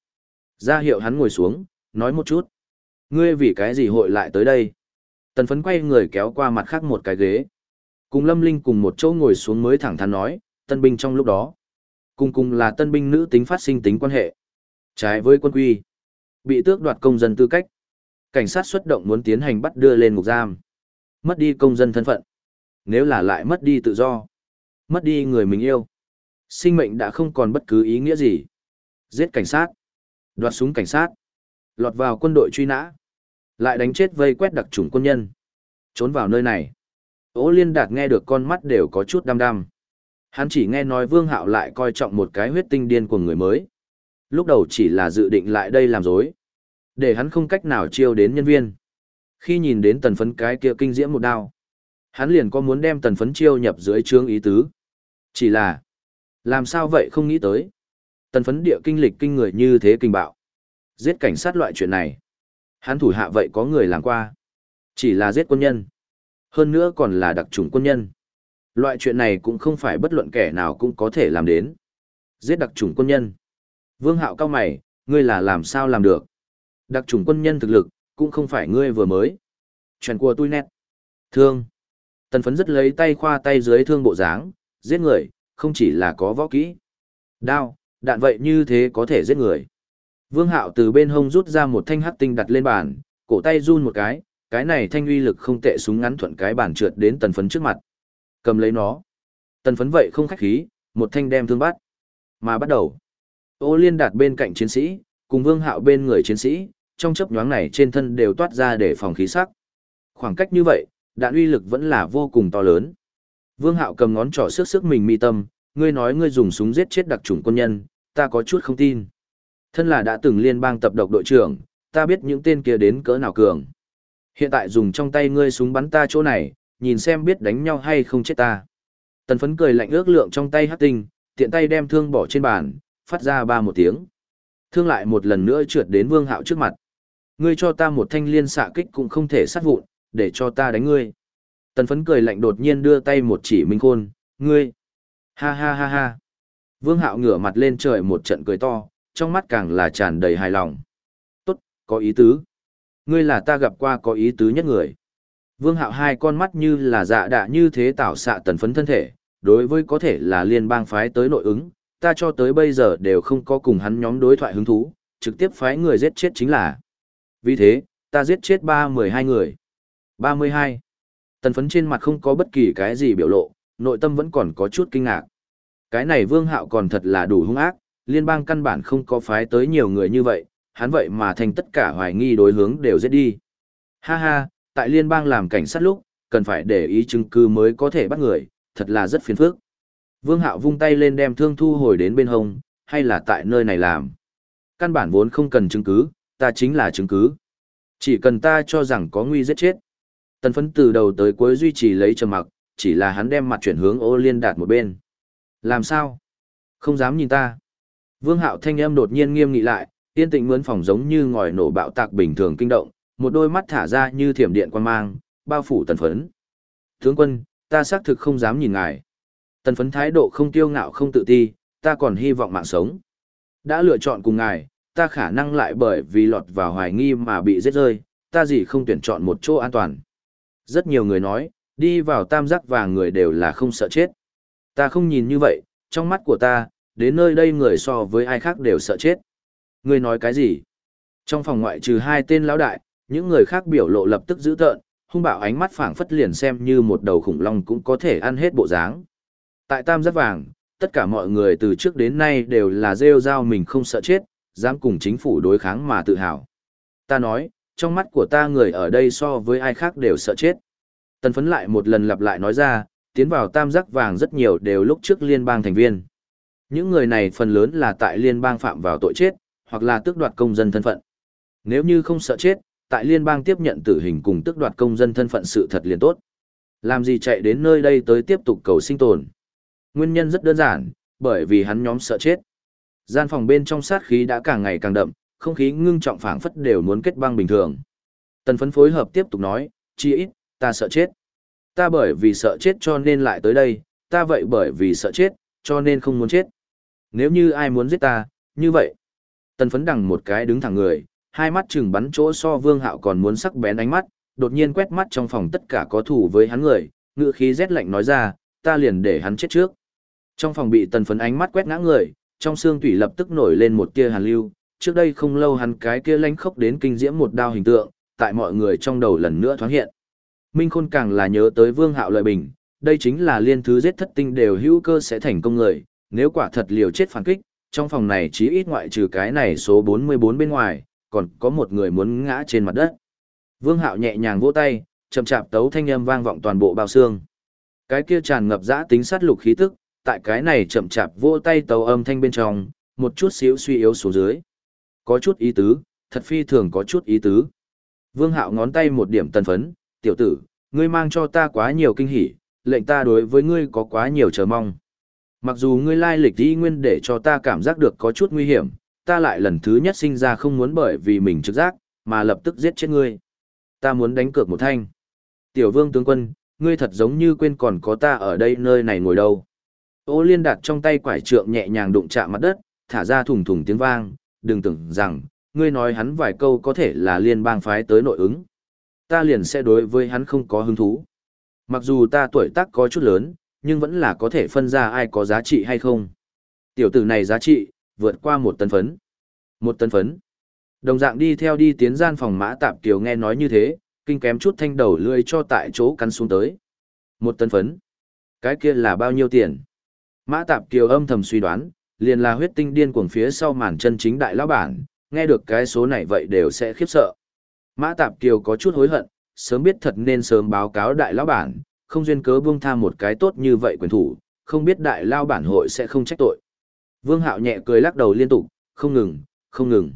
Ra hiệu hắn ngồi xuống, nói một chút. Ngươi vì cái gì hội lại tới đây? Tần phấn quay người kéo qua mặt khác một cái ghế. Cùng Lâm Linh cùng một chỗ ngồi xuống mới thẳng thắn nói, tân binh trong lúc đó. Cùng cùng là tân binh nữ tính phát sinh tính quan hệ. Trái với quân quy. Bị tước đoạt công dân tư cách. Cảnh sát xuất động muốn tiến hành bắt đưa lên ngục giam. Mất đi công dân thân phận. Nếu là lại mất đi tự do. Mất đi người mình yêu. Sinh mệnh đã không còn bất cứ ý nghĩa gì. Giết cảnh sát. Đoạt súng cảnh sát. Lọt vào quân đội truy nã. Lại đánh chết vây quét đặc chủng quân nhân. Trốn vào nơi này. Ô liên đạt nghe được con mắt đều có chút đăm đăm. Hắn chỉ nghe nói vương hạo lại coi trọng một cái huyết tinh điên của người mới. Lúc đầu chỉ là dự định lại đây làm dối. Để hắn không cách nào chiêu đến nhân viên. Khi nhìn đến tần phấn cái kia kinh diễm một đao. Hắn liền có muốn đem tần phấn chiêu nhập dưới trướng ý tứ. Chỉ là, làm sao vậy không nghĩ tới. Tần phấn địa kinh lịch kinh người như thế kinh bạo. Giết cảnh sát loại chuyện này. Hắn thủ hạ vậy có người làm qua. Chỉ là giết quân nhân. Hơn nữa còn là đặc trùng quân nhân. Loại chuyện này cũng không phải bất luận kẻ nào cũng có thể làm đến. Giết đặc trùng quân nhân. Vương hạo cao mày, ngươi là làm sao làm được. Đặc trùng quân nhân thực lực, cũng không phải ngươi vừa mới. Chuyện của tôi nét. Thương. Tần phấn rất lấy tay khoa tay dưới thương bộ dáng, giết người, không chỉ là có võ kỹ. Đao, đạn vậy như thế có thể giết người. Vương Hạo từ bên hông rút ra một thanh hắc tinh đặt lên bàn, cổ tay run một cái, cái này thanh uy lực không tệ súng ngắn thuận cái bàn trượt đến tần phấn trước mặt. Cầm lấy nó. Tần phấn vậy không khách khí, một thanh đem thương bắt. Mà bắt đầu. Ô liên đạt bên cạnh chiến sĩ, cùng Vương Hạo bên người chiến sĩ, trong chấp nhoáng này trên thân đều toát ra để phòng khí sắc. Khoảng cách như vậy, đạn uy lực vẫn là vô cùng to lớn. Vương Hạo cầm ngón trỏ sức sức mình mi tâm, ngươi nói ngươi dùng súng giết chết đặc chủng quân nhân, ta có chút không tin. Thân là đã từng liên bang tập độc đội trưởng, ta biết những tên kia đến cỡ nào cường. Hiện tại dùng trong tay ngươi súng bắn ta chỗ này, nhìn xem biết đánh nhau hay không chết ta. Tần phấn cười lạnh ước lượng trong tay hát tinh, tiện tay đem thương bỏ trên bàn, phát ra ba một tiếng. Thương lại một lần nữa trượt đến vương hạo trước mặt. Ngươi cho ta một thanh liên xạ kích cũng không thể sát vụn, để cho ta đánh ngươi. Tần phấn cười lạnh đột nhiên đưa tay một chỉ minh khôn, ngươi. Ha ha ha ha. Vương hạo ngửa mặt lên trời một trận cười to, trong mắt càng là tràn đầy hài lòng. Tốt, có ý tứ. Ngươi là ta gặp qua có ý tứ nhất người. Vương hạo hai con mắt như là dạ đạ như thế tạo xạ tần phấn thân thể, đối với có thể là liên bang phái tới nội ứng, ta cho tới bây giờ đều không có cùng hắn nhóm đối thoại hứng thú, trực tiếp phái người giết chết chính là. Vì thế, ta giết chết ba mười hai người. ba mươi hai. Tần phấn trên mặt không có bất kỳ cái gì biểu lộ, nội tâm vẫn còn có chút kinh ngạc. Cái này vương hạo còn thật là đủ hung ác, liên bang căn bản không có phái tới nhiều người như vậy, hắn vậy mà thành tất cả hoài nghi đối hướng đều giết đi. Ha ha, tại liên bang làm cảnh sát lúc, cần phải để ý chứng cứ mới có thể bắt người, thật là rất phiền phức. Vương Hạo vung tay lên đem thương thu hồi đến bên hông, hay là tại nơi này làm. Căn bản vốn không cần chứng cứ, ta chính là chứng cứ. Chỉ cần ta cho rằng có nguy giết chết. Tần phấn từ đầu tới cuối duy trì lấy trầm mặc, chỉ là hắn đem mặt chuyển hướng ô liên đạt một bên. Làm sao? Không dám nhìn ta. Vương hạo thanh âm đột nhiên nghiêm nghị lại, yên tĩnh mướn phòng giống như ngòi nổ bạo tạc bình thường kinh động, một đôi mắt thả ra như thiểm điện quan mang, bao phủ tần phấn. Tướng quân, ta xác thực không dám nhìn ngài. Tần phấn thái độ không tiêu ngạo không tự ti, ta còn hy vọng mạng sống. Đã lựa chọn cùng ngài, ta khả năng lại bởi vì lọt vào hoài nghi mà bị giết rơi, ta gì không tuyển chọn một chỗ an toàn. Rất nhiều người nói, đi vào tam giác và người đều là không sợ chết. Ta không nhìn như vậy, trong mắt của ta, đến nơi đây người so với ai khác đều sợ chết. Người nói cái gì? Trong phòng ngoại trừ hai tên lão đại, những người khác biểu lộ lập tức giữ tợn, hung bạo ánh mắt phảng phất liền xem như một đầu khủng long cũng có thể ăn hết bộ dáng. Tại tam giác vàng, tất cả mọi người từ trước đến nay đều là rêu rao mình không sợ chết, dám cùng chính phủ đối kháng mà tự hào. Ta nói, trong mắt của ta người ở đây so với ai khác đều sợ chết. Tần phấn lại một lần lặp lại nói ra, tiến vào tam giác vàng rất nhiều đều lúc trước liên bang thành viên. Những người này phần lớn là tại liên bang phạm vào tội chết, hoặc là tước đoạt công dân thân phận. Nếu như không sợ chết, tại liên bang tiếp nhận tử hình cùng tước đoạt công dân thân phận sự thật liền tốt. Làm gì chạy đến nơi đây tới tiếp tục cầu sinh tồn. Nguyên nhân rất đơn giản, bởi vì hắn nhóm sợ chết. Gian phòng bên trong sát khí đã càng ngày càng đậm, không khí ngưng trọng phảng phất đều muốn kết băng bình thường. Tần phấn phối hợp tiếp tục nói, chỉ ít, ta sợ chết. Ta bởi vì sợ chết cho nên lại tới đây, ta vậy bởi vì sợ chết, cho nên không muốn chết. Nếu như ai muốn giết ta, như vậy. Tần phấn đằng một cái đứng thẳng người, hai mắt chừng bắn chỗ so vương hạo còn muốn sắc bén ánh mắt, đột nhiên quét mắt trong phòng tất cả có thủ với hắn người, ngựa khí rét lạnh nói ra, ta liền để hắn chết trước. Trong phòng bị tần phấn ánh mắt quét ngã người, trong xương tủy lập tức nổi lên một tia hàn lưu, trước đây không lâu hắn cái kia lánh khốc đến kinh diễm một đao hình tượng, tại mọi người trong đầu lần nữa thoáng hiện. Minh Khôn càng là nhớ tới Vương Hạo lợi bình, đây chính là liên thứ giết thất tinh đều hữu cơ sẽ thành công người, nếu quả thật liều chết phản kích, trong phòng này chí ít ngoại trừ cái này số 44 bên ngoài, còn có một người muốn ngã trên mặt đất. Vương Hạo nhẹ nhàng vỗ tay, chậm chạp tấu thanh âm vang vọng toàn bộ bao xương. Cái kia tràn ngập dã tính sát lục khí tức, tại cái này chậm chạp vỗ tay tấu âm thanh bên trong, một chút xíu suy yếu xuống dưới. Có chút ý tứ, thật phi thường có chút ý tứ. Vương Hạo ngón tay một điểm tân phấn, tiểu tử, ngươi mang cho ta quá nhiều kinh hỉ, lệnh ta đối với ngươi có quá nhiều chờ mong. Mặc dù ngươi lai lịch y nguyên để cho ta cảm giác được có chút nguy hiểm, ta lại lần thứ nhất sinh ra không muốn bởi vì mình trực giác, mà lập tức giết chết ngươi. Ta muốn đánh cược một thanh. Tiểu vương tướng quân, ngươi thật giống như quên còn có ta ở đây nơi này ngồi đâu. Ô liên đặt trong tay quải trượng nhẹ nhàng đụng chạm mặt đất, thả ra thùng thùng tiếng vang, đừng tưởng rằng, ngươi nói hắn vài câu có thể là liên bang phái tới nội ứng. Ta liền sẽ đối với hắn không có hứng thú. Mặc dù ta tuổi tác có chút lớn, nhưng vẫn là có thể phân ra ai có giá trị hay không. Tiểu tử này giá trị, vượt qua một tấn phấn. Một tấn phấn. Đồng dạng đi theo đi tiến gian phòng mã tạp kiều nghe nói như thế, kinh kém chút thanh đầu lươi cho tại chỗ cắn xuống tới. Một tấn phấn. Cái kia là bao nhiêu tiền? Mã tạp kiều âm thầm suy đoán, liền là huyết tinh điên cuồng phía sau màn chân chính đại lão bản, nghe được cái số này vậy đều sẽ khiếp sợ. Mã tạp kiều có chút hối hận, sớm biết thật nên sớm báo cáo đại lão bản, không duyên cớ buông tha một cái tốt như vậy quyền thủ, không biết đại lao bản hội sẽ không trách tội. Vương Hạo nhẹ cười lắc đầu liên tục, không ngừng, không ngừng.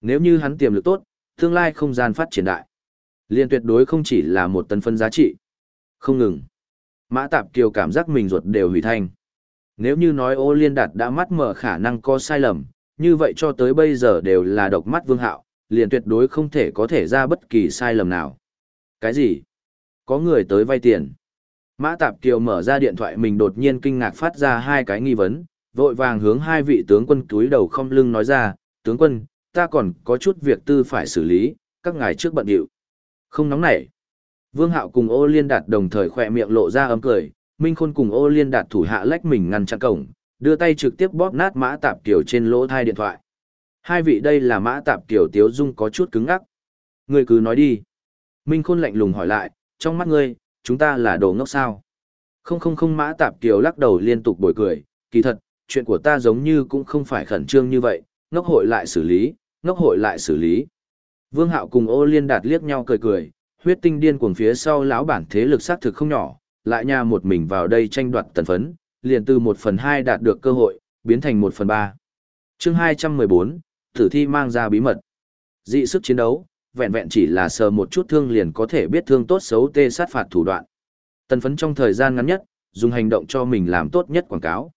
Nếu như hắn tiềm lực tốt, tương lai không gian phát triển đại. Liên tuyệt đối không chỉ là một tấn phân giá trị. Không ngừng. Mã Tạp Kiều cảm giác mình ruột đều hủy thanh. Nếu như nói ô liên đạt đã mắt mở khả năng có sai lầm, như vậy cho tới bây giờ đều là độc mắt vương hạo, liền tuyệt đối không thể có thể ra bất kỳ sai lầm nào. Cái gì? Có người tới vay tiền. Mã Tạp Kiều mở ra điện thoại mình đột nhiên kinh ngạc phát ra hai cái nghi vấn, vội vàng hướng hai vị tướng quân túi đầu không lưng nói ra, tướng quân, ta còn có chút việc tư phải xử lý, các ngài trước bận điệu. Không nóng nảy. Vương Hạo cùng ô liên đạt đồng thời khỏe miệng lộ ra ấm cười, Minh Khôn cùng ô liên đạt thủ hạ lách mình ngăn chặn cổng, đưa tay trực tiếp bóp nát mã tạp Kiều trên lỗ thai điện thoại. Hai vị đây là mã tạp Kiều tiếu dung có chút cứng ngắc. Người cứ nói đi. Minh Khôn lạnh lùng hỏi lại, trong mắt ngươi, chúng ta là đồ ngốc sao? Không không không mã tạp kiều lắc đầu liên tục bồi cười, kỳ thật, chuyện của ta giống như cũng không phải khẩn trương như vậy, ngốc hội lại xử lý, ngốc hội lại xử lý. Vương Hạo cùng ô liên đạt liếc nhau cười cười, huyết tinh điên cuồng phía sau lão bản thế lực sát thực không nhỏ, lại nha một mình vào đây tranh đoạt tần phấn, liền từ một phần hai đạt được cơ hội, biến thành một phần ba. chương hai trăm mười bốn, tử thi mang ra bí mật. Dị sức chiến đấu, vẹn vẹn chỉ là sờ một chút thương liền có thể biết thương tốt xấu tê sát phạt thủ đoạn. Tần phấn trong thời gian ngắn nhất, dùng hành động cho mình làm tốt nhất quảng cáo.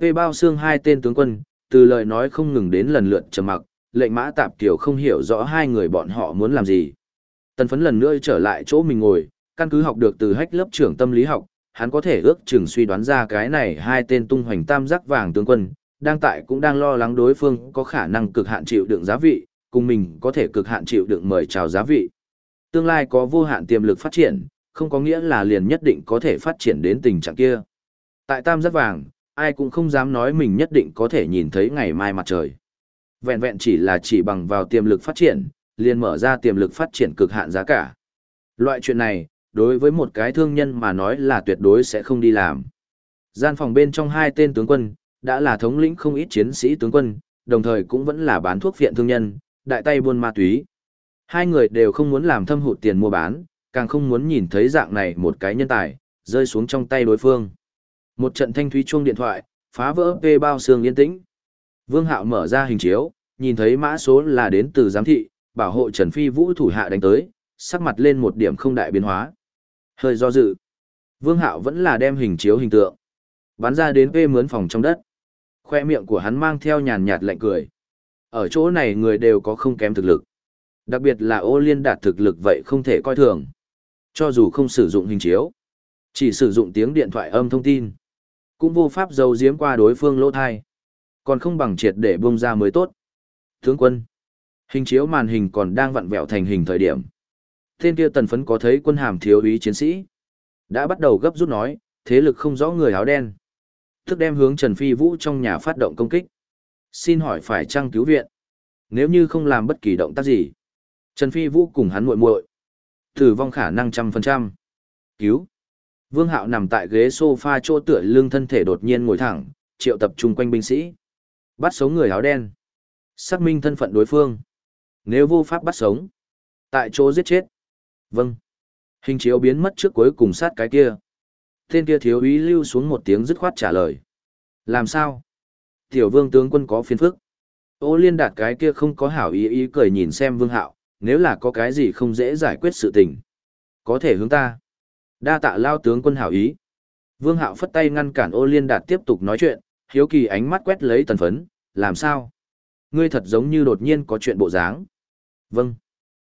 Về bao xương hai tên tướng quân, từ lời nói không ngừng đến lần lượt trầm mặc, lệnh mã tạp tiểu không hiểu rõ hai người bọn họ muốn làm gì. Tần phấn lần nữa trở lại chỗ mình ngồi, căn cứ học được từ hách lớp trưởng tâm lý học, hắn có thể ước chừng suy đoán ra cái này hai tên tung hoành tam giác vàng tướng quân, đang tại cũng đang lo lắng đối phương có khả năng cực hạn chịu đựng giá vị, cùng mình có thể cực hạn chịu đựng mời chào giá vị. Tương lai có vô hạn tiềm lực phát triển, không có nghĩa là liền nhất định có thể phát triển đến tình trạng kia. Tại tam giác vàng, ai cũng không dám nói mình nhất định có thể nhìn thấy ngày mai mặt trời. Vẹn vẹn chỉ là chỉ bằng vào tiềm lực phát triển, liền mở ra tiềm lực phát triển cực hạn giá cả. Loại chuyện này, đối với một cái thương nhân mà nói là tuyệt đối sẽ không đi làm. Gian phòng bên trong hai tên tướng quân, đã là thống lĩnh không ít chiến sĩ tướng quân, đồng thời cũng vẫn là bán thuốc viện thương nhân, đại tay buôn ma túy. Hai người đều không muốn làm thâm hụt tiền mua bán, càng không muốn nhìn thấy dạng này một cái nhân tài, rơi xuống trong tay đối phương. Một trận thanh thúy chuông điện thoại, phá vỡ vê bao xương yên tĩnh. Vương Hạo mở ra hình chiếu, nhìn thấy mã số là đến từ giám thị, bảo hộ Trần Phi Vũ thủ hạ đánh tới, sắc mặt lên một điểm không đại biến hóa. Hơi do dự. Vương Hạo vẫn là đem hình chiếu hình tượng. Bắn ra đến vê mướn phòng trong đất. Khoe miệng của hắn mang theo nhàn nhạt lạnh cười. Ở chỗ này người đều có không kém thực lực. Đặc biệt là ô liên đạt thực lực vậy không thể coi thường. Cho dù không sử dụng hình chiếu, chỉ sử dụng tiếng điện thoại âm thông tin, cũng vô pháp giấu giếm qua đối phương lỗ thai. Còn không bằng triệt để bông ra mới tốt. Tướng quân, hình chiếu màn hình còn đang vặn vẹo thành hình thời điểm. Tên kia tần phấn có thấy quân hàm thiếu úy chiến sĩ. Đã bắt đầu gấp rút nói, thế lực không rõ người áo đen. Thức đem hướng Trần Phi Vũ trong nhà phát động công kích. Xin hỏi phải chăng cứu viện? Nếu như không làm bất kỳ động tác gì, Trần Phi Vũ cùng hắn muội muội, tử vong khả năng trăm phần trăm. Cứu. Vương Hạo nằm tại ghế sofa chỗ tựa lưng thân thể đột nhiên ngồi thẳng, triệu tập trung quanh binh sĩ. Bắt sống người áo đen. Xác minh thân phận đối phương. Nếu vô pháp bắt sống, tại chỗ giết chết. Vâng. Hình chiếu biến mất trước cuối cùng sát cái kia. Tên kia thiếu úy lưu xuống một tiếng dứt khoát trả lời. Làm sao? Tiểu vương tướng quân có phiền phức. Ô liên đạt cái kia không có hảo ý ý cười nhìn xem vương hạo, nếu là có cái gì không dễ giải quyết sự tình. Có thể hướng ta. Đa tạ lao tướng quân hảo ý. Vương hạo phất tay ngăn cản ô liên đạt tiếp tục nói chuyện, hiếu kỳ ánh mắt quét lấy tần phấn, làm sao? Ngươi thật giống như đột nhiên có chuyện bộ dáng. Vâng.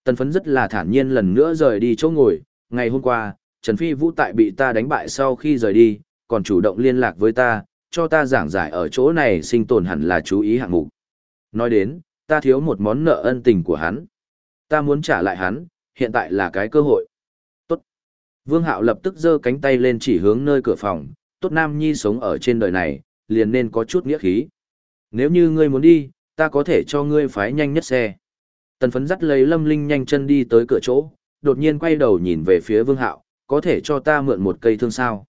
Tần phấn rất là thản nhiên lần nữa rời đi chỗ ngồi, ngày hôm qua, Trần Phi Vũ tại bị ta đánh bại sau khi rời đi, còn chủ động liên lạc với ta, cho ta giảng giải ở chỗ này sinh tồn hẳn là chú ý hạng mục. Nói đến, ta thiếu một món nợ ân tình của hắn. Ta muốn trả lại hắn, hiện tại là cái cơ hội. Tốt. Vương Hạo lập tức giơ cánh tay lên chỉ hướng nơi cửa phòng, tốt Nam Nhi sống ở trên đời này, liền nên có chút nghĩa khí. Nếu như ngươi muốn đi, ta có thể cho ngươi phái nhanh nhất xe. Tần phấn dắt lấy Lâm Linh nhanh chân đi tới cửa chỗ, đột nhiên quay đầu nhìn về phía Vương Hạo, có thể cho ta mượn một cây thương sao?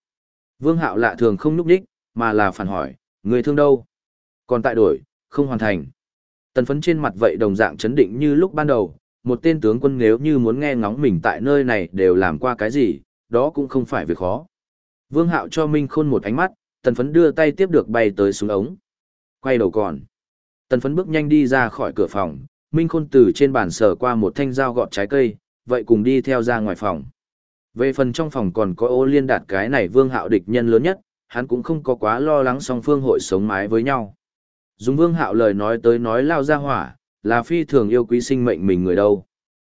Vương Hạo lạ thường không núp đích, mà là phản hỏi, người thương đâu? Còn tại đổi, không hoàn thành. Tần phấn trên mặt vậy đồng dạng chấn định như lúc ban đầu, một tên tướng quân nếu như muốn nghe ngóng mình tại nơi này đều làm qua cái gì, đó cũng không phải việc khó. Vương Hạo cho Minh Khôn một ánh mắt, tần phấn đưa tay tiếp được bay tới xuống ống. Quay đầu còn. Tần phấn bước nhanh đi ra khỏi cửa phòng, Minh Khôn từ trên bàn sờ qua một thanh dao gọt trái cây, vậy cùng đi theo ra ngoài phòng. Về phần trong phòng còn có ô liên đạt cái này vương hạo địch nhân lớn nhất, hắn cũng không có quá lo lắng song phương hội sống mái với nhau. Dùng vương hạo lời nói tới nói lao ra hỏa, là phi thường yêu quý sinh mệnh mình người đâu.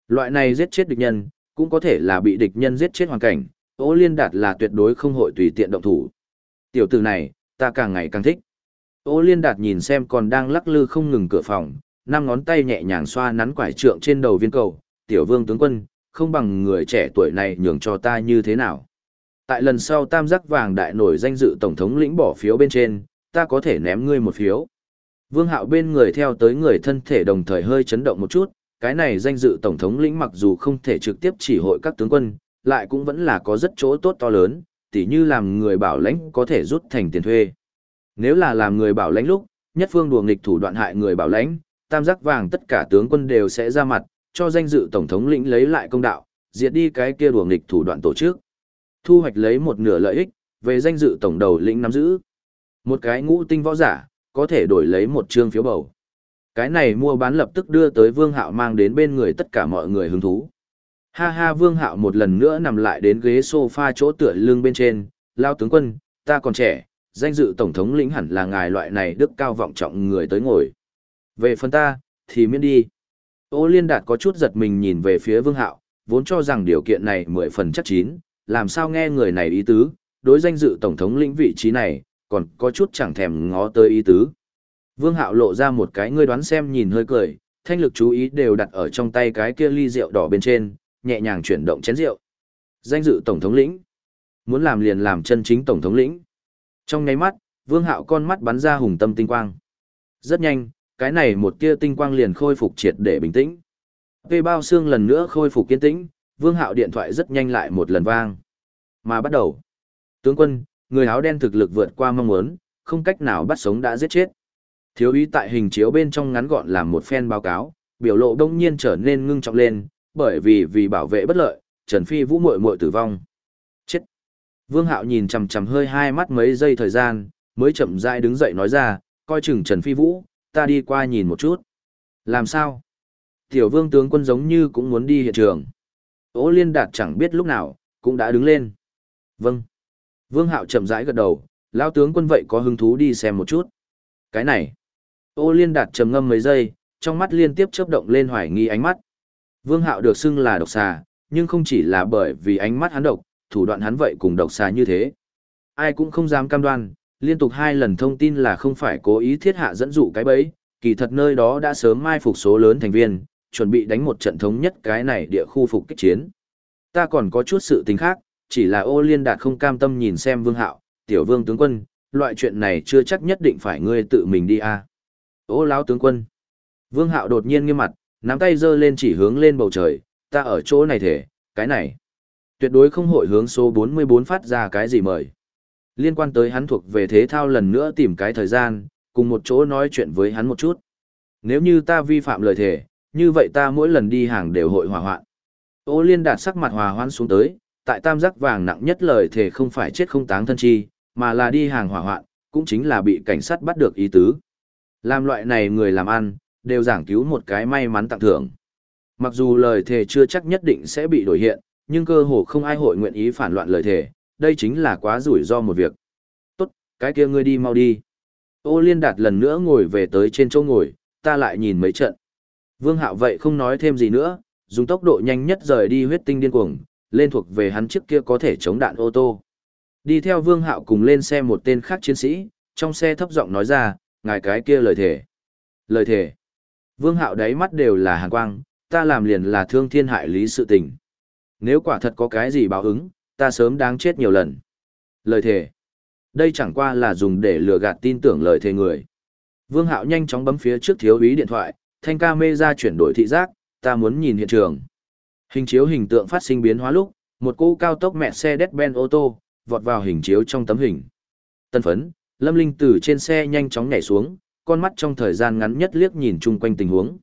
Loại này giết chết địch nhân, cũng có thể là bị địch nhân giết chết hoàn cảnh, ô liên đạt là tuyệt đối không hội tùy tiện động thủ. Tiểu tử này, ta càng ngày càng thích. Ô liên đạt nhìn xem còn đang lắc lư không ngừng cửa phòng, năm ngón tay nhẹ nhàng xoa nắn quải trượng trên đầu viên cầu, tiểu vương tướng quân, không bằng người trẻ tuổi này nhường cho ta như thế nào. Tại lần sau tam giác vàng đại nổi danh dự tổng thống lĩnh bỏ phiếu bên trên, ta có thể ném ngươi một phiếu. Vương hạo bên người theo tới người thân thể đồng thời hơi chấn động một chút, cái này danh dự tổng thống lĩnh mặc dù không thể trực tiếp chỉ hội các tướng quân, lại cũng vẫn là có rất chỗ tốt to lớn, tỉ như làm người bảo lãnh có thể rút thành tiền thuê. Nếu là làm người bảo lãnh lúc, nhất phương đùa nghịch thủ đoạn hại người bảo lãnh, tam giác vàng tất cả tướng quân đều sẽ ra mặt, cho danh dự tổng thống lĩnh lấy lại công đạo, diệt đi cái kia đùa nghịch thủ đoạn tổ chức. Thu hoạch lấy một nửa lợi ích, về danh dự tổng đầu lĩnh nắm giữ. Một cái ngũ tinh võ giả, có thể đổi lấy một trương phiếu bầu. Cái này mua bán lập tức đưa tới Vương Hạo mang đến bên người tất cả mọi người hứng thú. Ha ha Vương Hạo một lần nữa nằm lại đến ghế sofa chỗ tựa lưng bên trên, lao tướng quân, ta còn trẻ, danh dự tổng thống lĩnh hẳn là ngài loại này đức cao vọng trọng người tới ngồi. Về phần ta, thì miễn đi. Ô Liên Đạt có chút giật mình nhìn về phía Vương Hạo, vốn cho rằng điều kiện này mười phần chắc chín, làm sao nghe người này ý tứ, đối danh dự tổng thống lĩnh vị trí này, còn có chút chẳng thèm ngó tới ý tứ. Vương Hạo lộ ra một cái ngươi đoán xem nhìn hơi cười, thanh lực chú ý đều đặt ở trong tay cái kia ly rượu đỏ bên trên, nhẹ nhàng chuyển động chén rượu. Danh dự tổng thống lĩnh. Muốn làm liền làm chân chính tổng thống lĩnh. Trong nháy mắt, Vương Hạo con mắt bắn ra hùng tâm tinh quang. Rất nhanh, cái này một tia tinh quang liền khôi phục triệt để bình tĩnh. tê bao xương lần nữa khôi phục kiên tĩnh, Vương Hạo điện thoại rất nhanh lại một lần vang. Mà bắt đầu. Tướng quân, người áo đen thực lực vượt qua mong muốn, không cách nào bắt sống đã giết chết. Thiếu úy tại hình chiếu bên trong ngắn gọn làm một phen báo cáo, biểu lộ đông nhiên trở nên ngưng trọng lên, bởi vì vì bảo vệ bất lợi, Trần Phi Vũ muội muội tử vong. Chết. Vương Hạo nhìn chằm chằm hơi hai mắt mấy giây thời gian, mới chậm rãi đứng dậy nói ra, coi chừng Trần Phi Vũ, ta đi qua nhìn một chút. Làm sao? Tiểu vương tướng quân giống như cũng muốn đi hiện trường. Ô liên đạt chẳng biết lúc nào, cũng đã đứng lên. Vâng. Vương hạo chậm rãi gật đầu, lao tướng quân vậy có hứng thú đi xem một chút. Cái này. Ô liên đạt trầm ngâm mấy giây, trong mắt liên tiếp chớp động lên hoài nghi ánh mắt. Vương hạo được xưng là độc xà, nhưng không chỉ là bởi vì ánh mắt hắn độc, thủ đoạn hắn vậy cùng độc xà như thế. Ai cũng không dám cam đoan, liên tục hai lần thông tin là không phải cố ý thiết hạ dẫn dụ cái bẫy, kỳ thật nơi đó đã sớm mai phục số lớn thành viên, chuẩn bị đánh một trận thống nhất cái này địa khu phục kích chiến. Ta còn có chút sự tình khác, chỉ là ô liên đạt không cam tâm nhìn xem vương hạo, tiểu vương tướng quân, loại chuyện này chưa chắc nhất định phải ngươi tự mình đi à. Ô lão tướng quân. Vương hạo đột nhiên nghiêm mặt, nắm tay giơ lên chỉ hướng lên bầu trời, ta ở chỗ này thể, cái này. Tuyệt đối không hội hướng số 44 phát ra cái gì mời. Liên quan tới hắn thuộc về thế thao lần nữa tìm cái thời gian, cùng một chỗ nói chuyện với hắn một chút. Nếu như ta vi phạm lời thề, như vậy ta mỗi lần đi hàng đều hội hỏa hoạn. Ô liên đạt sắc mặt hòa hoan xuống tới, tại tam giác vàng nặng nhất lời thể không phải chết không táng thân chi, mà là đi hàng hỏa hoạn, cũng chính là bị cảnh sát bắt được ý tứ. Làm loại này người làm ăn, đều giảng cứu một cái may mắn tặng thưởng. Mặc dù lời thề chưa chắc nhất định sẽ bị đổi hiện, nhưng cơ hồ không ai hội nguyện ý phản loạn lời thề, đây chính là quá rủi ro một việc. Tốt, cái kia ngươi đi mau đi. Ô liên đạt lần nữa ngồi về tới trên chỗ ngồi, ta lại nhìn mấy trận. Vương hạo vậy không nói thêm gì nữa, dùng tốc độ nhanh nhất rời đi huyết tinh điên cuồng, lên thuộc về hắn chiếc kia có thể chống đạn ô tô. Đi theo vương hạo cùng lên xe một tên khác chiến sĩ, trong xe thấp giọng nói ra, ngài cái kia lời thề. Lời thề. Vương hạo đáy mắt đều là hàn quang, ta làm liền là thương thiên hại lý sự tình. Nếu quả thật có cái gì báo ứng, ta sớm đáng chết nhiều lần. Lời thề. Đây chẳng qua là dùng để lừa gạt tin tưởng lời thề người. Vương Hạo nhanh chóng bấm phía trước thiếu úy điện thoại, thanh ca mê ra chuyển đổi thị giác, ta muốn nhìn hiện trường. Hình chiếu hình tượng phát sinh biến hóa lúc, một cô cao tốc mẹ xe Mercedes-Benz ô tô, vọt vào hình chiếu trong tấm hình. Tân phấn, Lâm Linh từ trên xe nhanh chóng nhảy xuống, con mắt trong thời gian ngắn nhất liếc nhìn chung quanh tình huống.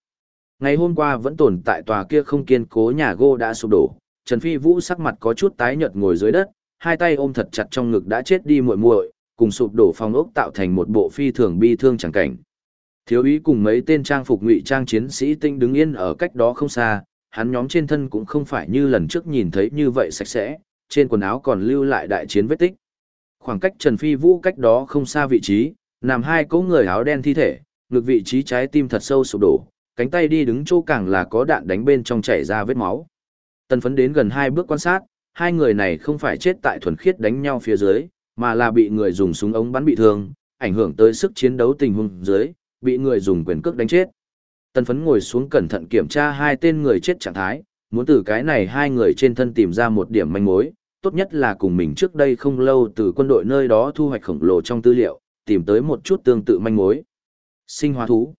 Ngày hôm qua vẫn tồn tại tòa kia không kiên cố nhà gỗ đã sụp đổ, Trần Phi Vũ sắc mặt có chút tái nhợt ngồi dưới đất, hai tay ôm thật chặt trong ngực đã chết đi muội muội, cùng sụp đổ phòng ốc tạo thành một bộ phi thường bi thương chẳng cảnh. Thiếu úy cùng mấy tên trang phục ngụy trang chiến sĩ tinh đứng yên ở cách đó không xa, hắn nhóm trên thân cũng không phải như lần trước nhìn thấy như vậy sạch sẽ, trên quần áo còn lưu lại đại chiến vết tích. Khoảng cách Trần Phi Vũ cách đó không xa vị trí, nằm hai cỗ người áo đen thi thể, ngực vị trí trái tim thật sâu sụp đổ, cánh tay đi đứng chỗ càng là có đạn đánh bên trong chảy ra vết máu. Tần phấn đến gần hai bước quan sát, hai người này không phải chết tại thuần khiết đánh nhau phía dưới, mà là bị người dùng súng ống bắn bị thương, ảnh hưởng tới sức chiến đấu tình huống dưới, bị người dùng quyền cước đánh chết. Tần phấn ngồi xuống cẩn thận kiểm tra hai tên người chết trạng thái, muốn từ cái này hai người trên thân tìm ra một điểm manh mối, tốt nhất là cùng mình trước đây không lâu từ quân đội nơi đó thu hoạch khổng lồ trong tư liệu, tìm tới một chút tương tự manh mối. Sinh hóa thú.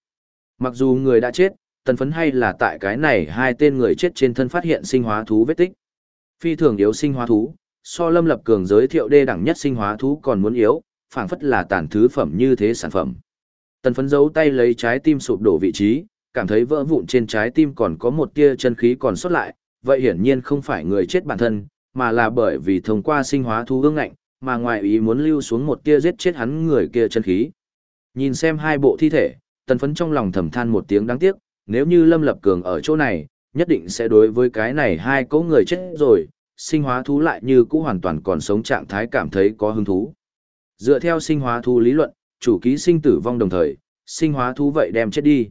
Mặc dù người đã chết, tần phấn hay là tại cái này hai tên người chết trên thân phát hiện sinh hóa thú vết tích. Phi thường yếu sinh hóa thú, so lâm lập cường giới thiệu đê đẳng nhất sinh hóa thú còn muốn yếu, phảng phất là tàn thứ phẩm như thế sản phẩm. Tần phấn giấu tay lấy trái tim sụp đổ vị trí, cảm thấy vỡ vụn trên trái tim còn có một tia chân khí còn sót lại, vậy hiển nhiên không phải người chết bản thân, mà là bởi vì thông qua sinh hóa thú ương ngạnh, mà ngoài ý muốn lưu xuống một tia giết chết hắn người kia chân khí. Nhìn xem hai bộ thi thể, tần phấn trong lòng thầm than một tiếng đáng tiếc, nếu như Lâm Lập Cường ở chỗ này, nhất định sẽ đối với cái này hai cỗ người chết rồi, sinh hóa thú lại như cũ hoàn toàn còn sống trạng thái cảm thấy có hứng thú. Dựa theo sinh hóa thú lý luận, chủ ký sinh tử vong đồng thời, sinh hóa thú vậy đem chết đi.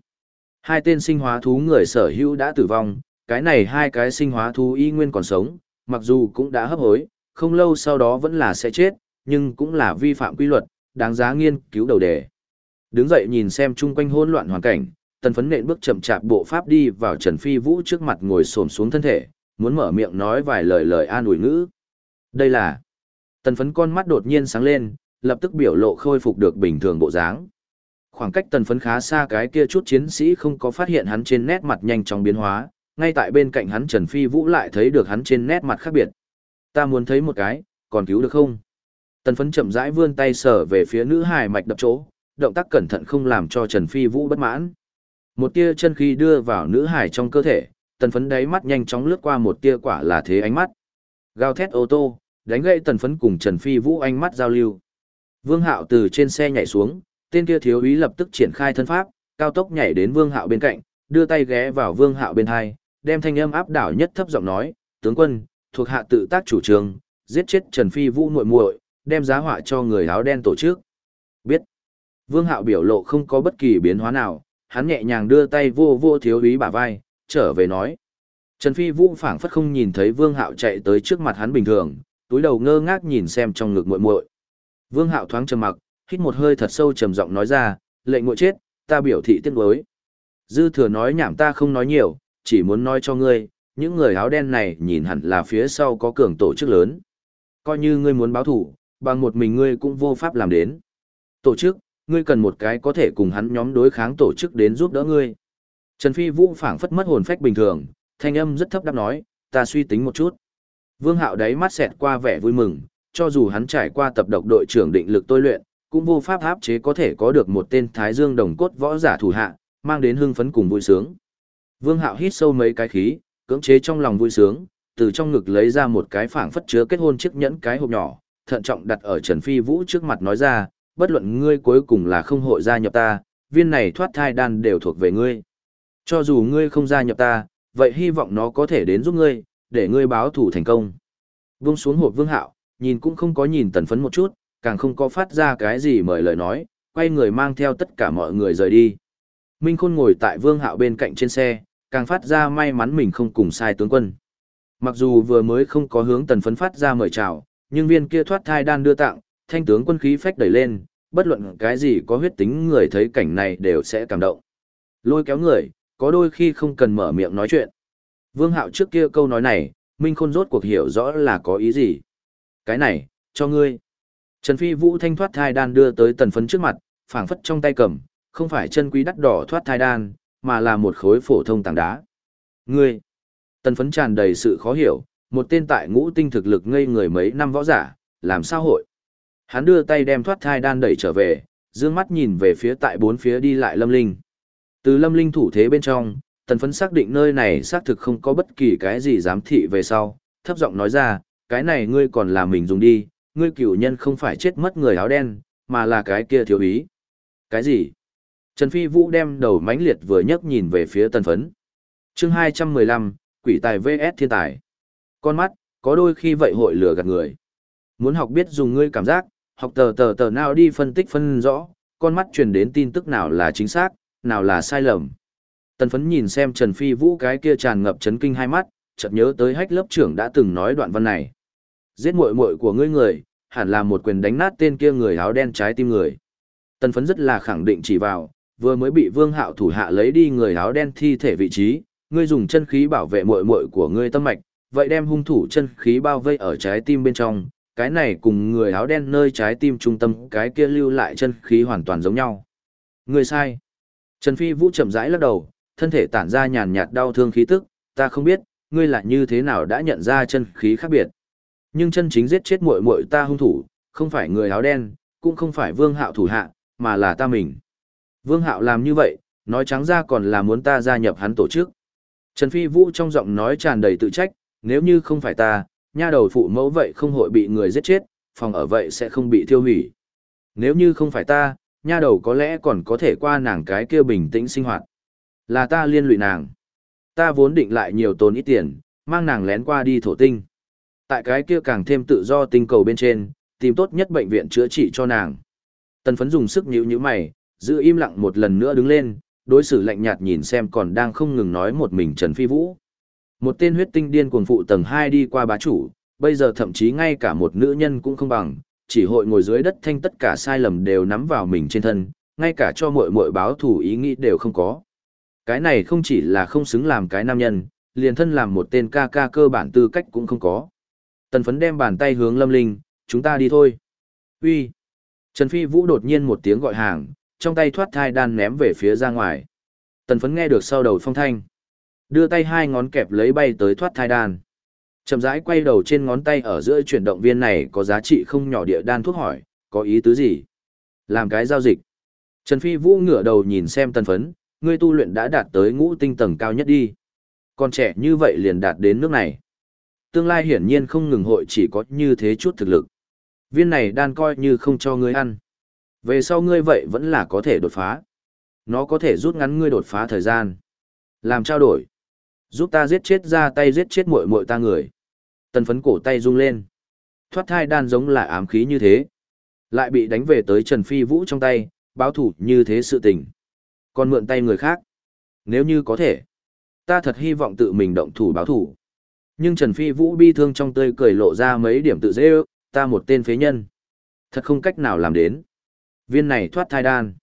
Hai tên sinh hóa thú người sở hữu đã tử vong, cái này hai cái sinh hóa thú y nguyên còn sống, mặc dù cũng đã hấp hối, không lâu sau đó vẫn là sẽ chết, nhưng cũng là vi phạm quy luật, đáng giá nghiên cứu đầu đề. Đứng dậy nhìn xem chung quanh hỗn loạn hoàn cảnh, tần phấn nện bước chậm chạp bộ pháp đi vào Trần Phi Vũ trước mặt ngồi xổm xuống thân thể, muốn mở miệng nói vài lời lời an ủi ngữ. Đây là... Tần phấn con mắt đột nhiên sáng lên, lập tức biểu lộ khôi phục được bình thường bộ dáng. Khoảng cách tần phấn khá xa cái kia chút chiến sĩ không có phát hiện hắn trên nét mặt nhanh chóng biến hóa, ngay tại bên cạnh hắn Trần Phi Vũ lại thấy được hắn trên nét mặt khác biệt. Ta muốn thấy một cái, còn cứu được không? Tần phấn chậm rãi vươn tay sở về phía nữ hài mạch đập chỗ, động tác cẩn thận không làm cho Trần Phi Vũ bất mãn. Một tia chân khí đưa vào nữ hài trong cơ thể, tần phấn đáy mắt nhanh chóng lướt qua một tia quả là thế ánh mắt. Gào thét ô tô, đánh gậy tần phấn cùng Trần Phi Vũ ánh mắt giao lưu. Vương Hạo từ trên xe nhảy xuống, tên kia thiếu úy lập tức triển khai thân pháp, cao tốc nhảy đến Vương Hạo bên cạnh, đưa tay ghé vào Vương Hạo bên hai, đem thanh âm áp đảo nhất thấp giọng nói, "Tướng quân, thuộc hạ tự tác chủ trương, giết chết Trần Phi Vũ muội muội, đem giá họa cho người áo đen tổ chức." Biết. Vương Hạo biểu lộ không có bất kỳ biến hóa nào, hắn nhẹ nhàng đưa tay vô vô thiếu úy bả vai, trở về nói. Trần Phi Vũ phảng phất không nhìn thấy Vương Hạo chạy tới trước mặt hắn bình thường, túi đầu ngơ ngác nhìn xem trong ngực muội muội. Vương Hạo thoáng trầm mặc, hít một hơi thật sâu trầm giọng nói ra, lệnh ngộ chết, ta biểu thị tiếc nuối. Dư thừa nói nhảm ta không nói nhiều, chỉ muốn nói cho ngươi, những người áo đen này nhìn hẳn là phía sau có cường tổ chức lớn. Coi như ngươi muốn báo thủ, bằng một mình ngươi cũng vô pháp làm đến. Tổ chức, ngươi cần một cái có thể cùng hắn nhóm đối kháng tổ chức đến giúp đỡ ngươi. Trần Phi Vũ phảng phất mất hồn phách bình thường, thanh âm rất thấp đáp nói, ta suy tính một chút. Vương Hạo đáy mắt xẹt qua vẻ vui mừng, cho dù hắn trải qua tập độc đội trưởng định lực tôi luyện, cũng vô pháp áp chế có thể có được một tên Thái Dương đồng cốt võ giả thủ hạ, mang đến hưng phấn cùng vui sướng. Vương Hạo hít sâu mấy cái khí, cưỡng chế trong lòng vui sướng, từ trong ngực lấy ra một cái phảng phất chứa kết hôn chiếc nhẫn cái hộp nhỏ, thận trọng đặt ở Trần Phi Vũ trước mặt nói ra, bất luận ngươi cuối cùng là không hội gia nhập ta, viên này thoát thai đan đều thuộc về ngươi. Cho dù ngươi không gia nhập ta, vậy hy vọng nó có thể đến giúp ngươi, để ngươi báo thủ thành công. Vung xuống hộp Vương Hạo, nhìn cũng không có nhìn tần phấn một chút, càng không có phát ra cái gì mời lời nói, quay người mang theo tất cả mọi người rời đi. Minh Khôn ngồi tại Vương Hạo bên cạnh trên xe, càng phát ra may mắn mình không cùng sai tướng quân. Mặc dù vừa mới không có hướng tần phấn phát ra mời chào, nhưng viên kia thoát thai đan đưa tặng, thanh tướng quân khí phách đẩy lên, bất luận cái gì có huyết tính người thấy cảnh này đều sẽ cảm động. Lôi kéo người, có đôi khi không cần mở miệng nói chuyện. Vương Hạo trước kia câu nói này, Minh Khôn rốt cuộc hiểu rõ là có ý gì. Cái này, cho ngươi. Trần Phi Vũ thanh thoát thai đan đưa tới tần phấn trước mặt, phảng phất trong tay cầm, không phải chân quý đắt đỏ thoát thai đan, mà là một khối phổ thông tảng đá. Ngươi, tần phấn tràn đầy sự khó hiểu, một tên tại ngũ tinh thực lực ngây người mấy năm võ giả, làm sao hội. Hắn đưa tay đem thoát thai đan đẩy trở về, dương mắt nhìn về phía tại bốn phía đi lại lâm linh. Từ lâm linh thủ thế bên trong, tần phấn xác định nơi này xác thực không có bất kỳ cái gì giám thị về sau, thấp giọng nói ra, cái này ngươi còn là mình dùng đi, ngươi cửu nhân không phải chết mất người áo đen, mà là cái kia thiếu ý. Cái gì? Trần Phi Vũ đem đầu mãnh liệt vừa nhấc nhìn về phía tần phấn. chương 215, quỷ tài VS thiên tài. Con mắt, có đôi khi vậy hội lừa gạt người. Muốn học biết dùng ngươi cảm giác, học tờ tờ tờ nào đi phân tích phân rõ, con mắt truyền đến tin tức nào là chính xác, nào là sai lầm. Tần phấn nhìn xem Trần Phi Vũ cái kia tràn ngập chấn kinh hai mắt, chợt nhớ tới hách lớp trưởng đã từng nói đoạn văn này. Giết muội muội của ngươi người, hẳn là một quyền đánh nát tên kia người áo đen trái tim người. Tần phấn rất là khẳng định chỉ vào, vừa mới bị Vương Hạo thủ hạ lấy đi người áo đen thi thể vị trí, ngươi dùng chân khí bảo vệ muội muội của ngươi tâm mạch, vậy đem hung thủ chân khí bao vây ở trái tim bên trong, cái này cùng người áo đen nơi trái tim trung tâm cái kia lưu lại chân khí hoàn toàn giống nhau. Ngươi sai. Trần Phi Vũ chậm rãi lắc đầu, thân thể tản ra nhàn nhạt đau thương khí tức, ta không biết, ngươi là như thế nào đã nhận ra chân khí khác biệt. Nhưng chân chính giết chết muội muội ta hung thủ, không phải người áo đen, cũng không phải Vương Hạo thủ hạ, mà là ta mình. Vương Hạo làm như vậy, nói trắng ra còn là muốn ta gia nhập hắn tổ chức. Trần Phi Vũ trong giọng nói tràn đầy tự trách, nếu như không phải ta, nha đầu phụ mẫu vậy không hội bị người giết chết, phòng ở vậy sẽ không bị thiêu hủy. Nếu như không phải ta, nha đầu có lẽ còn có thể qua nàng cái kia bình tĩnh sinh hoạt. Là ta liên lụy nàng. Ta vốn định lại nhiều tốn ít tiền, mang nàng lén qua đi thổ tinh. Tại cái kia càng thêm tự do tinh cầu bên trên, tìm tốt nhất bệnh viện chữa trị cho nàng. Tần phấn dùng sức nhíu nhíu mày, giữ im lặng một lần nữa đứng lên, đối xử lạnh nhạt nhìn xem còn đang không ngừng nói một mình Trần Phi Vũ. Một tên huyết tinh điên cuồng phụ tầng 2 đi qua bá chủ, bây giờ thậm chí ngay cả một nữ nhân cũng không bằng, chỉ hội ngồi dưới đất thanh tất cả sai lầm đều nắm vào mình trên thân, ngay cả cho muội muội báo thủ ý nghĩ đều không có. Cái này không chỉ là không xứng làm cái nam nhân, liền thân làm một tên ca ca cơ bản tư cách cũng không có. Tần phấn đem bàn tay hướng lâm linh, chúng ta đi thôi. Uy. Trần Phi Vũ đột nhiên một tiếng gọi hàng, trong tay thoát thai đan ném về phía ra ngoài. Tần phấn nghe được sau đầu phong thanh. Đưa tay hai ngón kẹp lấy bay tới thoát thai đan. Chậm rãi quay đầu trên ngón tay ở giữa chuyển động viên này có giá trị không nhỏ địa đan thuốc hỏi, có ý tứ gì? Làm cái giao dịch. Trần Phi Vũ ngửa đầu nhìn xem tần phấn, ngươi tu luyện đã đạt tới ngũ tinh tầng cao nhất đi. Còn trẻ như vậy liền đạt đến nước này. Tương lai hiển nhiên không ngừng hội chỉ có như thế chút thực lực. Viên này đan coi như không cho ngươi ăn. Về sau ngươi vậy vẫn là có thể đột phá. Nó có thể rút ngắn ngươi đột phá thời gian. Làm trao đổi. Giúp ta giết chết ra tay giết chết muội muội ta người. Tần phấn cổ tay rung lên. Thoát thai đan giống là ám khí như thế. Lại bị đánh về tới Trần Phi Vũ trong tay, báo thủ như thế sự tình. Còn mượn tay người khác. Nếu như có thể. Ta thật hy vọng tự mình động thủ báo thủ. Nhưng Trần Phi Vũ bi thương trong tươi cười lộ ra mấy điểm tự dễ ước, ta một tên phế nhân. Thật không cách nào làm đến. Viên này thoát thai đan.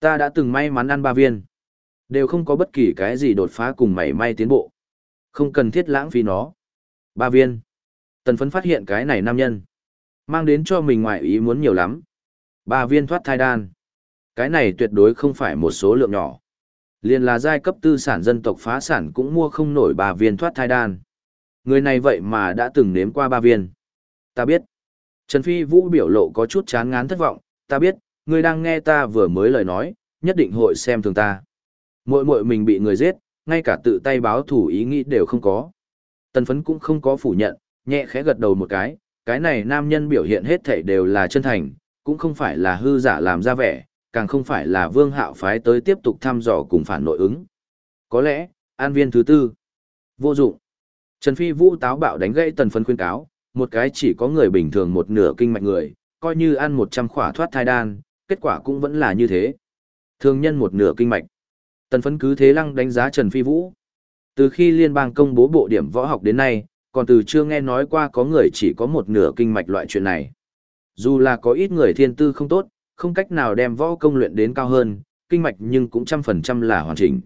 Ta đã từng may mắn ăn ba viên. Đều không có bất kỳ cái gì đột phá cùng mảy may tiến bộ. Không cần thiết lãng phí nó. Ba viên. Tần phấn phát hiện cái này nam nhân. Mang đến cho mình ngoại ý muốn nhiều lắm. Ba viên thoát thai đan. Cái này tuyệt đối không phải một số lượng nhỏ. Liền là giai cấp tư sản dân tộc phá sản cũng mua không nổi ba viên thoát thai đan. Người này vậy mà đã từng nếm qua ba viên. Ta biết. Trần Phi Vũ biểu lộ có chút chán ngán thất vọng, ta biết, ngươi đang nghe ta vừa mới lời nói, nhất định hội xem thường ta. Muội muội mình bị người giết, ngay cả tự tay báo thủ ý nghĩ đều không có. Tần phấn cũng không có phủ nhận, nhẹ khẽ gật đầu một cái, cái này nam nhân biểu hiện hết thảy đều là chân thành, cũng không phải là hư giả làm ra vẻ, càng không phải là vương hạo phái tới tiếp tục thăm dò cùng phản nội ứng. Có lẽ, an viên thứ tư, vô dụng. Trần Phi Vũ táo bạo đánh gãy tần phấn khuyên cáo, một cái chỉ có người bình thường một nửa kinh mạch người, coi như ăn 100 khỏa thoát thai đan, kết quả cũng vẫn là như thế. Thường nhân một nửa kinh mạch. Tần phấn cứ thế lăng đánh giá Trần Phi Vũ. Từ khi liên bang công bố bộ điểm võ học đến nay, còn từ chưa nghe nói qua có người chỉ có một nửa kinh mạch loại chuyện này. Dù là có ít người thiên tư không tốt, không cách nào đem võ công luyện đến cao hơn, kinh mạch nhưng cũng trăm phần trăm là hoàn chỉnh.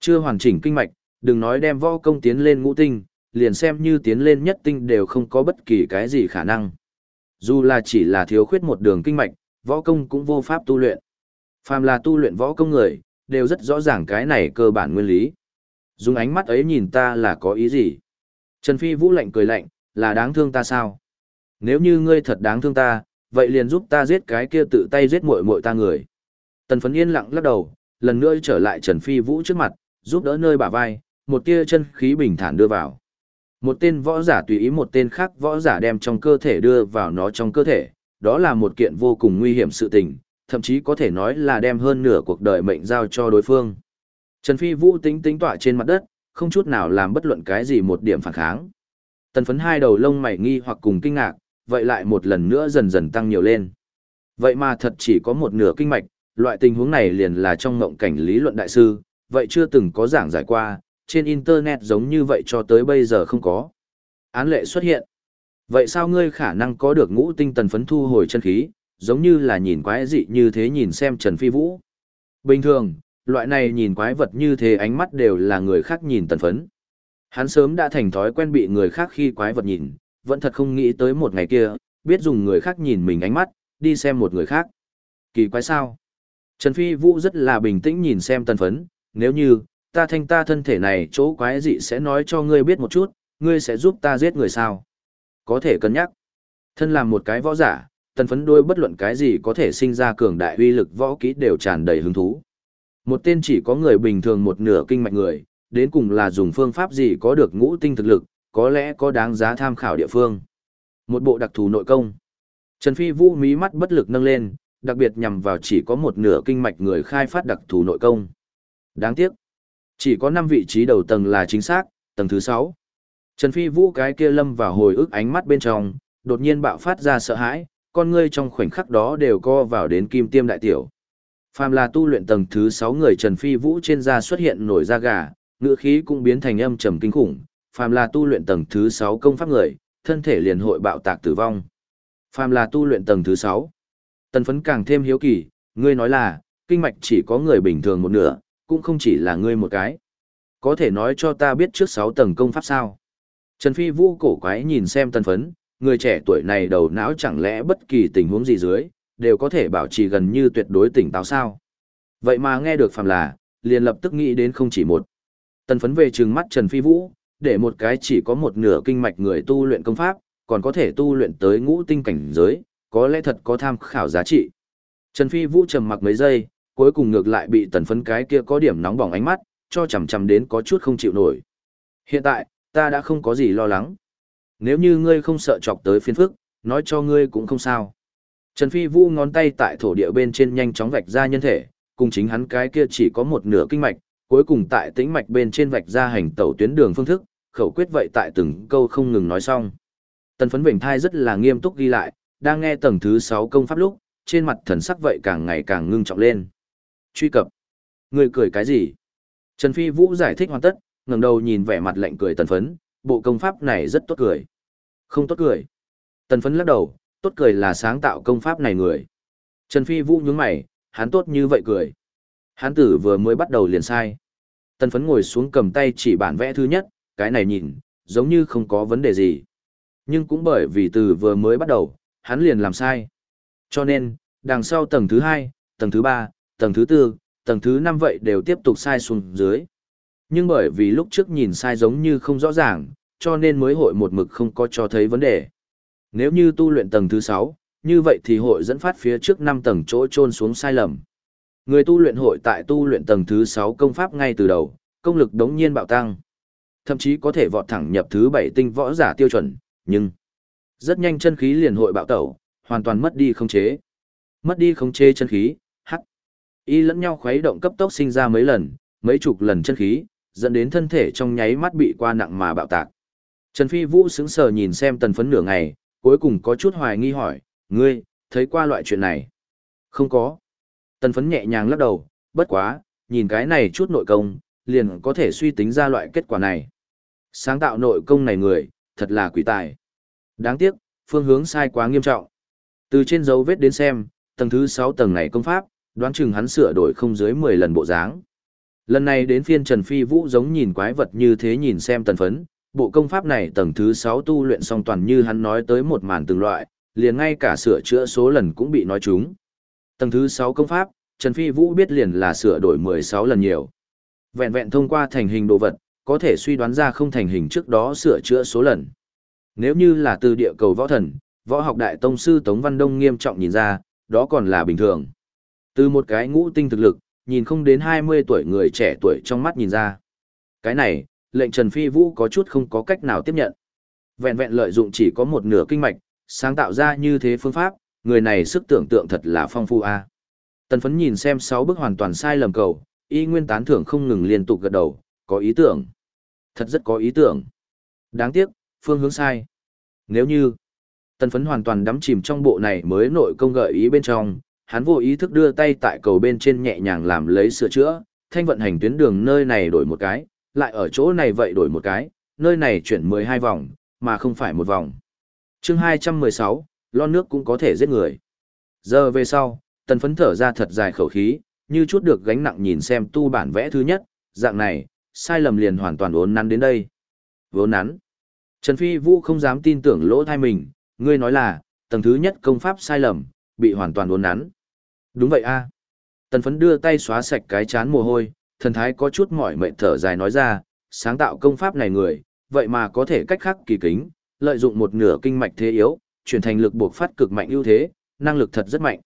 Chưa hoàn chỉnh kinh mạch, đừng nói đem võ công tiến lên ngũ tinh, liền xem như tiến lên nhất tinh đều không có bất kỳ cái gì khả năng. Dù là chỉ là thiếu khuyết một đường kinh mạch, võ công cũng vô pháp tu luyện. Phàm là tu luyện võ công người, đều rất rõ ràng cái này cơ bản nguyên lý. Dùng ánh mắt ấy nhìn ta là có ý gì? Trần Phi Vũ lạnh cười lạnh, là đáng thương ta sao? Nếu như ngươi thật đáng thương ta, vậy liền giúp ta giết cái kia tự tay giết muội muội ta người. Tần Phấn Yên lặng lắc đầu, lần nữa trở lại Trần Phi Vũ trước mặt, giúp đỡ nơi bả vai, một tia chân khí bình thản đưa vào. Một tên võ giả tùy ý một tên khác võ giả đem trong cơ thể đưa vào nó trong cơ thể, đó là một kiện vô cùng nguy hiểm sự tình, thậm chí có thể nói là đem hơn nửa cuộc đời mệnh giao cho đối phương. Trần Phi Vũ tính tính tọa trên mặt đất, không chút nào làm bất luận cái gì một điểm phản kháng. Tần phấn hai đầu lông mày nghi hoặc cùng kinh ngạc, vậy lại một lần nữa dần dần tăng nhiều lên. Vậy mà thật chỉ có một nửa kinh mạch, loại tình huống này liền là trong ngộng cảnh lý luận đại sư, vậy chưa từng có giảng giải qua, trên internet giống như vậy cho tới bây giờ không có. Án lệ xuất hiện. Vậy sao ngươi khả năng có được ngũ tinh tần phấn thu hồi chân khí, giống như là nhìn quái dị như thế nhìn xem Trần Phi Vũ. Bình thường, loại này nhìn quái vật như thế ánh mắt đều là người khác nhìn tần phấn. Hắn sớm đã thành thói quen bị người khác khi quái vật nhìn, vẫn thật không nghĩ tới một ngày kia, biết dùng người khác nhìn mình ánh mắt, đi xem một người khác. Kỳ quái sao? Trần Phi Vũ rất là bình tĩnh nhìn xem tần phấn, nếu như, ta thanh ta thân thể này chỗ quái dị sẽ nói cho ngươi biết một chút, ngươi sẽ giúp ta giết người sao? Có thể cân nhắc. Thân làm một cái võ giả, tần phấn đôi bất luận cái gì có thể sinh ra cường đại uy lực võ kỹ đều tràn đầy hứng thú. Một tên chỉ có người bình thường một nửa kinh mạch người, đến cùng là dùng phương pháp gì có được ngũ tinh thực lực, có lẽ có đáng giá tham khảo địa phương. Một bộ đặc thù nội công. Trần Phi Vũ mí mắt bất lực nâng lên, đặc biệt nhằm vào chỉ có một nửa kinh mạch người khai phát đặc thù nội công. Đáng tiếc, chỉ có 5 vị trí đầu tầng là chính xác, tầng thứ 6. Trần Phi Vũ cái kia lâm vào hồi ức ánh mắt bên trong, đột nhiên bạo phát ra sợ hãi, con ngươi trong khoảnh khắc đó đều co vào đến kim tiêm đại tiểu. Phàm là tu luyện tầng thứ 6 người Trần Phi Vũ trên da xuất hiện nổi da gà, ngựa khí cũng biến thành âm trầm kinh khủng, phàm là tu luyện tầng thứ 6 công pháp người, thân thể liền hội bạo tạc tử vong. Phàm là tu luyện tầng thứ 6. Tần phấn càng thêm hiếu kỳ, ngươi nói là, kinh mạch chỉ có người bình thường một nửa, cũng không chỉ là ngươi một cái. Có thể nói cho ta biết trước 6 tầng công pháp sao? Trần Phi Vũ cổ quái nhìn xem tần phấn, người trẻ tuổi này đầu não chẳng lẽ bất kỳ tình huống gì dưới, đều có thể bảo trì gần như tuyệt đối tỉnh táo sao. Vậy mà nghe được phàm là, liền lập tức nghĩ đến không chỉ một. Tần phấn về trừng mắt Trần Phi Vũ, để một cái chỉ có một nửa kinh mạch người tu luyện công pháp, còn có thể tu luyện tới ngũ tinh cảnh giới, có lẽ thật có tham khảo giá trị. Trần Phi Vũ trầm mặc mấy giây, cuối cùng ngược lại bị tần phấn cái kia có điểm nóng bỏng ánh mắt, cho chầm chầm đến có chút không chịu nổi. Hiện tại, ta đã không có gì lo lắng. Nếu như ngươi không sợ chọc tới phiên phức, nói cho ngươi cũng không sao. Trần Phi Vũ ngón tay tại thổ địa bên trên nhanh chóng vạch ra nhân thể, cùng chính hắn cái kia chỉ có một nửa kinh mạch, cuối cùng tại tĩnh mạch bên trên vạch ra hành tẩu tuyến đường phương thức, khẩu quyết vậy tại từng câu không ngừng nói xong. Tần phấn bình thai rất là nghiêm túc ghi lại, đang nghe tầng thứ 6 công pháp lúc, trên mặt thần sắc vậy càng ngày càng ngưng trọng lên. Truy cập. Người cười cái gì? Trần Phi Vũ giải thích hoàn tất, ngẩng đầu nhìn vẻ mặt lạnh cười tần phấn, bộ công pháp này rất tốt cười. Không tốt cười. Tần phấn lắc đầu, tốt cười là sáng tạo công pháp này người. Trần Phi Vũ nhướng mày, hắn tốt như vậy cười. Hắn tử vừa mới bắt đầu liền sai. Tần phấn ngồi xuống cầm tay chỉ bản vẽ thứ nhất, cái này nhìn, giống như không có vấn đề gì. Nhưng cũng bởi vì từ vừa mới bắt đầu, hắn liền làm sai. Cho nên, đằng sau tầng thứ hai, tầng thứ ba, tầng thứ tư, tầng thứ năm vậy đều tiếp tục sai xuống dưới. Nhưng bởi vì lúc trước nhìn sai giống như không rõ ràng, cho nên mới hội một mực không có cho thấy vấn đề. Nếu như tu luyện tầng thứ sáu, như vậy thì hội dẫn phát phía trước năm tầng chỗ trôn xuống sai lầm. Người tu luyện hội tại tu luyện tầng thứ sáu công pháp ngay từ đầu, công lực đống nhiên bạo tăng. Thậm chí có thể vọt thẳng nhập thứ bảy tinh võ giả tiêu chuẩn, nhưng rất nhanh chân khí liền hội bạo tẩu, hoàn toàn mất đi khống chế. Mất đi khống chế chân khí. Y lẫn nhau khuấy động cấp tốc sinh ra mấy lần, mấy chục lần chân khí, dẫn đến thân thể trong nháy mắt bị qua nặng mà bạo tạc. Trần Phi Vũ sững sờ nhìn xem tần phấn nửa ngày, cuối cùng có chút hoài nghi hỏi, ngươi, thấy qua loại chuyện này? Không có. Tần phấn nhẹ nhàng lắc đầu, bất quá, nhìn cái này chút nội công, liền có thể suy tính ra loại kết quả này. Sáng tạo nội công này người, thật là quỷ tài. Đáng tiếc, phương hướng sai quá nghiêm trọng. Từ trên dấu vết đến xem, tầng thứ 6 tầng này công pháp, đoán chừng hắn sửa đổi không dưới 10 lần bộ dáng. Lần này đến phiên Trần Phi Vũ giống nhìn quái vật như thế nhìn xem tần phấn, bộ công pháp này tầng thứ 6 tu luyện xong toàn như hắn nói tới một màn từng loại, liền ngay cả sửa chữa số lần cũng bị nói trúng. Tầng thứ 6 công pháp, Trần Phi Vũ biết liền là sửa đổi 16 lần nhiều. Vẹn vẹn thông qua thành hình đồ vật, có thể suy đoán ra không thành hình trước đó sửa chữa số lần. Nếu như là từ địa cầu võ thần, võ học đại tông sư Tống Văn Đông nghiêm trọng nhìn ra, đó còn là bình thường. Từ một cái ngũ tinh thực lực, nhìn không đến 20 tuổi người trẻ tuổi trong mắt nhìn ra. Cái này, lệnh Trần Phi Vũ có chút không có cách nào tiếp nhận. Vẹn vẹn lợi dụng chỉ có một nửa kinh mạch, sáng tạo ra như thế phương pháp, người này sức tưởng tượng thật là phong phu a. Tần phấn nhìn xem sáu bước hoàn toàn sai lầm cầu, y nguyên tán thưởng không ngừng liên tục gật đầu, có ý tưởng. Thật rất có ý tưởng. Đáng tiếc, phương hướng sai. Nếu như, tần phấn hoàn toàn đắm chìm trong bộ này mới nội công gợi ý bên trong, hắn vô ý thức đưa tay tại cầu bên trên nhẹ nhàng làm lấy sửa chữa, thanh vận hành tuyến đường nơi này đổi một cái, lại ở chỗ này vậy đổi một cái, nơi này chuyển 12 vòng, mà không phải một vòng. chương 216, lon nước cũng có thể giết người. Giờ về sau, tần phấn thở ra thật dài khẩu khí, như chút được gánh nặng nhìn xem tu bản vẽ thứ nhất, dạng này, sai lầm liền hoàn toàn ốn nắn đến đây. Vốn nắn. Trần Phi Vũ không dám tin tưởng lỗ thai mình, ngươi nói là, tầng thứ nhất công pháp sai lầm, bị hoàn toàn uốn nắn. Đúng vậy a à. Tần phấn đưa tay xóa sạch cái chán mồ hôi, thần thái có chút mỏi mệt thở dài nói ra, sáng tạo công pháp này người, vậy mà có thể cách khắc kỳ kính, lợi dụng một nửa kinh mạch thế yếu, chuyển thành lực buộc phát cực mạnh ưu thế, năng lực thật rất mạnh.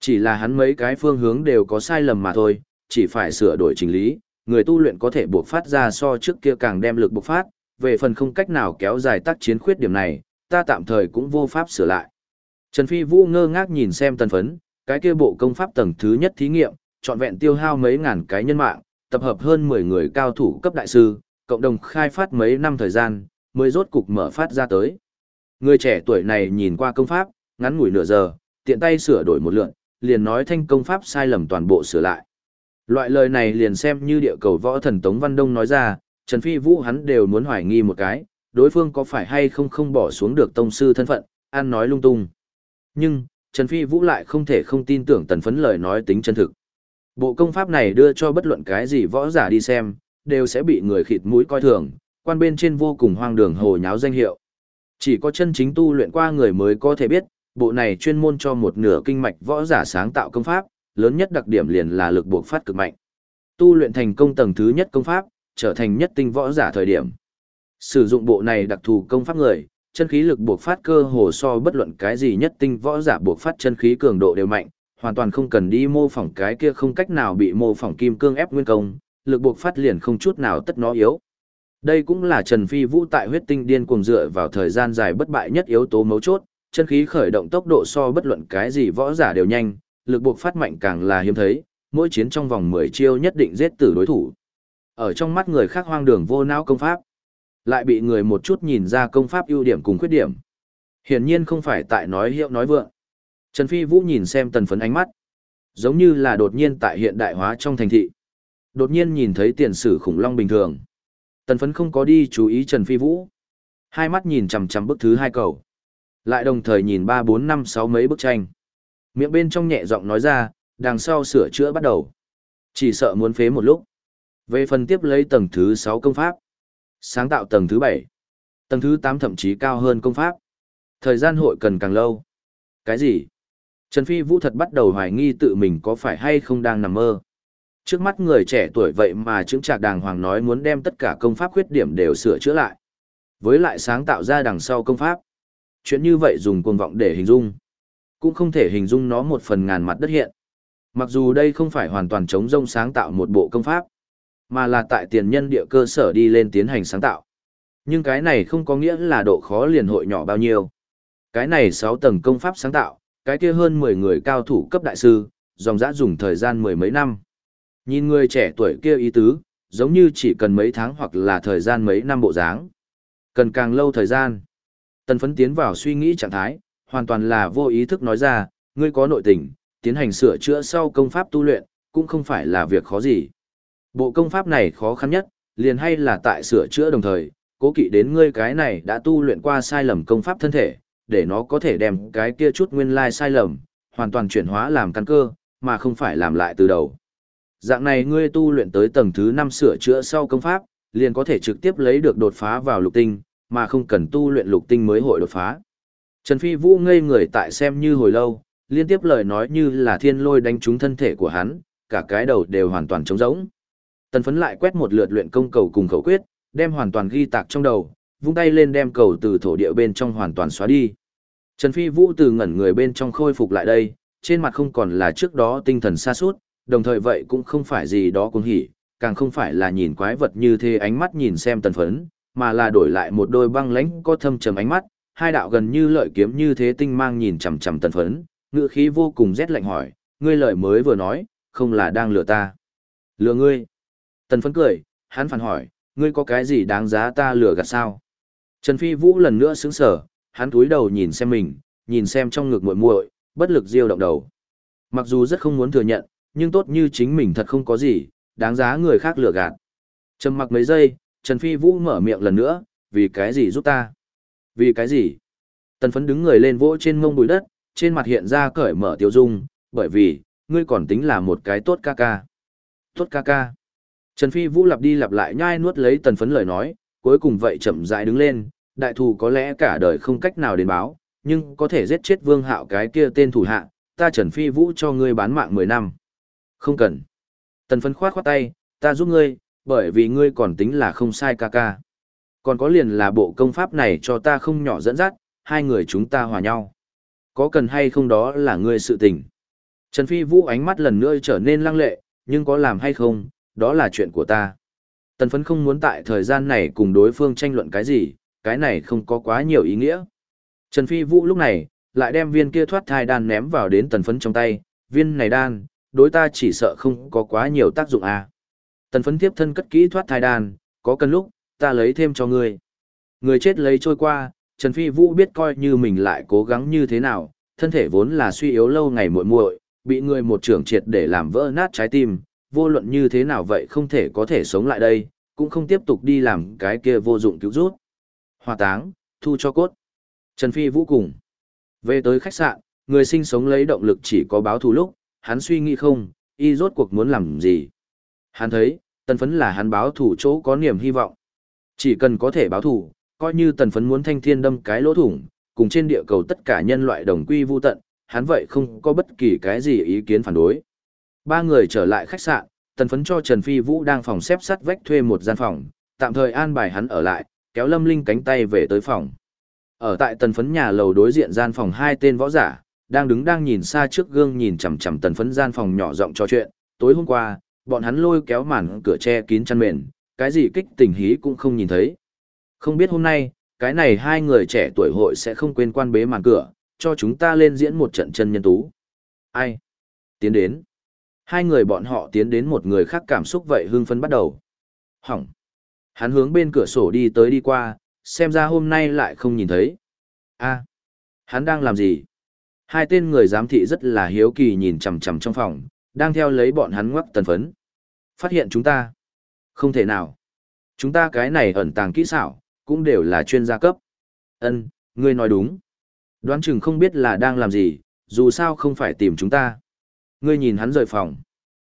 Chỉ là hắn mấy cái phương hướng đều có sai lầm mà thôi, chỉ phải sửa đổi chỉnh lý, người tu luyện có thể buộc phát ra so trước kia càng đem lực buộc phát, về phần không cách nào kéo dài tác chiến khuyết điểm này, ta tạm thời cũng vô pháp sửa lại. Trần Phi Vũ ngơ ngác nhìn xem tần phấn, cái kia bộ công pháp tầng thứ nhất thí nghiệm, trọn vẹn tiêu hao mấy ngàn cái nhân mạng, tập hợp hơn 10 người cao thủ cấp đại sư, cộng đồng khai phát mấy năm thời gian, mới rốt cục mở phát ra tới. Người trẻ tuổi này nhìn qua công pháp, Ngắn ngủi nửa giờ, tiện tay sửa đổi một lượn, liền nói thanh công pháp sai lầm toàn bộ sửa lại. Loại lời này liền xem như địa cầu võ thần Tống Văn Đông nói ra, Trần Phi Vũ hắn đều muốn hoài nghi một cái, đối phương có phải hay không không bỏ xuống được tông sư thân phận, ăn nói lung tung. Nhưng, Trần Phi Vũ lại không thể không tin tưởng tần phấn lời nói tính chân thực. Bộ công pháp này đưa cho bất luận cái gì võ giả đi xem, đều sẽ bị người khịt mũi coi thường, quan bên trên vô cùng hoang đường hồ nháo danh hiệu. Chỉ có chân chính tu luyện qua người mới có thể biết, bộ này chuyên môn cho một nửa kinh mạch võ giả sáng tạo công pháp, lớn nhất đặc điểm liền là lực buộc phát cực mạnh. Tu luyện thành công tầng thứ nhất công pháp, trở thành nhất tinh võ giả thời điểm. Sử dụng bộ này đặc thù công pháp người, chân khí lực buộc phát cơ hồ so bất luận cái gì nhất tinh võ giả buộc phát chân khí cường độ đều mạnh, hoàn toàn không cần đi mô phỏng cái kia không cách nào bị mô phỏng kim cương ép nguyên công, lực buộc phát liền không chút nào tất nó yếu. Đây cũng là Trần Phi Vũ tại huyết tinh điên cuồng dựa vào thời gian dài bất bại nhất yếu tố mấu chốt, chân khí khởi động tốc độ so bất luận cái gì võ giả đều nhanh, lực buộc phát mạnh càng là hiếm thấy, mỗi chiến trong vòng 10 chiêu nhất định giết tử đối thủ. Ở trong mắt người khác hoang đường vô não công pháp, lại bị người một chút nhìn ra công pháp ưu điểm cùng khuyết điểm. Hiển nhiên không phải tại nói hiệu nói vượng. Trần Phi Vũ nhìn xem tần phấn ánh mắt, giống như là đột nhiên tại hiện đại hóa trong thành thị. Đột nhiên nhìn thấy tiền sử khủng long bình thường. Tần phấn không có đi chú ý Trần Phi Vũ. Hai mắt nhìn chằm chằm bức thứ hai cầu. Lại đồng thời nhìn ba bốn năm sáu mấy bức tranh. Miệng bên trong nhẹ giọng nói ra, đằng sau sửa chữa bắt đầu. Chỉ sợ muốn phế một lúc. Về phần tiếp lấy tầng thứ sáu công pháp. Sáng tạo tầng thứ bảy, Tầng thứ tám thậm chí cao hơn công pháp. Thời gian hội cần càng lâu. Cái gì? Trần Phi Vũ thật bắt đầu hoài nghi tự mình có phải hay không đang nằm mơ. Trước mắt người trẻ tuổi vậy mà chứng trạc đàng hoàng nói muốn đem tất cả công pháp khuyết điểm đều sửa chữa lại. Với lại sáng tạo ra đằng sau công pháp. Chuyện như vậy dùng cuồng vọng để hình dung. Cũng không thể hình dung nó một phần ngàn mặt đất hiện. Mặc dù đây không phải hoàn toàn chống rông sáng tạo một bộ công pháp, mà là tại tiền nhân địa cơ sở đi lên tiến hành sáng tạo. Nhưng cái này không có nghĩa là độ khó liền hội nhỏ bao nhiêu. Cái này 6 tầng công pháp sáng tạo, cái kia hơn 10 người cao thủ cấp đại sư, dòng dã dùng thời gian mười mấy năm. Nhìn người trẻ tuổi kia ý tứ, giống như chỉ cần mấy tháng hoặc là thời gian mấy năm bộ dáng. Cần càng lâu thời gian. Tần phấn tiến vào suy nghĩ trạng thái, hoàn toàn là vô ý thức nói ra, ngươi có nội tình, tiến hành sửa chữa sau công pháp tu luyện, cũng không phải là việc khó gì. Bộ công pháp này khó khăn nhất, liền hay là tại sửa chữa đồng thời, cố kỵ đến ngươi cái này đã tu luyện qua sai lầm công pháp thân thể, để nó có thể đem cái kia chút nguyên lai sai lầm, hoàn toàn chuyển hóa làm căn cơ, mà không phải làm lại từ đầu. Dạng này ngươi tu luyện tới tầng thứ 5 sửa chữa sau công pháp, liền có thể trực tiếp lấy được đột phá vào lục tinh, mà không cần tu luyện lục tinh mới hội đột phá. Trần Phi Vũ ngây người tại xem như hồi lâu, liên tiếp lời nói như là thiên lôi đánh trúng thân thể của hắn, cả cái đầu đều hoàn toàn trống rỗng. Tần phấn lại quét một lượt luyện công cầu cùng khẩu quyết, đem hoàn toàn ghi tạc trong đầu, vung tay lên đem cầu từ thổ địa bên trong hoàn toàn xóa đi. Trần Phi Vũ từ ngẩn người bên trong khôi phục lại đây, trên mặt không còn là trước đó tinh thần xa suốt, đồng thời vậy cũng không phải gì đó cũng hỉ, càng không phải là nhìn quái vật như thế ánh mắt nhìn xem tần phấn, mà là đổi lại một đôi băng lãnh có thâm trầm ánh mắt, hai đạo gần như lợi kiếm như thế tinh mang nhìn chằm chằm tần phấn, ngựa khí vô cùng rét lạnh hỏi, ngươi lời mới vừa nói, không là đang lừa ta. Lừa ngươi. Tần phấn cười, hắn phản hỏi, ngươi có cái gì đáng giá ta lừa gạt sao? Trần Phi Vũ lần nữa sững sở, hắn túi đầu nhìn xem mình, nhìn xem trong ngực muội muội, bất lực diêu động đầu. Mặc dù rất không muốn thừa nhận, nhưng tốt như chính mình thật không có gì, đáng giá người khác lừa gạt. Trầm mặc mấy giây, Trần Phi Vũ mở miệng lần nữa, vì cái gì giúp ta? Vì cái gì? Tần phấn đứng người lên vỗ trên mông bụi đất, trên mặt hiện ra cởi mở tiêu dung, bởi vì, ngươi còn tính là một cái tốt ca ca. Tốt ca ca. Trần Phi Vũ lặp đi lặp lại nhai nuốt lấy tần phấn lời nói, cuối cùng vậy chậm rãi đứng lên, đại thù có lẽ cả đời không cách nào đến báo, nhưng có thể giết chết vương hạo cái kia tên thủ hạ, ta Trần Phi Vũ cho ngươi bán mạng 10 năm. Không cần. Tần phấn khoát khoát tay, ta giúp ngươi, bởi vì ngươi còn tính là không sai ca ca. Còn có liền là bộ công pháp này cho ta không nhỏ dẫn dắt, hai người chúng ta hòa nhau. Có cần hay không đó là ngươi sự tình. Trần Phi Vũ ánh mắt lần nữa trở nên lăng lệ, nhưng có làm hay không, đó là chuyện của ta. Tần phấn không muốn tại thời gian này cùng đối phương tranh luận cái gì, cái này không có quá nhiều ý nghĩa. Trần Phi Vũ lúc này, lại đem viên kia thoát thai đan ném vào đến tần phấn trong tay, viên này đan, đối ta chỉ sợ không có quá nhiều tác dụng à. Tần phấn tiếp thân cất kỹ thoát thai đan, có cần lúc, ta lấy thêm cho ngươi. Người chết lấy trôi qua, Trần Phi Vũ biết coi như mình lại cố gắng như thế nào, thân thể vốn là suy yếu lâu ngày muội muội, bị người một trưởng triệt để làm vỡ nát trái tim, vô luận như thế nào vậy không thể có thể sống lại đây, cũng không tiếp tục đi làm cái kia vô dụng cứu rút. Hòa táng, thu cho cốt. Trần Phi vũ cùng. Về tới khách sạn, người sinh sống lấy động lực chỉ có báo thù lúc, hắn suy nghĩ không, y rốt cuộc muốn làm gì. Hắn thấy, tần phấn là hắn báo thù chỗ có niềm hy vọng. Chỉ cần có thể báo thù, coi như tần phấn muốn thanh thiên đâm cái lỗ thủng, cùng trên địa cầu tất cả nhân loại đồng quy vu tận, hắn vậy không có bất kỳ cái gì ý kiến phản đối. Ba người trở lại khách sạn, tần phấn cho Trần Phi Vũ đang phòng xếp sắt vách thuê một gian phòng, tạm thời an bài hắn ở lại, kéo Lâm Linh cánh tay về tới phòng. Ở tại tần phấn nhà lầu đối diện gian phòng hai tên võ giả, đang đứng đang nhìn xa trước gương nhìn chằm chằm tần phấn gian phòng nhỏ rộng trò chuyện, tối hôm qua, bọn hắn lôi kéo màn cửa che kín chăn mền, cái gì kích tình hí cũng không nhìn thấy. Không biết hôm nay, cái này hai người trẻ tuổi hội sẽ không quên quan bế màn cửa, cho chúng ta lên diễn một trận chân nhân tú. Ai? Tiến đến. Hai người bọn họ tiến đến một người khác cảm xúc vậy hưng phấn bắt đầu. Hỏng. Hắn hướng bên cửa sổ đi tới đi qua, xem ra hôm nay lại không nhìn thấy. a hắn đang làm gì? Hai tên người giám thị rất là hiếu kỳ nhìn chằm chằm trong phòng, đang theo lấy bọn hắn ngoắc tần phấn. Phát hiện chúng ta. Không thể nào. Chúng ta cái này ẩn tàng kỹ xảo, cũng đều là chuyên gia cấp. Ân, ngươi nói đúng. Đoán chừng không biết là đang làm gì, dù sao không phải tìm chúng ta. Ngươi nhìn hắn rời phòng.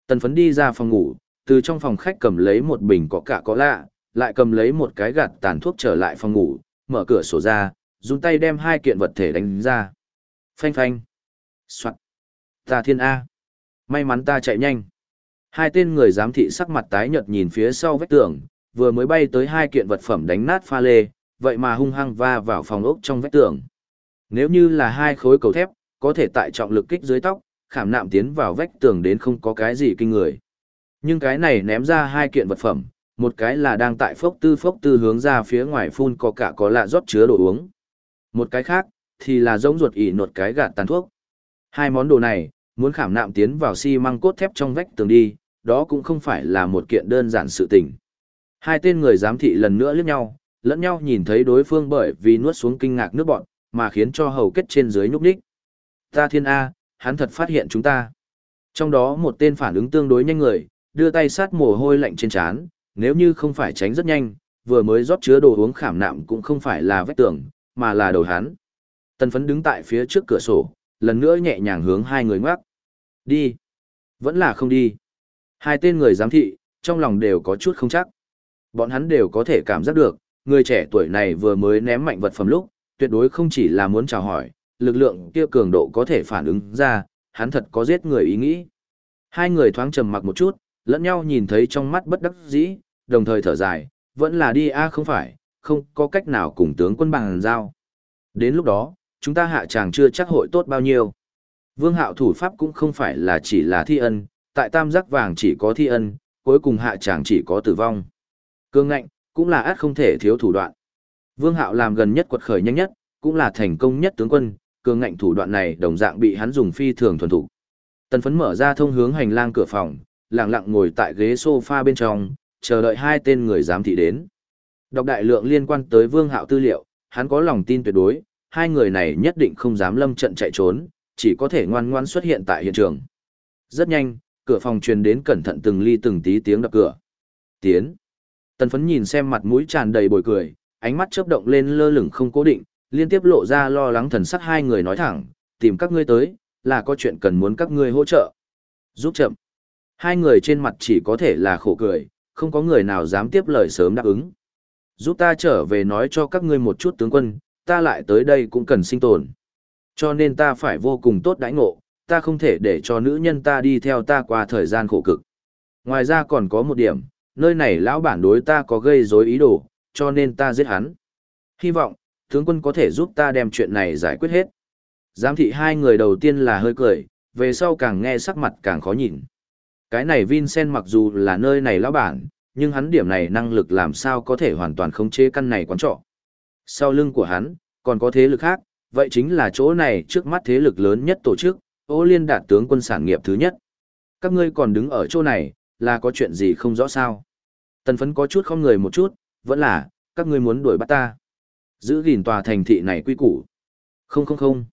Tần phấn đi ra phòng ngủ, từ trong phòng khách cầm lấy một bình có cả có lạ, lại cầm lấy một cái gạt tàn thuốc trở lại phòng ngủ, mở cửa sổ ra, dùng tay đem hai kiện vật thể đánh ra. Phanh phanh. Soạn. Ta thiên A. May mắn ta chạy nhanh. Hai tên người giám thị sắc mặt tái nhợt nhìn phía sau vách tường, vừa mới bay tới hai kiện vật phẩm đánh nát pha lê, vậy mà hung hăng va vào phòng ốc trong vách tường. Nếu như là hai khối cầu thép, có thể tại trọng lực kích dưới tóc, khảm nạm tiến vào vách tường đến không có cái gì kinh người. Nhưng cái này ném ra hai kiện vật phẩm, một cái là đang tại phốc tư phốc tư hướng ra phía ngoài phun có cả có lạ rót chứa đồ uống. Một cái khác, thì là giống ruột ỉ nột cái gạt tàn thuốc. Hai món đồ này, muốn khảm nạm tiến vào xi măng cốt thép trong vách tường đi, đó cũng không phải là một kiện đơn giản sự tình. Hai tên người giám thị lần nữa liếc nhau, lẫn nhau nhìn thấy đối phương bởi vì nuốt xuống kinh ngạc nước bọn, mà khiến cho hầu kết trên dưới nhúc nhích. Ta thiên A, hắn thật phát hiện chúng ta. Trong đó một tên phản ứng tương đối nhanh người, đưa tay sát mồ hôi lạnh trên trán, nếu như không phải tránh rất nhanh, vừa mới rót chứa đồ uống khảm nạm cũng không phải là vách tường, mà là đầu hắn. Tần phấn đứng tại phía trước cửa sổ, lần nữa nhẹ nhàng hướng hai người ngoắc. Đi. Vẫn là không đi. Hai tên người giám thị, trong lòng đều có chút không chắc. Bọn hắn đều có thể cảm giác được, người trẻ tuổi này vừa mới ném mạnh vật phẩm lúc, tuyệt đối không chỉ là muốn chào hỏi, lực lượng kia cường độ có thể phản ứng ra, hắn thật có giết người ý nghĩ. Hai người thoáng trầm mặc một chút, lẫn nhau nhìn thấy trong mắt bất đắc dĩ, đồng thời thở dài, vẫn là đi a không phải, không có cách nào cùng tướng quân bằng giao. Đến lúc đó, chúng ta hạ chàng chưa chắc hội tốt bao nhiêu. Vương hạo thủ pháp cũng không phải là chỉ là thi ân, tại tam giác vàng chỉ có thi ân, cuối cùng hạ chàng chỉ có tử vong. Cương ngạnh, cũng là át không thể thiếu thủ đoạn. Vương hạo làm gần nhất quật khởi nhanh nhất, cũng là thành công nhất tướng quân, cường ngạnh thủ đoạn này đồng dạng bị hắn dùng phi thường thuần thủ. Tần phấn mở ra thông hướng hành lang cửa phòng, lặng lặng ngồi tại ghế sofa bên trong, chờ đợi hai tên người giám thị đến. Đọc đại lượng liên quan tới Vương Hạo tư liệu, hắn có lòng tin tuyệt đối, hai người này nhất định không dám lâm trận chạy trốn, chỉ có thể ngoan ngoan xuất hiện tại hiện trường. Rất nhanh, cửa phòng truyền đến cẩn thận từng ly từng tí tiếng đập cửa. Tiến. Tần phấn nhìn xem mặt mũi tràn đầy bồi cười, ánh mắt chớp động lên lơ lửng không cố định, liên tiếp lộ ra lo lắng thần sắc hai người nói thẳng, tìm các ngươi tới, là có chuyện cần muốn các ngươi hỗ trợ. Giúp chậm. Hai người trên mặt chỉ có thể là khổ cười, không có người nào dám tiếp lời sớm đáp ứng. Giúp ta trở về nói cho các ngươi một chút tướng quân, ta lại tới đây cũng cần sinh tồn. Cho nên ta phải vô cùng tốt đãi ngộ, ta không thể để cho nữ nhân ta đi theo ta qua thời gian khổ cực. Ngoài ra còn có một điểm, nơi này lão bản đối ta có gây rối ý đồ, cho nên ta giết hắn. Hy vọng, tướng quân có thể giúp ta đem chuyện này giải quyết hết. Giám thị hai người đầu tiên là hơi cười, về sau càng nghe sắc mặt càng khó nhìn. Cái này Vincent mặc dù là nơi này lão bản, nhưng hắn điểm này năng lực làm sao có thể hoàn toàn khống chế căn này quán trọ. Sau lưng của hắn, còn có thế lực khác, vậy chính là chỗ này trước mắt thế lực lớn nhất tổ chức, ô liên đạt tướng quân sản nghiệp thứ nhất. Các ngươi còn đứng ở chỗ này, là có chuyện gì không rõ sao. Tần phấn có chút không người một chút, vẫn là, các ngươi muốn đuổi bắt ta. Giữ gìn tòa thành thị này quy củ. Không không không.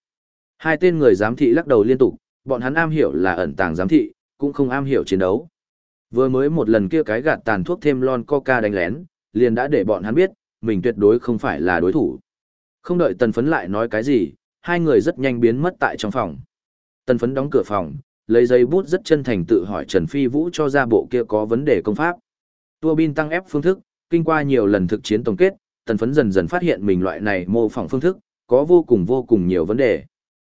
Hai tên người giám thị lắc đầu liên tục, bọn hắn am hiểu là ẩn tàng giám thị, cũng không am hiểu chiến đấu. Vừa mới một lần kia cái gạt tàn thuốc thêm lon coca đánh lén, liền đã để bọn hắn biết, mình tuyệt đối không phải là đối thủ. Không đợi tần phấn lại nói cái gì, hai người rất nhanh biến mất tại trong phòng. Tần phấn đóng cửa phòng, lấy giấy bút rất chân thành tự hỏi Trần Phi Vũ cho ra bộ kia có vấn đề công pháp. Tua bin tăng ép phương thức, kinh qua nhiều lần thực chiến tổng kết, tần phấn dần dần phát hiện mình loại này mô phỏng phương thức, có vô cùng vô cùng nhiều vấn đề.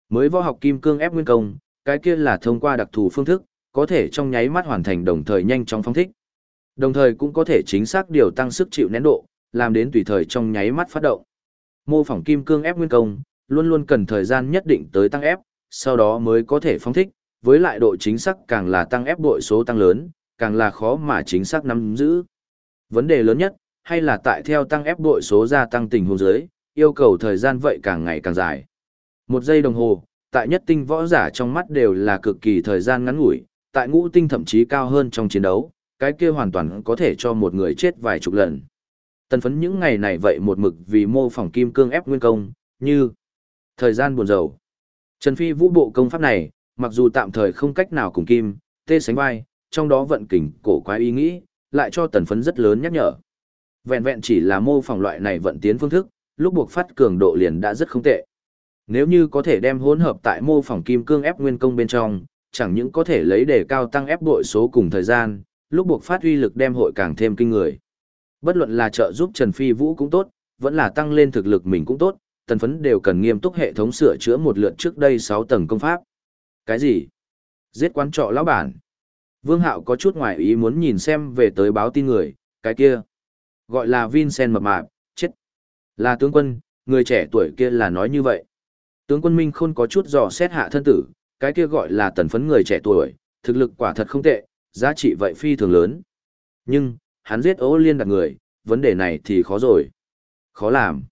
Mới võ học kim cương ép nguyên công, cái kia là thông qua đặc thù phương thức, có thể trong nháy mắt hoàn thành đồng thời nhanh chóng phóng thích. Đồng thời cũng có thể chính xác điều tăng sức chịu nén độ, làm đến tùy thời trong nháy mắt phát động. Mô phỏng kim cương ép nguyên công, luôn luôn cần thời gian nhất định tới tăng ép, sau đó mới có thể phóng thích, với lại độ chính xác càng là tăng ép bội số tăng lớn, càng là khó mà chính xác nắm giữ. Vấn đề lớn nhất, hay là tại theo tăng ép đội số gia tăng tình huống dưới, yêu cầu thời gian vậy càng ngày càng dài. Một giây đồng hồ, tại nhất tinh võ giả trong mắt đều là cực kỳ thời gian ngắn ngủi, tại ngũ tinh thậm chí cao hơn trong chiến đấu, cái kia hoàn toàn có thể cho một người chết vài chục lần. Tần phấn những ngày này vậy một mực vì mô phỏng kim cương ép nguyên công, như thời gian buồn rầu. Trần Phi vũ bộ công pháp này, mặc dù tạm thời không cách nào cùng kim, tê sánh vai, trong đó vận kình cổ quái ý nghĩ, lại cho tần phấn rất lớn nhắc nhở. Vẹn vẹn chỉ là mô phỏng loại này vận tiến phương thức, lúc buộc phát cường độ liền đã rất không tệ. Nếu như có thể đem hỗn hợp tại mô phỏng kim cương ép nguyên công bên trong, chẳng những có thể lấy để cao tăng ép bội số cùng thời gian, lúc buộc phát uy lực đem hội càng thêm kinh người. Bất luận là trợ giúp Trần Phi Vũ cũng tốt, vẫn là tăng lên thực lực mình cũng tốt, tần phấn đều cần nghiêm túc hệ thống sửa chữa một lượt trước đây 6 tầng công pháp. Cái gì? Giết quán trọ lão bản. Vương Hạo có chút ngoài ý muốn nhìn xem về tới báo tin người, cái kia. Gọi là Vincent mập mạp, chết. Là tướng quân, người trẻ tuổi kia là nói như vậy. Tướng quân Minh Khôn có chút dò xét hạ thân tử, cái kia gọi là tần phấn người trẻ tuổi, thực lực quả thật không tệ, giá trị vậy phi thường lớn. Nhưng, hắn giết ố liên đặt người, vấn đề này thì khó rồi. Khó làm.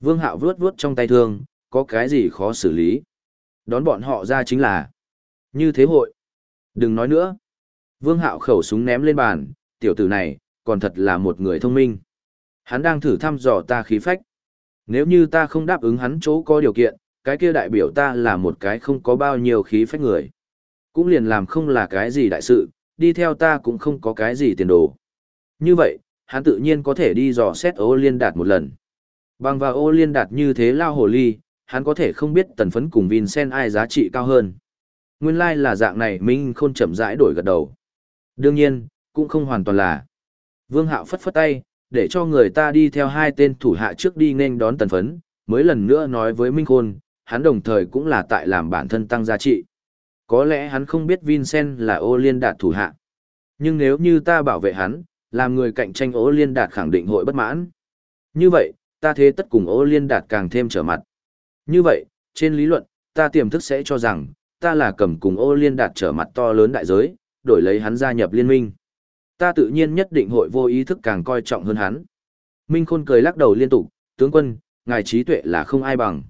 Vương Hạo vuốt vuốt trong tay thương, có cái gì khó xử lý. Đón bọn họ ra chính là như thế hội. Đừng nói nữa. Vương Hạo khẩu súng ném lên bàn, tiểu tử này, còn thật là một người thông minh. Hắn đang thử thăm dò ta khí phách. Nếu như ta không đáp ứng hắn chỗ có điều kiện, cái kia đại biểu ta là một cái không có bao nhiêu khí phách người. Cũng liền làm không là cái gì đại sự, đi theo ta cũng không có cái gì tiền đồ. Như vậy, hắn tự nhiên có thể đi dò xét ô liên đạt một lần. Bằng vào ô liên đạt như thế lao hồ ly, hắn có thể không biết tần phấn cùng Vincent ai giá trị cao hơn. Nguyên lai like là dạng này Minh Khôn chậm rãi đổi gật đầu. Đương nhiên, cũng không hoàn toàn là. Vương Hạo phất phất tay, để cho người ta đi theo hai tên thủ hạ trước đi nên đón tần phấn, mới lần nữa nói với Minh Khôn, hắn đồng thời cũng là tại làm bản thân tăng giá trị. Có lẽ hắn không biết Vincent là ô liên đạt thủ hạ. Nhưng nếu như ta bảo vệ hắn, làm người cạnh tranh ô liên đạt khẳng định hội bất mãn. Như vậy, ta thế tất cùng ô liên đạt càng thêm trở mặt. Như vậy, trên lý luận, ta tiềm thức sẽ cho rằng, ta là cầm cùng ô liên đạt trở mặt to lớn đại giới, đổi lấy hắn gia nhập liên minh. Ta tự nhiên nhất định hội vô ý thức càng coi trọng hơn hắn. Minh Khôn cười lắc đầu liên tục, tướng quân, ngài trí tuệ là không ai bằng.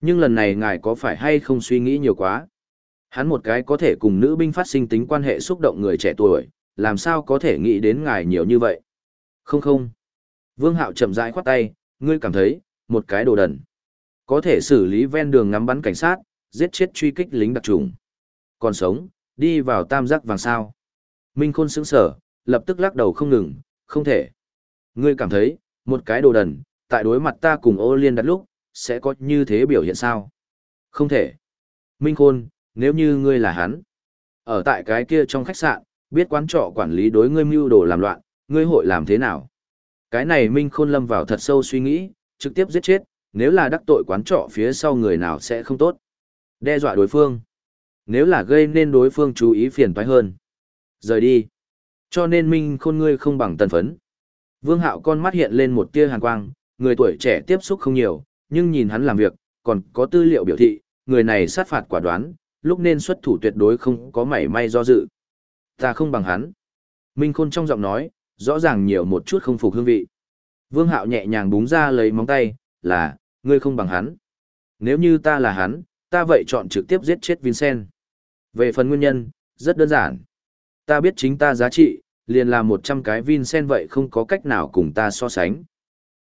Nhưng lần này ngài có phải hay không suy nghĩ nhiều quá? Hắn một cái có thể cùng nữ binh phát sinh tính quan hệ xúc động người trẻ tuổi, làm sao có thể nghĩ đến ngài nhiều như vậy? Không không. Vương Hạo chậm rãi khoát tay, ngươi cảm thấy, một cái đồ đần. Có thể xử lý ven đường ngắm bắn cảnh sát, giết chết truy kích lính đặc trùng. Còn sống, đi vào tam giác vàng sao. Minh Khôn sững sở, lập tức lắc đầu không ngừng, không thể. Ngươi cảm thấy, một cái đồ đần, tại đối mặt ta cùng ô liên đặt lúc, sẽ có như thế biểu hiện sao? Không thể. Minh Khôn, nếu như ngươi là hắn, ở tại cái kia trong khách sạn, biết quán trọ quản lý đối ngươi mưu đồ làm loạn, ngươi hội làm thế nào? Cái này Minh Khôn lâm vào thật sâu suy nghĩ, trực tiếp giết chết, nếu là đắc tội quán trọ phía sau người nào sẽ không tốt. Đe dọa đối phương. Nếu là gây nên đối phương chú ý phiền toái hơn. Rời đi. Cho nên Minh Khôn ngươi không bằng tần phấn. Vương Hạo con mắt hiện lên một tia hàn quang, người tuổi trẻ tiếp xúc không nhiều, nhưng nhìn hắn làm việc, còn có tư liệu biểu thị, người này sát phạt quả đoán, lúc nên xuất thủ tuyệt đối không có mảy may do dự. Ta không bằng hắn. Minh Khôn trong giọng nói, rõ ràng nhiều một chút không phục hương vị. Vương Hạo nhẹ nhàng búng ra lấy móng tay, là, ngươi không bằng hắn. Nếu như ta là hắn, ta vậy chọn trực tiếp giết chết Vincent. Về phần nguyên nhân, rất đơn giản. Ta biết chính ta giá trị, liền là 100 cái Vincent vậy không có cách nào cùng ta so sánh.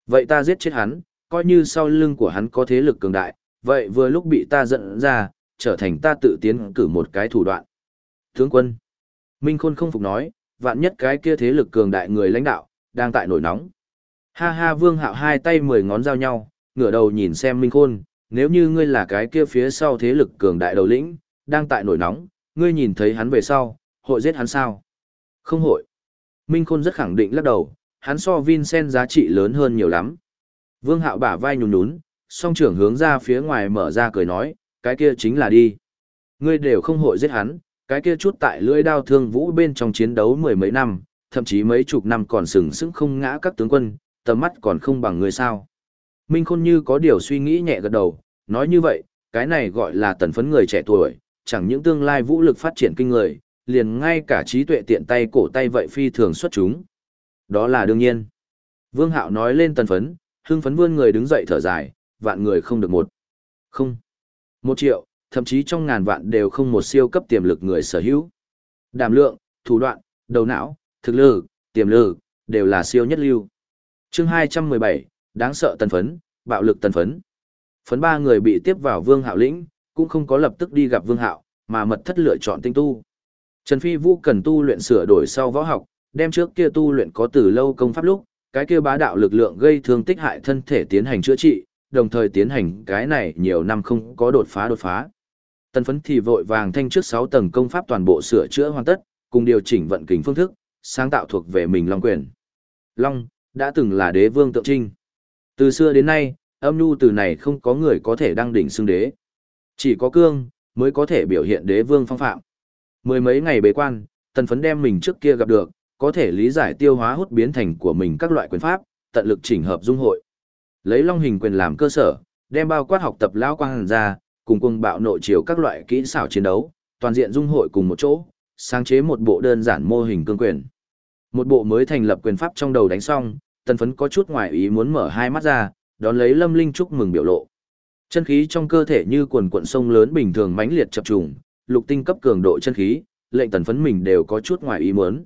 Vậy ta giết chết hắn, coi như sau lưng của hắn có thế lực cường đại, vậy vừa lúc bị ta dẫn ra, trở thành ta tự tiến cử một cái thủ đoạn. Tướng quân, Minh Khôn không phục nói, vạn nhất cái kia thế lực cường đại người lãnh đạo, đang tại nổi nóng. Ha ha vương hạo hai tay mười ngón giao nhau, ngửa đầu nhìn xem Minh Khôn, nếu như ngươi là cái kia phía sau thế lực cường đại đầu lĩnh, đang tại nổi nóng, ngươi nhìn thấy hắn về sau, hội giết hắn sao? Không hội. Minh Khôn rất khẳng định lắc đầu, hắn so Vincent giá trị lớn hơn nhiều lắm. Vương Hạo bả vai nhún nhún, song trưởng hướng ra phía ngoài mở ra cười nói, cái kia chính là đi. Ngươi đều không hội giết hắn, cái kia chút tại lưỡi đao thương vũ bên trong chiến đấu mười mấy năm, thậm chí mấy chục năm còn sừng sững không ngã các tướng quân, tầm mắt còn không bằng người sao. Minh Khôn như có điều suy nghĩ nhẹ gật đầu, nói như vậy, cái này gọi là tần phấn người trẻ tuổi, chẳng những tương lai vũ lực phát triển kinh người, liền ngay cả trí tuệ tiện tay cổ tay vậy phi thường xuất chúng. Đó là đương nhiên. Vương Hạo nói lên tần phấn, hưng phấn vươn người đứng dậy thở dài, vạn người không được một. Không. Một triệu, thậm chí trong ngàn vạn đều không một siêu cấp tiềm lực người sở hữu. Đảm lượng, thủ đoạn, đầu não, thực lực, tiềm lực, đều là siêu nhất lưu. chương 217, đáng sợ tần phấn, bạo lực tần phấn. Phấn ba người bị tiếp vào vương hạo lĩnh, cũng không có lập tức đi gặp vương hạo, mà mật thất lựa chọn tinh tu. Trần Phi Vũ cần tu luyện sửa đổi sau võ học, đem trước kia tu luyện có từ lâu công pháp lúc, cái kia bá đạo lực lượng gây thương tích hại thân thể tiến hành chữa trị, đồng thời tiến hành cái này nhiều năm không có đột phá đột phá. Tần phấn thì vội vàng thanh trước 6 tầng công pháp toàn bộ sửa chữa hoàn tất, cùng điều chỉnh vận kình phương thức, sáng tạo thuộc về mình Long quyền. Long, đã từng là đế vương tượng trinh. Từ xưa đến nay, âm nhu từ này không có người có thể đăng đỉnh xưng đế. Chỉ có cương, mới có thể biểu hiện đế vương phong phạm. Mười mấy ngày bế quan, tần phấn đem mình trước kia gặp được, có thể lý giải tiêu hóa hút biến thành của mình các loại quyền pháp, tận lực chỉnh hợp dung hội. Lấy long hình quyền làm cơ sở, đem bao quát học tập lão quang ra, cùng cùng bạo nội chiều các loại kỹ xảo chiến đấu, toàn diện dung hội cùng một chỗ, sáng chế một bộ đơn giản mô hình cương quyền. Một bộ mới thành lập quyền pháp trong đầu đánh xong, tần phấn có chút ngoài ý muốn mở hai mắt ra, đón lấy lâm linh chúc mừng biểu lộ. Chân khí trong cơ thể như quần cuộn sông lớn bình thường mãnh liệt chập trùng, lục tinh cấp cường độ chân khí, lệnh tần phấn mình đều có chút ngoài ý muốn.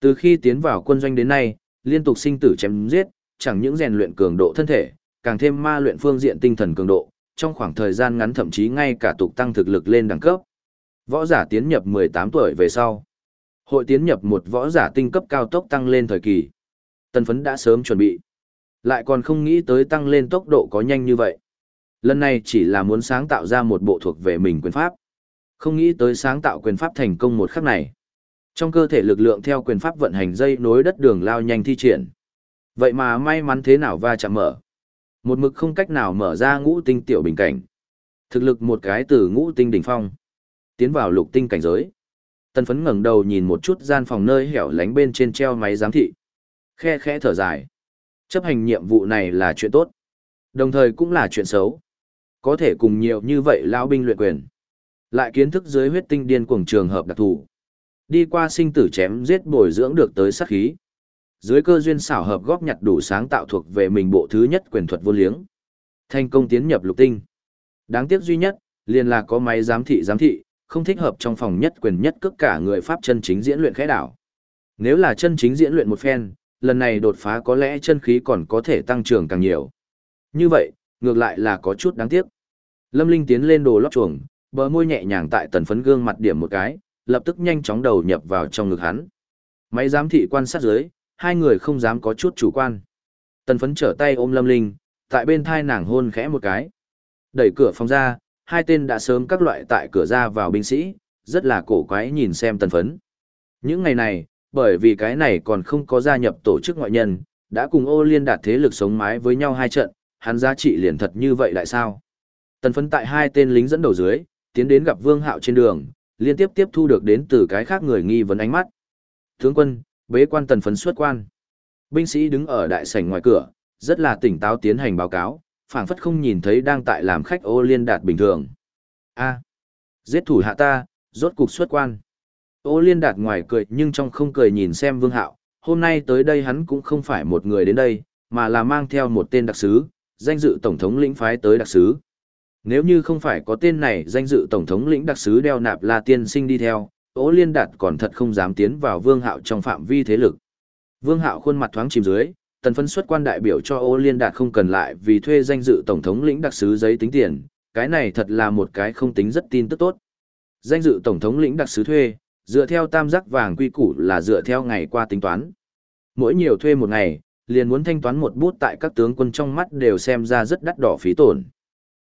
Từ khi tiến vào quân doanh đến nay, liên tục sinh tử chém giết, chẳng những rèn luyện cường độ thân thể, càng thêm ma luyện phương diện tinh thần cường độ, trong khoảng thời gian ngắn thậm chí ngay cả tục tăng thực lực lên đẳng cấp. Võ giả tiến nhập 18 tuổi về sau, hội tiến nhập một võ giả tinh cấp cao tốc tăng lên thời kỳ. Tần phấn đã sớm chuẩn bị, lại còn không nghĩ tới tăng lên tốc độ có nhanh như vậy. Lần này chỉ là muốn sáng tạo ra một bộ thuộc về mình quyền pháp. Không nghĩ tới sáng tạo quyền pháp thành công một khắc này. Trong cơ thể lực lượng theo quyền pháp vận hành dây nối đất đường lao nhanh thi triển. Vậy mà may mắn thế nào va chạm mở. Một mực không cách nào mở ra ngũ tinh tiểu bình cảnh. Thực lực một cái từ ngũ tinh đỉnh phong. Tiến vào lục tinh cảnh giới. Tân phấn ngẩng đầu nhìn một chút gian phòng nơi hẻo lánh bên trên treo máy giám thị. Khe khẽ thở dài. Chấp hành nhiệm vụ này là chuyện tốt. Đồng thời cũng là chuyện xấu. Có thể cùng nhiều như vậy lão binh luyện quyền. Lại kiến thức dưới huyết tinh điên cuồng trường hợp đặc thù. Đi qua sinh tử chém giết bồi dưỡng được tới sát khí. Dưới cơ duyên xảo hợp góp nhặt đủ sáng tạo thuộc về mình bộ thứ nhất quyền thuật vô liếng. Thành công tiến nhập lục tinh. Đáng tiếc duy nhất, liền là có máy giám thị giám thị, không thích hợp trong phòng nhất quyền nhất cước cả người pháp chân chính diễn luyện khẽ đảo. Nếu là chân chính diễn luyện một phen, lần này đột phá có lẽ chân khí còn có thể tăng trưởng càng nhiều. Như vậy, ngược lại là có chút đáng tiếc. Lâm Linh tiến lên đồ lót chuồng, bờ môi nhẹ nhàng tại tần phấn gương mặt điểm một cái, lập tức nhanh chóng đầu nhập vào trong ngực hắn. Máy giám thị quan sát dưới, hai người không dám có chút chủ quan. Tần phấn trở tay ôm Lâm Linh, tại bên thai nàng hôn khẽ một cái. Đẩy cửa phòng ra, hai tên đã sớm các loại tại cửa ra vào binh sĩ, rất là cổ quái nhìn xem tần phấn. Những ngày này, bởi vì cái này còn không có gia nhập tổ chức ngoại nhân, đã cùng ô liên đạt thế lực sống mái với nhau hai trận, hắn giá trị liền thật như vậy lại sao? Tần phấn tại hai tên lính dẫn đầu dưới, tiến đến gặp Vương Hạo trên đường, liên tiếp tiếp thu được đến từ cái khác người nghi vấn ánh mắt. Tướng quân, bế quan tần phấn xuất quan. Binh sĩ đứng ở đại sảnh ngoài cửa, rất là tỉnh táo tiến hành báo cáo, phảng phất không nhìn thấy đang tại làm khách ô liên đạt bình thường. A, giết thủ hạ ta, rốt cục xuất quan. Ô liên đạt ngoài cười nhưng trong không cười nhìn xem Vương Hạo, hôm nay tới đây hắn cũng không phải một người đến đây, mà là mang theo một tên đặc sứ, danh dự tổng thống lĩnh phái tới đặc sứ. Nếu như không phải có tên này danh dự tổng thống lĩnh đặc sứ đeo nạp la tiên sinh đi theo, Ô Liên Đạt còn thật không dám tiến vào Vương Hạo trong phạm vi thế lực. Vương Hạo khuôn mặt thoáng chìm dưới, tần phân xuất quan đại biểu cho Ô Liên Đạt không cần lại vì thuê danh dự tổng thống lĩnh đặc sứ giấy tính tiền, cái này thật là một cái không tính rất tin tức tốt. Danh dự tổng thống lĩnh đặc sứ thuê, dựa theo tam giác vàng quy củ là dựa theo ngày qua tính toán. Mỗi nhiều thuê một ngày, liền muốn thanh toán một bút tại các tướng quân trong mắt đều xem ra rất đắt đỏ phí tổn.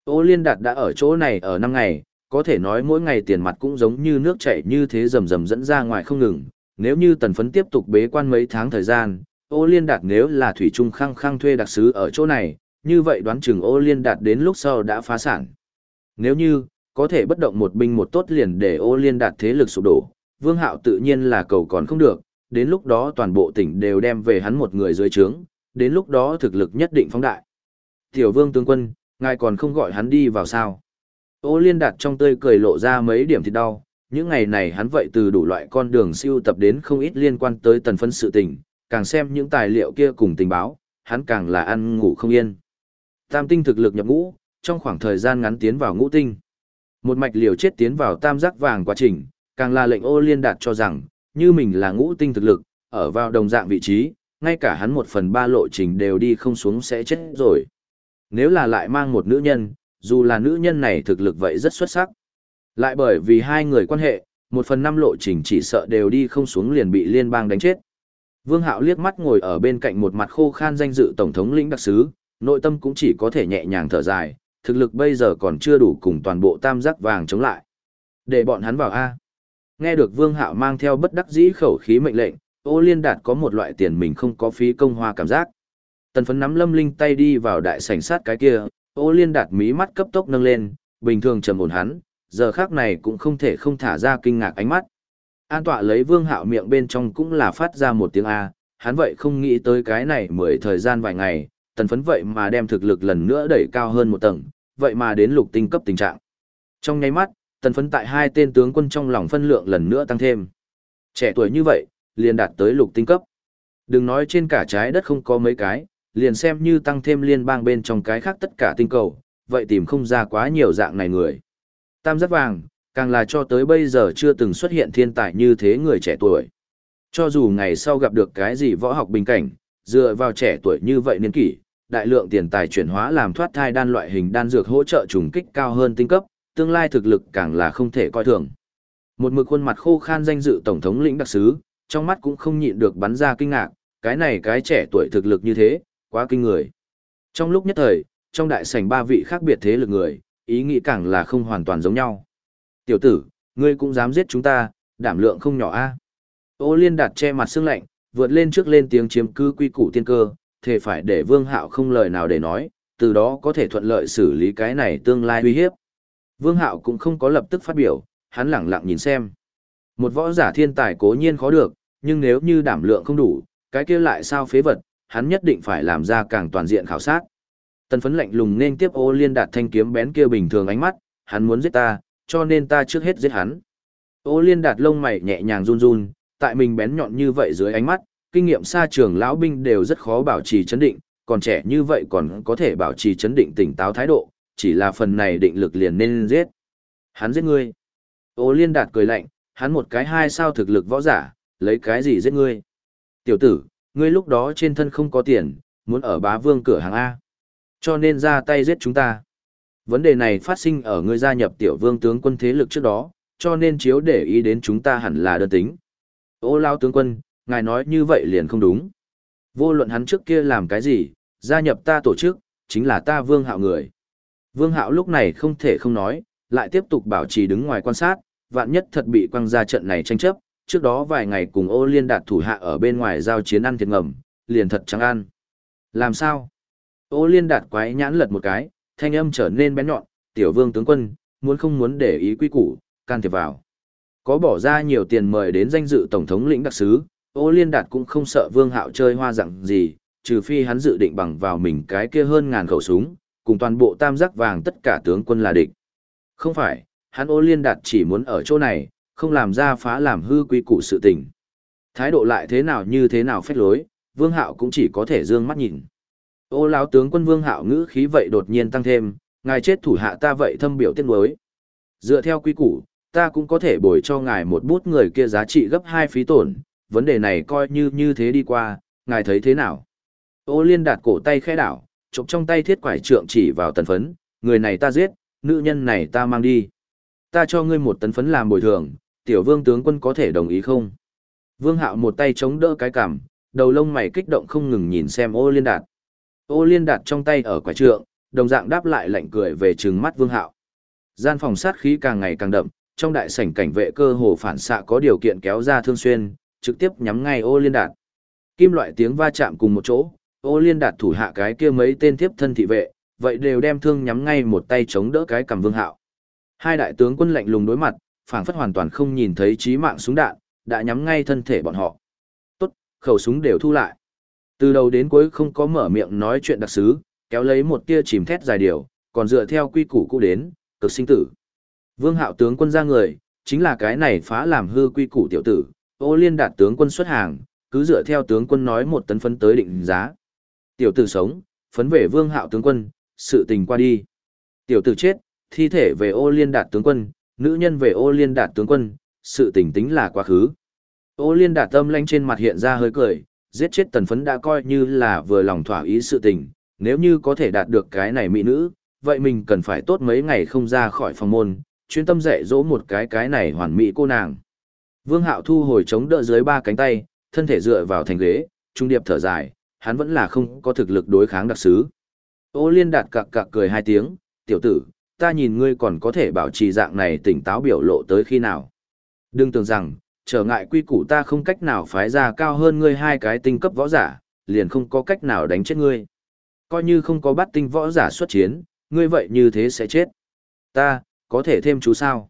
Ô Liên Đạt đã ở chỗ này ở năm ngày, có thể nói mỗi ngày tiền mặt cũng giống như nước chảy như thế rầm rầm dẫn ra ngoài không ngừng. Nếu như tần phấn tiếp tục bế quan mấy tháng thời gian, ô liên đạt nếu là thủy trung khăng khăng thuê đặc sứ ở chỗ này, như vậy đoán chừng ô liên đạt đến lúc sau đã phá sản. Nếu như, có thể bất động một binh một tốt liền để ô liên đạt thế lực sụp đổ, vương hạo tự nhiên là cầu còn không được, đến lúc đó toàn bộ tỉnh đều đem về hắn một người dưới trướng, đến lúc đó thực lực nhất định phóng đại. Tiểu vương tướng quân, ngài còn không gọi hắn đi vào sao? Ô liên đạt trong tươi cười lộ ra mấy điểm thịt đau, những ngày này hắn vậy từ đủ loại con đường siêu tập đến không ít liên quan tới tần phân sự tình, càng xem những tài liệu kia cùng tình báo, hắn càng là ăn ngủ không yên. Tam tinh thực lực nhập ngũ, trong khoảng thời gian ngắn tiến vào ngũ tinh. Một mạch liều chết tiến vào tam giác vàng quá trình, càng là lệnh ô liên đạt cho rằng, như mình là ngũ tinh thực lực, ở vào đồng dạng vị trí, ngay cả hắn một phần ba lộ trình đều đi không xuống sẽ chết rồi. Nếu là lại mang một nữ nhân, dù là nữ nhân này thực lực vậy rất xuất sắc. Lại bởi vì hai người quan hệ, một phần năm lộ trình chỉ sợ đều đi không xuống liền bị liên bang đánh chết. Vương Hạo liếc mắt ngồi ở bên cạnh một mặt khô khan danh dự tổng thống lĩnh đặc sứ, nội tâm cũng chỉ có thể nhẹ nhàng thở dài, thực lực bây giờ còn chưa đủ cùng toàn bộ tam giác vàng chống lại. Để bọn hắn vào A. Nghe được Vương Hạo mang theo bất đắc dĩ khẩu khí mệnh lệnh, ô liên đạt có một loại tiền mình không có phí công hoa cảm giác. Tần phấn nắm lâm linh tay đi vào đại sảnh sát cái kia, ô liên đạt mí mắt cấp tốc nâng lên, bình thường trầm ổn hắn, giờ khác này cũng không thể không thả ra kinh ngạc ánh mắt. An tọa lấy vương hạo miệng bên trong cũng là phát ra một tiếng A, hắn vậy không nghĩ tới cái này mười thời gian vài ngày, tần phấn vậy mà đem thực lực lần nữa đẩy cao hơn một tầng, vậy mà đến lục tinh cấp tình trạng. Trong nháy mắt, tần phấn tại hai tên tướng quân trong lòng phân lượng lần nữa tăng thêm. Trẻ tuổi như vậy, liền đạt tới lục tinh cấp. Đừng nói trên cả trái đất không có mấy cái, liền xem như tăng thêm liên bang bên trong cái khác tất cả tinh cầu, vậy tìm không ra quá nhiều dạng này người. Tam giác vàng, càng là cho tới bây giờ chưa từng xuất hiện thiên tài như thế người trẻ tuổi. Cho dù ngày sau gặp được cái gì võ học bình cảnh, dựa vào trẻ tuổi như vậy niên kỷ, đại lượng tiền tài chuyển hóa làm thoát thai đan loại hình đan dược hỗ trợ trùng kích cao hơn tinh cấp, tương lai thực lực càng là không thể coi thường. Một mực khuôn mặt khô khan danh dự tổng thống lĩnh đặc sứ, trong mắt cũng không nhịn được bắn ra kinh ngạc, cái này cái trẻ tuổi thực lực như thế, quá kinh người. Trong lúc nhất thời, trong đại sảnh ba vị khác biệt thế lực người, ý nghĩ càng là không hoàn toàn giống nhau. Tiểu tử, ngươi cũng dám giết chúng ta, đảm lượng không nhỏ a. Ô liên đạt che mặt sương lạnh, vượt lên trước lên tiếng chiếm cư quy củ tiên cơ, thể phải để vương hạo không lời nào để nói, từ đó có thể thuận lợi xử lý cái này tương lai uy hiếp. Vương hạo cũng không có lập tức phát biểu, hắn lẳng lặng nhìn xem. Một võ giả thiên tài cố nhiên khó được, nhưng nếu như đảm lượng không đủ, cái kia lại sao phế vật, hắn nhất định phải làm ra càng toàn diện khảo sát. Tần phấn lạnh lùng nên tiếp ô liên đạt thanh kiếm bén kia bình thường ánh mắt, hắn muốn giết ta, cho nên ta trước hết giết hắn. Ô liên đạt lông mày nhẹ nhàng run run, tại mình bén nhọn như vậy dưới ánh mắt, kinh nghiệm xa trường lão binh đều rất khó bảo trì chấn định, còn trẻ như vậy còn có thể bảo trì chấn định tỉnh táo thái độ, chỉ là phần này định lực liền nên giết. Hắn giết ngươi. Ô liên đạt cười lạnh, hắn một cái hai sao thực lực võ giả, lấy cái gì giết ngươi. Tiểu tử, ngươi lúc đó trên thân không có tiền, muốn ở bá vương cửa hàng A. Cho nên ra tay giết chúng ta. Vấn đề này phát sinh ở ngươi gia nhập tiểu vương tướng quân thế lực trước đó, cho nên chiếu để ý đến chúng ta hẳn là đơn tính. Ô lao tướng quân, ngài nói như vậy liền không đúng. Vô luận hắn trước kia làm cái gì, gia nhập ta tổ chức, chính là ta vương hạo người. Vương hạo lúc này không thể không nói, lại tiếp tục bảo trì đứng ngoài quan sát, vạn nhất thật bị quăng ra trận này tranh chấp, trước đó vài ngày cùng ô liên đạt thủ hạ ở bên ngoài giao chiến ăn thiệt ngầm, liền thật trắng ăn. Làm sao? Ô liên đạt quái nhãn lật một cái, thanh âm trở nên bén nhọn, tiểu vương tướng quân, muốn không muốn để ý quy củ, can thiệp vào. Có bỏ ra nhiều tiền mời đến danh dự tổng thống lĩnh đặc sứ, ô liên đạt cũng không sợ vương hạo chơi hoa dặn gì, trừ phi hắn dự định bằng vào mình cái kia hơn ngàn khẩu súng, cùng toàn bộ tam giác vàng tất cả tướng quân là địch. Không phải, hắn ô liên đạt chỉ muốn ở chỗ này, không làm ra phá làm hư quy củ sự tình. Thái độ lại thế nào như thế nào phách lối, vương hạo cũng chỉ có thể dương mắt nhìn. Ô lão tướng quân Vương Hạo ngữ khí vậy đột nhiên tăng thêm, ngài chết thủ hạ ta vậy thâm biểu tiếc nuối. Dựa theo quy củ, ta cũng có thể bồi cho ngài một bút người kia giá trị gấp hai phí tổn, vấn đề này coi như như thế đi qua, ngài thấy thế nào? Ô liên đạt cổ tay khẽ đảo, chụp trong tay thiết quải trượng chỉ vào tần phấn, người này ta giết, nữ nhân này ta mang đi. Ta cho ngươi một tấn phấn làm bồi thường, tiểu vương tướng quân có thể đồng ý không? Vương hạo một tay chống đỡ cái cằm, đầu lông mày kích động không ngừng nhìn xem ô liên đạt. Ô liên đạt trong tay ở quả trượng, đồng dạng đáp lại lạnh cười về trừng mắt vương hạo. Gian phòng sát khí càng ngày càng đậm, trong đại sảnh cảnh vệ cơ hồ phản xạ có điều kiện kéo ra thương xuyên, trực tiếp nhắm ngay ô liên đạt. Kim loại tiếng va chạm cùng một chỗ, ô liên đạt thủ hạ cái kia mấy tên tiếp thân thị vệ, vậy đều đem thương nhắm ngay một tay chống đỡ cái cầm vương hạo. Hai đại tướng quân lạnh lùng đối mặt, phảng phất hoàn toàn không nhìn thấy chí mạng súng đạn, đã nhắm ngay thân thể bọn họ. Tốt, khẩu súng đều thu lại. Từ đầu đến cuối không có mở miệng nói chuyện đặc sứ, kéo lấy một tia chìm thét dài điều, còn dựa theo quy củ cũ đến, cực sinh tử. Vương hạo tướng quân ra người, chính là cái này phá làm hư quy củ tiểu tử, ô liên đạt tướng quân xuất hàng, cứ dựa theo tướng quân nói một tấn phấn tới định giá. Tiểu tử sống, phấn về vương hạo tướng quân, sự tình qua đi. Tiểu tử chết, thi thể về ô liên đạt tướng quân, nữ nhân về ô liên đạt tướng quân, sự tình tính là quá khứ. Ô liên đạt tâm lanh trên mặt hiện ra hơi cười, giết chết tần phấn đã coi như là vừa lòng thỏa ý sự tình, nếu như có thể đạt được cái này mỹ nữ, vậy mình cần phải tốt mấy ngày không ra khỏi phòng môn, chuyên tâm dạy dỗ một cái cái này hoàn mỹ cô nàng. Vương Hạo thu hồi chống đỡ dưới ba cánh tay, thân thể dựa vào thành ghế, trung điệp thở dài, hắn vẫn là không có thực lực đối kháng đặc sứ. Ô liên đạt cặc cặc cười hai tiếng, tiểu tử, ta nhìn ngươi còn có thể bảo trì dạng này tỉnh táo biểu lộ tới khi nào. Đừng tưởng rằng, trở ngại quy củ ta không cách nào phái ra cao hơn ngươi hai cái tinh cấp võ giả, liền không có cách nào đánh chết ngươi. Coi như không có bắt tinh võ giả xuất chiến, ngươi vậy như thế sẽ chết. Ta, có thể thêm chú sao?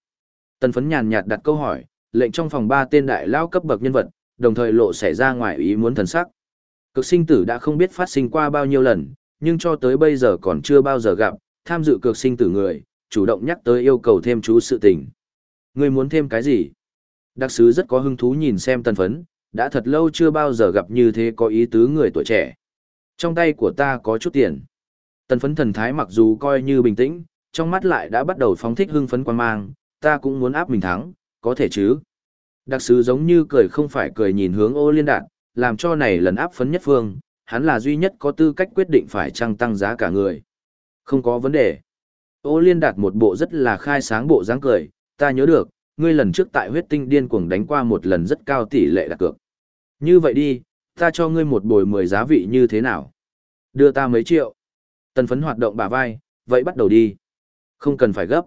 Tần phấn nhàn nhạt đặt câu hỏi, lệnh trong phòng ba tên đại lao cấp bậc nhân vật, đồng thời lộ xảy ra ngoài ý muốn thần sắc. Cực sinh tử đã không biết phát sinh qua bao nhiêu lần, nhưng cho tới bây giờ còn chưa bao giờ gặp, tham dự cược sinh tử người, chủ động nhắc tới yêu cầu thêm chú sự tình. Ngươi muốn thêm cái gì? Đặc sứ rất có hứng thú nhìn xem tần phấn, đã thật lâu chưa bao giờ gặp như thế có ý tứ người tuổi trẻ. Trong tay của ta có chút tiền. Tần phấn thần thái mặc dù coi như bình tĩnh, trong mắt lại đã bắt đầu phóng thích hưng phấn quan mang, ta cũng muốn áp mình thắng, có thể chứ. Đặc sứ giống như cười không phải cười nhìn hướng ô liên đạn, làm cho này lần áp phấn nhất phương, hắn là duy nhất có tư cách quyết định phải trăng tăng giá cả người. Không có vấn đề. Ô liên đạt một bộ rất là khai sáng bộ dáng cười, ta nhớ được, ngươi lần trước tại huyết tinh điên cuồng đánh qua một lần rất cao tỷ lệ đặt cược. Như vậy đi, ta cho ngươi một bồi mười giá vị như thế nào? Đưa ta mấy triệu. Tần phấn hoạt động bả vai, vậy bắt đầu đi. Không cần phải gấp.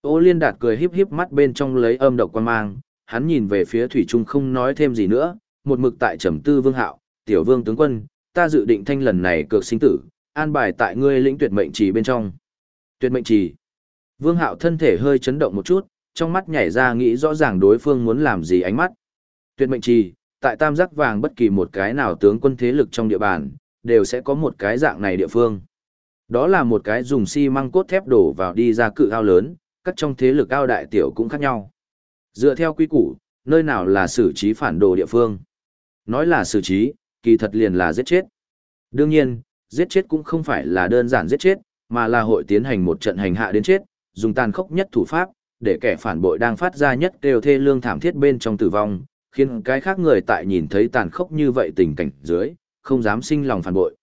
Ô liên đạt cười híp híp mắt bên trong lấy âm độc quan mang, hắn nhìn về phía thủy trung không nói thêm gì nữa, một mực tại trầm tư vương hạo, tiểu vương tướng quân, ta dự định thanh lần này cược sinh tử, an bài tại ngươi lĩnh tuyệt mệnh trì bên trong. Tuyệt mệnh trì. Vương hạo thân thể hơi chấn động một chút, trong mắt nhảy ra nghĩ rõ ràng đối phương muốn làm gì ánh mắt. Tuyệt mệnh trì, tại tam giác vàng bất kỳ một cái nào tướng quân thế lực trong địa bàn, đều sẽ có một cái dạng này địa phương. Đó là một cái dùng xi măng cốt thép đổ vào đi ra cự ao lớn, các trong thế lực ao đại tiểu cũng khác nhau. Dựa theo quy củ, nơi nào là xử trí phản đồ địa phương. Nói là xử trí, kỳ thật liền là giết chết. Đương nhiên, giết chết cũng không phải là đơn giản giết chết, mà là hội tiến hành một trận hành hạ đến chết, dùng tàn khốc nhất thủ pháp, để kẻ phản bội đang phát ra nhất đều thê lương thảm thiết bên trong tử vong, khiến cái khác người tại nhìn thấy tàn khốc như vậy tình cảnh dưới, không dám sinh lòng phản bội.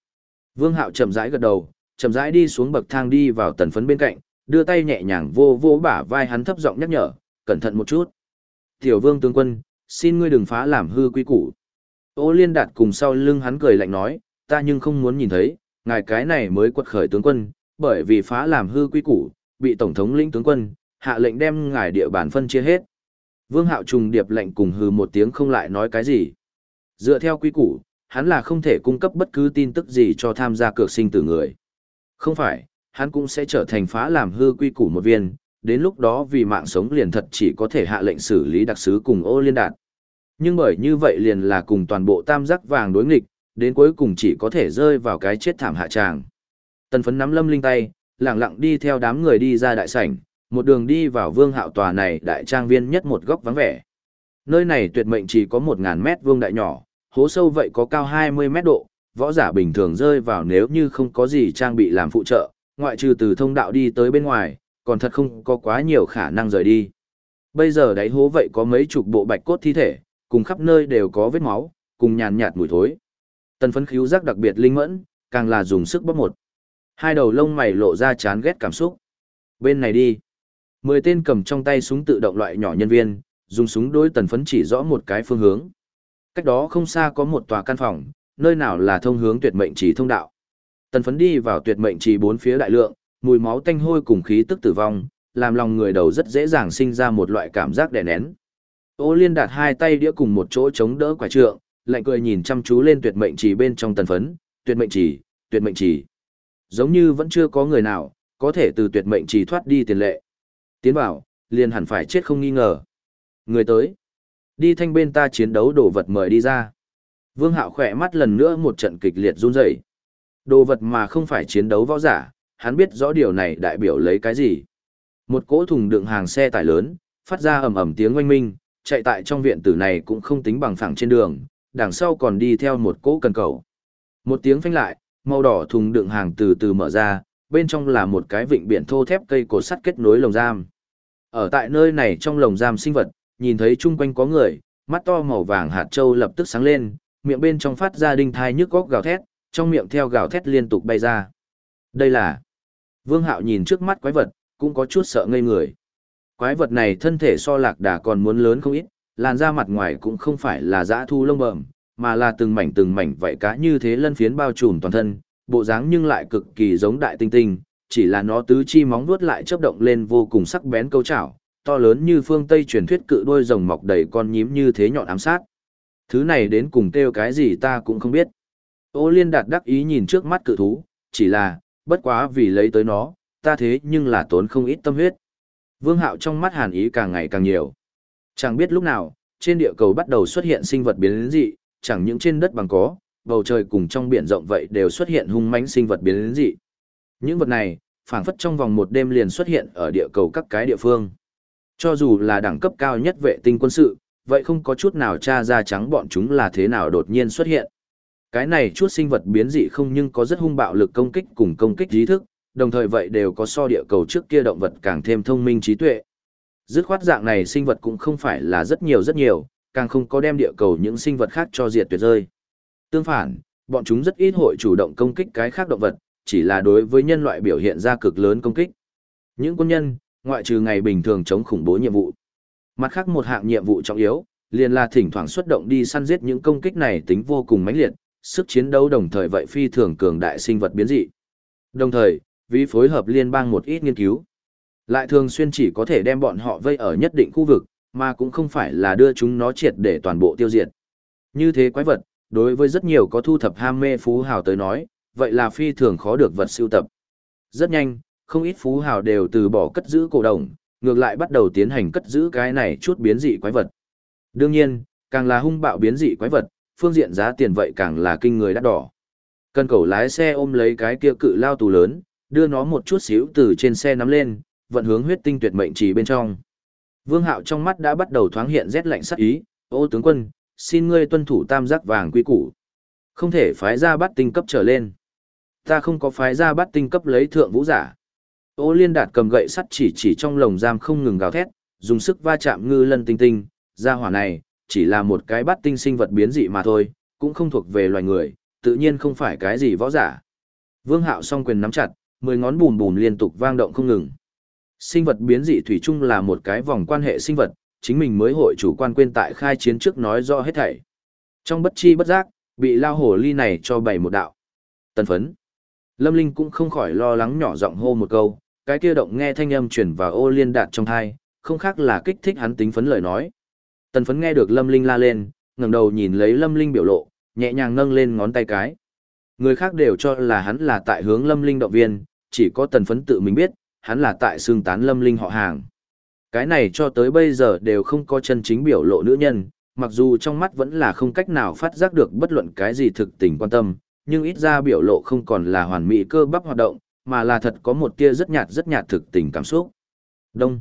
Vương Hạo chậm rãi gật đầu, chậm rãi đi xuống bậc thang đi vào tần phấn bên cạnh, đưa tay nhẹ nhàng vô vô bả vai hắn thấp giọng nhắc nhở, cẩn thận một chút. Tiểu vương tướng quân, xin ngươi đừng phá làm hư quy củ. Ô liên đạt cùng sau lưng hắn cười lạnh nói, ta nhưng không muốn nhìn thấy, ngài cái này mới quật khởi tướng quân, bởi vì phá làm hư quy củ, bị tổng thống lĩnh tướng quân, hạ lệnh đem ngài địa bàn phân chia hết. Vương hạo trùng điệp lệnh cùng hư một tiếng không lại nói cái gì. Dựa theo quy củ, hắn là không thể cung cấp bất cứ tin tức gì cho tham gia cược sinh tử người. Không phải, hắn cũng sẽ trở thành phá làm hư quy củ một viên, đến lúc đó vì mạng sống liền thật chỉ có thể hạ lệnh xử lý đặc sứ cùng ô liên đạt. Nhưng bởi như vậy liền là cùng toàn bộ tam giác vàng đối nghịch, đến cuối cùng chỉ có thể rơi vào cái chết thảm hạ tràng. Tần phấn nắm lâm linh tay, lặng lặng đi theo đám người đi ra đại sảnh, một đường đi vào vương hạo tòa này đại trang viên nhất một góc vắng vẻ. Nơi này tuyệt mệnh chỉ có 1.000 mét vuông đại nhỏ, hố sâu vậy có cao 20 mét độ, võ giả bình thường rơi vào nếu như không có gì trang bị làm phụ trợ, ngoại trừ từ thông đạo đi tới bên ngoài, còn thật không có quá nhiều khả năng rời đi. Bây giờ đáy hố vậy có mấy chục bộ bạch cốt thi thể, cùng khắp nơi đều có vết máu, cùng nhàn nhạt mùi thối. Tần phấn khíu giác đặc biệt linh mẫn, càng là dùng sức bóp một. Hai đầu lông mày lộ ra chán ghét cảm xúc. Bên này đi. Mười tên cầm trong tay súng tự động loại nhỏ nhân viên, dùng súng đối tần phấn chỉ rõ một cái phương hướng. Cách đó không xa có một tòa căn phòng, nơi nào là thông hướng tuyệt mệnh trì thông đạo. Tần phấn đi vào tuyệt mệnh trì bốn phía đại lượng, mùi máu tanh hôi cùng khí tức tử vong, làm lòng người đầu rất dễ dàng sinh ra một loại cảm giác đè nén. Ô liên đặt hai tay đĩa cùng một chỗ chống đỡ quả trượng, lạnh cười nhìn chăm chú lên tuyệt mệnh chỉ bên trong tần phấn, tuyệt mệnh chỉ, tuyệt mệnh chỉ. Giống như vẫn chưa có người nào, có thể từ tuyệt mệnh chỉ thoát đi tiền lệ. Tiến vào, liền hẳn phải chết không nghi ngờ. Người tới. Đi thanh bên ta chiến đấu đồ vật mời đi ra. Vương Hạo khỏe mắt lần nữa một trận kịch liệt run rẩy. Đồ vật mà không phải chiến đấu võ giả, hắn biết rõ điều này đại biểu lấy cái gì. Một cỗ thùng đựng hàng xe tải lớn, phát ra ầm ầm tiếng oanh minh, chạy tại trong viện tử này cũng không tính bằng phẳng trên đường, đằng sau còn đi theo một cỗ cần cầu. Một tiếng phanh lại, màu đỏ thùng đựng hàng từ từ mở ra, bên trong là một cái vịnh biển thô thép cây cột sắt kết nối lồng giam. Ở tại nơi này trong lồng giam sinh vật, nhìn thấy chung quanh có người, mắt to màu vàng hạt châu lập tức sáng lên, miệng bên trong phát ra đinh thai nhức góc gào thét, trong miệng theo gào thét liên tục bay ra. Đây là Vương Hạo nhìn trước mắt quái vật, cũng có chút sợ ngây người. Quái vật này thân thể so lạc đà còn muốn lớn không ít, làn da mặt ngoài cũng không phải là dã thu lông bờm, mà là từng mảnh từng mảnh vậy cá như thế lân phiến bao trùm toàn thân, bộ dáng nhưng lại cực kỳ giống đại tinh tinh, chỉ là nó tứ chi móng vuốt lại chớp động lên vô cùng sắc bén câu chảo, to lớn như phương Tây truyền thuyết cự đôi rồng mọc đầy con nhím như thế nhọn ám sát. Thứ này đến cùng kêu cái gì ta cũng không biết. Ô liên đạt đắc ý nhìn trước mắt cự thú, chỉ là, bất quá vì lấy tới nó, ta thế nhưng là tốn không ít tâm huyết. Vương hạo trong mắt hàn ý càng ngày càng nhiều. Chẳng biết lúc nào, trên địa cầu bắt đầu xuất hiện sinh vật biến dị, chẳng những trên đất bằng có, bầu trời cùng trong biển rộng vậy đều xuất hiện hung mãnh sinh vật biến dị. Những vật này, phảng phất trong vòng một đêm liền xuất hiện ở địa cầu các cái địa phương. Cho dù là đẳng cấp cao nhất vệ tinh quân sự, vậy không có chút nào tra ra trắng bọn chúng là thế nào đột nhiên xuất hiện. Cái này chút sinh vật biến dị không nhưng có rất hung bạo lực công kích cùng công kích trí thức, đồng thời vậy đều có so địa cầu trước kia động vật càng thêm thông minh trí tuệ. Dứt khoát dạng này sinh vật cũng không phải là rất nhiều rất nhiều, càng không có đem địa cầu những sinh vật khác cho diệt tuyệt rơi. Tương phản, bọn chúng rất ít hội chủ động công kích cái khác động vật, chỉ là đối với nhân loại biểu hiện ra cực lớn công kích. Những quân nhân, ngoại trừ ngày bình thường chống khủng bố nhiệm vụ. Mặt khác một hạng nhiệm vụ trọng yếu, liền là thỉnh thoảng xuất động đi săn giết những công kích này tính vô cùng mãnh liệt, sức chiến đấu đồng thời vậy phi thường cường đại sinh vật biến dị. Đồng thời, vì phối hợp liên bang một ít nghiên cứu, lại thường xuyên chỉ có thể đem bọn họ vây ở nhất định khu vực, mà cũng không phải là đưa chúng nó triệt để toàn bộ tiêu diệt. Như thế quái vật, đối với rất nhiều có thu thập ham mê phú hào tới nói, vậy là phi thường khó được vật siêu tập. Rất nhanh, không ít phú hào đều từ bỏ cất giữ cổ đồng, ngược lại bắt đầu tiến hành cất giữ cái này chút biến dị quái vật. Đương nhiên, càng là hung bạo biến dị quái vật, phương diện giá tiền vậy càng là kinh người đắt đỏ. Cần cầu lái xe ôm lấy cái kia cự lao tù lớn, đưa nó một chút xíu từ trên xe nắm lên, vận hướng huyết tinh tuyệt mệnh chỉ bên trong. Vương Hạo trong mắt đã bắt đầu thoáng hiện rét lạnh sắc ý, ô tướng quân, xin ngươi tuân thủ tam giác vàng quy củ. Không thể phái ra bắt tinh cấp trở lên. Ta không có phái ra bắt tinh cấp lấy thượng vũ giả. Ô liên đạt cầm gậy sắt chỉ chỉ trong lồng giam không ngừng gào thét, dùng sức va chạm ngư lân tinh tinh, ra hỏa này, chỉ là một cái bắt tinh sinh vật biến dị mà thôi, cũng không thuộc về loài người, tự nhiên không phải cái gì võ giả. Vương hạo song quyền nắm chặt, mười ngón bùm bùm liên tục vang động không ngừng. Sinh vật biến dị thủy chung là một cái vòng quan hệ sinh vật, chính mình mới hội chủ quan quên tại khai chiến trước nói rõ hết thảy. Trong bất chi bất giác, bị lao hổ ly này cho bảy một đạo. Tần phấn. Lâm Linh cũng không khỏi lo lắng nhỏ giọng hô một câu, cái kia động nghe thanh âm chuyển vào ô liên đạt trong thai, không khác là kích thích hắn tính phấn lời nói. Tần phấn nghe được Lâm Linh la lên, ngẩng đầu nhìn lấy Lâm Linh biểu lộ, nhẹ nhàng nâng lên ngón tay cái. Người khác đều cho là hắn là tại hướng Lâm Linh động viên, chỉ có tần phấn tự mình biết, hắn là tại xương tán Lâm Linh họ hàng. Cái này cho tới bây giờ đều không có chân chính biểu lộ nữ nhân, mặc dù trong mắt vẫn là không cách nào phát giác được bất luận cái gì thực tình quan tâm, nhưng ít ra biểu lộ không còn là hoàn mỹ cơ bắp hoạt động, mà là thật có một tia rất nhạt rất nhạt thực tình cảm xúc. Đông.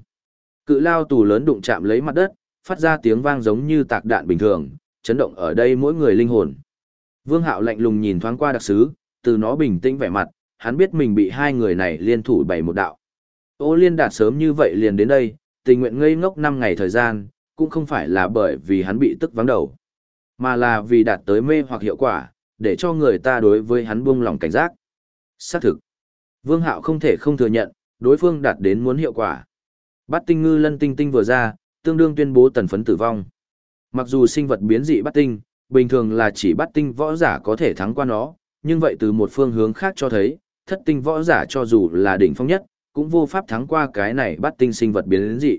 Cự lao tù lớn đụng chạm lấy mặt đất, phát ra tiếng vang giống như tạc đạn bình thường, chấn động ở đây mỗi người linh hồn. Vương Hạo lạnh lùng nhìn thoáng qua đặc sứ, từ nó bình tĩnh vẻ mặt, hắn biết mình bị hai người này liên thủ bày một đạo. Ô Liên đạt sớm như vậy liền đến đây, tình nguyện ngây ngốc 5 ngày thời gian, cũng không phải là bởi vì hắn bị tức vắng đầu, mà là vì đạt tới mê hoặc hiệu quả, để cho người ta đối với hắn buông lòng cảnh giác. Xác thực, Vương Hạo không thể không thừa nhận, đối phương đạt đến muốn hiệu quả. Bát tinh ngư lân tinh tinh vừa ra, tương đương tuyên bố tần phấn tử vong. Mặc dù sinh vật biến dị bát tinh, bình thường là chỉ bát tinh võ giả có thể thắng qua nó, nhưng vậy từ một phương hướng khác cho thấy, thất tinh võ giả cho dù là đỉnh phong nhất, cũng vô pháp thắng qua cái này bắt tinh sinh vật biến dị.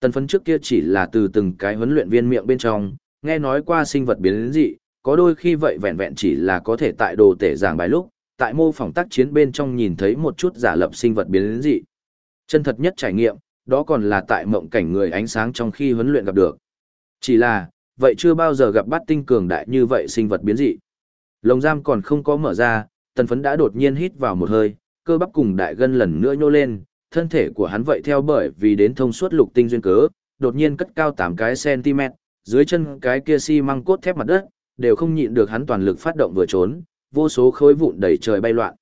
Tần phấn trước kia chỉ là từ từng cái huấn luyện viên miệng bên trong, nghe nói qua sinh vật biến dị, có đôi khi vậy vẹn vẹn chỉ là có thể tại đồ tể giảng bài lúc, tại mô phỏng tác chiến bên trong nhìn thấy một chút giả lập sinh vật biến dị. Chân thật nhất trải nghiệm, đó còn là tại mộng cảnh người ánh sáng trong khi huấn luyện gặp được. Chỉ là, vậy chưa bao giờ gặp bắt tinh cường đại như vậy sinh vật biến dị. Lồng giam còn không có mở ra, tần phấn đã đột nhiên hít vào một hơi, cơ bắp cùng đại gân lần nữa nhô lên, thân thể của hắn vậy theo bởi vì đến thông suốt lục tinh duyên cớ, đột nhiên cất cao 8 cái cm, dưới chân cái kia xi măng cốt thép mặt đất, đều không nhịn được hắn toàn lực phát động vừa trốn, vô số khối vụn đầy trời bay loạn.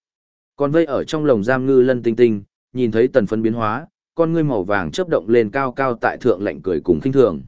Còn vây ở trong lồng giam ngư lân tinh tinh, nhìn thấy tần phấn biến hóa, con ngươi màu vàng chớp động lên cao cao tại thượng lạnh cười cùng khinh thường.